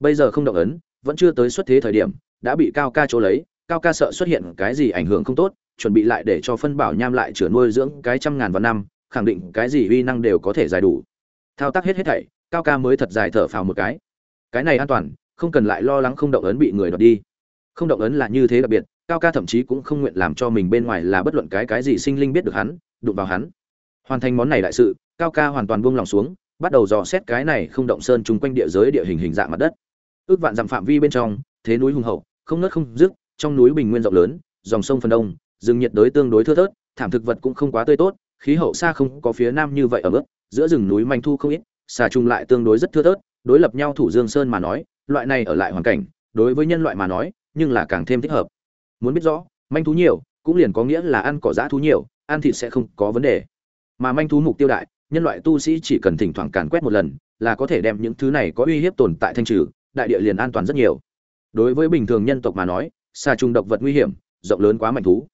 Bây giờ không động ấn, vẫn chưa tới xuất thế thời điểm, đã bị cao ca chỗ lấy, cao ca sợ xuất hiện cái gì ảnh hưởng không tốt, chuẩn bị lại để cho phân bảo nham lại chữa nuôi dưỡng cái trăm ngàn vạn năm, khẳng định cái gì uy năng đều có thể giải đủ. Thao tác hết hết thảy, cao ca mới thật dài thở phào một cái. Cái này an toàn, không cần lại lo lắng không động ấn bị người đoạt đi. Không động ấn là như thế đặc biệt, cao ca thậm chí cũng không nguyện làm cho mình bên ngoài là bất luận cái cái gì sinh linh biết được hắn đụng vào hắn. Hoàn thành món này đại sự, cao ca hoàn toàn buông lòng xuống, bắt đầu dò xét cái này không động sơn chung quanh địa giới địa hình hình dạng mặt đất. Ước vạn dặm phạm vi bên trong, thế núi hùng hậu, không nớt không dứt, trong núi bình nguyên rộng lớn, dòng sông phần đông, rừng nhiệt đới tương đối thưa thớt, thảm thực vật cũng không quá tươi tốt, khí hậu xa không có phía nam như vậy ở mức, giữa rừng núi manh thu không ít, xà trùng lại tương đối rất thưa thớt, đối lập nhau thủ dương sơn mà nói, loại này ở lại hoàn cảnh, đối với nhân loại mà nói, nhưng là càng thêm thích hợp. Muốn biết rõ, manh thú nhiều, cũng liền có nghĩa là ăn cỏ dã thú nhiều ăn thịt sẽ không có vấn đề. Mà manh thú mục tiêu đại, nhân loại tu sĩ chỉ cần thỉnh thoảng càn quét một lần, là có thể đem những thứ này có uy hiếp tồn tại thanh trừ, đại địa liền an toàn rất nhiều. Đối với bình thường nhân tộc mà nói xa trùng độc vật nguy hiểm, rộng lớn quá manh thú.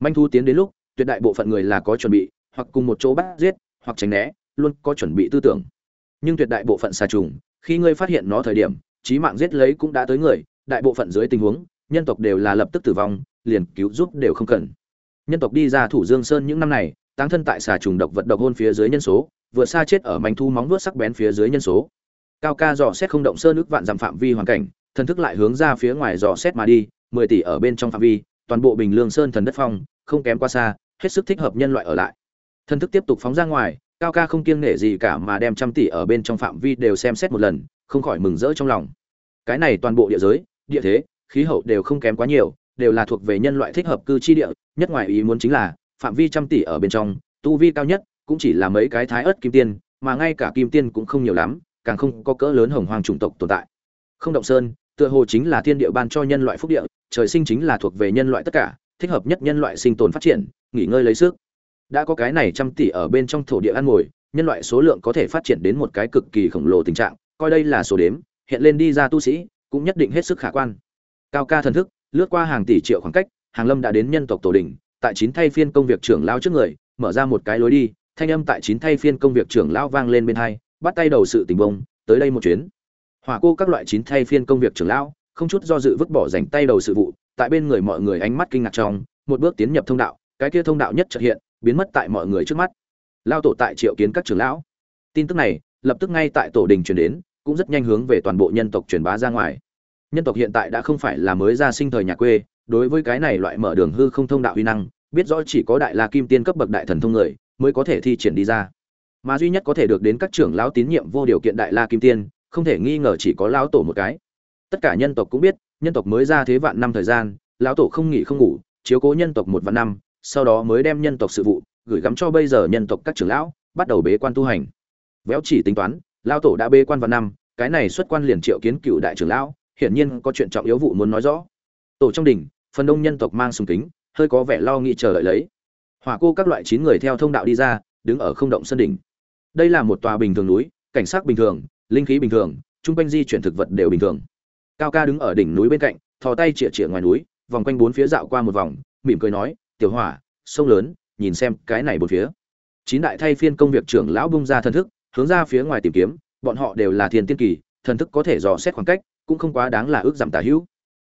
Manh thú tiến đến lúc, tuyệt đại bộ phận người là có chuẩn bị, hoặc cùng một chỗ bắt giết, hoặc tránh né, luôn có chuẩn bị tư tưởng. Nhưng tuyệt đại bộ phận xa trùng, khi ngươi phát hiện nó thời điểm trí mạng giết lấy cũng đã tới người, đại bộ phận dưới tình huống, nhân tộc đều là lập tức tử vong, liền cứu giúp đều không cần nhân tộc đi ra thủ dương sơn những năm này, táng thân tại xà trùng độc vật độc hôn phía dưới nhân số, vừa xa chết ở mảnh thu móng vuốt sắc bén phía dưới nhân số. Cao ca dò xét không động sơn nước vạn dặm phạm vi hoàn cảnh, thần thức lại hướng ra phía ngoài dò xét mà đi, mười tỷ ở bên trong phạm vi, toàn bộ bình lương sơn thần đất phong, không kém qua xa, hết sức thích hợp nhân loại ở lại. Thần thức tiếp tục phóng ra ngoài, cao ca không kiêng nể gì cả mà đem trăm tỷ ở bên trong phạm vi đều xem xét một lần, không khỏi mừng rỡ trong lòng. Cái này toàn bộ địa giới, địa thế, khí hậu đều không kém quá nhiều đều là thuộc về nhân loại thích hợp cư chi địa, nhất ngoài ý muốn chính là, phạm vi trăm tỷ ở bên trong, tu vi cao nhất cũng chỉ là mấy cái thái ớt kim tiên, mà ngay cả kim tiên cũng không nhiều lắm, càng không có cỡ lớn hồng hoàng chủng tộc tồn tại. Không động sơn, tựa hồ chính là thiên địa ban cho nhân loại phúc địa, trời sinh chính là thuộc về nhân loại tất cả, thích hợp nhất nhân loại sinh tồn phát triển, nghỉ ngơi lấy sức. Đã có cái này trăm tỷ ở bên trong thổ địa ăn ngồi, nhân loại số lượng có thể phát triển đến một cái cực kỳ khổng lồ tình trạng, coi đây là số đếm, hiện lên đi ra tu sĩ, cũng nhất định hết sức khả quan. Cao ca thần thức lướt qua hàng tỷ triệu khoảng cách, hàng lâm đã đến nhân tộc tổ đình tại chín thay phiên công việc trưởng lao trước người, mở ra một cái lối đi, thanh âm tại chín thay phiên công việc trưởng lao vang lên bên hai, bắt tay đầu sự tình bông, tới đây một chuyến. Hỏa cô các loại chín thay phiên công việc trưởng lão không chút do dự vứt bỏ dành tay đầu sự vụ, tại bên người mọi người ánh mắt kinh ngạc trong, một bước tiến nhập thông đạo, cái kia thông đạo nhất trật hiện, biến mất tại mọi người trước mắt. Lao tổ tại triệu kiến các trưởng lão. Tin tức này, lập tức ngay tại tổ đình truyền đến, cũng rất nhanh hướng về toàn bộ nhân tộc truyền bá ra ngoài nhân tộc hiện tại đã không phải là mới ra sinh thời nhà quê, đối với cái này loại mở đường hư không thông đạo uy năng, biết rõ chỉ có đại la kim tiên cấp bậc đại thần thông người mới có thể thi triển đi ra. Mà duy nhất có thể được đến các trưởng lão tín nhiệm vô điều kiện đại la kim tiên, không thể nghi ngờ chỉ có lão tổ một cái. Tất cả nhân tộc cũng biết, nhân tộc mới ra thế vạn năm thời gian, lão tổ không nghỉ không ngủ, chiếu cố nhân tộc một vạn năm, sau đó mới đem nhân tộc sự vụ gửi gắm cho bây giờ nhân tộc các trưởng lão, bắt đầu bế quan tu hành. Véo chỉ tính toán, lão tổ đã bế quan vạn năm, cái này xuất quan liền triệu kiến cựu đại trưởng lão hiển nhiên có chuyện trọng yếu vụ muốn nói rõ. Tổ trong đỉnh, phần đông nhân tộc mang sùng kính, hơi có vẻ lo nghĩ chờ đợi lấy. Hỏa cô các loại chín người theo thông đạo đi ra, đứng ở không động sân đỉnh. Đây là một tòa bình thường núi, cảnh sắc bình thường, linh khí bình thường, chung quanh di chuyển thực vật đều bình thường. Cao ca đứng ở đỉnh núi bên cạnh, thò tay chĩa chĩa ngoài núi, vòng quanh bốn phía dạo qua một vòng, mỉm cười nói, tiểu hỏa, sông lớn, nhìn xem cái này bốn phía. Chín đại thay phiên công việc trưởng lão bung ra thần thức, hướng ra phía ngoài tìm kiếm, bọn họ đều là thiên tiên kỳ, thần thức có thể dò xét khoảng cách cũng không quá đáng là ước giảm tả hữu.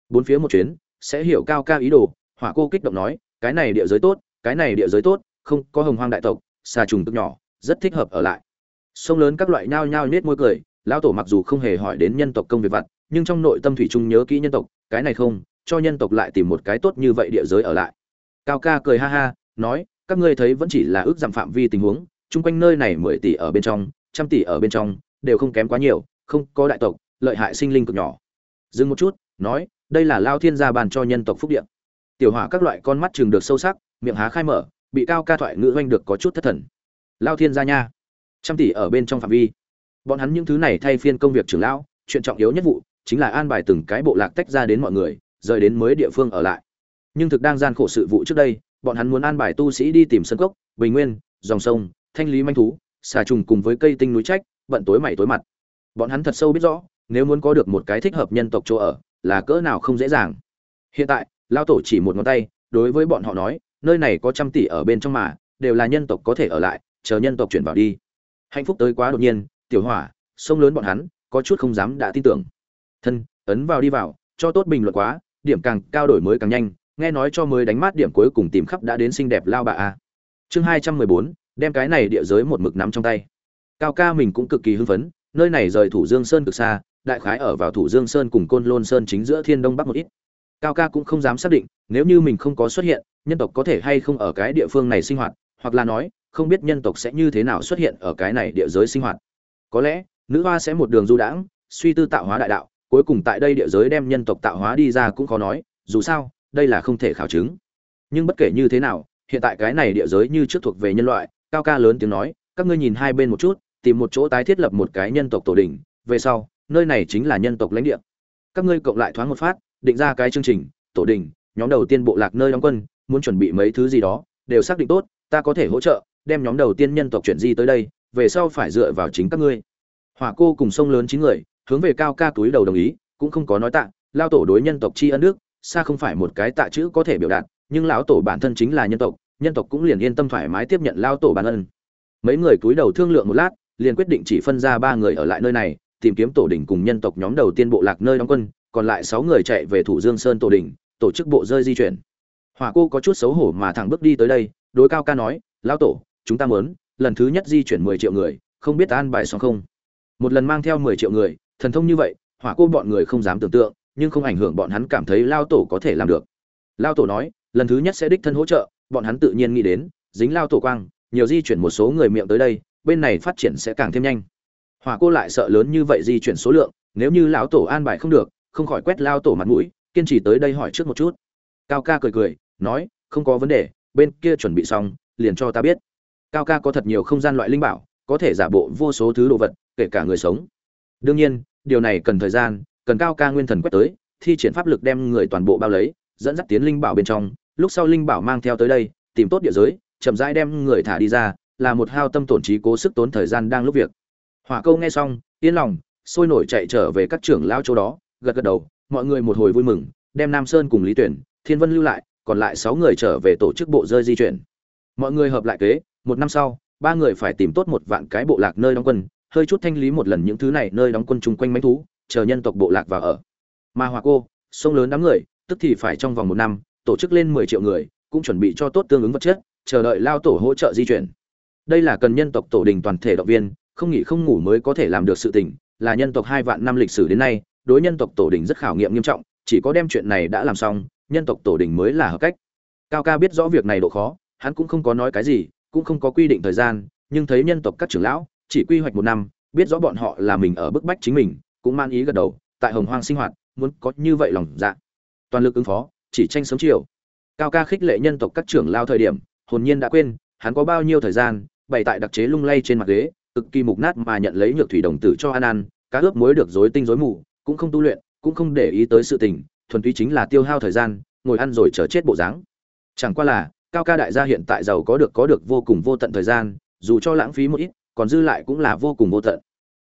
Bốn phía một chuyến, sẽ hiểu cao ca ý đồ, hỏa cô kích động nói, cái này địa giới tốt, cái này địa giới tốt, không, có hồng hoang đại tộc, xà trùng tức nhỏ, rất thích hợp ở lại. Sông lớn các loại nhao nhao nết môi cười, lão tổ mặc dù không hề hỏi đến nhân tộc công việc vặt, nhưng trong nội tâm thủy trung nhớ kỹ nhân tộc, cái này không, cho nhân tộc lại tìm một cái tốt như vậy địa giới ở lại. Cao ca cười ha ha, nói, các ngươi thấy vẫn chỉ là ước giảm phạm vi tình huống, chung quanh nơi này mười tỷ ở bên trong, trăm tỷ ở bên trong, đều không kém quá nhiều, không, có đại tộc lợi hại sinh linh cực nhỏ. Dừng một chút, nói, đây là lao thiên gia bàn cho nhân tộc phúc điện tiểu hỏa các loại con mắt chừng được sâu sắc, miệng há khai mở, bị cao ca thoại ngữ oanh được có chút thất thần. Lao thiên gia nha. Trăm tỷ ở bên trong phạm vi. Bọn hắn những thứ này thay phiên công việc trưởng lão, chuyện trọng yếu nhất vụ, chính là an bài từng cái bộ lạc tách ra đến mọi người, rời đến mới địa phương ở lại. Nhưng thực đang gian khổ sự vụ trước đây, bọn hắn muốn an bài tu sĩ đi tìm sân cốc, bình nguyên, dòng sông, thanh lý manh thú, xà trùng cùng với cây tinh núi trách, bận tối mày tối mặt. Bọn hắn thật sâu biết rõ nếu muốn có được một cái thích hợp nhân tộc chỗ ở, là cỡ nào không dễ dàng. Hiện tại lao tổ chỉ một ngón tay, đối với bọn họ nói, nơi này có trăm tỷ ở bên trong mà, đều là nhân tộc có thể ở lại, chờ nhân tộc chuyển vào đi. Hạnh phúc tới quá đột nhiên, tiểu hỏa, sông lớn bọn hắn, có chút không dám đã tin tưởng. Thân, ấn vào đi vào, cho tốt bình luận quá, điểm càng cao đổi mới càng nhanh, nghe nói cho mới đánh mát điểm cuối cùng tìm khắp đã đến xinh đẹp lao bà a. Chương hai trăm mười bốn, đem cái này địa giới một mực nắm trong tay. Cao ca mình cũng cực kỳ hưng phấn, nơi này rời thủ dương sơn cực xa đại khái ở vào thủ dương sơn cùng côn lôn sơn chính giữa thiên đông bắc một ít. Cao ca cũng không dám xác định, nếu như mình không có xuất hiện, nhân tộc có thể hay không ở cái địa phương này sinh hoạt, hoặc là nói, không biết nhân tộc sẽ như thế nào xuất hiện ở cái này địa giới sinh hoạt. Có lẽ, nữ hoa sẽ một đường du đãng, suy tư tạo hóa đại đạo, cuối cùng tại đây địa giới đem nhân tộc tạo hóa đi ra cũng khó nói, dù sao, đây là không thể khảo chứng. Nhưng bất kể như thế nào, hiện tại cái này địa giới như trước thuộc về nhân loại, cao ca lớn tiếng nói, các ngươi nhìn hai bên một chút, tìm một chỗ tái thiết lập một cái nhân tộc tổ đình về sau nơi này chính là nhân tộc lãnh địa. Các ngươi cộng lại thoáng một phát định ra cái chương trình tổ đình nhóm đầu tiên bộ lạc nơi đóng quân muốn chuẩn bị mấy thứ gì đó đều xác định tốt ta có thể hỗ trợ đem nhóm đầu tiên nhân tộc chuyển di tới đây về sau phải dựa vào chính các ngươi. Hỏa cô cùng sông lớn chín người hướng về cao ca túi đầu đồng ý cũng không có nói tạ lao tổ đối nhân tộc tri ân nước, xa không phải một cái tạ chữ có thể biểu đạt nhưng lão tổ bản thân chính là nhân tộc nhân tộc cũng liền yên tâm thoải mái tiếp nhận lao tổ bản ân. Mấy người túi đầu thương lượng một lát liền quyết định chỉ phân ra ba người ở lại nơi này tìm kiếm tổ đỉnh cùng nhân tộc nhóm đầu tiên bộ lạc nơi đóng quân, còn lại sáu người chạy về thủ dương sơn tổ đỉnh, tổ chức bộ rơi di chuyển. Hỏa cô có chút xấu hổ mà thẳng bước đi tới đây, đối cao ca nói lao tổ, chúng ta muốn, lần thứ nhất di chuyển mười triệu người, không biết an bài xong không? Một lần mang theo mười triệu người, thần thông như vậy, hỏa cô bọn người không dám tưởng tượng, nhưng không ảnh hưởng bọn hắn cảm thấy lao tổ có thể làm được. Lao tổ nói, lần thứ nhất sẽ đích thân hỗ trợ, bọn hắn tự nhiên nghĩ đến, dính lao tổ quang, nhiều di chuyển một số người miệng tới đây, bên này phát triển sẽ càng thêm nhanh hỏa cô lại sợ lớn như vậy di chuyển số lượng, nếu như lão tổ an bài không được, không khỏi quét lao tổ mặt mũi, kiên trì tới đây hỏi trước một chút. Cao ca cười cười, nói, không có vấn đề, bên kia chuẩn bị xong, liền cho ta biết. Cao ca có thật nhiều không gian loại linh bảo, có thể giả bộ vô số thứ đồ vật, kể cả người sống. Đương nhiên, điều này cần thời gian, cần cao ca nguyên thần quét tới, thi triển pháp lực đem người toàn bộ bao lấy, dẫn dắt tiến linh bảo bên trong. Lúc sau linh bảo mang theo tới đây, tìm tốt địa giới, chậm rãi đem người thả đi ra, là một hao tâm tổn trí cố sức tốn thời gian đang lúc việc hỏa câu nghe xong, yên lòng, sôi nổi chạy trở về các trưởng lao chỗ đó, gật gật đầu, mọi người một hồi vui mừng, đem nam sơn cùng lý tuyển, thiên vân lưu lại, còn lại sáu người trở về tổ chức bộ rơi di chuyển. Mọi người hợp lại kế, một năm sau, ba người phải tìm tốt một vạn cái bộ lạc nơi đóng quân, hơi chút thanh lý một lần những thứ này nơi đóng quân chung quanh mánh thú, chờ nhân tộc bộ lạc vào ở. Mà hòa cô, sông lớn đám người, tức thì phải trong vòng một năm, tổ chức lên mười triệu người, cũng chuẩn bị cho tốt tương ứng vật chất, chờ đợi lao tổ hỗ trợ di chuyển. Đây là cần nhân tộc tổ đình toàn thể động viên không nghỉ không ngủ mới có thể làm được sự tình, là nhân tộc hai vạn năm lịch sử đến nay, đối nhân tộc tổ đình rất khảo nghiệm nghiêm trọng, chỉ có đem chuyện này đã làm xong, nhân tộc tổ đình mới là hợp cách. Cao ca biết rõ việc này độ khó, hắn cũng không có nói cái gì, cũng không có quy định thời gian, nhưng thấy nhân tộc các trưởng lão, chỉ quy hoạch một năm, biết rõ bọn họ là mình ở bức bách chính mình, cũng man ý gật đầu, tại hồng hoang sinh hoạt, muốn có như vậy lòng dạ. Toàn lực ứng phó, chỉ tranh sớm chiều. Cao ca khích lệ nhân tộc các trưởng lao thời điểm, hồn nhiên đã quên, hắn có bao nhiêu thời gian, bày tại đặc chế lung lay trên mặt ghế cực kỳ mục nát mà nhận lấy nhược thủy đồng tử cho an ăn cá ướp muối được rối tinh rối mù, cũng không tu luyện, cũng không để ý tới sự tình, thuần túy chính là tiêu hao thời gian, ngồi ăn rồi chờ chết bộ dáng. Chẳng qua là, cao ca đại gia hiện tại giàu có được có được vô cùng vô tận thời gian, dù cho lãng phí một ít, còn dư lại cũng là vô cùng vô tận.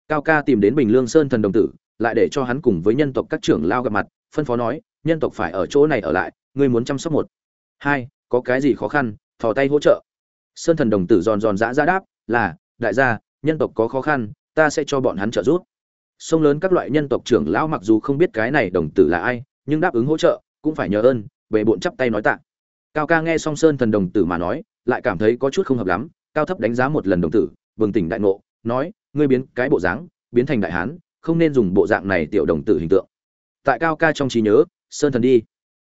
Cao ca tìm đến bình lương sơn thần đồng tử, lại để cho hắn cùng với nhân tộc các trưởng lao gặp mặt, phân phó nói, nhân tộc phải ở chỗ này ở lại, ngươi muốn chăm sóc một, hai, có cái gì khó khăn, thò tay hỗ trợ. Sơn thần đồng tử giòn giòn giã ra đáp, là, đại gia nhân tộc có khó khăn, ta sẽ cho bọn hắn trợ giúp. Sông lớn các loại nhân tộc trưởng lão mặc dù không biết cái này đồng tử là ai, nhưng đáp ứng hỗ trợ, cũng phải nhờ ơn về bộn chắp tay nói tạ. Cao ca nghe song sơn thần đồng tử mà nói, lại cảm thấy có chút không hợp lắm, cao thấp đánh giá một lần đồng tử, bừng tỉnh đại ngộ, nói, ngươi biến cái bộ dáng, biến thành đại hán, không nên dùng bộ dạng này tiểu đồng tử hình tượng. Tại cao ca trong trí nhớ, sơn thần đi.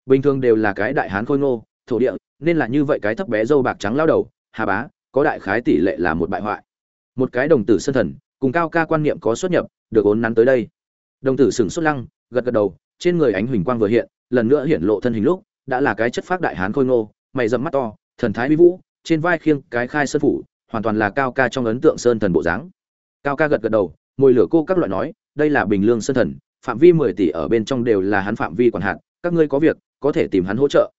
Bình thường đều là cái đại hán khôi ngô, thổ địa, nên là như vậy cái thấp bé dâu bạc trắng lao đầu, hà bá, có đại khái tỷ lệ là một bại hoại một cái đồng tử sơn thần, cùng cao ca quan niệm có xuất nhập, được ốn nắn tới đây. Đồng tử sừng xuất lăng, gật gật đầu, trên người ánh huỳnh quang vừa hiện, lần nữa hiện lộ thân hình lúc, đã là cái chất phác đại hán khôi ngô, mày dầm mắt to, thần thái uy vũ, trên vai khiêng cái khai sơn phủ, hoàn toàn là cao ca trong ấn tượng sơn thần bộ dáng. Cao ca gật gật đầu mồi lửa cô các loại nói, đây là bình lương sơn thần, phạm vi mười tỷ ở bên trong đều là hắn phạm vi quản hạn các ngươi có việc, có thể tìm hắn hỗ trợ.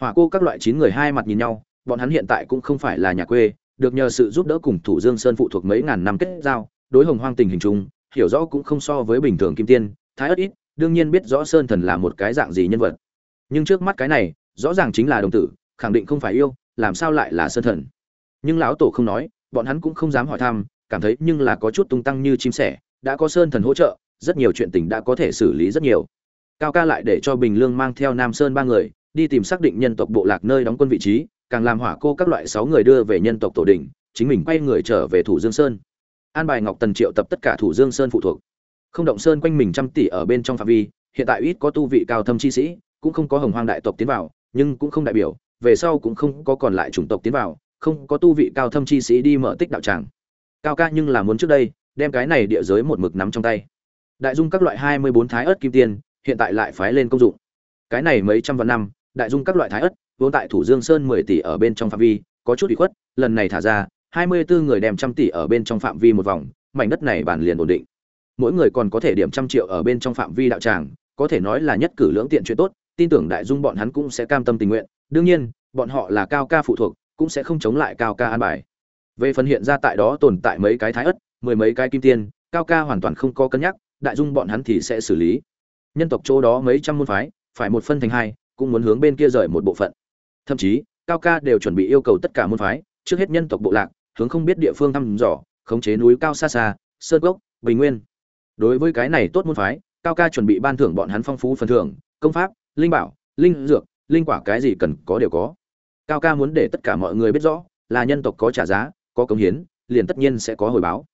Hỏa cô các loại chín người hai mặt nhìn nhau, bọn hắn hiện tại cũng không phải là nhà quê được nhờ sự giúp đỡ cùng thủ dương sơn phụ thuộc mấy ngàn năm kết giao, đối hồng hoang tình hình chung, hiểu rõ cũng không so với bình thường kim tiên, thái ất ít, đương nhiên biết rõ sơn thần là một cái dạng gì nhân vật. Nhưng trước mắt cái này, rõ ràng chính là đồng tử, khẳng định không phải yêu, làm sao lại là sơn thần? Nhưng lão tổ không nói, bọn hắn cũng không dám hỏi thăm, cảm thấy nhưng là có chút tung tăng như chim sẻ, đã có sơn thần hỗ trợ, rất nhiều chuyện tình đã có thể xử lý rất nhiều. Cao ca lại để cho bình lương mang theo nam sơn ba người, đi tìm xác định nhân tộc bộ lạc nơi đóng quân vị trí càng làm hỏa cô các loại sáu người đưa về nhân tộc tổ đình, chính mình quay người trở về thủ dương sơn. An bài ngọc tần triệu tập tất cả thủ dương sơn phụ thuộc. Không động sơn quanh mình trăm tỷ ở bên trong phạm vi, hiện tại ít có tu vị cao thâm chi sĩ, cũng không có hồng hoang đại tộc tiến vào, nhưng cũng không đại biểu, về sau cũng không có còn lại chủng tộc tiến vào, không có tu vị cao thâm chi sĩ đi mở tích đạo tràng. Cao ca nhưng là muốn trước đây, đem cái này địa giới một mực nắm trong tay. Đại dung các loại hai mươi bốn thái ớt kim tiên, hiện tại lại phái lên công dụng. Cái này mấy trăm vạn năm, đại dung các loại thái ớt vốn tại thủ dương sơn mười tỷ ở bên trong phạm vi, có chút bị khuất, lần này thả ra, hai mươi bốn người đem trăm tỷ ở bên trong phạm vi một vòng, mảnh đất này bản liền ổn định. Mỗi người còn có thể điểm trăm triệu ở bên trong phạm vi đạo tràng, có thể nói là nhất cử lưỡng tiện chuyện tốt, tin tưởng đại dung bọn hắn cũng sẽ cam tâm tình nguyện. Đương nhiên, bọn họ là cao ca phụ thuộc, cũng sẽ không chống lại cao ca an bài. Về phần hiện ra tại đó tồn tại mấy cái thái ất mười mấy cái kim tiên, cao ca hoàn toàn không có cân nhắc, đại dung bọn hắn thì sẽ xử lý. Nhân tộc chỗ đó mấy trăm môn phái, phải một phân thành hai, cũng muốn hướng bên kia rời một bộ phận thậm chí, cao ca đều chuẩn bị yêu cầu tất cả môn phái, trước hết nhân tộc bộ lạc, hướng không biết địa phương thăm dò, khống chế núi cao xa xa, sơn gốc bình nguyên. Đối với cái này tốt môn phái, cao ca chuẩn bị ban thưởng bọn hắn phong phú phần thưởng, công pháp, linh bảo, linh dược, linh quả cái gì cần có đều có. Cao ca muốn để tất cả mọi người biết rõ, là nhân tộc có trả giá, có công hiến, liền tất nhiên sẽ có hồi báo.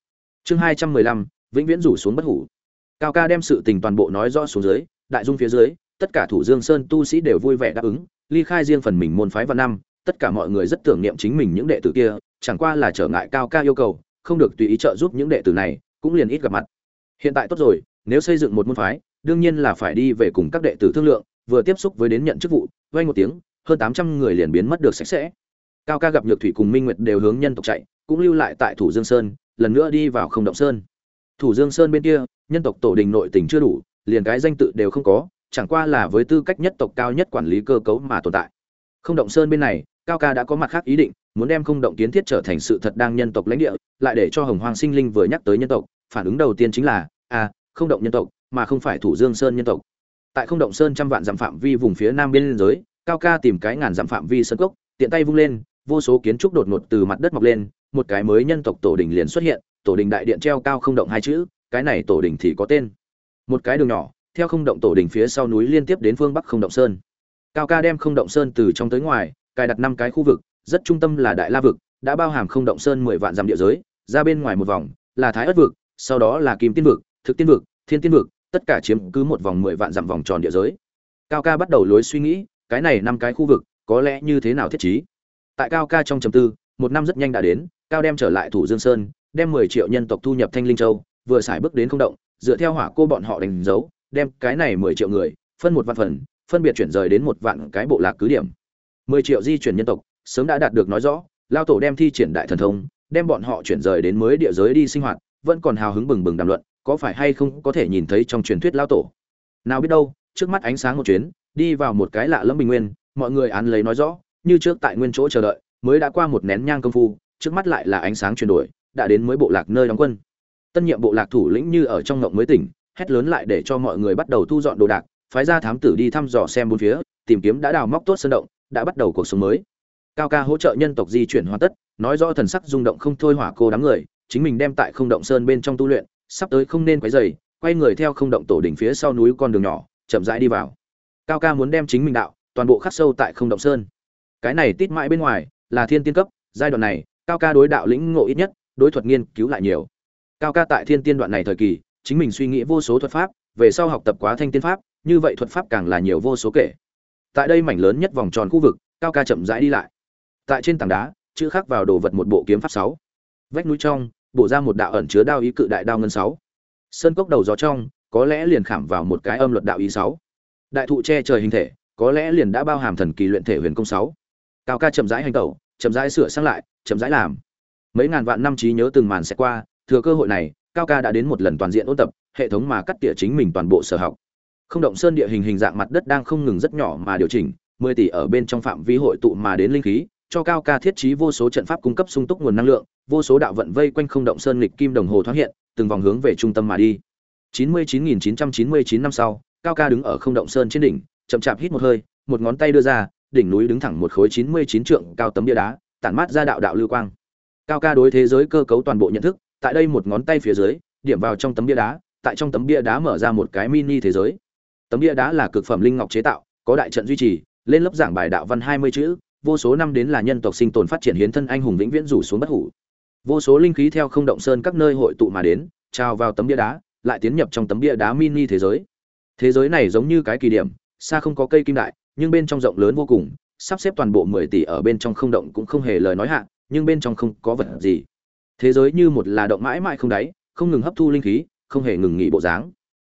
Chương hai trăm mười lăm, vĩnh viễn rủ xuống bất hủ. Cao ca đem sự tình toàn bộ nói rõ xuống dưới, đại dung phía dưới, tất cả thủ dương sơn tu sĩ đều vui vẻ đáp ứng ly khai riêng phần mình môn phái văn năm, tất cả mọi người rất tưởng niệm chính mình những đệ tử kia, chẳng qua là trở ngại cao ca yêu cầu, không được tùy ý trợ giúp những đệ tử này, cũng liền ít gặp mặt. Hiện tại tốt rồi, nếu xây dựng một môn phái, đương nhiên là phải đi về cùng các đệ tử thương lượng, vừa tiếp xúc với đến nhận chức vụ vay một tiếng, hơn tám trăm người liền biến mất được sạch sẽ. Cao ca gặp nhược thủy cùng minh nguyệt đều hướng nhân tộc chạy, cũng lưu lại tại thủ dương sơn, lần nữa đi vào không động sơn. Thủ dương sơn bên kia, nhân tộc tổ đình nội tình chưa đủ, liền cái danh tự đều không có chẳng qua là với tư cách nhất tộc cao nhất quản lý cơ cấu mà tồn tại. Không động sơn bên này cao ca đã có mặt khác ý định muốn đem không động kiến thiết trở thành sự thật đang nhân tộc lãnh địa lại để cho hồng hoàng sinh linh vừa nhắc tới nhân tộc phản ứng đầu tiên chính là à, không động nhân tộc mà không phải thủ dương sơn nhân tộc. Tại không động sơn trăm vạn dặm phạm vi vùng phía nam biên giới cao ca tìm cái ngàn dặm phạm vi sân cốc tiện tay vung lên vô số kiến trúc đột ngột từ mặt đất mọc lên một cái mới nhân tộc tổ đình liền xuất hiện tổ đình đại điện treo cao không động hai chữ cái này tổ đình thì có tên. Một cái đường nhỏ theo không động tổ đình phía sau núi liên tiếp đến phương bắc không động sơn. Cao ca đem không động sơn từ trong tới ngoài, cài đặt năm cái khu vực, rất trung tâm là đại la vực, đã bao hàm không động sơn mười vạn dặm địa giới, ra bên ngoài một vòng là thái ất vực, sau đó là kim tiên vực, thực tiên vực, thiên tiên vực, tất cả chiếm cứ một vòng mười vạn dặm vòng tròn địa giới. Cao ca bắt đầu lối suy nghĩ, cái này năm cái khu vực có lẽ như thế nào thiết trí. Tại cao ca trong trầm tư, một năm rất nhanh đã đến, cao đem trở lại thủ dương sơn, đem mười triệu nhân tộc thu nhập thanh linh châu, vừa xài bước đến không động, dựa theo hỏa cô bọn họ đánh dấu đem cái này mười triệu người, phân một vạn phần, phân biệt chuyển rời đến một vạn cái bộ lạc cứ điểm. Mười triệu di chuyển nhân tộc, sớm đã đạt được nói rõ, lao tổ đem thi triển đại thần thông, đem bọn họ chuyển rời đến mới địa giới đi sinh hoạt, vẫn còn hào hứng bừng bừng đàm luận, có phải hay không có thể nhìn thấy trong truyền thuyết lao tổ. Nào biết đâu, trước mắt ánh sáng một chuyến, đi vào một cái lạ lẫm bình nguyên, mọi người án lấy nói rõ, như trước tại nguyên chỗ chờ đợi, mới đã qua một nén nhang công phu, trước mắt lại là ánh sáng chuyển đổi, đã đến mới bộ lạc nơi đóng quân. Tân nhiệm bộ lạc thủ lĩnh như ở trong ngộng mới tỉnh hét lớn lại để cho mọi người bắt đầu thu dọn đồ đạc, phái ra thám tử đi thăm dò xem bốn phía, tìm kiếm đã đào móc tốt sơn động, đã bắt đầu cuộc sống mới. Cao ca hỗ trợ nhân tộc di chuyển hoàn tất, nói rõ thần sắc rung động không thôi hỏa cô đám người, chính mình đem tại không động sơn bên trong tu luyện, sắp tới không nên quấy dày quay người theo không động tổ đỉnh phía sau núi con đường nhỏ, chậm rãi đi vào. Cao ca muốn đem chính mình đạo, toàn bộ khắc sâu tại không động sơn. Cái này tít mãi bên ngoài, là thiên tiên cấp, giai đoạn này, cao ca đối đạo lĩnh ngộ ít nhất, đối thuật nghiên cứu lại nhiều. Cao ca tại thiên tiên đoạn này thời kỳ chính mình suy nghĩ vô số thuật pháp, về sau học tập quá thanh tiên pháp, như vậy thuật pháp càng là nhiều vô số kể. Tại đây mảnh lớn nhất vòng tròn khu vực, cao ca chậm rãi đi lại. Tại trên tảng đá, chữ khắc vào đồ vật một bộ kiếm pháp sáu. Vách núi trong, bổ ra một đạo ẩn chứa đao ý cự đại đao ngân sáu. Sơn cốc đầu gió trong, có lẽ liền khảm vào một cái âm luật đạo ý sáu. Đại thụ che trời hình thể, có lẽ liền đã bao hàm thần kỳ luyện thể huyền công sáu. Cao ca chậm rãi hành tẩu, chậm rãi sửa sang lại, chậm rãi làm. Mấy ngàn vạn năm trí nhớ từng màn sẽ qua, thừa cơ hội này cao ca đã đến một lần toàn diện ôn tập hệ thống mà cắt tỉa chính mình toàn bộ sở học không động sơn địa hình hình dạng mặt đất đang không ngừng rất nhỏ mà điều chỉnh 10 tỷ ở bên trong phạm vi hội tụ mà đến linh khí, cho cao ca thiết trí vô số trận pháp cung cấp sung túc nguồn năng lượng, vô số đạo vận vây quanh không động sơn lịch kim đồng hồ thoáng hiện, từng vòng hướng về trung tâm mà đi. 99999 năm sau, cao ca đứng ở không động sơn trên đỉnh, chậm chạp hít một hơi, một ngón tay đưa ra, đỉnh núi đứng thẳng một khối 99 trượng cao tấm bia đá, tản mát ra đạo đạo lưu quang. Cao ca đối thế giới cơ cấu toàn bộ nhận thức, tại đây một ngón tay phía dưới, điểm vào trong tấm bia đá, tại trong tấm bia đá mở ra một cái mini thế giới. Tấm bia đá là cực phẩm linh ngọc chế tạo, có đại trận duy trì, lên lớp giảng bài đạo văn 20 chữ, vô số năm đến là nhân tộc sinh tồn phát triển hiến thân anh hùng vĩnh viễn rủ xuống bất hủ. Vô số linh khí theo không động sơn các nơi hội tụ mà đến, trào vào tấm bia đá, lại tiến nhập trong tấm bia đá mini thế giới. Thế giới này giống như cái kỳ điểm, xa không có cây kim đại, nhưng bên trong rộng lớn vô cùng, sắp xếp toàn bộ 10 tỷ ở bên trong không động cũng không hề lời nói hạ, nhưng bên trong không có vật gì. Thế giới như một là động mãi mãi không đáy, không ngừng hấp thu linh khí, không hề ngừng nghỉ bộ dáng.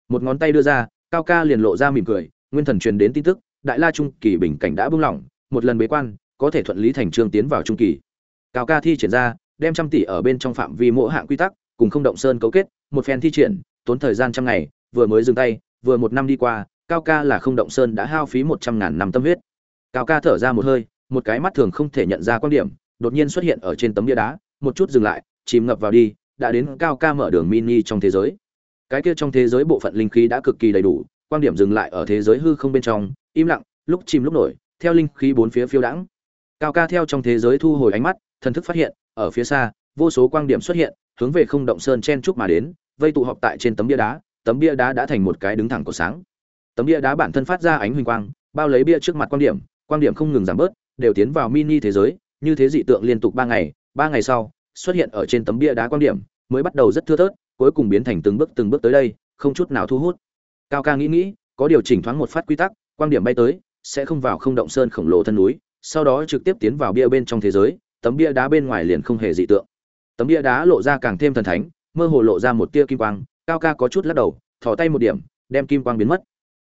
Một ngón tay đưa ra, Cao Ca liền lộ ra mỉm cười, nguyên thần truyền đến tin tức, Đại La trung kỳ bình cảnh đã bưng lỏng, một lần bế quan, có thể thuận lý thành trương tiến vào trung kỳ. Cao Ca thi triển ra, đem trăm tỷ ở bên trong phạm vi mỗi hạng quy tắc, cùng không động sơn cấu kết, một phen thi triển, tốn thời gian trăm ngày, vừa mới dừng tay, vừa một năm đi qua, Cao Ca là không động sơn đã hao phí một trăm ngàn năm tâm huyết. Cao Ca thở ra một hơi, một cái mắt thường không thể nhận ra quan điểm, đột nhiên xuất hiện ở trên tấm bia đá, một chút dừng lại, chìm ngập vào đi, đã đến Cao Ca mở đường mini trong thế giới. Cái kia trong thế giới bộ phận linh khí đã cực kỳ đầy đủ, quan điểm dừng lại ở thế giới hư không bên trong, im lặng, lúc chìm lúc nổi, theo linh khí bốn phía phiêu đãng. Cao Ca theo trong thế giới thu hồi ánh mắt, thần thức phát hiện, ở phía xa, vô số quang điểm xuất hiện, hướng về không động sơn chen trúc mà đến, vây tụ họp tại trên tấm bia đá, tấm bia đá đã thành một cái đứng thẳng của sáng. Tấm bia đá bản thân phát ra ánh huỳnh quang, bao lấy bia trước mặt quang điểm, quang điểm không ngừng giảm bớt, đều tiến vào mini thế giới, như thế dị tượng liên tục 3 ngày, Ba ngày sau, xuất hiện ở trên tấm bia đá quang điểm, mới bắt đầu rất thưa thớt, cuối cùng biến thành từng bước từng bước tới đây, không chút nào thu hút. Cao ca nghĩ nghĩ, có điều chỉnh thoáng một phát quy tắc, quang điểm bay tới, sẽ không vào không động sơn khổng lồ thân núi, sau đó trực tiếp tiến vào bia bên trong thế giới, tấm bia đá bên ngoài liền không hề dị tượng. Tấm bia đá lộ ra càng thêm thần thánh, mơ hồ lộ ra một tia kim quang, Cao ca có chút lắc đầu, thò tay một điểm, đem kim quang biến mất.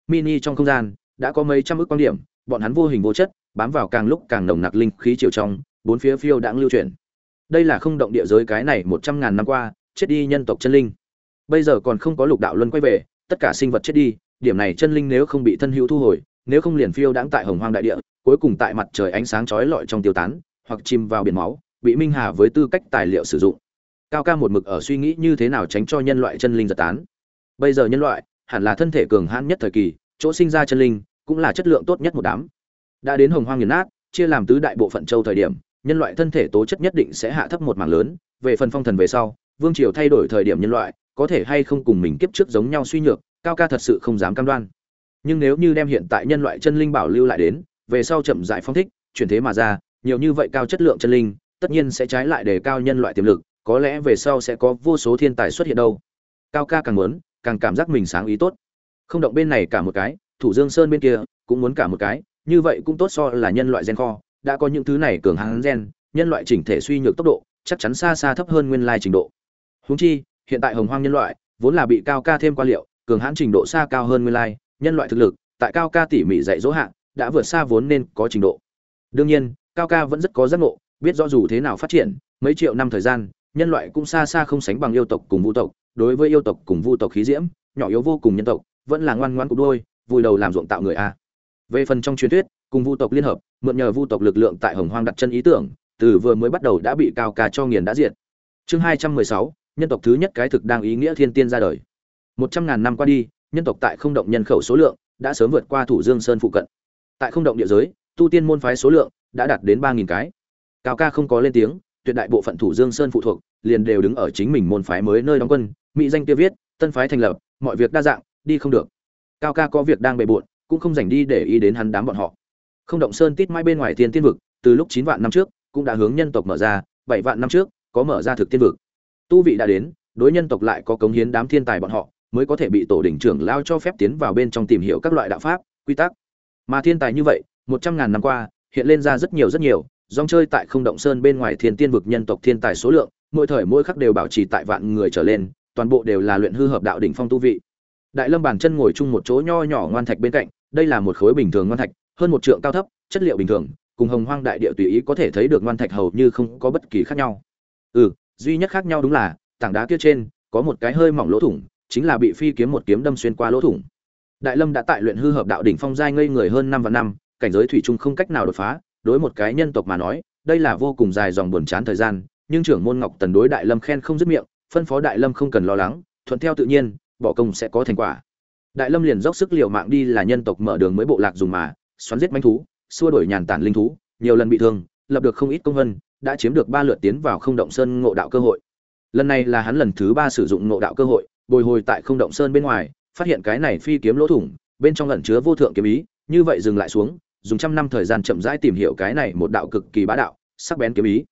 Mini trong không gian đã có mấy trăm ức quang điểm, bọn hắn vô hình vô chất, bám vào càng lúc càng nồng nặc linh khí chiều trong, bốn phía phiêu đãng lưu chuyển. Đây là không động địa giới cái này một trăm ngàn năm qua, chết đi nhân tộc chân linh. Bây giờ còn không có lục đạo luân quay về, tất cả sinh vật chết đi, điểm này chân linh nếu không bị thân hữu thu hồi, nếu không liền phiêu đãng tại hồng hoang đại địa, cuối cùng tại mặt trời ánh sáng chói lọi trong tiêu tán, hoặc chìm vào biển máu, bị minh hà với tư cách tài liệu sử dụng. Cao ca một mực ở suy nghĩ như thế nào tránh cho nhân loại chân linh giật tán. Bây giờ nhân loại hẳn là thân thể cường hãn nhất thời kỳ, chỗ sinh ra chân linh cũng là chất lượng tốt nhất một đám. Đã đến hồng hoang nghiền nát, chia làm tứ đại bộ phận châu thời điểm, nhân loại thân thể tố chất nhất định sẽ hạ thấp một mảng lớn, về phần phong thần về sau, vương triều thay đổi thời điểm nhân loại, có thể hay không cùng mình kiếp trước giống nhau suy nhược, cao ca thật sự không dám cam đoan. Nhưng nếu như đem hiện tại nhân loại chân linh bảo lưu lại đến, về sau chậm rãi phong thích, chuyển thế mà ra, nhiều như vậy cao chất lượng chân linh, tất nhiên sẽ trái lại đề cao nhân loại tiềm lực, có lẽ về sau sẽ có vô số thiên tài xuất hiện đâu. Cao ca càng muốn, càng cảm giác mình sáng ý tốt. Không động bên này cả một cái, Thủ Dương Sơn bên kia cũng muốn cả một cái, như vậy cũng tốt so là nhân loại gen kho, đã có những thứ này cường hãn gen, nhân loại chỉnh thể suy nhược tốc độ, chắc chắn xa xa thấp hơn nguyên lai trình độ. Huống chi, hiện tại hồng hoang nhân loại vốn là bị cao ca thêm qua liệu, cường hãn trình độ xa cao hơn nguyên lai, nhân loại thực lực, tại cao ca tỉ mỉ dạy dỗ hạng, đã vượt xa vốn nên có trình độ. Đương nhiên, cao ca vẫn rất có giác ngộ, biết rõ dù thế nào phát triển, mấy triệu năm thời gian, nhân loại cũng xa xa không sánh bằng yêu tộc cùng vu tộc, đối với yêu tộc cùng vu tộc khí diễm, nhỏ yếu vô cùng nhân tộc, vẫn là ngoan ngoãn cục đôi, vui đầu làm ruộng tạo người a. Về phần trong truyền thuyết, cùng vu tộc liên hợp, mượn nhờ vu tộc lực lượng tại Hồng Hoang đặt chân ý tưởng, từ vừa mới bắt đầu đã bị cao ca cho nghiền đã diệt. Chương hai trăm mười sáu nhân tộc thứ nhất cái thực đang ý nghĩa thiên tiên ra đời. Một trăm ngàn năm qua đi, nhân tộc tại không động nhân khẩu số lượng đã sớm vượt qua Thủ Dương Sơn phụ cận. Tại không động địa giới, tu tiên môn phái số lượng đã đạt đến ba nghìn cái. Cao ca không có lên tiếng, tuyệt đại bộ phận Thủ Dương Sơn phụ thuộc, liền đều đứng ở chính mình môn phái mới nơi đóng quân, mỹ danh kia viết, tân phái thành lập, mọi việc đa dạng, đi không được. Cao ca có việc đang bề bộn, cũng không dành đi để ý đến hắn đám bọn họ. Không động sơn tít mãi bên ngoài tiên tiên vực, từ lúc chín vạn năm trước, cũng đã hướng nhân tộc mở ra, bảy vạn năm trước, có mở ra thực tiên vực. Tu vị đã đến, đối nhân tộc lại có cống hiến đám thiên tài bọn họ, mới có thể bị tổ đỉnh trưởng lao cho phép tiến vào bên trong tìm hiểu các loại đạo pháp, quy tắc. Mà thiên tài như vậy, một trăm ngàn năm qua, hiện lên ra rất nhiều rất nhiều, dòng chơi tại không động sơn bên ngoài thiên tiên vực nhân tộc thiên tài số lượng, mỗi thời mỗi khắc đều bảo trì tại vạn người trở lên, toàn bộ đều là luyện hư hợp đạo đỉnh phong tu vị. Đại Lâm bàn chân ngồi chung một chỗ nho nhỏ ngoan thạch bên cạnh, đây là một khối bình thường ngoan thạch, hơn một trượng cao thấp, chất liệu bình thường, cùng hồng hoang đại địa tùy ý có thể thấy được ngoan thạch hầu như không có bất kỳ khác nhau. Ừ, duy nhất khác nhau đúng là, tảng đá kia trên có một cái hơi mỏng lỗ thủng, chính là bị phi kiếm một kiếm đâm xuyên qua lỗ thủng. Đại Lâm đã tại luyện hư hợp đạo đỉnh phong giai ngây người hơn năm và năm, cảnh giới thủy chung không cách nào đột phá đối một cái nhân tộc mà nói đây là vô cùng dài dòng buồn chán thời gian nhưng trưởng môn ngọc tần đối đại lâm khen không dứt miệng phân phó đại lâm không cần lo lắng thuận theo tự nhiên bỏ công sẽ có thành quả đại lâm liền dốc sức liều mạng đi là nhân tộc mở đường mới bộ lạc dùng mà, xoắn giết manh thú, xua đuổi nhàn tản linh thú, nhiều lần bị thương, lập được không ít công vân, đã chiếm được ba lượt tiến vào không động sơn ngộ đạo cơ hội. Lần này là hắn lần thứ ba sử dụng ngộ đạo cơ hội, bồi hồi tại không động sơn bên ngoài, phát hiện cái này phi kiếm lỗ thủng, bên trong lẩn chứa vô thượng kiếm ý, như vậy dừng lại xuống, dùng trăm năm thời gian chậm rãi tìm hiểu cái này một đạo cực kỳ bá đạo, sắc bén kiếm ý.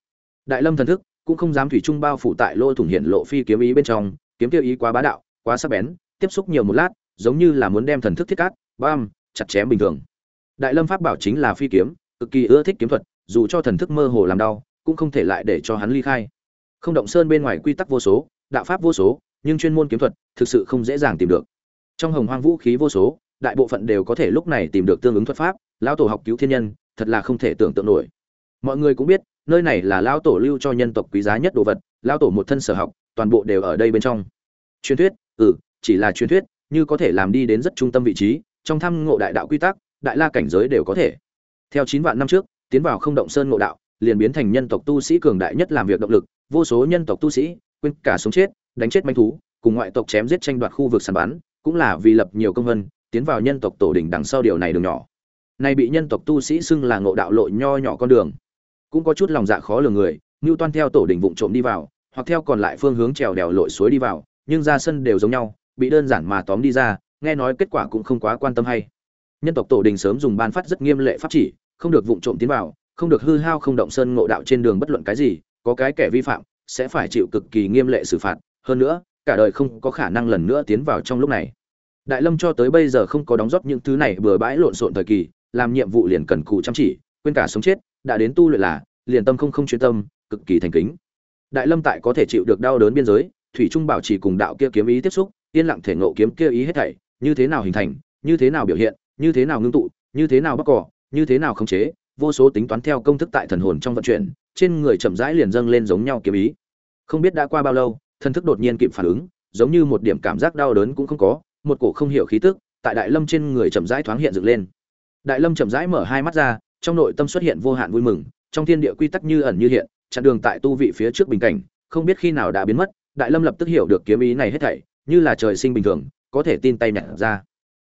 Đại lâm thần thức cũng không dám thủy chung bao phủ tại lỗ thủng hiện lộ phi kiếm ý bên trong, kiếm tiêu ý quá bá đạo, quá sắc bén, tiếp xúc nhiều một lát giống như là muốn đem thần thức thiết cát, bam, chặt chém bình thường. Đại lâm pháp bảo chính là phi kiếm, cực kỳ ưa thích kiếm thuật, dù cho thần thức mơ hồ làm đau, cũng không thể lại để cho hắn ly khai. Không động sơn bên ngoài quy tắc vô số, đạo pháp vô số, nhưng chuyên môn kiếm thuật, thực sự không dễ dàng tìm được. Trong hồng hoang vũ khí vô số, đại bộ phận đều có thể lúc này tìm được tương ứng thuật pháp, lão tổ học cứu thiên nhân, thật là không thể tưởng tượng nổi. Mọi người cũng biết, nơi này là lão tổ lưu cho nhân tộc quý giá nhất đồ vật, lão tổ một thân sở học, toàn bộ đều ở đây bên trong. Truyền thuyết ừ chỉ là truyền thuyết như có thể làm đi đến rất trung tâm vị trí, trong thăm ngộ đại đạo quy tắc, đại la cảnh giới đều có thể. Theo chín vạn năm trước, tiến vào không động sơn ngộ đạo, liền biến thành nhân tộc tu sĩ cường đại nhất làm việc động lực, vô số nhân tộc tu sĩ, quên cả sống chết, đánh chết manh thú, cùng ngoại tộc chém giết tranh đoạt khu vực sàn bán cũng là vì lập nhiều công vân, tiến vào nhân tộc tổ đỉnh đằng sau điều này đường nhỏ. Này bị nhân tộc tu sĩ xưng là ngộ đạo lộ nho nhỏ con đường. Cũng có chút lòng dạ khó lường người như toan theo tổ đỉnh vụng trộm đi vào, hoặc theo còn lại phương hướng trèo đèo lội suối đi vào, nhưng ra sân đều giống nhau bị đơn giản mà tóm đi ra, nghe nói kết quả cũng không quá quan tâm hay. Nhân tộc tổ đình sớm dùng ban phát rất nghiêm lệ pháp chỉ, không được vụng trộm tiến vào, không được hư hao không động sơn ngộ đạo trên đường bất luận cái gì, có cái kẻ vi phạm, sẽ phải chịu cực kỳ nghiêm lệ xử phạt. Hơn nữa, cả đời không có khả năng lần nữa tiến vào trong lúc này. Đại lâm cho tới bây giờ không có đóng góp những thứ này bừa bãi lộn xộn thời kỳ, làm nhiệm vụ liền cần cù chăm chỉ, quên cả sống chết, đã đến tu luyện là, liền tâm không không chuyên tâm, cực kỳ thành kính. Đại lâm tại có thể chịu được đau đớn biên giới, thủy trung bảo trì cùng đạo kia kiếm ý tiếp xúc yên lặng thể ngộ kiếm kia ý hết thảy, như thế nào hình thành, như thế nào biểu hiện, như thế nào ngưng tụ, như thế nào bắt cỏ, như thế nào khống chế, vô số tính toán theo công thức tại thần hồn trong vận chuyển, trên người chậm rãi liền dâng lên giống nhau kiếm ý. Không biết đã qua bao lâu, thần thức đột nhiên kịp phản ứng, giống như một điểm cảm giác đau đớn cũng không có, một cổ không hiểu khí tức tại đại lâm trên người chậm rãi thoáng hiện dựng lên. Đại lâm chậm rãi mở hai mắt ra, trong nội tâm xuất hiện vô hạn vui mừng, trong thiên địa quy tắc như ẩn như hiện, chặn đường tại tu vị phía trước bình cảnh, không biết khi nào đã biến mất, đại lâm lập tức hiểu được kiếm ý này hết thảy như là trời sinh bình thường, có thể tin tay nhặt ra.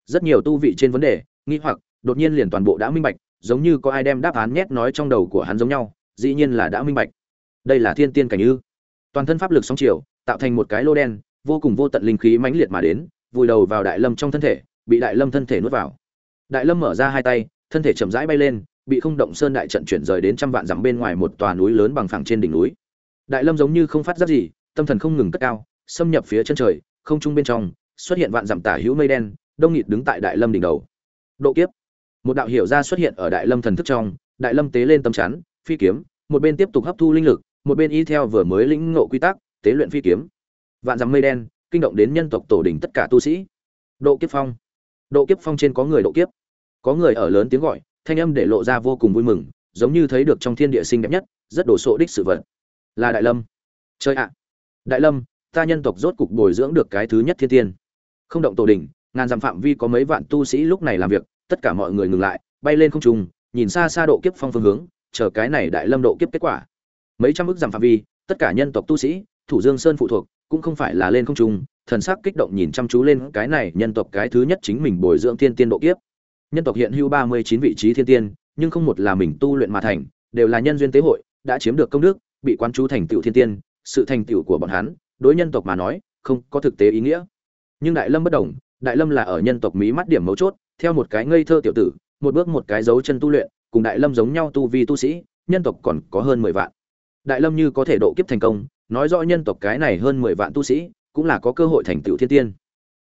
Rất nhiều tu vị trên vấn đề, nghi hoặc, đột nhiên liền toàn bộ đã minh bạch, giống như có ai đem đáp án nhét nói trong đầu của hắn giống nhau, dĩ nhiên là đã minh bạch. Đây là thiên tiên cảnh ư. Toàn thân pháp lực sóng chiều, tạo thành một cái lô đen, vô cùng vô tận linh khí mãnh liệt mà đến, vùi đầu vào đại lâm trong thân thể, bị đại lâm thân thể nuốt vào. Đại lâm mở ra hai tay, thân thể chậm rãi bay lên, bị không động sơn đại trận chuyển rời đến trăm vạn dặm bên ngoài một tòa núi lớn bằng phẳng trên đỉnh núi. Đại lâm giống như không phát giác gì, tâm thần không ngừng cất cao, xâm nhập phía chân trời không trung bên trong, xuất hiện vạn dặm tả hữu mây đen, đông nghịt đứng tại đại lâm đỉnh đầu. Độ kiếp. Một đạo hiểu ra xuất hiện ở đại lâm thần thức trong, đại lâm tế lên tâm chắn, phi kiếm, một bên tiếp tục hấp thu linh lực, một bên y theo vừa mới lĩnh ngộ quy tắc, tế luyện phi kiếm. Vạn dặm mây đen, kinh động đến nhân tộc tổ đỉnh tất cả tu sĩ. Độ kiếp phong. Độ kiếp phong trên có người độ kiếp. Có người ở lớn tiếng gọi, thanh âm để lộ ra vô cùng vui mừng, giống như thấy được trong thiên địa sinh đẹp nhất, rất đồ sộ đích sự vật. Là đại lâm. Chơi ạ. Đại lâm ta nhân tộc rốt cục bồi dưỡng được cái thứ nhất thiên tiên. Không động tổ đỉnh ngàn dặm phạm vi có mấy vạn tu sĩ lúc này làm việc, tất cả mọi người ngừng lại, bay lên không trung, nhìn xa xa độ kiếp phong phương hướng, chờ cái này đại lâm độ kiếp kết quả. Mấy trăm ức dặm phạm vi, tất cả nhân tộc tu sĩ, thủ dương sơn phụ thuộc, cũng không phải là lên không trung, thần sắc kích động nhìn chăm chú lên cái này nhân tộc cái thứ nhất chính mình bồi dưỡng thiên tiên độ kiếp. Nhân tộc hiện hữu ba mươi chín vị trí thiên tiên, nhưng không một là mình tu luyện mà thành, đều là nhân duyên tế hội, đã chiếm được công đức, bị quan chú thành tựu thiên tiên, sự thành tựu của bọn hắn đối nhân tộc mà nói, không có thực tế ý nghĩa. Nhưng đại lâm bất đồng, đại lâm là ở nhân tộc mí mắt điểm mấu chốt, theo một cái ngây thơ tiểu tử, một bước một cái dấu chân tu luyện, cùng đại lâm giống nhau tu vi tu sĩ, nhân tộc còn có hơn mười vạn. Đại lâm như có thể độ kiếp thành công, nói rõ nhân tộc cái này hơn mười vạn tu sĩ, cũng là có cơ hội thành tựu thiên tiên.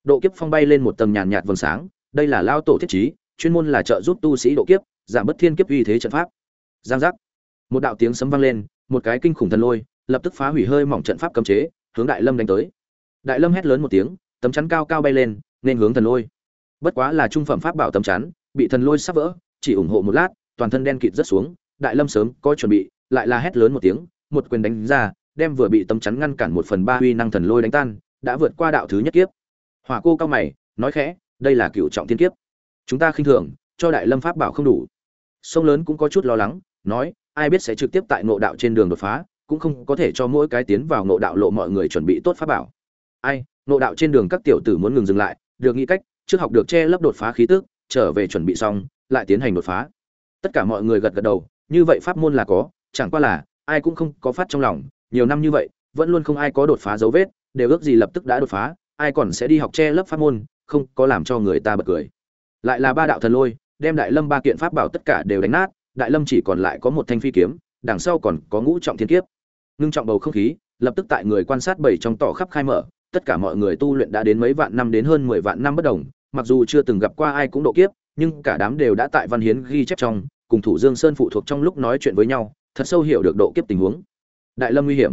Độ kiếp phong bay lên một tầng nhàn nhạt vầng sáng, đây là lao tổ thiết trí chuyên môn là trợ giúp tu sĩ độ kiếp, giảm bất thiên kiếp uy thế trận pháp. Giang giác. Một đạo tiếng sấm vang lên, một cái kinh khủng thần lôi, lập tức phá hủy hơi mỏng trận pháp cấm chế hướng đại lâm đánh tới. Đại lâm hét lớn một tiếng, tấm chắn cao cao bay lên, nên hướng thần lôi. Bất quá là trung phẩm pháp bảo tấm chắn, bị thần lôi sắp vỡ, chỉ ủng hộ một lát, toàn thân đen kịt rất xuống, đại lâm sớm có chuẩn bị, lại là hét lớn một tiếng, một quyền đánh ra, đem vừa bị tấm chắn ngăn cản một phần ba uy năng thần lôi đánh tan, đã vượt qua đạo thứ nhất kiếp. Hỏa cô cao mày, nói khẽ, đây là cựu trọng thiên kiếp. Chúng ta khinh thường, cho đại lâm pháp bảo không đủ. Sông lớn cũng có chút lo lắng, nói, ai biết sẽ trực tiếp tại ngộ đạo trên đường đột phá cũng không có thể cho mỗi cái tiến vào ngộ đạo lộ mọi người chuẩn bị tốt pháp bảo. Ai, ngộ đạo trên đường các tiểu tử muốn ngừng dừng lại, được nghĩ cách, trước học được che lấp đột phá khí tức, trở về chuẩn bị xong, lại tiến hành đột phá. Tất cả mọi người gật gật đầu, như vậy pháp môn là có, chẳng qua là, ai cũng không có phát trong lòng, nhiều năm như vậy, vẫn luôn không ai có đột phá dấu vết, đều ước gì lập tức đã đột phá, ai còn sẽ đi học che lấp pháp môn, không có làm cho người ta bật cười. Lại là ba đạo thần lôi, đem đại lâm ba kiện pháp bảo tất cả đều đánh nát, đại lâm chỉ còn lại có một thanh phi kiếm, đằng sau còn có ngũ trọng thiên kiếp ngưng trọng bầu không khí, lập tức tại người quan sát bảy trong tỏ khắp khai mở, tất cả mọi người tu luyện đã đến mấy vạn năm đến hơn mười vạn năm bất đồng, mặc dù chưa từng gặp qua ai cũng độ kiếp, nhưng cả đám đều đã tại văn hiến ghi chép trong, cùng thủ dương sơn phụ thuộc trong lúc nói chuyện với nhau, thật sâu hiểu được độ kiếp tình huống. Đại lâm nguy hiểm.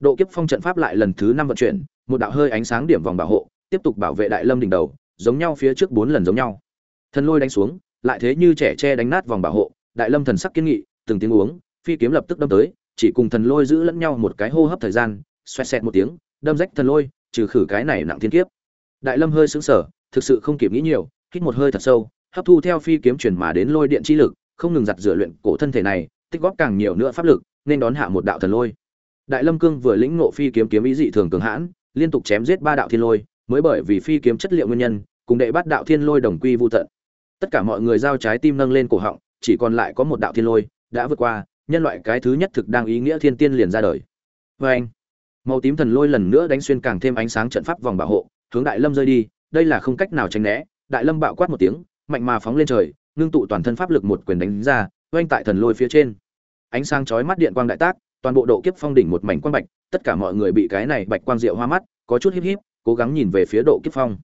Độ kiếp phong trận pháp lại lần thứ năm vận chuyển, một đạo hơi ánh sáng điểm vòng bảo hộ, tiếp tục bảo vệ đại lâm đỉnh đầu, giống nhau phía trước bốn lần giống nhau. Thần lôi đánh xuống, lại thế như trẻ tre đánh nát vòng bảo hộ, đại lâm thần sắc kiên nghị, từng tiếng uống, phi kiếm lập tức đâm tới chỉ cùng thần lôi giữ lẫn nhau một cái hô hấp thời gian, xoẹt xẹt một tiếng, đâm rách thần lôi, trừ khử cái này nặng thiên kiếp. Đại lâm hơi sững sờ, thực sự không kịp nghĩ nhiều, hít một hơi thật sâu, hấp thu theo phi kiếm chuyển mà đến lôi điện chi lực, không ngừng giặt rửa luyện cổ thân thể này, tích góp càng nhiều nữa pháp lực, nên đón hạ một đạo thần lôi. Đại lâm cương vừa lĩnh ngộ phi kiếm kiếm ý dị thường cường hãn, liên tục chém giết ba đạo thiên lôi, mới bởi vì phi kiếm chất liệu nguyên nhân, cùng đệ bắt đạo thiên lôi đồng quy vu tận. Tất cả mọi người giao trái tim nâng lên cổ họng, chỉ còn lại có một đạo thiên lôi đã vượt qua nhân loại cái thứ nhất thực đang ý nghĩa thiên tiên liền ra đời. Vê anh, màu tím thần lôi lần nữa đánh xuyên càng thêm ánh sáng trận pháp vòng bảo hộ, hướng đại lâm rơi đi, đây là không cách nào tránh né, đại lâm bạo quát một tiếng, mạnh mà phóng lên trời, ngưng tụ toàn thân pháp lực một quyền đánh ra oanh tại thần lôi phía trên. Ánh sáng chói mắt điện quang đại tác, toàn bộ độ kiếp phong đỉnh một mảnh quang bạch, tất cả mọi người bị cái này bạch quang diệu hoa mắt, có chút híp híp, cố gắng nhìn về phía độ kiếp phong.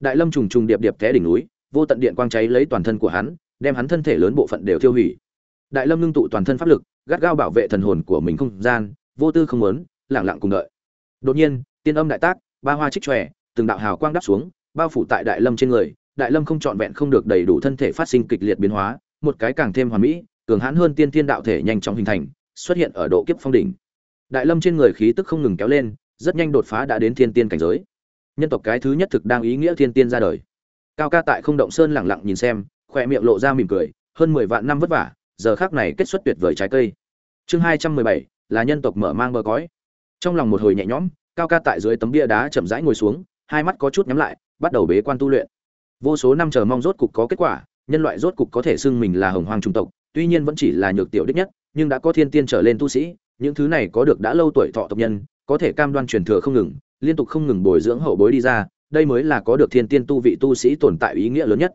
Đại lâm trùng trùng điệp điệp té đỉnh núi, vô tận điện quang cháy lấy toàn thân của hắn, đem hắn thân thể lớn bộ phận đều tiêu hủy đại lâm ngưng tụ toàn thân pháp lực, gắt gao bảo vệ thần hồn của mình không gian, vô tư không muốn lẳng lặng cùng đợi. Đột nhiên, tiên âm đại tác, ba hoa trích tròe từng đạo hào quang đắp xuống, bao phủ tại đại lâm trên người. Đại lâm không trọn vẹn không được đầy đủ thân thể phát sinh kịch liệt biến hóa, một cái càng thêm hoàn mỹ, cường hãn hơn tiên thiên đạo thể nhanh chóng hình thành, xuất hiện ở độ kiếp phong đỉnh. Đại lâm trên người khí tức không ngừng kéo lên, rất nhanh đột phá đã đến thiên tiên cảnh giới. Nhân tộc cái thứ nhất thực đang ý nghĩa thiên tiên ra đời. Cao ca tại không động sơn lẳng lặng nhìn xem khoe miệng lộ ra mỉm cười, hơn mười vạn năm vất vả giờ khác này kết xuất tuyệt vời trái cây. Chương hai trăm mười bảy, là nhân tộc mở mang bờ cõi. Trong lòng một hồi nhẹ nhõm, cao ca tại dưới tấm bia đá chậm rãi ngồi xuống, hai mắt có chút nhắm lại, bắt đầu bế quan tu luyện. Vô số năm chờ mong rốt cục có kết quả, nhân loại rốt cục có thể xưng mình là hồng hoàng trung tộc, tuy nhiên vẫn chỉ là nhược tiểu đích nhất, nhưng đã có thiên tiên trở lên tu sĩ, những thứ này có được đã lâu tuổi thọ tộc nhân, có thể cam đoan truyền thừa không ngừng, liên tục không ngừng bồi dưỡng hậu bối đi ra, đây mới là có được thiên tiên tu vị tu sĩ tồn tại ý nghĩa lớn nhất.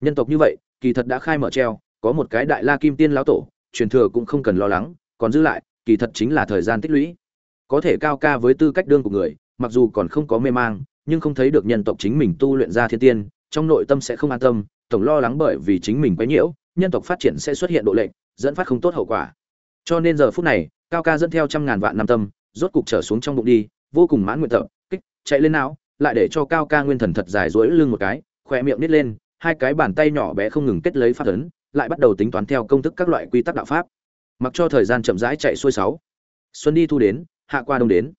Nhân tộc như vậy, kỳ thật đã khai mở treo có một cái đại la kim tiên lão tổ, truyền thừa cũng không cần lo lắng, còn giữ lại, kỳ thật chính là thời gian tích lũy. Có thể cao ca với tư cách đương của người, mặc dù còn không có mê mang, nhưng không thấy được nhân tộc chính mình tu luyện ra thiên tiên, trong nội tâm sẽ không an tâm, tổng lo lắng bởi vì chính mình quấy nhiễu, nhân tộc phát triển sẽ xuất hiện độ lệnh dẫn phát không tốt hậu quả. Cho nên giờ phút này, cao ca dẫn theo trăm ngàn vạn năm tâm, rốt cục trở xuống trong bụng đi, vô cùng mãn nguyện tập, kích, chạy lên não, lại để cho cao ca nguyên thần thật dài dối lưng một cái, khỏe miệng nít lên, hai cái bàn tay nhỏ bé không ngừng kết lấy phát ấn lại bắt đầu tính toán theo công thức các loại quy tắc đạo pháp. Mặc cho thời gian chậm rãi chạy xuôi sáu. Xuân đi thu đến, hạ qua đông đến.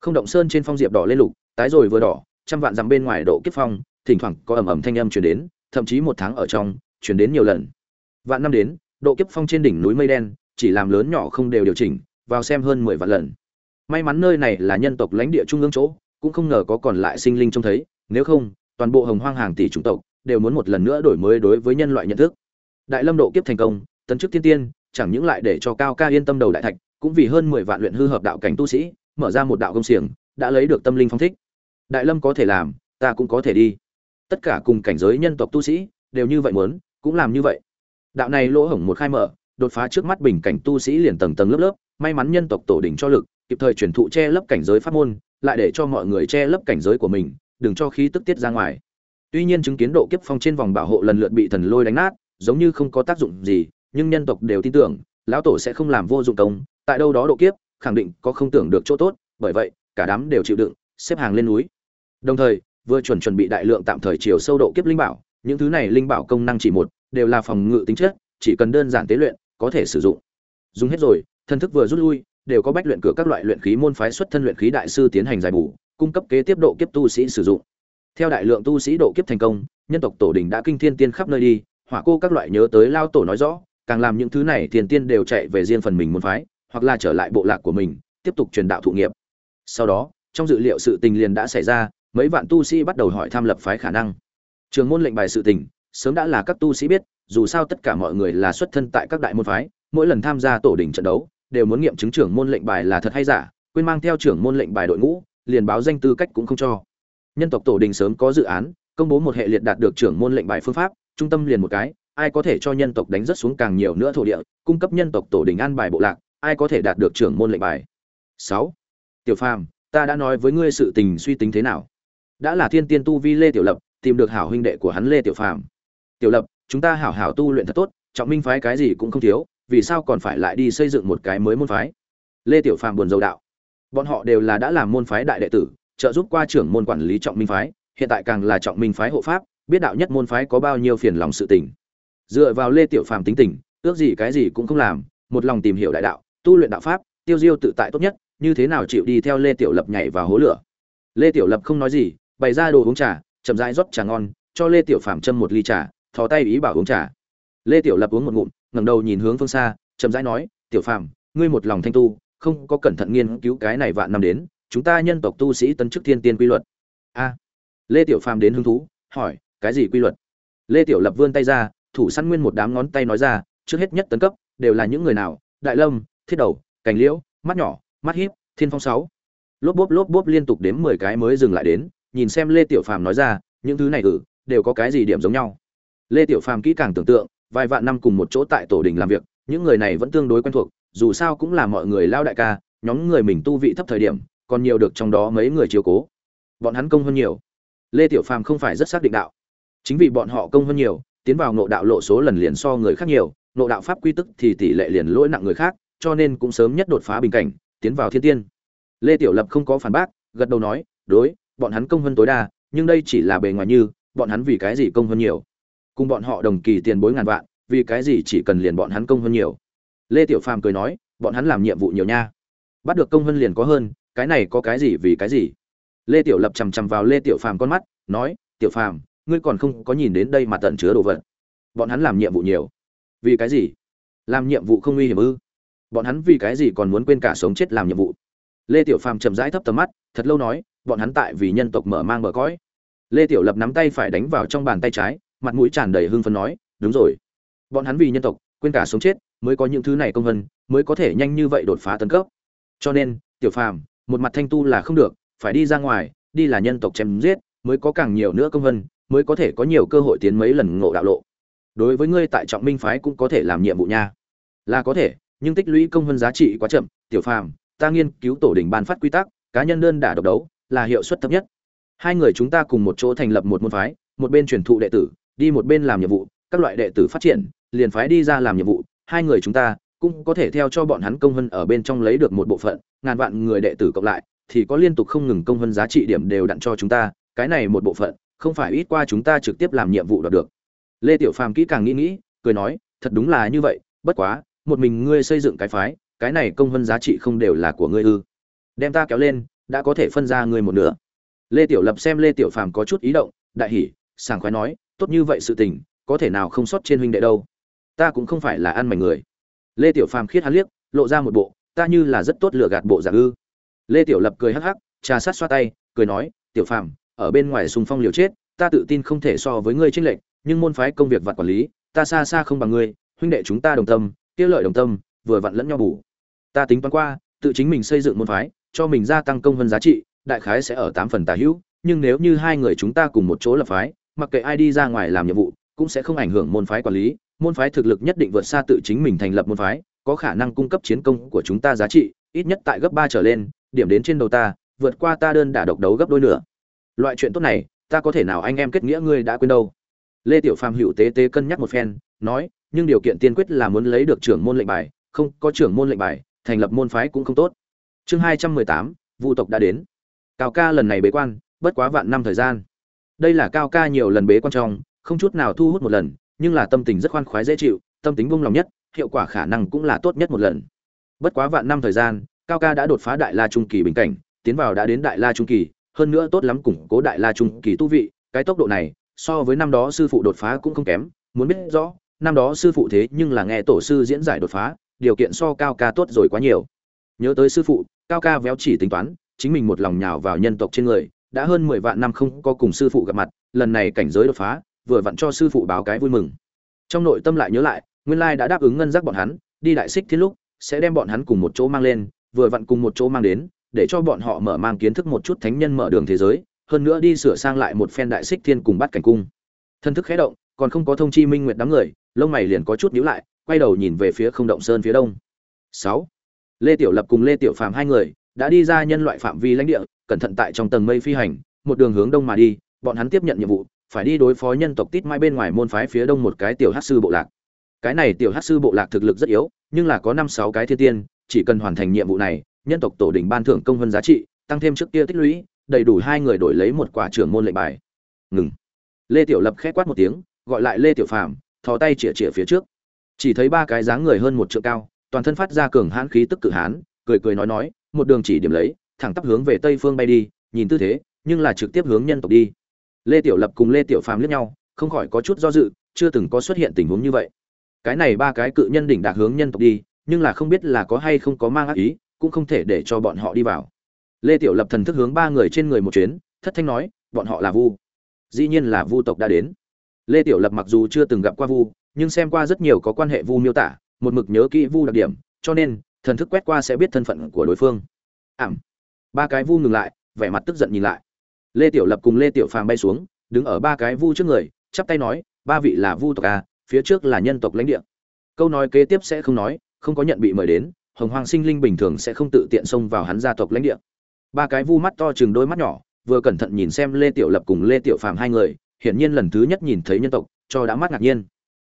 Không động sơn trên phong diệp đỏ lên lục, tái rồi vừa đỏ, trăm vạn dặm bên ngoài độ kiếp phong, thỉnh thoảng có ầm ầm thanh âm truyền đến, thậm chí một tháng ở trong, truyền đến nhiều lần. Vạn năm đến, độ kiếp phong trên đỉnh núi mây đen, chỉ làm lớn nhỏ không đều điều chỉnh, vào xem hơn mười vạn lần. May mắn nơi này là nhân tộc lãnh địa trung ương chỗ, cũng không ngờ có còn lại sinh linh trông thấy, nếu không, toàn bộ hồng hoang hàng tỷ chủng tộc đều muốn một lần nữa đổi mới đối với nhân loại nhận thức đại lâm độ kiếp thành công, tấn chức thiên tiên, chẳng những lại để cho cao ca yên tâm đầu đại thạch, cũng vì hơn mười vạn luyện hư hợp đạo cảnh tu sĩ, mở ra một đạo công xiềng, đã lấy được tâm linh phong thích. Đại lâm có thể làm, ta cũng có thể đi. Tất cả cùng cảnh giới nhân tộc tu sĩ, đều như vậy muốn, cũng làm như vậy. Đạo này lỗ hổng một khai mở, đột phá trước mắt bình cảnh tu sĩ liền tầng tầng lớp lớp, may mắn nhân tộc tổ đỉnh cho lực, kịp thời truyền thụ che lấp cảnh giới pháp môn, lại để cho mọi người che lấp cảnh giới của mình, đừng cho khí tức tiết ra ngoài. Tuy nhiên chứng kiến độ kiếp phong trên vòng bảo hộ lần lượt bị thần lôi đánh nát giống như không có tác dụng gì, nhưng nhân tộc đều tin tưởng, lão tổ sẽ không làm vô dụng công, tại đâu đó độ kiếp, khẳng định có không tưởng được chỗ tốt, bởi vậy, cả đám đều chịu đựng, xếp hàng lên núi. Đồng thời, vừa chuẩn chuẩn bị đại lượng tạm thời chiều sâu độ kiếp linh bảo, những thứ này linh bảo công năng chỉ một, đều là phòng ngự tính chất, chỉ cần đơn giản tế luyện, có thể sử dụng. Dùng hết rồi, thân thức vừa rút lui, đều có bách luyện cửa các loại luyện khí môn phái xuất thân luyện khí đại sư tiến hành giải bù, cung cấp kế tiếp độ kiếp tu sĩ sử dụng. Theo đại lượng tu sĩ độ kiếp thành công, nhân tộc tổ đình đã kinh thiên tiên khắp nơi đi hỏa cô các loại nhớ tới lao tổ nói rõ, càng làm những thứ này tiền tiên đều chạy về riêng phần mình muốn phái, hoặc là trở lại bộ lạc của mình, tiếp tục truyền đạo thụ nghiệp. Sau đó, trong dự liệu sự tình liền đã xảy ra, mấy vạn tu sĩ bắt đầu hỏi tham lập phái khả năng. Trường môn lệnh bài sự tình, sớm đã là các tu sĩ biết, dù sao tất cả mọi người là xuất thân tại các đại môn phái, mỗi lần tham gia tổ đỉnh trận đấu, đều muốn nghiệm chứng trưởng môn lệnh bài là thật hay giả, quên mang theo trưởng môn lệnh bài đội ngũ, liền báo danh tư cách cũng không cho. Nhân tộc tổ đình sớm có dự án công bố một hệ liệt đạt được trưởng môn lệnh bài phương pháp, trung tâm liền một cái, ai có thể cho nhân tộc đánh rất xuống càng nhiều nữa thổ địa, cung cấp nhân tộc tổ đình an bài bộ lạc, ai có thể đạt được trưởng môn lệnh bài. Sáu, tiểu phàm, ta đã nói với ngươi sự tình suy tính thế nào? Đã là thiên tiên tu vi lê tiểu lập, tìm được hảo huynh đệ của hắn lê tiểu phàm. Tiểu lập, chúng ta hảo hảo tu luyện thật tốt, trọng minh phái cái gì cũng không thiếu, vì sao còn phải lại đi xây dựng một cái mới môn phái? Lê tiểu phàm buồn dầu đạo. Bọn họ đều là đã làm môn phái đại đệ tử, trợ giúp qua trưởng môn quản lý trọng minh phái hiện tại càng là trọng minh phái hộ pháp, biết đạo nhất môn phái có bao nhiêu phiền lòng sự tình. Dựa vào lê tiểu phàm tính tình, ước gì cái gì cũng không làm, một lòng tìm hiểu đại đạo, tu luyện đạo pháp, tiêu diêu tự tại tốt nhất, như thế nào chịu đi theo lê tiểu lập nhảy vào hố lửa. Lê tiểu lập không nói gì, bày ra đồ uống trà, chậm rãi rót trà ngon, cho lê tiểu phàm châm một ly trà, thò tay ý bảo uống trà. Lê tiểu lập uống một ngụm, ngẩng đầu nhìn hướng phương xa, chậm rãi nói, tiểu phàm, ngươi một lòng thanh tu, không có cẩn thận nghiên cứu cái này vạn năm đến, chúng ta nhân tộc tu sĩ tấn chức thiên tiên quy luật. A lê tiểu phàm đến hứng thú hỏi cái gì quy luật? Lê tiểu lập vươn tay ra thủ săn nguyên một đám ngón tay nói ra trước hết nhất tấn cấp đều là những người nào? Đại lâm thiết đầu cành liễu mắt nhỏ mắt hiếp thiên phong sáu. Lốp bốp lốp bốp liên tục đếm mười cái mới dừng lại đến nhìn xem lê tiểu phàm nói ra những thứ này ư, đều có cái gì điểm giống nhau? Lê tiểu phàm kỹ càng tưởng tượng vài vạn năm cùng một chỗ tại tổ đình làm việc những người này vẫn tương đối quen thuộc dù sao cũng là mọi người lao đại ca nhóm người mình tu vị thấp thời điểm còn nhiều được trong đó mấy người chiếu cố. Bọn hắn công hơn nhiều lê tiểu phàm không phải rất xác định đạo. Chính vì bọn họ công hơn nhiều, tiến vào ngộ đạo lộ số lần liền so người khác nhiều, ngộ đạo pháp quy tức thì tỷ lệ liền lỗi nặng người khác, cho nên cũng sớm nhất đột phá bình cảnh, tiến vào thiên tiên. Lê tiểu lập không có phản bác, gật đầu nói, đối, bọn hắn công hơn tối đa, nhưng đây chỉ là bề ngoài như, bọn hắn vì cái gì công hơn nhiều? Cùng bọn họ đồng kỳ tiền bối ngàn vạn, vì cái gì chỉ cần liền bọn hắn công hơn nhiều? Lê tiểu phàm cười nói, bọn hắn làm nhiệm vụ nhiều nha. Bắt được công hơn liền có hơn, cái này có cái gì vì cái gì? Lê tiểu lập chằm chằm vào lê tiểu phàm con mắt, nói, tiểu phàm, ngươi còn không có nhìn đến đây mà tận chứa đồ vật. Bọn hắn làm nhiệm vụ nhiều. Vì cái gì? Làm nhiệm vụ không nguy hiểm ư? Bọn hắn vì cái gì còn muốn quên cả sống chết làm nhiệm vụ? Lê tiểu phàm chậm rãi thấp tầm mắt, thật lâu nói, bọn hắn tại vì nhân tộc mở mang bờ cõi. Lê tiểu lập nắm tay phải đánh vào trong bàn tay trái, mặt mũi tràn đầy hưng phấn nói, đúng rồi. Bọn hắn vì nhân tộc, quên cả sống chết, mới có những thứ này công vân, mới có thể nhanh như vậy đột phá tấn cấp. Cho nên, tiểu phàm, một mặt thanh tu là không được phải đi ra ngoài, đi là nhân tộc chém giết, mới có càng nhiều nữa công vân, mới có thể có nhiều cơ hội tiến mấy lần ngộ đạo lộ. Đối với ngươi tại trọng minh phái cũng có thể làm nhiệm vụ nha. Là có thể, nhưng tích lũy công vân giá trị quá chậm, tiểu phàm, ta nghiên cứu tổ đỉnh ban phát quy tắc, cá nhân đơn đả độc đấu, là hiệu suất thấp nhất. Hai người chúng ta cùng một chỗ thành lập một môn phái, một bên truyền thụ đệ tử, đi một bên làm nhiệm vụ, các loại đệ tử phát triển, liền phái đi ra làm nhiệm vụ, hai người chúng ta cũng có thể theo cho bọn hắn công vân ở bên trong lấy được một bộ phận, ngàn vạn người đệ tử cộng lại thì có liên tục không ngừng công hơn giá trị điểm đều đặn cho chúng ta, cái này một bộ phận, không phải ít qua chúng ta trực tiếp làm nhiệm vụ đoạt được. Lê tiểu phàm kỹ càng nghĩ nghĩ, cười nói, thật đúng là như vậy, bất quá, một mình ngươi xây dựng cái phái, cái này công hơn giá trị không đều là của ngươi ư. Đem ta kéo lên, đã có thể phân ra ngươi một nửa. Lê tiểu lập xem lê tiểu phàm có chút ý động, đại hỉ, sảng khoái nói, tốt như vậy sự tình, có thể nào không sót trên huynh đệ đâu. Ta cũng không phải là ăn mảnh người. Lê tiểu phàm khiết hắn liếc, lộ ra một bộ, ta như là rất tốt lựa gạt bộ dạng ư lê tiểu lập cười hắc hắc, trà sát xoa tay, cười nói, tiểu phàm, ở bên ngoài sùng phong liều chết, ta tự tin không thể so với ngươi tranh lệch, nhưng môn phái công việc vặt quản lý, ta xa xa không bằng ngươi, huynh đệ chúng ta đồng tâm, kia lợi đồng tâm, vừa vặn lẫn nhau bù. Ta tính toán qua, tự chính mình xây dựng môn phái, cho mình gia tăng công hơn giá trị, đại khái sẽ ở tám phần tà hữu, nhưng nếu như hai người chúng ta cùng một chỗ lập phái, mặc kệ ai đi ra ngoài làm nhiệm vụ, cũng sẽ không ảnh hưởng môn phái quản lý, môn phái thực lực nhất định vượt xa tự chính mình thành lập môn phái, có khả năng cung cấp chiến công của chúng ta giá trị, ít nhất tại gấp ba trở lên điểm đến trên đầu ta, vượt qua ta đơn đả độc đấu gấp đôi nửa. loại chuyện tốt này, ta có thể nào anh em kết nghĩa ngươi đã quên đâu? Lê tiểu phàm hữu tế tế cân nhắc một phen, nói, nhưng điều kiện tiên quyết là muốn lấy được trưởng môn lệnh bài, không có trưởng môn lệnh bài, thành lập môn phái cũng không tốt. Chương hai trăm mười tám vụ tộc đã đến. Cao ca lần này bế quan, bất quá vạn năm thời gian. Đây là cao ca nhiều lần bế quan trong, không chút nào thu hút một lần, nhưng là tâm tình rất khoan khoái dễ chịu, tâm tính buông lòng nhất, hiệu quả khả năng cũng là tốt nhất một lần. Bất quá vạn năm thời gian cao ca đã đột phá đại la trung kỳ bình cảnh, tiến vào đã đến đại la trung kỳ, hơn nữa tốt lắm củng cố đại la trung kỳ tu vị, cái tốc độ này, so với năm đó sư phụ đột phá cũng không kém, muốn biết rõ, năm đó sư phụ thế nhưng là nghe tổ sư diễn giải đột phá, điều kiện so cao ca tốt rồi quá nhiều. Nhớ tới sư phụ, cao ca véo chỉ tính toán, chính mình một lòng nhào vào nhân tộc trên người, đã hơn mười vạn năm không có cùng sư phụ gặp mặt, lần này cảnh giới đột phá, vừa vặn cho sư phụ báo cái vui mừng. Trong nội tâm lại nhớ lại, nguyên lai đã đáp ứng ngân giác bọn hắn, đi đại xích thiên lúc, sẽ đem bọn hắn cùng một chỗ mang lên vừa vặn cùng một chỗ mang đến, để cho bọn họ mở mang kiến thức một chút thánh nhân mở đường thế giới, hơn nữa đi sửa sang lại một phen đại xích thiên cùng bắt cảnh cung. Thân thức khẽ động, còn không có thông chi minh nguyệt đám người, lông mày liền có chút nhíu lại, quay đầu nhìn về phía không động sơn phía đông. Sáu. Lê tiểu lập cùng lê tiểu phàm hai người đã đi ra nhân loại phạm vi lãnh địa, cẩn thận tại trong tầng mây phi hành, một đường hướng đông mà đi, bọn hắn tiếp nhận nhiệm vụ, phải đi đối phó nhân tộc tít mai bên ngoài môn phái phía đông một cái tiểu hát sư bộ lạc. Cái này tiểu hát sư bộ lạc thực lực rất yếu, nhưng là có năm sáu cái thiên tiên chỉ cần hoàn thành nhiệm vụ này, nhân tộc tổ đình ban thưởng công hơn giá trị, tăng thêm trước kia tích lũy, đầy đủ hai người đổi lấy một quả trưởng môn lệnh bài. Ngừng. Lê tiểu lập khét quát một tiếng, gọi lại lê tiểu phàm, thò tay chĩa chĩa phía trước. Chỉ thấy ba cái dáng người hơn một trượng cao, toàn thân phát ra cường hãn khí tức cự hán, cười cười nói nói, một đường chỉ điểm lấy, thẳng tắp hướng về tây phương bay đi, nhìn tư thế, nhưng là trực tiếp hướng nhân tộc đi. Lê tiểu lập cùng lê tiểu phàm liếc nhau, không khỏi có chút do dự, chưa từng có xuất hiện tình huống như vậy. Cái này ba cái cự nhân đỉnh đạc hướng nhân tộc đi nhưng là không biết là có hay không có mang ác ý, cũng không thể để cho bọn họ đi vào. Lê tiểu lập thần thức hướng ba người trên người một chuyến, thất thanh nói, bọn họ là vu. Dĩ nhiên là vu tộc đã đến. Lê tiểu lập mặc dù chưa từng gặp qua vu, nhưng xem qua rất nhiều có quan hệ vu miêu tả, một mực nhớ kỹ vu đặc điểm, cho nên, thần thức quét qua sẽ biết thân phận của đối phương. Ảm. Ba cái vu ngừng lại, vẻ mặt tức giận nhìn lại. Lê tiểu lập cùng lê tiểu phàm bay xuống, đứng ở ba cái vu trước người, chắp tay nói, ba vị là vu tộc a phía trước là nhân tộc lãnh địa. Câu nói kế tiếp sẽ không nói không có nhận bị mời đến, hồng hoàng sinh linh bình thường sẽ không tự tiện xông vào hắn gia tộc lãnh địa. Ba cái vu mắt to chừng đôi mắt nhỏ, vừa cẩn thận nhìn xem lê tiểu lập cùng lê tiểu phàm hai người, hiển nhiên lần thứ nhất nhìn thấy nhân tộc, cho đã mắt ngạc nhiên.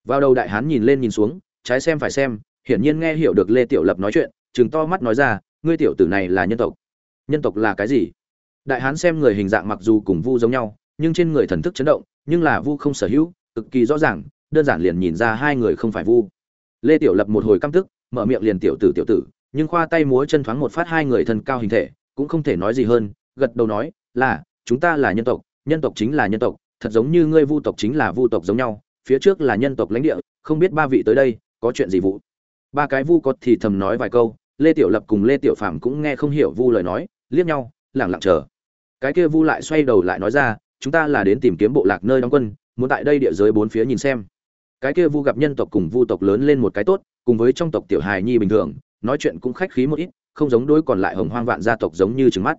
Vào đầu đại hán nhìn lên nhìn xuống, trái xem phải xem, hiển nhiên nghe hiểu được lê tiểu lập nói chuyện chừng to mắt nói ra, ngươi tiểu tử này là nhân tộc. Nhân tộc là cái gì? Đại hán xem người hình dạng mặc dù cùng vu giống nhau, nhưng trên người thần thức chấn động, nhưng là vu không sở hữu, cực kỳ rõ ràng, đơn giản liền nhìn ra hai người không phải vu. Lê tiểu lập một hồi căm tức mở miệng liền tiểu tử tiểu tử, nhưng khoa tay múa chân thoáng một phát hai người thân cao hình thể, cũng không thể nói gì hơn, gật đầu nói, là, chúng ta là nhân tộc nhân tộc chính là nhân tộc, thật giống như ngươi vu tộc chính là vu tộc giống nhau, phía trước là nhân tộc lãnh địa, không biết ba vị tới đây, có chuyện gì vụ? Ba cái vu có thì thầm nói vài câu, lê tiểu lập cùng lê tiểu phạm cũng nghe không hiểu vu lời nói, liếc nhau lẳng lặng chờ. Cái kia vu lại xoay đầu lại nói ra, chúng ta là đến tìm kiếm bộ lạc nơi đóng quân, muốn tại đây địa giới bốn phía nhìn xem cái kia vu gặp nhân tộc cùng vu tộc lớn lên một cái tốt, cùng với trong tộc tiểu hài nhi bình thường, nói chuyện cũng khách khí một ít, không giống đối còn lại hồng hoang vạn gia tộc giống như trứng mắt.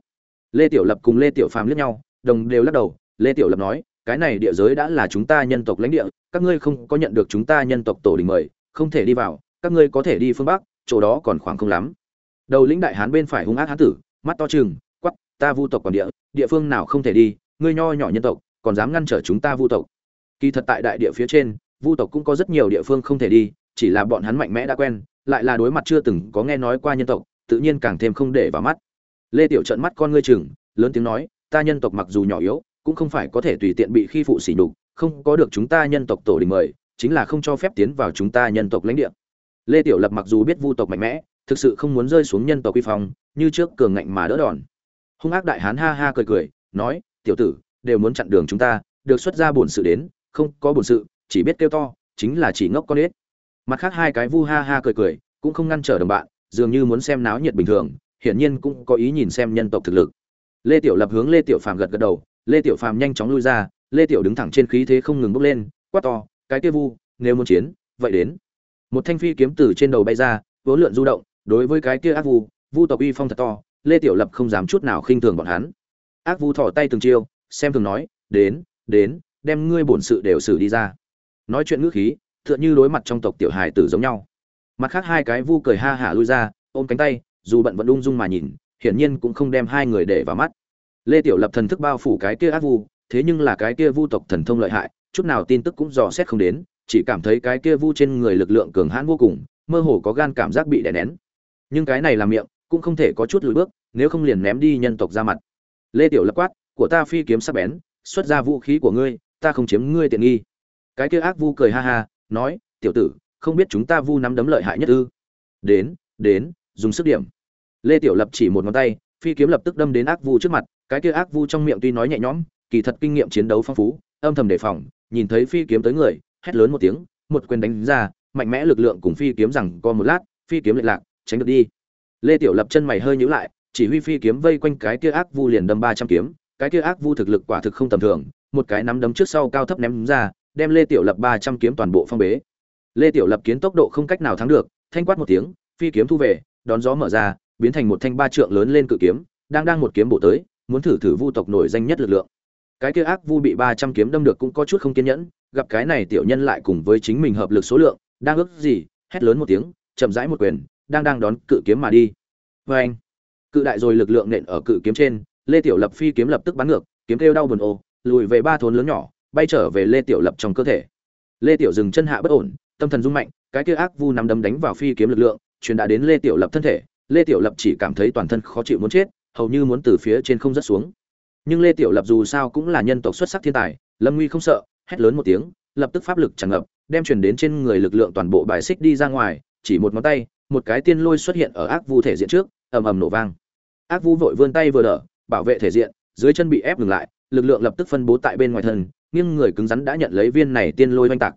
Lê tiểu lập cùng lê tiểu phàm liếc nhau, đồng đều lắc đầu, lê tiểu lập nói, cái này địa giới đã là chúng ta nhân tộc lãnh địa, các ngươi không có nhận được chúng ta nhân tộc tổ đình mời, không thể đi vào, các ngươi có thể đi phương bắc, chỗ đó còn khoảng không lắm. Đầu lĩnh đại hán bên phải hung ác hán tử, mắt to trừng quắp ta vu tộc còn địa địa phương nào không thể đi, ngươi nho nhỏ nhân tộc, còn dám ngăn trở chúng ta vu tộc. Kỳ thật tại đại địa phía trên vu tộc cũng có rất nhiều địa phương không thể đi, chỉ là bọn hắn mạnh mẽ đã quen, lại là đối mặt chưa từng có nghe nói qua nhân tộc, tự nhiên càng thêm không để vào mắt. Lê tiểu trận mắt con ngươi chừng lớn tiếng nói, ta nhân tộc mặc dù nhỏ yếu, cũng không phải có thể tùy tiện bị khi phụ sỉ nhục, không có được chúng ta nhân tộc tổ đình mời, chính là không cho phép tiến vào chúng ta nhân tộc lãnh địa. Lê tiểu lập mặc dù biết vu tộc mạnh mẽ, thực sự không muốn rơi xuống nhân tộc quy phong, như trước cường ngạnh mà đỡ đòn. Hung ác đại hán ha ha cười cười, nói, tiểu tử, đều muốn chặn đường chúng ta, được xuất ra bổn sự đến, không có bổn sự chỉ biết kêu to, chính là chỉ ngốc con ếch. Mặt khác hai cái vu ha ha cười cười, cũng không ngăn trở đồng bạn, dường như muốn xem náo nhiệt bình thường, hiển nhiên cũng có ý nhìn xem nhân tộc thực lực. Lê tiểu lập hướng lê tiểu phàm gật gật đầu, lê tiểu phàm nhanh chóng lui ra, lê tiểu đứng thẳng trên khí thế không ngừng bốc lên, quát to, cái kia vu, nếu muốn chiến, vậy đến. Một thanh phi kiếm từ trên đầu bay ra vỗ lượn du động, đối với cái kia ác vu vu tộc uy phong thật to, lê tiểu lập không dám chút nào khinh thường bọn hắn. Ác vu thỏ tay từng chiêu, xem thường nói, đến đến, đem ngươi bổn sự đều xử đi ra nói chuyện ngữ khí, tựa như đối mặt trong tộc tiểu hài tử giống nhau. Mặt khác hai cái vu cười ha hả lui ra, ôm cánh tay, dù bận vẫn ung dung mà nhìn, hiển nhiên cũng không đem hai người để vào mắt. Lê tiểu lập thần thức bao phủ cái kia ác vu, thế nhưng là cái kia vu tộc thần thông lợi hại, chút nào tin tức cũng dò xét không đến, chỉ cảm thấy cái kia vu trên người lực lượng cường hãn vô cùng, mơ hồ có gan cảm giác bị đè nén. Nhưng cái này làm miệng, cũng không thể có chút lùi bước, nếu không liền ném đi nhân tộc ra mặt. Lê tiểu lập quát, của ta phi kiếm sắc bén, xuất ra vũ khí của ngươi, ta không chiếm ngươi tiện nghi cái kia ác vu cười ha ha, nói, tiểu tử, không biết chúng ta vu nắm đấm lợi hại nhất ư? Đến đến, dùng sức điểm. Lê tiểu lập chỉ một ngón tay, phi kiếm lập tức đâm đến ác vu trước mặt, cái kia ác vu trong miệng tuy nói nhẹ nhõm, kỳ thật kinh nghiệm chiến đấu phong phú, âm thầm đề phòng, nhìn thấy phi kiếm tới người, hét lớn một tiếng, một quyền đánh ra, mạnh mẽ lực lượng cùng phi kiếm rằng co một lát, phi kiếm lệch lạc, tránh được đi. Lê tiểu lập chân mày hơi nhíu lại, chỉ huy phi kiếm vây quanh cái kia ác vu liền đâm ba trăm kiếm, cái kia ác vu thực lực quả thực không tầm thường, một cái nắm đấm trước sau cao thấp ném ra đem lê tiểu lập ba trăm kiếm toàn bộ phong bế lê tiểu lập kiến tốc độ không cách nào thắng được, thanh quát một tiếng, phi kiếm thu về, đón gió mở ra, biến thành một thanh ba trượng lớn lên cự kiếm, đang đang một kiếm bổ tới, muốn thử thử vu tộc nổi danh nhất lực lượng cái kia ác vu bị ba trăm kiếm đâm được cũng có chút không kiên nhẫn, gặp cái này tiểu nhân lại cùng với chính mình hợp lực số lượng, đang ước gì, hét lớn một tiếng, chậm rãi một quyền, đang đang đón cự kiếm mà đi Oeng! anh, cự đại rồi lực lượng nện ở cự kiếm trên, lê tiểu lập phi kiếm lập tức bắn ngược, kiếm kêu đau buồn ô lùi về ba thốn lớn nhỏ bay trở về lê tiểu lập trong cơ thể. Lê tiểu dừng chân hạ bất ổn, tâm thần rung mạnh, cái kia ác vu nắm đấm đánh vào phi kiếm lực lượng, truyền đã đến lê tiểu lập thân thể. Lê tiểu lập chỉ cảm thấy toàn thân khó chịu muốn chết, hầu như muốn từ phía trên không rớt xuống. Nhưng lê tiểu lập dù sao cũng là nhân tộc xuất sắc thiên tài, lâm nguy không sợ, hét lớn một tiếng, lập tức pháp lực tràn ngập, đem truyền đến trên người lực lượng toàn bộ bài xích đi ra ngoài, chỉ một ngón tay, một cái tiên lôi xuất hiện ở ác vu thể diện trước, ầm ầm nổ vang. Ác vu vội vươn tay vừa đỡ, bảo vệ thể diện, dưới chân bị ép ngừng lại, lực lượng lập tức phân bố tại bên ngoài thân nghiêng người cứng rắn đã nhận lấy viên này tiên lôi oanh tạc.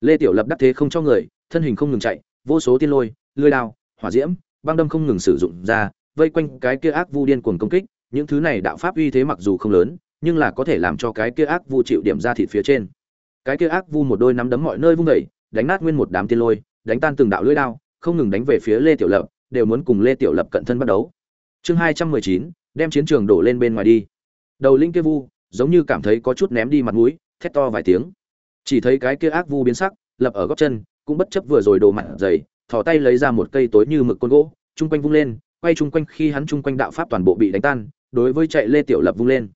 Lê tiểu lập đắc thế không cho người, thân hình không ngừng chạy, vô số tiên lôi lưỡi đao, hỏa diễm, băng đâm không ngừng sử dụng ra, vây quanh cái kia ác vu điên cuồng công kích. Những thứ này đạo pháp uy thế mặc dù không lớn, nhưng là có thể làm cho cái kia ác vu chịu điểm ra thịt phía trên. Cái kia ác vu một đôi nắm đấm mọi nơi vung đẩy đánh nát nguyên một đám tiên lôi, đánh tan từng đạo lưỡi đao, không ngừng đánh về phía lê tiểu lập, đều muốn cùng lê tiểu lập cận thân bắt đấu. Chương hai trăm mười chín, đem chiến trường đổ lên bên ngoài đi. Đầu linh kia vu giống như cảm thấy có chút ném đi mặt mũi, thét to vài tiếng. Chỉ thấy cái kia ác vu biến sắc, lập ở góc chân, cũng bất chấp vừa rồi đồ mặt dày, thò tay lấy ra một cây tối như mực côn gỗ, chung quanh vung lên, quay chung quanh khi hắn chung quanh đạo pháp toàn bộ bị đánh tan, đối với chạy lê tiểu lập vung lên.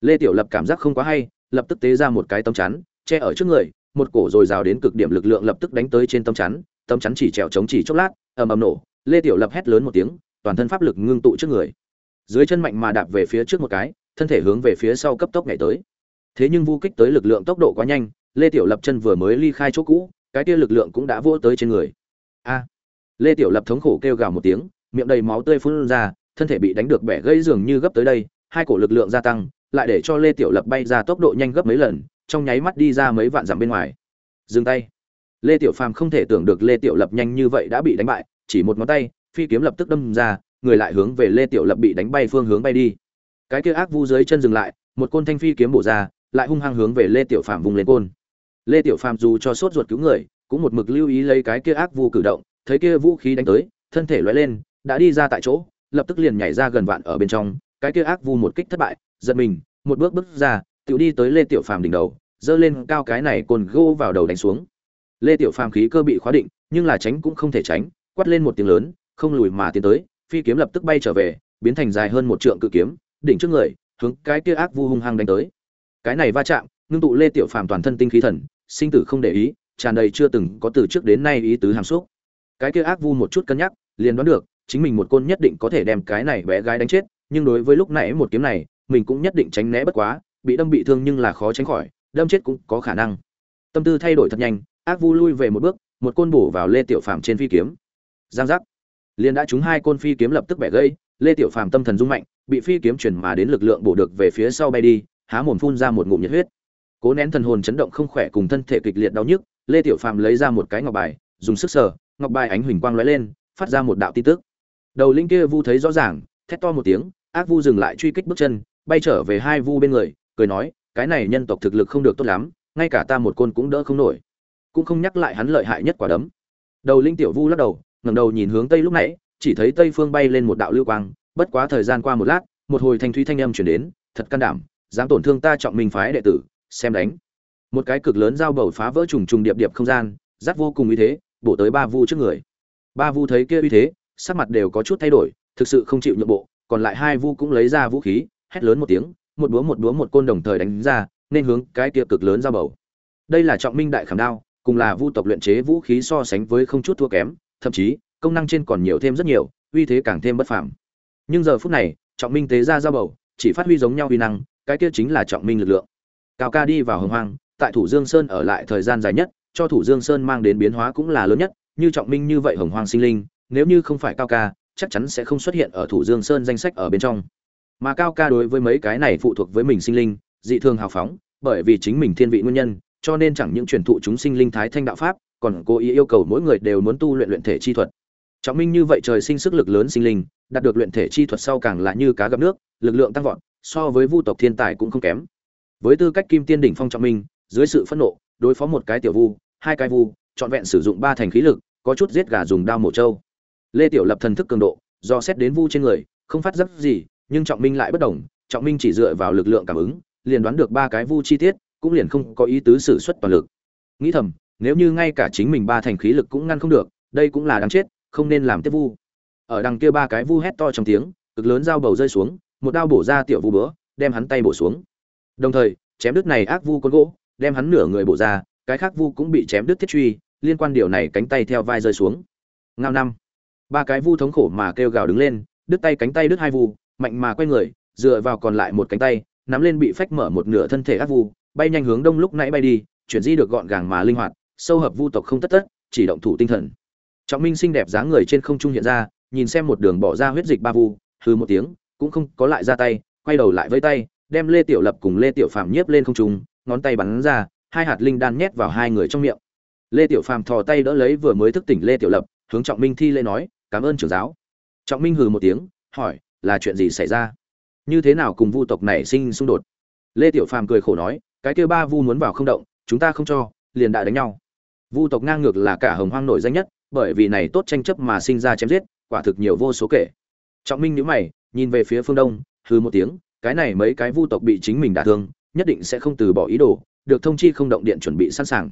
Lê tiểu lập cảm giác không quá hay, lập tức tế ra một cái tấm chắn, che ở trước người, một cổ rồi rào đến cực điểm lực lượng lập tức đánh tới trên tấm chắn tấm chắn chỉ trèo chống chỉ chốc lát, ầm ầm nổ, lê tiểu lập hét lớn một tiếng, toàn thân pháp lực ngưng tụ trước người. Dưới chân mạnh mà đạp về phía trước một cái thân thể hướng về phía sau cấp tốc nhảy tới. Thế nhưng vu kích tới lực lượng tốc độ quá nhanh, lê tiểu lập chân vừa mới ly khai chỗ cũ, cái kia lực lượng cũng đã vỗ tới trên người. A! Lê tiểu lập thống khổ kêu gào một tiếng, miệng đầy máu tươi phun ra, thân thể bị đánh được bẻ gãy dường như gấp tới đây, hai cổ lực lượng gia tăng, lại để cho lê tiểu lập bay ra tốc độ nhanh gấp mấy lần, trong nháy mắt đi ra mấy vạn dặm bên ngoài. Dừng tay. Lê tiểu phàm không thể tưởng được lê tiểu lập nhanh như vậy đã bị đánh bại, chỉ một ngón tay, phi kiếm lập tức đâm ra, người lại hướng về lê tiểu lập bị đánh bay phương hướng bay đi cái kia ác vu dưới chân dừng lại, một côn thanh phi kiếm bổ ra, lại hung hăng hướng về lê tiểu phàm vùng lên côn. Lê tiểu phàm dù cho sốt ruột cứu người, cũng một mực lưu ý lấy cái kia ác vu cử động, thấy kia vũ khí đánh tới, thân thể lóe lên, đã đi ra tại chỗ, lập tức liền nhảy ra gần vạn ở bên trong, cái kia ác vu một kích thất bại, giật mình, một bước bước ra tự đi tới lê tiểu phàm đỉnh đầu, giơ lên cao cái này côn gô vào đầu đánh xuống. Lê tiểu phàm khí cơ bị khóa định, nhưng là tránh cũng không thể tránh, quát lên một tiếng lớn, không lùi mà tiến tới, phi kiếm lập tức bay trở về, biến thành dài hơn một trượng cự kiếm đỉnh trước người, hướng cái kia ác vu hung hăng đánh tới. Cái này va chạm, ngưng tụ lê tiểu phàm toàn thân tinh khí thần, sinh tử không để ý, tràn đầy chưa từng có từ trước đến nay ý tứ hàm xúc. Cái kia ác vu một chút cân nhắc, liền đoán được, chính mình một côn nhất định có thể đem cái này bé gái đánh chết, nhưng đối với lúc nãy một kiếm này, mình cũng nhất định tránh né bất quá, bị đâm bị thương nhưng là khó tránh khỏi, đâm chết cũng có khả năng. Tâm tư thay đổi thật nhanh, ác vu lui về một bước, một côn bổ vào lê tiểu phàm trên phi kiếm. Giang giác. Liền đã trúng hai côn phi kiếm lập tức bẻ gãy lê tiểu phàm tâm thần rung mạnh, bị phi kiếm chuyển mà đến lực lượng bổ được về phía sau bay đi, há mồm phun ra một ngụm nhiệt huyết. Cố nén thần hồn chấn động không khỏe cùng thân thể kịch liệt đau nhức, lê tiểu phàm lấy ra một cái ngọc bài, dùng sức sờ, ngọc bài ánh huỳnh quang lóe lên, phát ra một đạo tin tức. Đầu linh kia vu thấy rõ ràng, thét to một tiếng, ác vu dừng lại truy kích bước chân, bay trở về hai vu bên người, cười nói, cái này nhân tộc thực lực không được tốt lắm, ngay cả ta một côn cũng đỡ không nổi. Cũng không nhắc lại hắn lợi hại nhất quả đấm. Đầu linh tiểu vu lắc đầu, ngẩng đầu nhìn hướng tây lúc nãy chỉ thấy tây phương bay lên một đạo lưu quang, bất quá thời gian qua một lát, một hồi thanh thúy thanh âm chuyển đến, thật can đảm, dám tổn thương ta trọng minh phái đệ tử, xem đánh. Một cái cực lớn dao bầu phá vỡ trùng trùng điệp điệp không gian rát vô cùng uy thế, bổ tới ba vu trước người. Ba vu thấy kia uy thế, sắc mặt đều có chút thay đổi, thực sự không chịu nhượng bộ, còn lại hai vu cũng lấy ra vũ khí, hét lớn một tiếng, một búa một búa một côn đồng thời đánh ra, nên hướng cái kia cực lớn dao bầu. Đây là trọng minh đại khảm đao, cùng là vu tộc luyện chế vũ khí so sánh với không chút thua kém, thậm chí công năng trên còn nhiều thêm rất nhiều, uy thế càng thêm bất phàm. Nhưng giờ phút này, trọng minh tế ra ra bầu, chỉ phát huy giống nhau uy năng, cái kia chính là trọng minh lực lượng. Cao ca đi vào hồng hoang, tại thủ dương sơn ở lại thời gian dài nhất, cho thủ dương sơn mang đến biến hóa cũng là lớn nhất, như trọng minh như vậy hồng hoang sinh linh, nếu như không phải cao ca, chắc chắn sẽ không xuất hiện ở thủ dương sơn danh sách ở bên trong. Mà cao ca đối với mấy cái này phụ thuộc với mình sinh linh, dị thường hào phóng, bởi vì chính mình thiên vị nguyên nhân, cho nên chẳng những truyền thụ chúng sinh linh thái thanh đạo pháp, còn cố ý yêu cầu mỗi người đều muốn tu luyện luyện thể chi thuật trọng minh như vậy trời sinh sức lực lớn sinh linh, đạt được luyện thể chi thuật sau càng là như cá gặp nước, lực lượng tăng vọt, so với vu tộc thiên tài cũng không kém. Với tư cách kim tiên đỉnh phong trọng minh, dưới sự phẫn nộ, đối phó một cái tiểu vu, hai cái vu, trọn vẹn sử dụng ba thành khí lực, có chút giết gà dùng đao mổ trâu. Lê tiểu lập thần thức cường độ, do xét đến vu trên người, không phát giác gì, nhưng trọng minh lại bất đồng trọng minh chỉ dựa vào lực lượng cảm ứng, liền đoán được ba cái vu chi tiết, cũng liền không có ý tứ sử xuất toàn lực. Nghĩ thầm, nếu như ngay cả chính mình ba thành khí lực cũng ngăn không được, đây cũng là đáng chết không nên làm tiếp vu. Ở đằng kia ba cái vu hét to trong tiếng, cực lớn dao bầu rơi xuống, một đao bổ ra tiểu vu bữa, đem hắn tay bổ xuống. Đồng thời, chém đứt này ác vu con gỗ, đem hắn nửa người bổ ra, cái khác vu cũng bị chém đứt thiết truy, liên quan điều này cánh tay theo vai rơi xuống. Ngao năm. Ba cái vu thống khổ mà kêu gào đứng lên, đứt tay cánh tay đứt hai vu, mạnh mà quay người, dựa vào còn lại một cánh tay, nắm lên bị phách mở một nửa thân thể ác vu, bay nhanh hướng đông lúc nãy bay đi, chuyển di được gọn gàng mà linh hoạt, sâu hợp vu tộc không tất tất, chỉ động thủ tinh thần trọng minh xinh đẹp dáng người trên không trung hiện ra, nhìn xem một đường bỏ ra huyết dịch ba vu hư một tiếng, cũng không có lại ra tay, quay đầu lại với tay, đem lê tiểu lập cùng lê tiểu phàm nhiếp lên không trung, ngón tay bắn ra, hai hạt linh đan nhét vào hai người trong miệng. Lê tiểu phàm thò tay đỡ lấy vừa mới thức tỉnh lê tiểu lập, hướng trọng minh thi lê nói, cảm ơn trưởng giáo. Trọng minh hừ một tiếng, hỏi, là chuyện gì xảy ra? Như thế nào cùng vu tộc này sinh xung đột? Lê tiểu phàm cười khổ nói, cái kêu ba vu muốn vào không động, chúng ta không cho, liền đã đánh nhau. Vu tộc ngang ngược là cả hồng hoang nổi danh nhất bởi vì này tốt tranh chấp mà sinh ra chém giết, quả thực nhiều vô số kể. Trọng minh nhíu mày, nhìn về phía phương đông, hừ một tiếng, cái này mấy cái vu tộc bị chính mình đả thương, nhất định sẽ không từ bỏ ý đồ, được thông chi không động điện chuẩn bị sẵn sàng.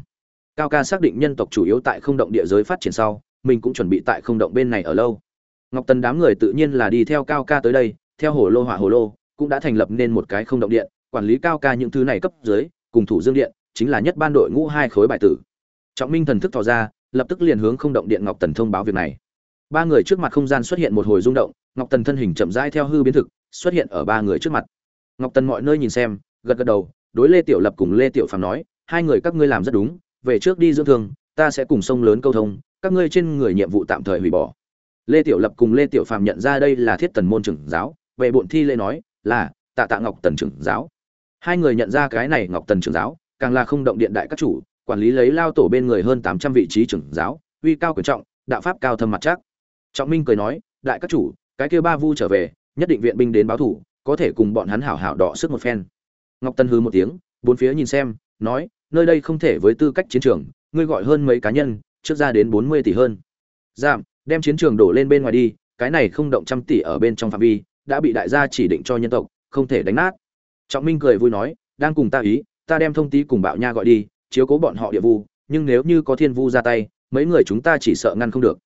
Cao ca xác định nhân tộc chủ yếu tại không động địa giới phát triển sau, mình cũng chuẩn bị tại không động bên này ở lâu. Ngọc tần đám người tự nhiên là đi theo cao ca tới đây, theo hồ lô hỏa hồ lô, cũng đã thành lập nên một cái không động điện, quản lý cao ca những thứ này cấp dưới, cùng thủ dương điện, chính là nhất ban đội ngũ hai khối bài tử. Trọng minh thần thức tỏ ra lập tức liền hướng không động điện ngọc tần thông báo việc này. Ba người trước mặt không gian xuất hiện một hồi rung động, ngọc tần thân hình chậm rãi theo hư biến thực, xuất hiện ở ba người trước mặt. Ngọc tần mọi nơi nhìn xem, gật gật đầu, đối lê tiểu lập cùng lê tiểu phàm nói, hai người các ngươi làm rất đúng, về trước đi dưỡng thương, ta sẽ cùng sông lớn câu thông, các ngươi trên người nhiệm vụ tạm thời hủy bỏ. Lê tiểu lập cùng lê tiểu phàm nhận ra đây là thiết tần môn trưởng giáo, về bộn thi lê nói, là, tạ tạ ngọc tần trưởng giáo. Hai người nhận ra cái này ngọc tần trưởng giáo, càng là không động điện đại các chủ quản lý lấy lao tổ bên người hơn tám trăm vị trí trưởng giáo, uy cao quyền trọng, đạo pháp cao thâm mặt chắc. Trọng minh cười nói, đại các chủ, cái kia ba vu trở về, nhất định viện binh đến báo thủ, có thể cùng bọn hắn hảo hảo đọ sức một phen. Ngọc tân hư một tiếng, bốn phía nhìn xem, nói, nơi đây không thể với tư cách chiến trường, ngươi gọi hơn mấy cá nhân, trước ra đến bốn mươi tỷ hơn. Giảm, đem chiến trường đổ lên bên ngoài đi, cái này không động trăm tỷ ở bên trong phạm vi, đã bị đại gia chỉ định cho nhân tộc, không thể đánh nát. Trọng minh cười vui nói, đang cùng ta ý, ta đem thông tí cùng bạo nha gọi đi chiếu cố bọn họ địa vu, nhưng nếu như có thiên vu ra tay, mấy người chúng ta chỉ sợ ngăn không được.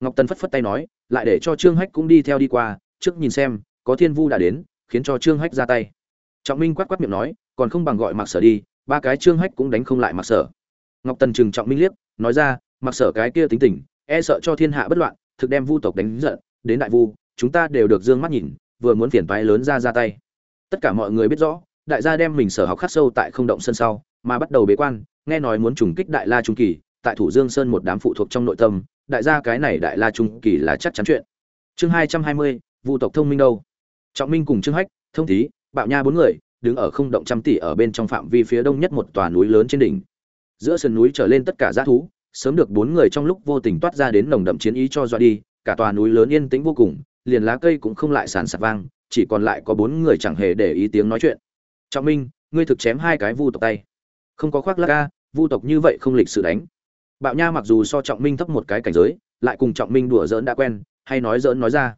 Ngọc tần phất phất tay nói, lại để cho trương hách cũng đi theo đi qua, trước nhìn xem, có thiên vu đã đến, khiến cho trương hách ra tay. Trọng minh quát quát miệng nói, còn không bằng gọi mặc sở đi, ba cái trương hách cũng đánh không lại mặc sở. Ngọc tần trừng trọng minh liếc, nói ra mặc sở cái kia tính tình e sợ cho thiên hạ bất loạn, thực đem vu tộc đánh giận, đến đại vu, chúng ta đều được dương mắt nhìn, vừa muốn phiền toái lớn ra ra tay. Tất cả mọi người biết rõ, đại gia đem mình sở học khắc sâu tại không động sân sau mà bắt đầu bế quan, nghe nói muốn trùng kích đại la trung kỳ, tại thủ dương sơn một đám phụ thuộc trong nội tâm, đại gia cái này đại la trung kỳ là chắc chắn chuyện. Chương hai trăm hai mươi, vu tộc thông minh đâu? Trọng minh cùng trương hách, thông thí, bạo nha bốn người, đứng ở không động trăm tỷ ở bên trong phạm vi phía đông nhất một tòa núi lớn trên đỉnh. Giữa sườn núi trở lên tất cả g thú, sớm được bốn người trong lúc vô tình toát ra đến nồng đậm chiến ý cho dọa đi, cả tòa núi lớn yên tĩnh vô cùng, liền lá cây cũng không lại sàn sạt vang, chỉ còn lại có bốn người chẳng hề để ý tiếng nói chuyện. Trọng minh, ngươi thực chém hai cái vu tộc tay không có khoác lác ca vu tộc như vậy không lịch sự đánh. Bạo nha mặc dù so trọng minh thấp một cái cảnh giới, lại cùng trọng minh đùa giỡn đã quen, hay nói giỡn nói ra.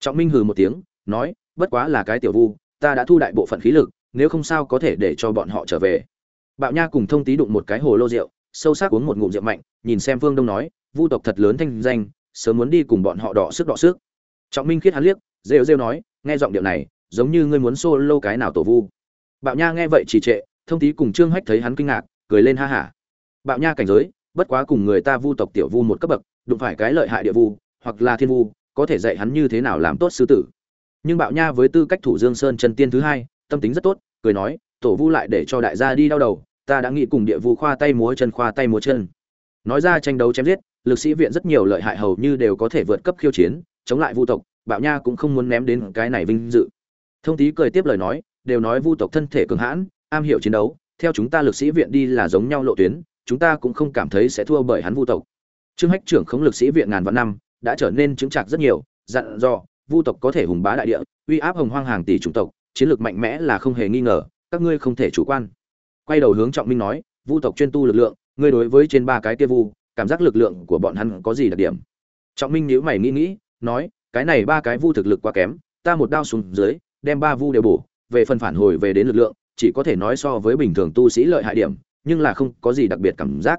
Trọng minh hừ một tiếng, nói, bất quá là cái tiểu vu, ta đã thu đại bộ phận khí lực, nếu không sao có thể để cho bọn họ trở về. Bạo nha cùng thông tí đụng một cái hồ lô rượu, sâu sắc uống một ngụm rượu mạnh, nhìn xem phương đông nói, vu tộc thật lớn thanh danh, sớm muốn đi cùng bọn họ đọ sức đọ sức. Trọng minh khiết hắn liếc, rêu rêu nói, nghe giọng điệu này, giống như ngươi muốn xô lô cái nào tổ vu. Bạo nha nghe vậy trì trệ thông tí cùng trương hách thấy hắn kinh ngạc, cười lên ha hả. Bạo nha cảnh giới, bất quá cùng người ta vu tộc tiểu vu một cấp bậc, đụng phải cái lợi hại địa vu, hoặc là thiên vu, có thể dạy hắn như thế nào làm tốt sư tử. Nhưng bạo nha với tư cách thủ dương sơn chân tiên thứ hai, tâm tính rất tốt, cười nói, tổ vu lại để cho đại gia đi đau đầu, ta đã nghĩ cùng địa vu khoa tay múa chân, khoa tay múa chân. Nói ra tranh đấu chém giết, lực sĩ viện rất nhiều lợi hại hầu như đều có thể vượt cấp khiêu chiến, chống lại vu tộc, bạo nha cũng không muốn ném đến cái này vinh dự. Thông tý cười tiếp lời nói, đều nói vu tộc thân thể cường hãn am hiểu chiến đấu, theo chúng ta lực sĩ viện đi là giống nhau lộ tuyến, chúng ta cũng không cảm thấy sẽ thua bởi hắn vu tộc. Trương hách trưởng không lực sĩ viện ngàn vạn năm, đã trở nên chứng trạc rất nhiều, dặn dò, vu tộc có thể hùng bá đại địa, uy áp hồng hoang hàng tỷ chủng tộc, chiến lược mạnh mẽ là không hề nghi ngờ, các ngươi không thể chủ quan. Quay đầu hướng trọng minh nói, vu tộc chuyên tu lực lượng, ngươi đối với trên ba cái kia vu, cảm giác lực lượng của bọn hắn có gì đặc điểm? Trọng minh nhíu mày nghĩ nghĩ, nói, cái này ba cái vu thực lực quá kém, ta một đao xuống dưới, đem ba vu đều bổ, về phần phản hồi về đến lực lượng chỉ có thể nói so với bình thường tu sĩ lợi hại điểm, nhưng là không có gì đặc biệt cảm giác.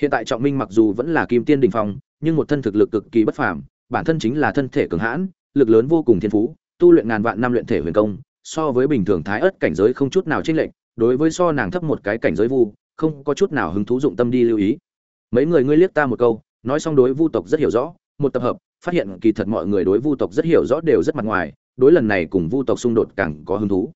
Hiện tại trọng minh mặc dù vẫn là kim tiên đình phong, nhưng một thân thực lực cực kỳ bất phàm, bản thân chính là thân thể cường hãn, lực lớn vô cùng thiên phú, tu luyện ngàn vạn năm luyện thể huyền công, so với bình thường thái ớt cảnh giới không chút nào chênh lệch, đối với so nàng thấp một cái cảnh giới vu, không có chút nào hứng thú dụng tâm đi lưu ý. Mấy người ngươi liếc ta một câu, nói xong đối vu tộc rất hiểu rõ, một tập hợp, phát hiện kỳ thật mọi người đối vu tộc rất hiểu rõ đều rất mặt ngoài, đối lần này cùng vu tộc xung đột càng có hứng thú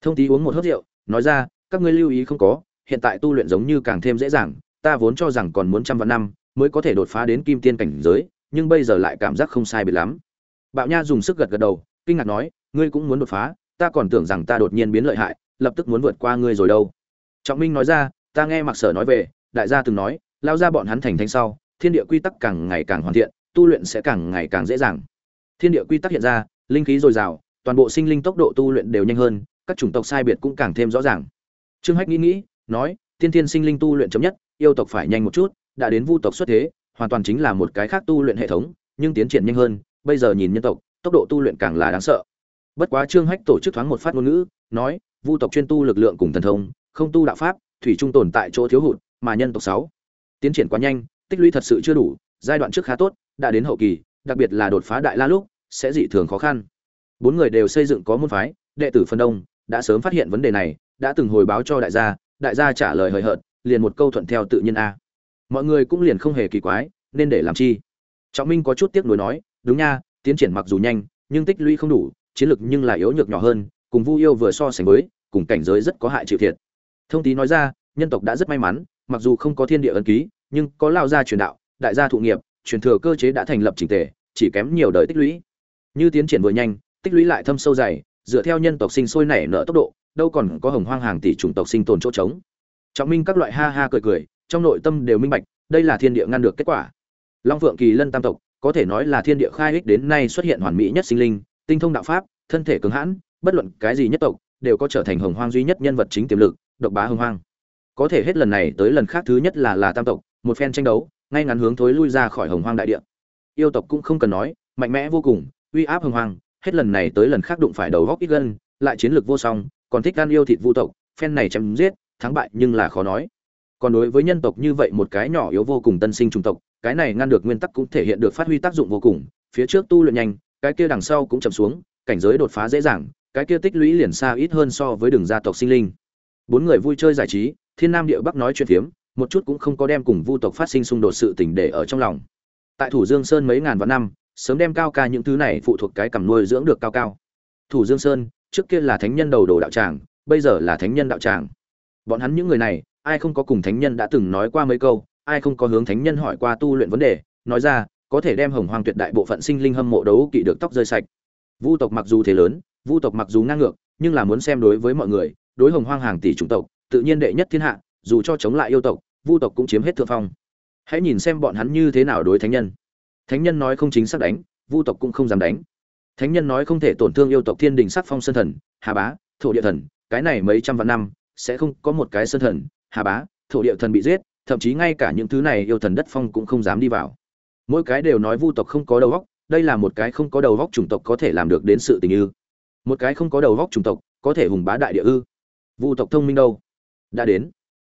thông tí uống một hớp rượu, nói ra, các ngươi lưu ý không có, hiện tại tu luyện giống như càng thêm dễ dàng, ta vốn cho rằng còn muốn trăm vạn năm mới có thể đột phá đến kim tiên cảnh giới, nhưng bây giờ lại cảm giác không sai biệt lắm. Bạo nha dùng sức gật gật đầu, kinh ngạc nói, ngươi cũng muốn đột phá, ta còn tưởng rằng ta đột nhiên biến lợi hại, lập tức muốn vượt qua ngươi rồi đâu. Trọng minh nói ra, ta nghe mặc sở nói về, đại gia từng nói, lao ra bọn hắn thành thanh sau, thiên địa quy tắc càng ngày càng hoàn thiện, tu luyện sẽ càng ngày càng dễ dàng. Thiên địa quy tắc hiện ra, linh khí dồi dào, toàn bộ sinh linh tốc độ tu luyện đều nhanh hơn các chủng tộc sai biệt cũng càng thêm rõ ràng. Trương hách nghĩ nghĩ, nói, tiên thiên sinh linh tu luyện chấm nhất, yêu tộc phải nhanh một chút, đã đến vu tộc xuất thế, hoàn toàn chính là một cái khác tu luyện hệ thống, nhưng tiến triển nhanh hơn, bây giờ nhìn nhân tộc, tốc độ tu luyện càng là đáng sợ. Bất quá trương hách tổ chức thoáng một phát ngôn ngữ, nói, vu tộc chuyên tu lực lượng cùng thần thông, không tu đạo pháp, thủy trung tồn tại chỗ thiếu hụt, mà nhân tộc sáu, tiến triển quá nhanh, tích lũy thật sự chưa đủ, giai đoạn trước khá tốt, đã đến hậu kỳ, đặc biệt là đột phá đại la lúc, sẽ dị thường khó khăn. Bốn người đều xây dựng có môn phái, đệ tử phân đông đã sớm phát hiện vấn đề này, đã từng hồi báo cho đại gia đại gia trả lời hời hợt, liền một câu thuận theo tự nhiên a. Mọi người cũng liền không hề kỳ quái, nên để làm chi? Trọng minh có chút tiếc nuối nói, đúng nha, tiến triển mặc dù nhanh, nhưng tích lũy không đủ, chiến lực nhưng là yếu nhược nhỏ hơn, cùng vu yêu vừa so sánh với, cùng cảnh giới rất có hại chịu thiệt. Thông tý nói ra, nhân tộc đã rất may mắn, mặc dù không có thiên địa ân ký, nhưng có lao gia truyền đạo, đại gia thụ nghiệp, truyền thừa cơ chế đã thành lập trình tề, chỉ kém nhiều đời tích lũy. Như tiến triển vừa nhanh, tích lũy lại thâm sâu dày dựa theo nhân tộc sinh sôi nảy nở tốc độ, đâu còn có hồng hoang hàng tỷ chủng tộc sinh tồn chỗ trống. Trọng minh các loại ha ha cười cười, trong nội tâm đều minh bạch, đây là thiên địa ngăn được kết quả. Long vượng kỳ lân tam tộc, có thể nói là thiên địa khai ích đến nay xuất hiện hoàn mỹ nhất sinh linh, tinh thông đạo pháp, thân thể cứng hãn, bất luận cái gì nhất tộc, đều có trở thành hồng hoang duy nhất nhân vật chính tiềm lực, độc bá hồng hoang. Có thể hết lần này tới lần khác thứ nhất là là tam tộc, một phen tranh đấu, ngay ngắn hướng thối lui ra khỏi hồng hoang đại địa. Yêu tộc cũng không cần nói, mạnh mẽ vô cùng, uy áp hồng hoang hết lần này tới lần khác đụng phải đầu góc ít gân, lại chiến lược vô song, còn thích gan yêu thịt vu tộc, phen này chém giết, thắng bại nhưng là khó nói. Còn đối với nhân tộc như vậy một cái nhỏ yếu vô cùng tân sinh trung tộc, cái này ngăn được nguyên tắc cũng thể hiện được phát huy tác dụng vô cùng, phía trước tu luyện nhanh, cái kia đằng sau cũng chậm xuống, cảnh giới đột phá dễ dàng, cái kia tích lũy liền xa ít hơn so với đường gia tộc sinh linh. Bốn người vui chơi giải trí, thiên nam địa bắc nói chuyện phiếm, một chút cũng không có đem cùng vu tộc phát sinh xung đột sự tình để ở trong lòng. Tại thủ dương sơn mấy ngàn vạn năm sớm đem cao ca những thứ này phụ thuộc cái cầm nuôi dưỡng được cao cao. Thủ dương sơn, trước kia là thánh nhân đầu đồ đạo tràng, bây giờ là thánh nhân đạo tràng. Bọn hắn những người này, ai không có cùng thánh nhân đã từng nói qua mấy câu, ai không có hướng thánh nhân hỏi qua tu luyện vấn đề, nói ra, có thể đem hồng Hoàng tuyệt đại bộ phận sinh linh hâm mộ đấu kỵ được tóc rơi sạch. Vu tộc mặc dù thế lớn, vu tộc mặc dù ngang ngược, nhưng là muốn xem đối với mọi người, đối hồng hoang hàng tỷ chủng tộc, tự nhiên đệ nhất thiên hạ, dù cho chống lại yêu tộc, vu tộc cũng chiếm hết thượng phong. Hãy nhìn xem bọn hắn như thế nào đối thánh nhân thánh nhân nói không chính xác đánh, vu tộc cũng không dám đánh. Thánh nhân nói không thể tổn thương yêu tộc thiên đình sắc phong sơn thần, hà bá, thổ địa thần, cái này mấy trăm vạn năm, sẽ không có một cái sơn thần, hà bá, thổ địa thần bị giết, thậm chí ngay cả những thứ này yêu thần đất phong cũng không dám đi vào. Mỗi cái đều nói vu tộc không có đầu óc, đây là một cái không có đầu óc chủng tộc có thể làm được đến sự tình ư. Một cái không có đầu óc chủng tộc có thể hùng bá đại địa ư. Vu tộc thông minh đâu? Đã đến.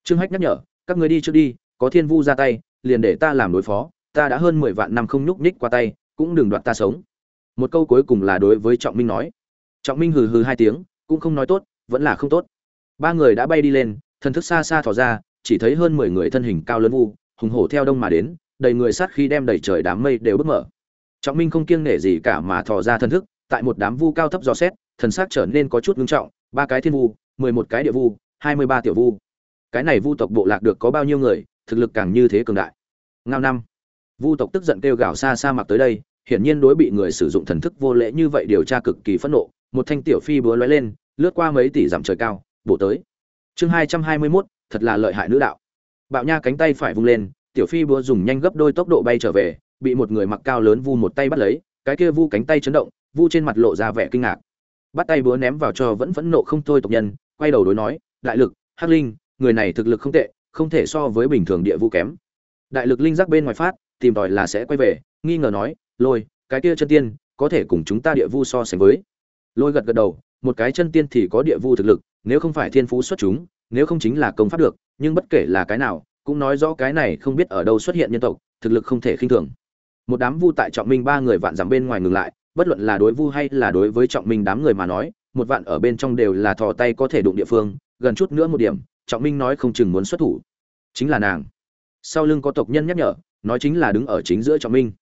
Trương hách nhắc nhở, các người đi trước đi, có thiên vu ra tay, liền để ta làm đối phó ta đã hơn mười vạn năm không nhúc nhích qua tay, cũng đừng đoạt ta sống. Một câu cuối cùng là đối với trọng minh nói. Trọng minh hừ hừ hai tiếng, cũng không nói tốt, vẫn là không tốt. Ba người đã bay đi lên, thần thức xa xa thỏ ra, chỉ thấy hơn mười người thân hình cao lớn vu, hùng hổ theo đông mà đến, đầy người sát khi đem đầy trời đám mây đều bứt mở. Trọng minh không kiêng nể gì cả mà thò ra thân thức, tại một đám vu cao thấp dò xét, thần sắc trở nên có chút ngưng trọng, ba cái thiên vu, mười một cái địa vu, hai mươi ba tiểu vu. Cái này vu tộc bộ lạc được có bao nhiêu người, thực lực càng như thế cường đại. Ngao năm vu tộc tức giận kêu gào xa xa mặc tới đây, hiển nhiên đối bị người sử dụng thần thức vô lễ như vậy điều tra cực kỳ phẫn nộ, một thanh tiểu phi búa lóe lên, lướt qua mấy tỷ dặm trời cao, bổ tới. Chương hai trăm hai mươi mốt, thật là lợi hại nữ đạo. Bạo nha cánh tay phải vung lên, tiểu phi búa dùng nhanh gấp đôi tốc độ bay trở về, bị một người mặc cao lớn vu một tay bắt lấy, cái kia vu cánh tay chấn động, vu trên mặt lộ ra vẻ kinh ngạc. Bắt tay búa ném vào cho vẫn phẫn nộ không thôi tộc nhân, quay đầu đối nói, đại lực, hắc linh, người này thực lực không tệ, không thể so với bình thường địa vu kém. Đại lực linh giác bên ngoài phát tìm tòi là sẽ quay về, nghi ngờ nói, lôi, cái kia chân tiên, có thể cùng chúng ta địa vu so sánh với. Lôi gật gật đầu, một cái chân tiên thì có địa vu thực lực, nếu không phải thiên phú xuất chúng, nếu không chính là công pháp được, nhưng bất kể là cái nào, cũng nói rõ cái này không biết ở đâu xuất hiện nhân tộc, thực lực không thể khinh thường. Một đám vu tại trọng minh ba người vạn dặm bên ngoài ngừng lại, bất luận là đối vu hay là đối với trọng minh đám người mà nói, một vạn ở bên trong đều là thò tay có thể đụng địa phương, gần chút nữa một điểm, trọng minh nói không chừng muốn xuất thủ. Chính là nàng. Sau lưng có tộc nhân nhắc nhở nói chính là đứng ở chính giữa trọng minh.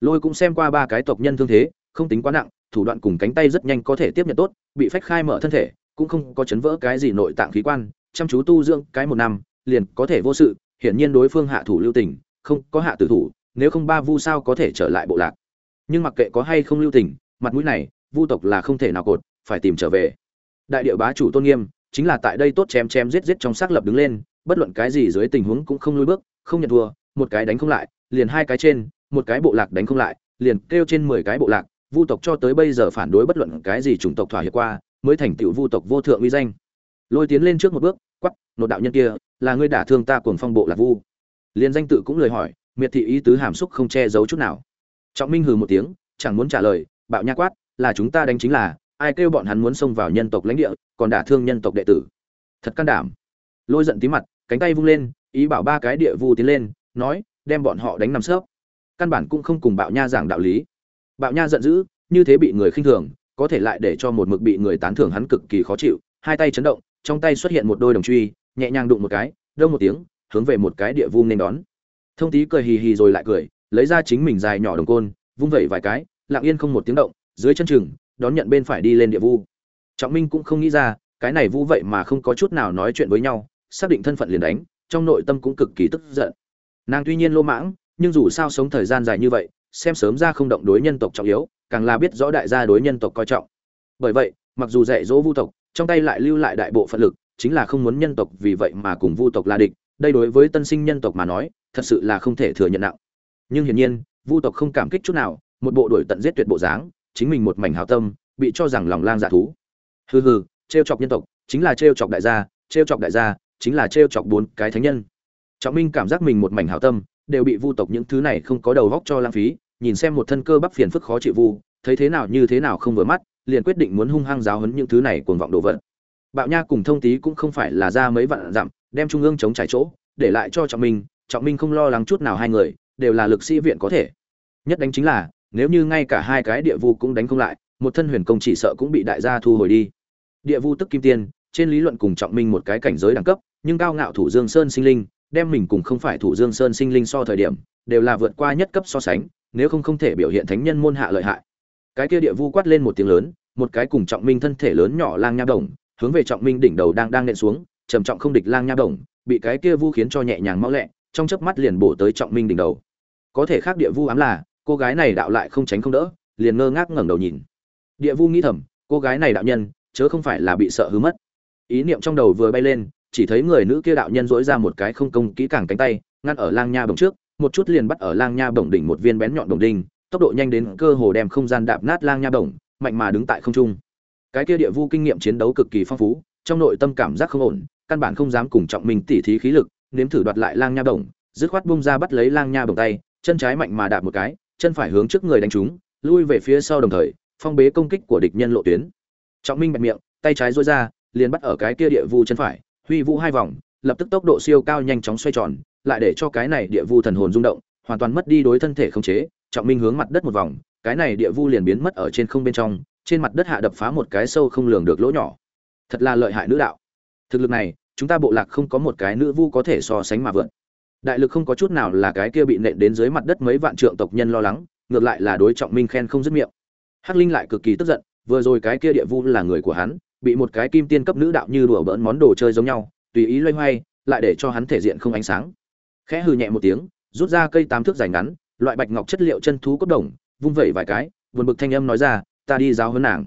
Lôi cũng xem qua ba cái tộc nhân thương thế, không tính quá nặng, thủ đoạn cùng cánh tay rất nhanh có thể tiếp nhận tốt, bị phách khai mở thân thể, cũng không có chấn vỡ cái gì nội tạng khí quan, chăm chú tu dưỡng cái một năm, liền có thể vô sự, hiển nhiên đối phương hạ thủ lưu tình, không có hạ tử thủ, nếu không ba vu sao có thể trở lại bộ lạc. Nhưng mặc kệ có hay không lưu tình, mặt mũi này, vu tộc là không thể nào cột, phải tìm trở về. Đại địa bá chủ tôn nghiêm, chính là tại đây tốt chém chém giết giết trong xác lập đứng lên, bất luận cái gì dưới tình huống cũng không lùi bước, không nhận thua một cái đánh không lại, liền hai cái trên, một cái bộ lạc đánh không lại, liền kêu trên mười cái bộ lạc, vu tộc cho tới bây giờ phản đối bất luận cái gì chủng tộc thỏa hiệp qua, mới thành tựu vu tộc vô thượng uy danh. Lôi tiến lên trước một bước quắp nột đạo nhân kia, là ngươi đả thương ta cuồng phong bộ lạc vu. Liền danh tự cũng lời hỏi, miệt thị ý tứ hàm xúc không che giấu chút nào. Trọng minh hừ một tiếng, chẳng muốn trả lời, bạo nha quát, là chúng ta đánh chính là, ai kêu bọn hắn muốn xông vào nhân tộc lãnh địa, còn đả thương nhân tộc đệ tử. Thật can đảm. Lôi giận tí mặt, cánh tay vung lên, ý bảo ba cái địa vu tiến lên nói, đem bọn họ đánh nằm sớp căn bản cũng không cùng bạo nha giảng đạo lý. Bạo nha giận dữ, như thế bị người khinh thường, có thể lại để cho một mực bị người tán thưởng hắn cực kỳ khó chịu, hai tay chấn động, trong tay xuất hiện một đôi đồng truy, nhẹ nhàng đụng một cái, đông một tiếng, hướng về một cái địa vu nên đón. Thông tý cười hì hì rồi lại cười, lấy ra chính mình dài nhỏ đồng côn, vung vẩy vài cái, lặng yên không một tiếng động, dưới chân chừng, đón nhận bên phải đi lên địa vu. Trọng minh cũng không nghĩ ra, cái này vu vậy mà không có chút nào nói chuyện với nhau, xác định thân phận liền đánh, trong nội tâm cũng cực kỳ tức giận nàng tuy nhiên lô mãng, nhưng dù sao sống thời gian dài như vậy, xem sớm ra không động đối nhân tộc trọng yếu, càng là biết rõ đại gia đối nhân tộc coi trọng. Bởi vậy, mặc dù dạy dỗ vu tộc, trong tay lại lưu lại đại bộ phận lực, chính là không muốn nhân tộc vì vậy mà cùng vu tộc là địch, đây đối với tân sinh nhân tộc mà nói, thật sự là không thể thừa nhận nặng. Nhưng hiển nhiên, vu tộc không cảm kích chút nào, một bộ đổi tận giết tuyệt bộ dáng, chính mình một mảnh hào tâm, bị cho rằng lòng lang dạ thú. Hừ hừ, trêu chọc nhân tộc, chính là trêu chọc đại gia, trêu chọc đại gia, chính là trêu chọc bốn cái thánh nhân trọng minh cảm giác mình một mảnh hảo tâm, đều bị vu tộc những thứ này không có đầu góc cho lãng phí, nhìn xem một thân cơ bắp phiền phức khó chịu vu, thấy thế nào như thế nào không vừa mắt, liền quyết định muốn hung hăng giáo huấn những thứ này cuồng vọng đồ vật. Bạo nha cùng thông tý cũng không phải là ra mấy vạn dặm, đem trung ương chống trải chỗ, để lại cho trọng minh trọng minh không lo lắng chút nào hai người, đều là lực sĩ viện có thể. Nhất đánh chính là, nếu như ngay cả hai cái địa vu cũng đánh không lại, một thân huyền công chỉ sợ cũng bị đại gia thu hồi đi. Địa vu tức kim tiên, trên lý luận cùng trọng minh một cái cảnh giới đẳng cấp, nhưng cao ngạo thủ dương sơn sinh linh đem mình cùng không phải thủ dương sơn sinh linh so thời điểm, đều là vượt qua nhất cấp so sánh, nếu không không thể biểu hiện thánh nhân môn hạ lợi hại. Cái kia địa vu quát lên một tiếng lớn, một cái cùng trọng minh thân thể lớn nhỏ lang nha đồng, hướng về trọng minh đỉnh đầu đang đang nện xuống, trầm trọng không địch lang nha đồng, bị cái kia vu khiến cho nhẹ nhàng mau lẹ, trong chớp mắt liền bổ tới trọng minh đỉnh đầu. Có thể khác địa vu ám là, cô gái này đạo lại không tránh không đỡ, liền ngơ ngác ngẩng đầu nhìn. Địa vu nghĩ thầm, cô gái này đạo nhân, chớ không phải là bị sợ hư mất. Ý niệm trong đầu vừa bay lên chỉ thấy người nữ kia đạo nhân dỗi ra một cái không công kỹ càng cánh tay, ngăn ở lang nha bồng trước, một chút liền bắt ở lang nha bồng đỉnh một viên bén nhọn đồng đinh, tốc độ nhanh đến cơ hồ đem không gian đạp nát lang nha bồng mạnh mà đứng tại không trung. Cái kia địa vu kinh nghiệm chiến đấu cực kỳ phong phú, trong nội tâm cảm giác không ổn, căn bản không dám cùng trọng minh tỉ thí khí lực, nếm thử đoạt lại lang nha bồng dứt khoát bung ra bắt lấy lang nha bồng tay, chân trái mạnh mà đạp một cái, chân phải hướng trước người đánh trúng, lui về phía sau đồng thời, phong bế công kích của địch nhân lộ tuyến. Trọng minh bẹp miệng, tay trái dối ra, liền bắt ở cái kia địa vu chân phải huy vũ hai vòng, lập tức tốc độ siêu cao nhanh chóng xoay tròn, lại để cho cái này địa vu thần hồn rung động, hoàn toàn mất đi đối thân thể không chế, trọng minh hướng mặt đất một vòng, cái này địa vu liền biến mất ở trên không bên trong, trên mặt đất hạ đập phá một cái sâu không lường được lỗ nhỏ. Thật là lợi hại nữ đạo. Thực lực này, chúng ta bộ lạc không có một cái nữ vu có thể so sánh mà vượt. Đại lực không có chút nào là cái kia bị nện đến dưới mặt đất mấy vạn trượng tộc nhân lo lắng, ngược lại là đối trọng minh khen không dứt miệng. Hắc linh lại cực kỳ tức giận, vừa rồi cái kia địa vu là người của hắn bị một cái kim tiên cấp nữ đạo như đùa bỡn món đồ chơi giống nhau, tùy ý loay hoay, lại để cho hắn thể diện không ánh sáng. Khẽ hừ nhẹ một tiếng, rút ra cây tám thước dài ngắn, loại bạch ngọc chất liệu chân thú cốt đồng, vung vẩy vài cái vượt bực thanh âm nói ra, ta đi giáo hơn nàng.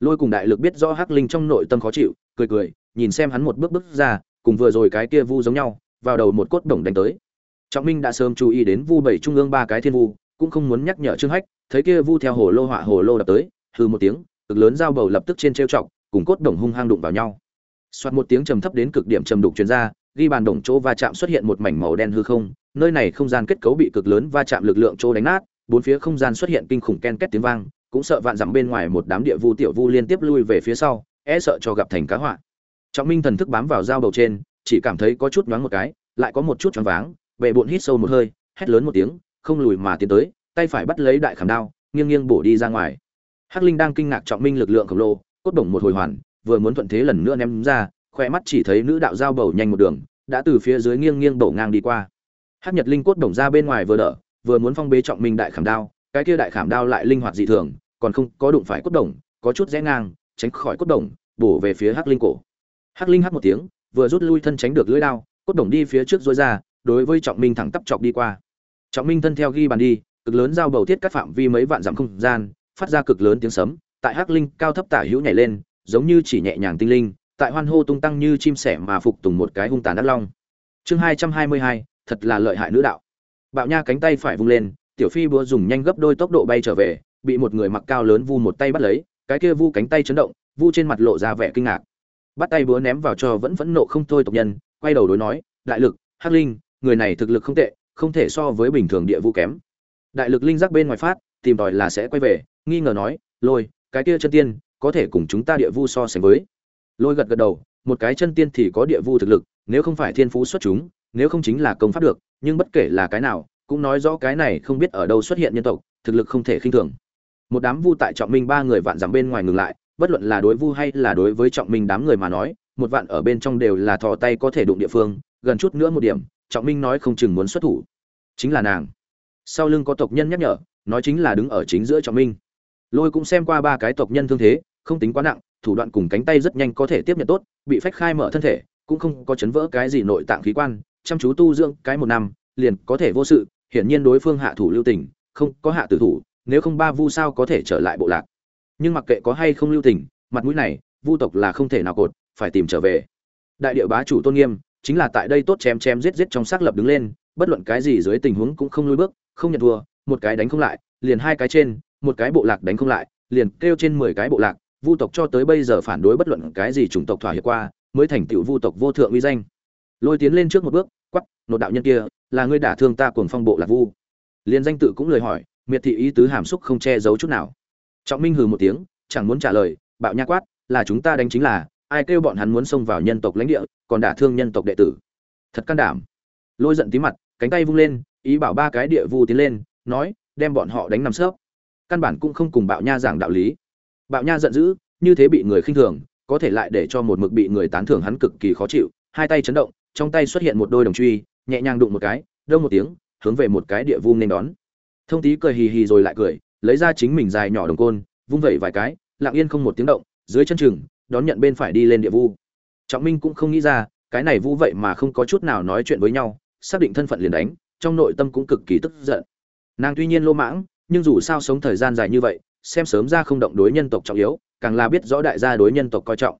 Lôi cùng đại lực biết rõ hắc linh trong nội tâm khó chịu, cười cười, nhìn xem hắn một bước bước ra, cùng vừa rồi cái kia vu giống nhau, vào đầu một cốt đồng đánh tới. Trọng minh đã sớm chú ý đến vu bảy trung ương ba cái thiên vu, cũng không muốn nhắc nhở trương hách, thấy kia vu theo hồ lô họa hồ lô đập tới, hừ một tiếng, cực lớn dao bầu lập tức trên trêu chọc cùng cốt đồng hung hăng đụng vào nhau. Xoát một tiếng trầm thấp đến cực điểm trầm đục truyền ra, ghi bàn đồng chỗ va chạm xuất hiện một mảnh màu đen hư không, nơi này không gian kết cấu bị cực lớn va chạm lực lượng chỗ đánh nát, bốn phía không gian xuất hiện kinh khủng ken két tiếng vang, cũng sợ vạn dặm bên ngoài một đám địa vu tiểu vu liên tiếp lui về phía sau e sợ cho gặp thành cá họa. Trọng minh thần thức bám vào dao bầu trên, chỉ cảm thấy có chút nhoáng một cái, lại có một chút choáng váng, bệ bụng hít sâu một hơi, hét lớn một tiếng, không lùi mà tiến tới, tay phải bắt lấy đại khảm đao, nghiêng nghiêng bổ đi ra ngoài. Hắc linh đang kinh ngạc trọng minh lực lượng khổng lồ cốt đồng một hồi hoàn, vừa muốn thuận thế lần nữa ném ra, khoe mắt chỉ thấy nữ đạo giao bầu nhanh một đường, đã từ phía dưới nghiêng nghiêng bổ ngang đi qua. Hắc nhật linh cốt đồng ra bên ngoài vừa đỡ, vừa muốn phong bế trọng minh đại khảm đao, cái kia đại khảm đao lại linh hoạt dị thường, còn không có đụng phải cốt đồng có chút rẽ ngang, tránh khỏi cốt đồng bổ về phía hắc linh cổ. Hắc linh hắc một tiếng, vừa rút lui thân tránh được lưỡi đao, cốt đồng đi phía trước dối ra, đối với trọng minh thẳng tắp chọc đi qua. Trọng minh thân theo ghi bàn đi, cực lớn giao bầu thiết cắt phạm vi mấy vạn dặm không gian, phát ra cực lớn tiếng sấm tại hắc linh cao thấp tả hữu nhảy lên, giống như chỉ nhẹ nhàng tinh linh, tại hoan hô tung tăng như chim sẻ mà phục tùng một cái hung tàn đắt long. Chương hai trăm hai mươi hai, thật là lợi hại nữ đạo. Bạo nha cánh tay phải vung lên, tiểu phi búa dùng nhanh gấp đôi tốc độ bay trở về, bị một người mặc cao lớn vu một tay bắt lấy, cái kia vu cánh tay chấn động, vu trên mặt lộ ra vẻ kinh ngạc. Bắt tay búa ném vào cho vẫn phẫn nộ không thôi tộc nhân, quay đầu đối nói, đại lực, hắc linh, người này thực lực không tệ, không thể so với bình thường địa vu kém. Đại lực linh giác bên ngoài phát, tìm tòi là sẽ quay về, nghi ngờ nói, lôi cái kia chân tiên có thể cùng chúng ta địa vu so sánh với. Lôi gật gật đầu, một cái chân tiên thì có địa vu thực lực, nếu không phải thiên phú xuất chúng, nếu không chính là công pháp được, nhưng bất kể là cái nào, cũng nói rõ cái này không biết ở đâu xuất hiện nhân tộc, thực lực không thể khinh thường. Một đám vu tại trọng minh ba người vạn dặm bên ngoài ngừng lại, bất luận là đối vu hay là đối với trọng minh đám người mà nói, một vạn ở bên trong đều là thò tay có thể đụng địa phương, gần chút nữa một điểm, trọng minh nói không chừng muốn xuất thủ. Chính là nàng. Sau lưng có tộc nhân nhắc nhở, nói chính là đứng ở chính giữa trọng minh lôi cũng xem qua ba cái tộc nhân thương thế, không tính quá nặng, thủ đoạn cùng cánh tay rất nhanh có thể tiếp nhận tốt, bị phách khai mở thân thể, cũng không có chấn vỡ cái gì nội tạng khí quan, chăm chú tu dưỡng cái một năm, liền có thể vô sự, hiển nhiên đối phương hạ thủ lưu tình, không có hạ tử thủ, nếu không ba vu sao có thể trở lại bộ lạc. Nhưng mặc kệ có hay không lưu tình, mặt mũi này, vu tộc là không thể nào cột, phải tìm trở về. Đại địa bá chủ tôn nghiêm, chính là tại đây tốt chém chém giết giết trong xác lập đứng lên, bất luận cái gì dưới tình huống cũng không lùi bước, không nhận thua, một cái đánh không lại, liền hai cái trên một cái bộ lạc đánh không lại, liền kêu trên mười cái bộ lạc, vu tộc cho tới bây giờ phản đối bất luận cái gì chủng tộc thỏa hiệp qua, mới thành tựu vu tộc vô thượng uy danh. Lôi tiến lên trước một bước quắp nột đạo nhân kia, là ngươi đả thương ta cuồng phong bộ lạc vu. Liền danh tự cũng lời hỏi, miệt thị ý tứ hàm xúc không che giấu chút nào. Trọng minh hừ một tiếng, chẳng muốn trả lời, bạo nha quát, là chúng ta đánh chính là, ai kêu bọn hắn muốn xông vào nhân tộc lãnh địa, còn đả thương nhân tộc đệ tử. Thật can đảm. Lôi giận tí mặt, cánh tay vung lên, ý bảo ba cái địa vu tiến lên, nói, đem bọn họ đánh nằm sớp căn bản cũng không cùng bạo nha giảng đạo lý. Bạo nha giận dữ, như thế bị người khinh thường, có thể lại để cho một mực bị người tán thưởng hắn cực kỳ khó chịu. Hai tay chấn động, trong tay xuất hiện một đôi đồng truy, nhẹ nhàng đụng một cái, đông một tiếng, hướng về một cái địa vu nên đón. Thông tí cười hì hì rồi lại cười, lấy ra chính mình dài nhỏ đồng côn, vung vẩy vài cái, lặng yên không một tiếng động, dưới chân chừng, đón nhận bên phải đi lên địa vu. Trọng minh cũng không nghĩ ra, cái này vu vậy mà không có chút nào nói chuyện với nhau, xác định thân phận liền đánh, trong nội tâm cũng cực kỳ tức giận. Nàng tuy nhiên lô mãng nhưng dù sao sống thời gian dài như vậy, xem sớm ra không động đối nhân tộc trọng yếu, càng là biết rõ đại gia đối nhân tộc coi trọng.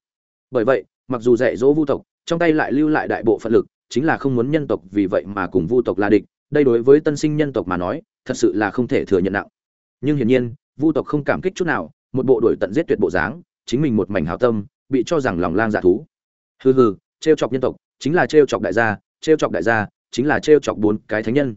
Bởi vậy, mặc dù dạy dỗ vu tộc, trong tay lại lưu lại đại bộ phận lực, chính là không muốn nhân tộc vì vậy mà cùng vu tộc là địch, đây đối với tân sinh nhân tộc mà nói, thật sự là không thể thừa nhận nặng. Nhưng hiển nhiên, vu tộc không cảm kích chút nào, một bộ đổi tận giết tuyệt bộ dáng, chính mình một mảnh hào tâm, bị cho rằng lòng lang dạ thú. Hừ hừ, trêu chọc nhân tộc, chính là trêu chọc đại gia, trêu chọc đại gia, chính là trêu chọc bốn cái thánh nhân.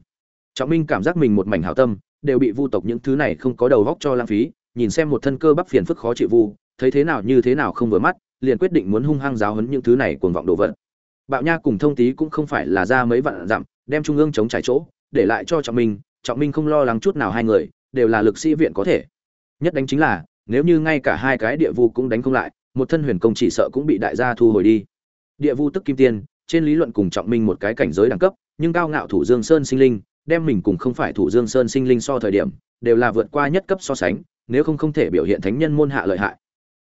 Trọng minh cảm giác mình một mảnh hào tâm đều bị vu tộc những thứ này không có đầu góc cho lãng phí, nhìn xem một thân cơ bắp phiền phức khó chịu vu, thấy thế nào như thế nào không vừa mắt, liền quyết định muốn hung hăng giáo hấn những thứ này cuồng vọng đồ vật. Bạo nha cùng thông tý cũng không phải là ra mấy vạn dặm, đem trung ương chống trải chỗ, để lại cho trọng minh trọng minh không lo lắng chút nào hai người, đều là lực sĩ viện có thể. Nhất đánh chính là, nếu như ngay cả hai cái địa vu cũng đánh không lại, một thân huyền công chỉ sợ cũng bị đại gia thu hồi đi. Địa vu tức kim tiên, trên lý luận cùng trọng minh một cái cảnh giới đẳng cấp, nhưng cao ngạo thủ dương sơn sinh linh đem mình cùng không phải thủ dương sơn sinh linh so thời điểm, đều là vượt qua nhất cấp so sánh, nếu không không thể biểu hiện thánh nhân môn hạ lợi hại.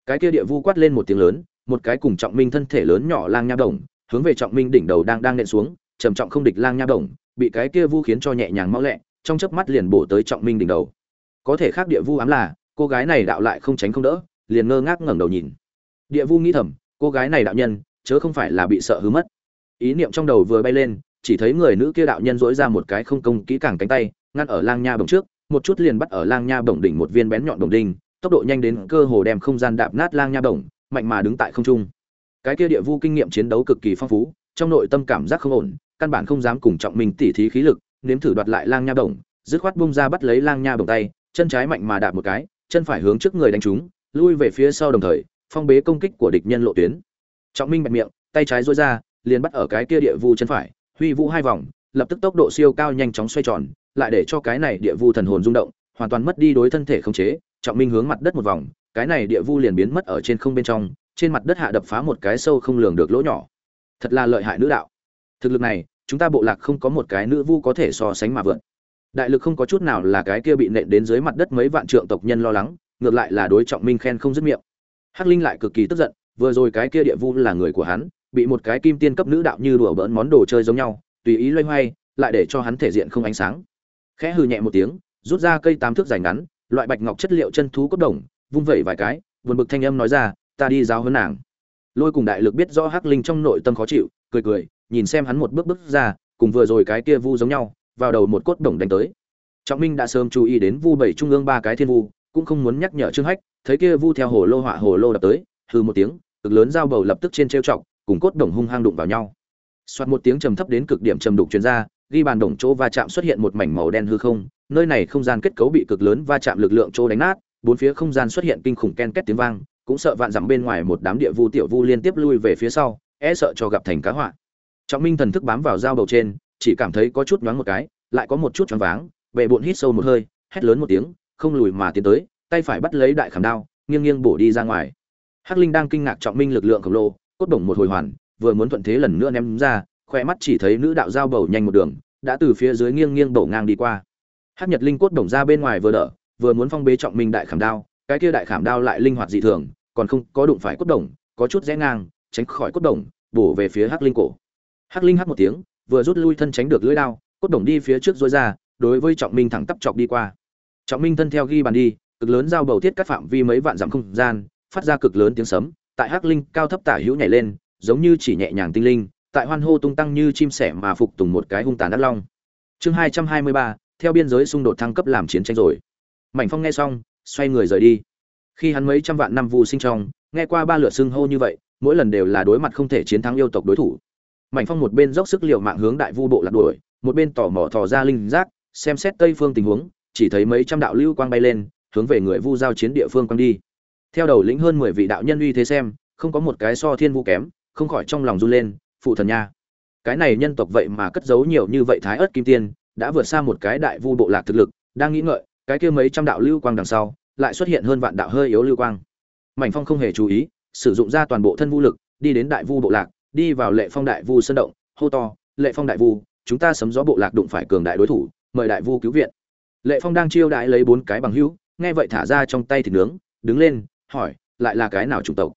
Cái kia địa vu quát lên một tiếng lớn, một cái cùng trọng minh thân thể lớn nhỏ lang nha đồng, hướng về trọng minh đỉnh đầu đang đang nện xuống, trầm trọng không địch lang nha đồng, bị cái kia vu khiến cho nhẹ nhàng mau lẹ, trong chớp mắt liền bổ tới trọng minh đỉnh đầu. Có thể khác địa vu ám là, cô gái này đạo lại không tránh không đỡ, liền ngơ ngác ngẩng đầu nhìn. Địa vu nghĩ thầm, cô gái này đạo nhân, chớ không phải là bị sợ hứa mất. Ý niệm trong đầu vừa bay lên chỉ thấy người nữ kia đạo nhân dỗi ra một cái không công kỹ càng cánh tay, ngăn ở lang nha bồng trước, một chút liền bắt ở lang nha bồng đỉnh một viên bén nhọn đồng đinh, tốc độ nhanh đến cơ hồ đem không gian đạp nát lang nha bồng mạnh mà đứng tại không trung. Cái kia địa vu kinh nghiệm chiến đấu cực kỳ phong phú, trong nội tâm cảm giác không ổn, căn bản không dám cùng trọng minh tỉ thí khí lực, nếm thử đoạt lại lang nha bồng dứt khoát bung ra bắt lấy lang nha bồng tay, chân trái mạnh mà đạp một cái, chân phải hướng trước người đánh trúng, lui về phía sau đồng thời, phong bế công kích của địch nhân lộ tuyến. Trọng minh bẹp miệng, tay trái dối ra, liền bắt ở cái kia địa vu chân phải huy vũ hai vòng, lập tức tốc độ siêu cao nhanh chóng xoay tròn, lại để cho cái này địa vu thần hồn rung động, hoàn toàn mất đi đối thân thể khống chế, trọng minh hướng mặt đất một vòng, cái này địa vu liền biến mất ở trên không bên trong, trên mặt đất hạ đập phá một cái sâu không lường được lỗ nhỏ. Thật là lợi hại nữ đạo. Thực lực này, chúng ta bộ lạc không có một cái nữ vu có thể so sánh mà vượn đại lực không có chút nào là cái kia bị nện đến dưới mặt đất mấy vạn trượng tộc nhân lo lắng, ngược lại là đối trọng minh khen không dứt miệng. Hắc linh lại cực kỳ tức giận, vừa rồi cái kia địa vu là người của hắn bị một cái kim tiên cấp nữ đạo như đùa bỡn món đồ chơi giống nhau, tùy ý loay hoay, lại để cho hắn thể diện không ánh sáng. Khẽ hừ nhẹ một tiếng, rút ra cây tám thước dài ngắn, loại bạch ngọc chất liệu chân thú cốt đồng, vung vẩy vài cái vượt bực thanh âm nói ra, ta đi giáo hơn nàng. Lôi cùng đại lực biết rõ hắc linh trong nội tâm khó chịu, cười cười, nhìn xem hắn một bước bước ra, cùng vừa rồi cái kia vu giống nhau, vào đầu một cốt đồng đánh tới. Trọng minh đã sớm chú ý đến vu bảy trung ương ba cái thiên vu, cũng không muốn nhắc nhở trương hách, thấy kia vu theo hồ lô họa hồ lô đập tới, hừ một tiếng, cực lớn dao bầu lập tức trên trêu chọc cùng cốt đồng hung hăng đụng vào nhau. Xoát một tiếng trầm thấp đến cực điểm trầm đục truyền ra, ghi bàn đồng chỗ va chạm xuất hiện một mảnh màu đen hư không, nơi này không gian kết cấu bị cực lớn va chạm lực lượng chỗ đánh nát, bốn phía không gian xuất hiện kinh khủng ken két tiếng vang, cũng sợ vạn dặm bên ngoài một đám địa vu tiểu vu liên tiếp lui về phía sau e sợ cho gặp thành cá họa. Trọng minh thần thức bám vào dao bầu trên, chỉ cảm thấy có chút nhoáng một cái, lại có một chút choáng váng, bệ bụng hít sâu một hơi, hét lớn một tiếng, không lùi mà tiến tới, tay phải bắt lấy đại khảm đao, nghiêng nghiêng bổ đi ra ngoài. Hắc linh đang kinh ngạc trọng minh lực lượng khổng lồ cốt bổng một hồi hoàn, vừa muốn thuận thế lần nữa ném ra, khoe mắt chỉ thấy nữ đạo giao bầu nhanh một đường, đã từ phía dưới nghiêng nghiêng bổ ngang đi qua. Hắc nhật linh cốt bổng ra bên ngoài vừa đỡ, vừa muốn phong bế trọng minh đại khảm đao, cái kia đại khảm đao lại linh hoạt dị thường, còn không có đụng phải cốt đồng có chút rẽ ngang, tránh khỏi cốt đồng bổ về phía hắc linh cổ. Hắc linh hắc một tiếng, vừa rút lui thân tránh được lưỡi đao, cốt đồng đi phía trước dối ra, đối với trọng minh thẳng tắp chọc đi qua. Trọng minh thân theo ghi bàn đi, cực lớn giao bầu thiết cắt phạm vi mấy vạn dặm không gian, phát ra cực lớn tiếng sấm tại hắc linh cao thấp tả hữu nhảy lên, giống như chỉ nhẹ nhàng tinh linh, tại hoan hô tung tăng như chim sẻ mà phục tùng một cái hung tàn đắc long. Chương hai trăm hai mươi ba, theo biên giới xung đột thăng cấp làm chiến tranh rồi. Mảnh phong nghe xong, xoay người rời đi. Khi hắn mấy trăm vạn năm vu sinh trong, nghe qua ba lượt xưng hô như vậy, mỗi lần đều là đối mặt không thể chiến thắng yêu tộc đối thủ. Mảnh phong một bên dốc sức liều mạng hướng đại vu bộ lạc đuổi, một bên tỏ mỏ thò ra linh giác, xem xét tây phương tình huống, chỉ thấy mấy trăm đạo lưu quang bay lên, hướng về người vu giao chiến địa phương quang đi theo đầu lĩnh hơn mười vị đạo nhân uy thế xem, không có một cái so thiên vu kém, không khỏi trong lòng run lên, phụ thần nha, cái này nhân tộc vậy mà cất giấu nhiều như vậy thái ớt kim tiên, đã vượt xa một cái đại vu bộ lạc thực lực, đang nghĩ ngợi, cái kia mấy trăm đạo lưu quang đằng sau, lại xuất hiện hơn vạn đạo hơi yếu lưu quang. Mảnh phong không hề chú ý, sử dụng ra toàn bộ thân vũ lực, đi đến đại vu bộ lạc, đi vào lệ phong đại vu sơn động, hô to, lệ phong đại vu, chúng ta sấm gió bộ lạc đụng phải cường đại đối thủ, mời đại vu cứu viện. Lệ phong đang chiêu đại lấy bốn cái bằng hữu, nghe vậy thả ra trong tay thịt nướng, đứng lên hỏi, lại là cái nào chủng tộc?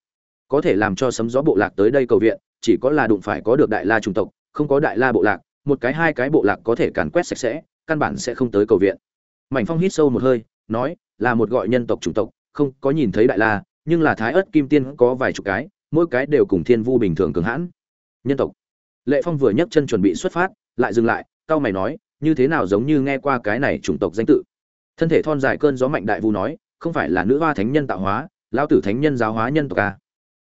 Có thể làm cho sấm gió bộ lạc tới đây cầu viện, chỉ có là đụng phải có được đại la chủng tộc, không có đại la bộ lạc, một cái hai cái bộ lạc có thể càn quét sạch sẽ, căn bản sẽ không tới cầu viện. Mảnh phong hít sâu một hơi, nói, là một gọi nhân tộc chủng tộc, không có nhìn thấy đại la, nhưng là thái ớt kim tiên có vài chục cái, mỗi cái đều cùng thiên vu bình thường cường hãn. Nhân tộc. Lệ phong vừa nhấc chân chuẩn bị xuất phát, lại dừng lại cao mày nói, như thế nào giống như nghe qua cái này chủng tộc danh tự? Thân thể thon dài cơn gió mạnh đại vu nói, không phải là nữ hoa thánh nhân tạo hóa lao tử thánh nhân giáo hóa nhân tộc à.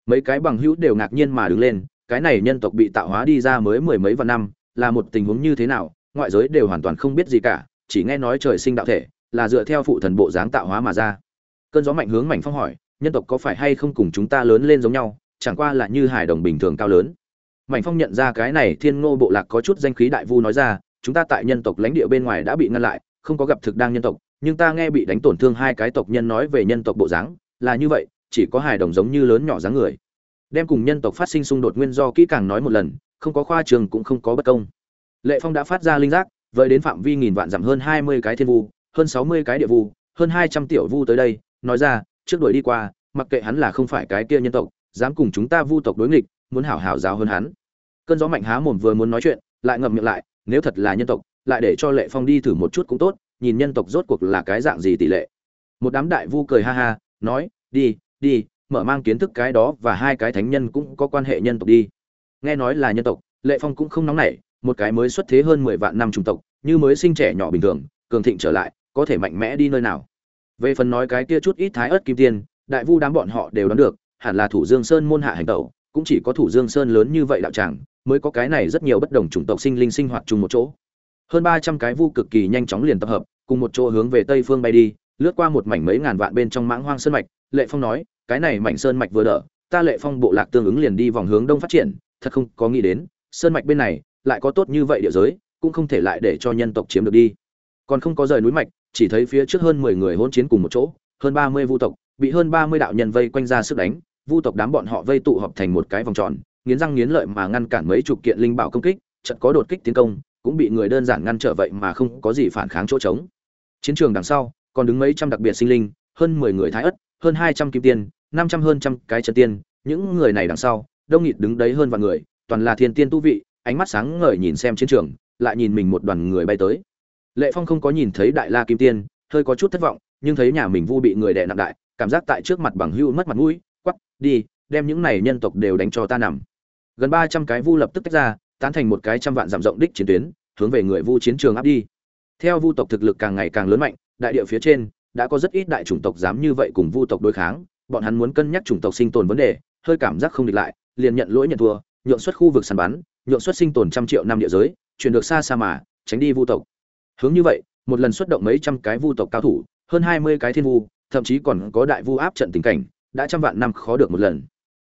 mấy cái bằng hữu đều ngạc nhiên mà đứng lên, cái này nhân tộc bị tạo hóa đi ra mới mười mấy vạn năm, là một tình huống như thế nào, ngoại giới đều hoàn toàn không biết gì cả, chỉ nghe nói trời sinh đạo thể, là dựa theo phụ thần bộ dáng tạo hóa mà ra cơn gió mạnh hướng mảnh phong hỏi, nhân tộc có phải hay không cùng chúng ta lớn lên giống nhau, chẳng qua là như hải đồng bình thường cao lớn mảnh phong nhận ra cái này thiên ngô bộ lạc có chút danh khí đại vu nói ra, chúng ta tại nhân tộc lãnh địa bên ngoài đã bị ngăn lại, không có gặp thực đang nhân tộc, nhưng ta nghe bị đánh tổn thương hai cái tộc nhân nói về nhân tộc bộ dáng là như vậy, chỉ có hài đồng giống như lớn nhỏ dáng người. Đem cùng nhân tộc phát sinh xung đột nguyên do kỹ càng nói một lần, không có khoa trường cũng không có bất công. Lệ phong đã phát ra linh giác vậy đến phạm vi nghìn vạn dặm hơn hai mươi cái thiên vu, hơn sáu mươi cái địa vu, hơn hai trăm tiểu vu tới đây, nói ra, trước đuổi đi qua, mặc kệ hắn là không phải cái kia nhân tộc, dám cùng chúng ta vu tộc đối nghịch, muốn hảo hảo giáo hơn hắn. Cơn gió mạnh há mồm vừa muốn nói chuyện, lại ngậm miệng lại, nếu thật là nhân tộc, lại để cho lệ phong đi thử một chút cũng tốt, nhìn nhân tộc rốt cuộc là cái dạng gì tỷ lệ. Một đám đại vu cười ha ha nói, đi đi, mở mang kiến thức cái đó và hai cái thánh nhân cũng có quan hệ nhân tộc đi. Nghe nói là nhân tộc, lệ phong cũng không nóng nảy, một cái mới xuất thế hơn mười vạn năm chủng tộc, như mới sinh trẻ nhỏ bình thường, cường thịnh trở lại, có thể mạnh mẽ đi nơi nào. Về phần nói cái kia chút ít thái ớt kim tiên, đại vu đám bọn họ đều đoán được, hẳn là thủ dương sơn môn hạ hành tẩu, cũng chỉ có thủ dương sơn lớn như vậy đạo tràng, mới có cái này rất nhiều bất đồng chủng tộc sinh linh sinh hoạt chung một chỗ. Hơn ba trăm cái vu cực kỳ nhanh chóng liền tập hợp, cùng một chỗ hướng về tây phương bay đi lướt qua một mảnh mấy ngàn vạn bên trong mãng hoang sơn mạch, lệ phong nói, cái này mảnh sơn mạch vừa đỡ, ta lệ phong bộ lạc tương ứng liền đi vòng hướng đông phát triển, thật không có nghĩ đến, sơn mạch bên này lại có tốt như vậy địa giới, cũng không thể lại để cho nhân tộc chiếm được đi. Còn không có rời núi mạch, chỉ thấy phía trước hơn mười người hỗn chiến cùng một chỗ, hơn ba mươi vu tộc, bị hơn ba mươi đạo nhân vây quanh ra sức đánh, vu tộc đám bọn họ vây tụ họp thành một cái vòng tròn, nghiến răng nghiến lợi mà ngăn cản mấy chục kiện linh bảo công kích, chợt có đột kích tiến công, cũng bị người đơn giản ngăn trở vậy mà không có gì phản kháng chỗ trống. Chiến trường đằng sau còn đứng mấy trăm đặc biệt sinh linh hơn mười người thái ất hơn hai trăm kim tiên năm trăm hơn trăm cái chân tiên những người này đằng sau đông nghịt đứng đấy hơn vạn người toàn là thiên tiên tu vị ánh mắt sáng ngời nhìn xem chiến trường lại nhìn mình một đoàn người bay tới. Lệ phong không có nhìn thấy đại la kim tiên hơi có chút thất vọng nhưng thấy nhà mình vu bị người đè nặng đại cảm giác tại trước mặt bằng hữu mất mặt mũi quắc, đi đem những này nhân tộc đều đánh cho ta nằm. Gần ba trăm cái vu lập tức tách ra tán thành một cái trăm vạn giảm rộng đích chiến tuyến hướng về người vu chiến trường áp đi. Theo vu tộc thực lực càng ngày càng lớn mạnh đại địa phía trên, đã có rất ít đại chủng tộc dám như vậy cùng vu tộc đối kháng, bọn hắn muốn cân nhắc chủng tộc sinh tồn vấn đề, hơi cảm giác không địch lại, liền nhận lỗi nhận thua, nhượng xuất khu vực săn bắn, nhượng xuất sinh tồn trăm triệu năm địa giới, chuyển được xa xa mà, tránh đi vu tộc. Hướng như vậy, một lần xuất động mấy trăm cái vu tộc cao thủ, hơn hai mươi cái thiên vu, thậm chí còn có đại vu áp trận tình cảnh, đã trăm vạn năm khó được một lần.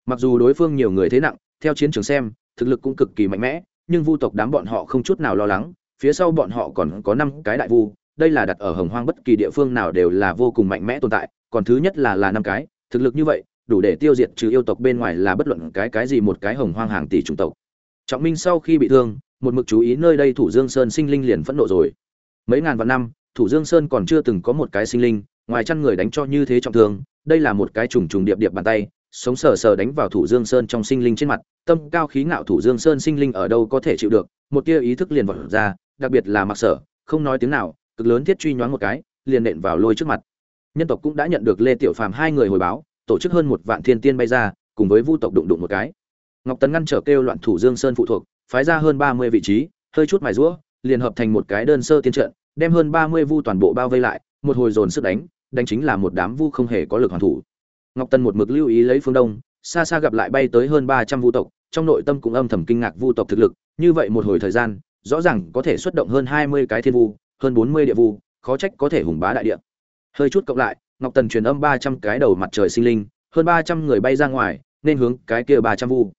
Mặc dù đối phương nhiều người thế nặng, theo chiến trường xem, thực lực cũng cực kỳ mạnh mẽ, nhưng vu tộc đám bọn họ không chút nào lo lắng, phía sau bọn họ còn có năm cái đại vu đây là đặt ở hồng hoang bất kỳ địa phương nào đều là vô cùng mạnh mẽ tồn tại, còn thứ nhất là là năm cái, thực lực như vậy, đủ để tiêu diệt trừ yêu tộc bên ngoài là bất luận cái cái gì một cái hồng hoang hàng tỷ chủng tộc. Trọng minh sau khi bị thương, một mực chú ý nơi đây thủ dương sơn sinh linh liền phẫn nộ rồi. Mấy ngàn vạn năm, thủ dương sơn còn chưa từng có một cái sinh linh, ngoài chăn người đánh cho như thế trọng thương, đây là một cái trùng trùng điệp điệp bàn tay, sống sờ sờ đánh vào thủ dương sơn trong sinh linh trên mặt, tâm cao khí ngạo thủ dương sơn sinh linh ở đâu có thể chịu được, một tia ý thức liền vọt ra, đặc biệt là mặc sở, không nói tiếng nào cực lớn thiết truy nhoáng một cái, liền nện vào lôi trước mặt. Nhân tộc cũng đã nhận được lê tiểu phàm hai người hồi báo, tổ chức hơn một vạn thiên tiên bay ra, cùng với vu tộc đụng đụng một cái. Ngọc tấn ngăn trở kêu loạn thủ dương sơn phụ thuộc, phái ra hơn ba mươi vị trí, hơi chút mài rũa, liền hợp thành một cái đơn sơ tiên trận, đem hơn ba mươi vu toàn bộ bao vây lại, một hồi dồn sức đánh đánh chính là một đám vu không hề có lực hoàn thủ. Ngọc tần một mực lưu ý lấy phương đông, xa xa gặp lại bay tới hơn ba trăm vu tộc, trong nội tâm cũng âm thầm kinh ngạc vu tộc thực lực, như vậy một hồi thời gian, rõ ràng có thể xuất động hơn hai mươi cái thiên vu hơn bốn mươi địa vu, khó trách có thể hùng bá đại địa. Hơi chút cộng lại, ngọc tần truyền âm ba trăm cái đầu mặt trời sinh linh, hơn ba trăm người bay ra ngoài, nên hướng cái kia ba trăm vu.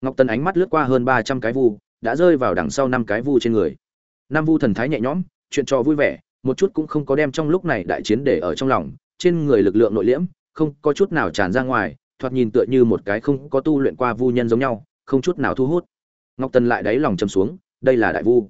Ngọc tần ánh mắt lướt qua hơn ba trăm cái vu, đã rơi vào đằng sau năm cái vu trên người. Năm vu thần thái nhẹ nhõm, chuyện trò vui vẻ, một chút cũng không có đem trong lúc này đại chiến để ở trong lòng, trên người lực lượng nội liễm, không có chút nào tràn ra ngoài, thoạt nhìn tựa như một cái không có tu luyện qua vu nhân giống nhau, không chút nào thu hút. Ngọc tần lại đáy lòng chầm xuống, đây là đại vu.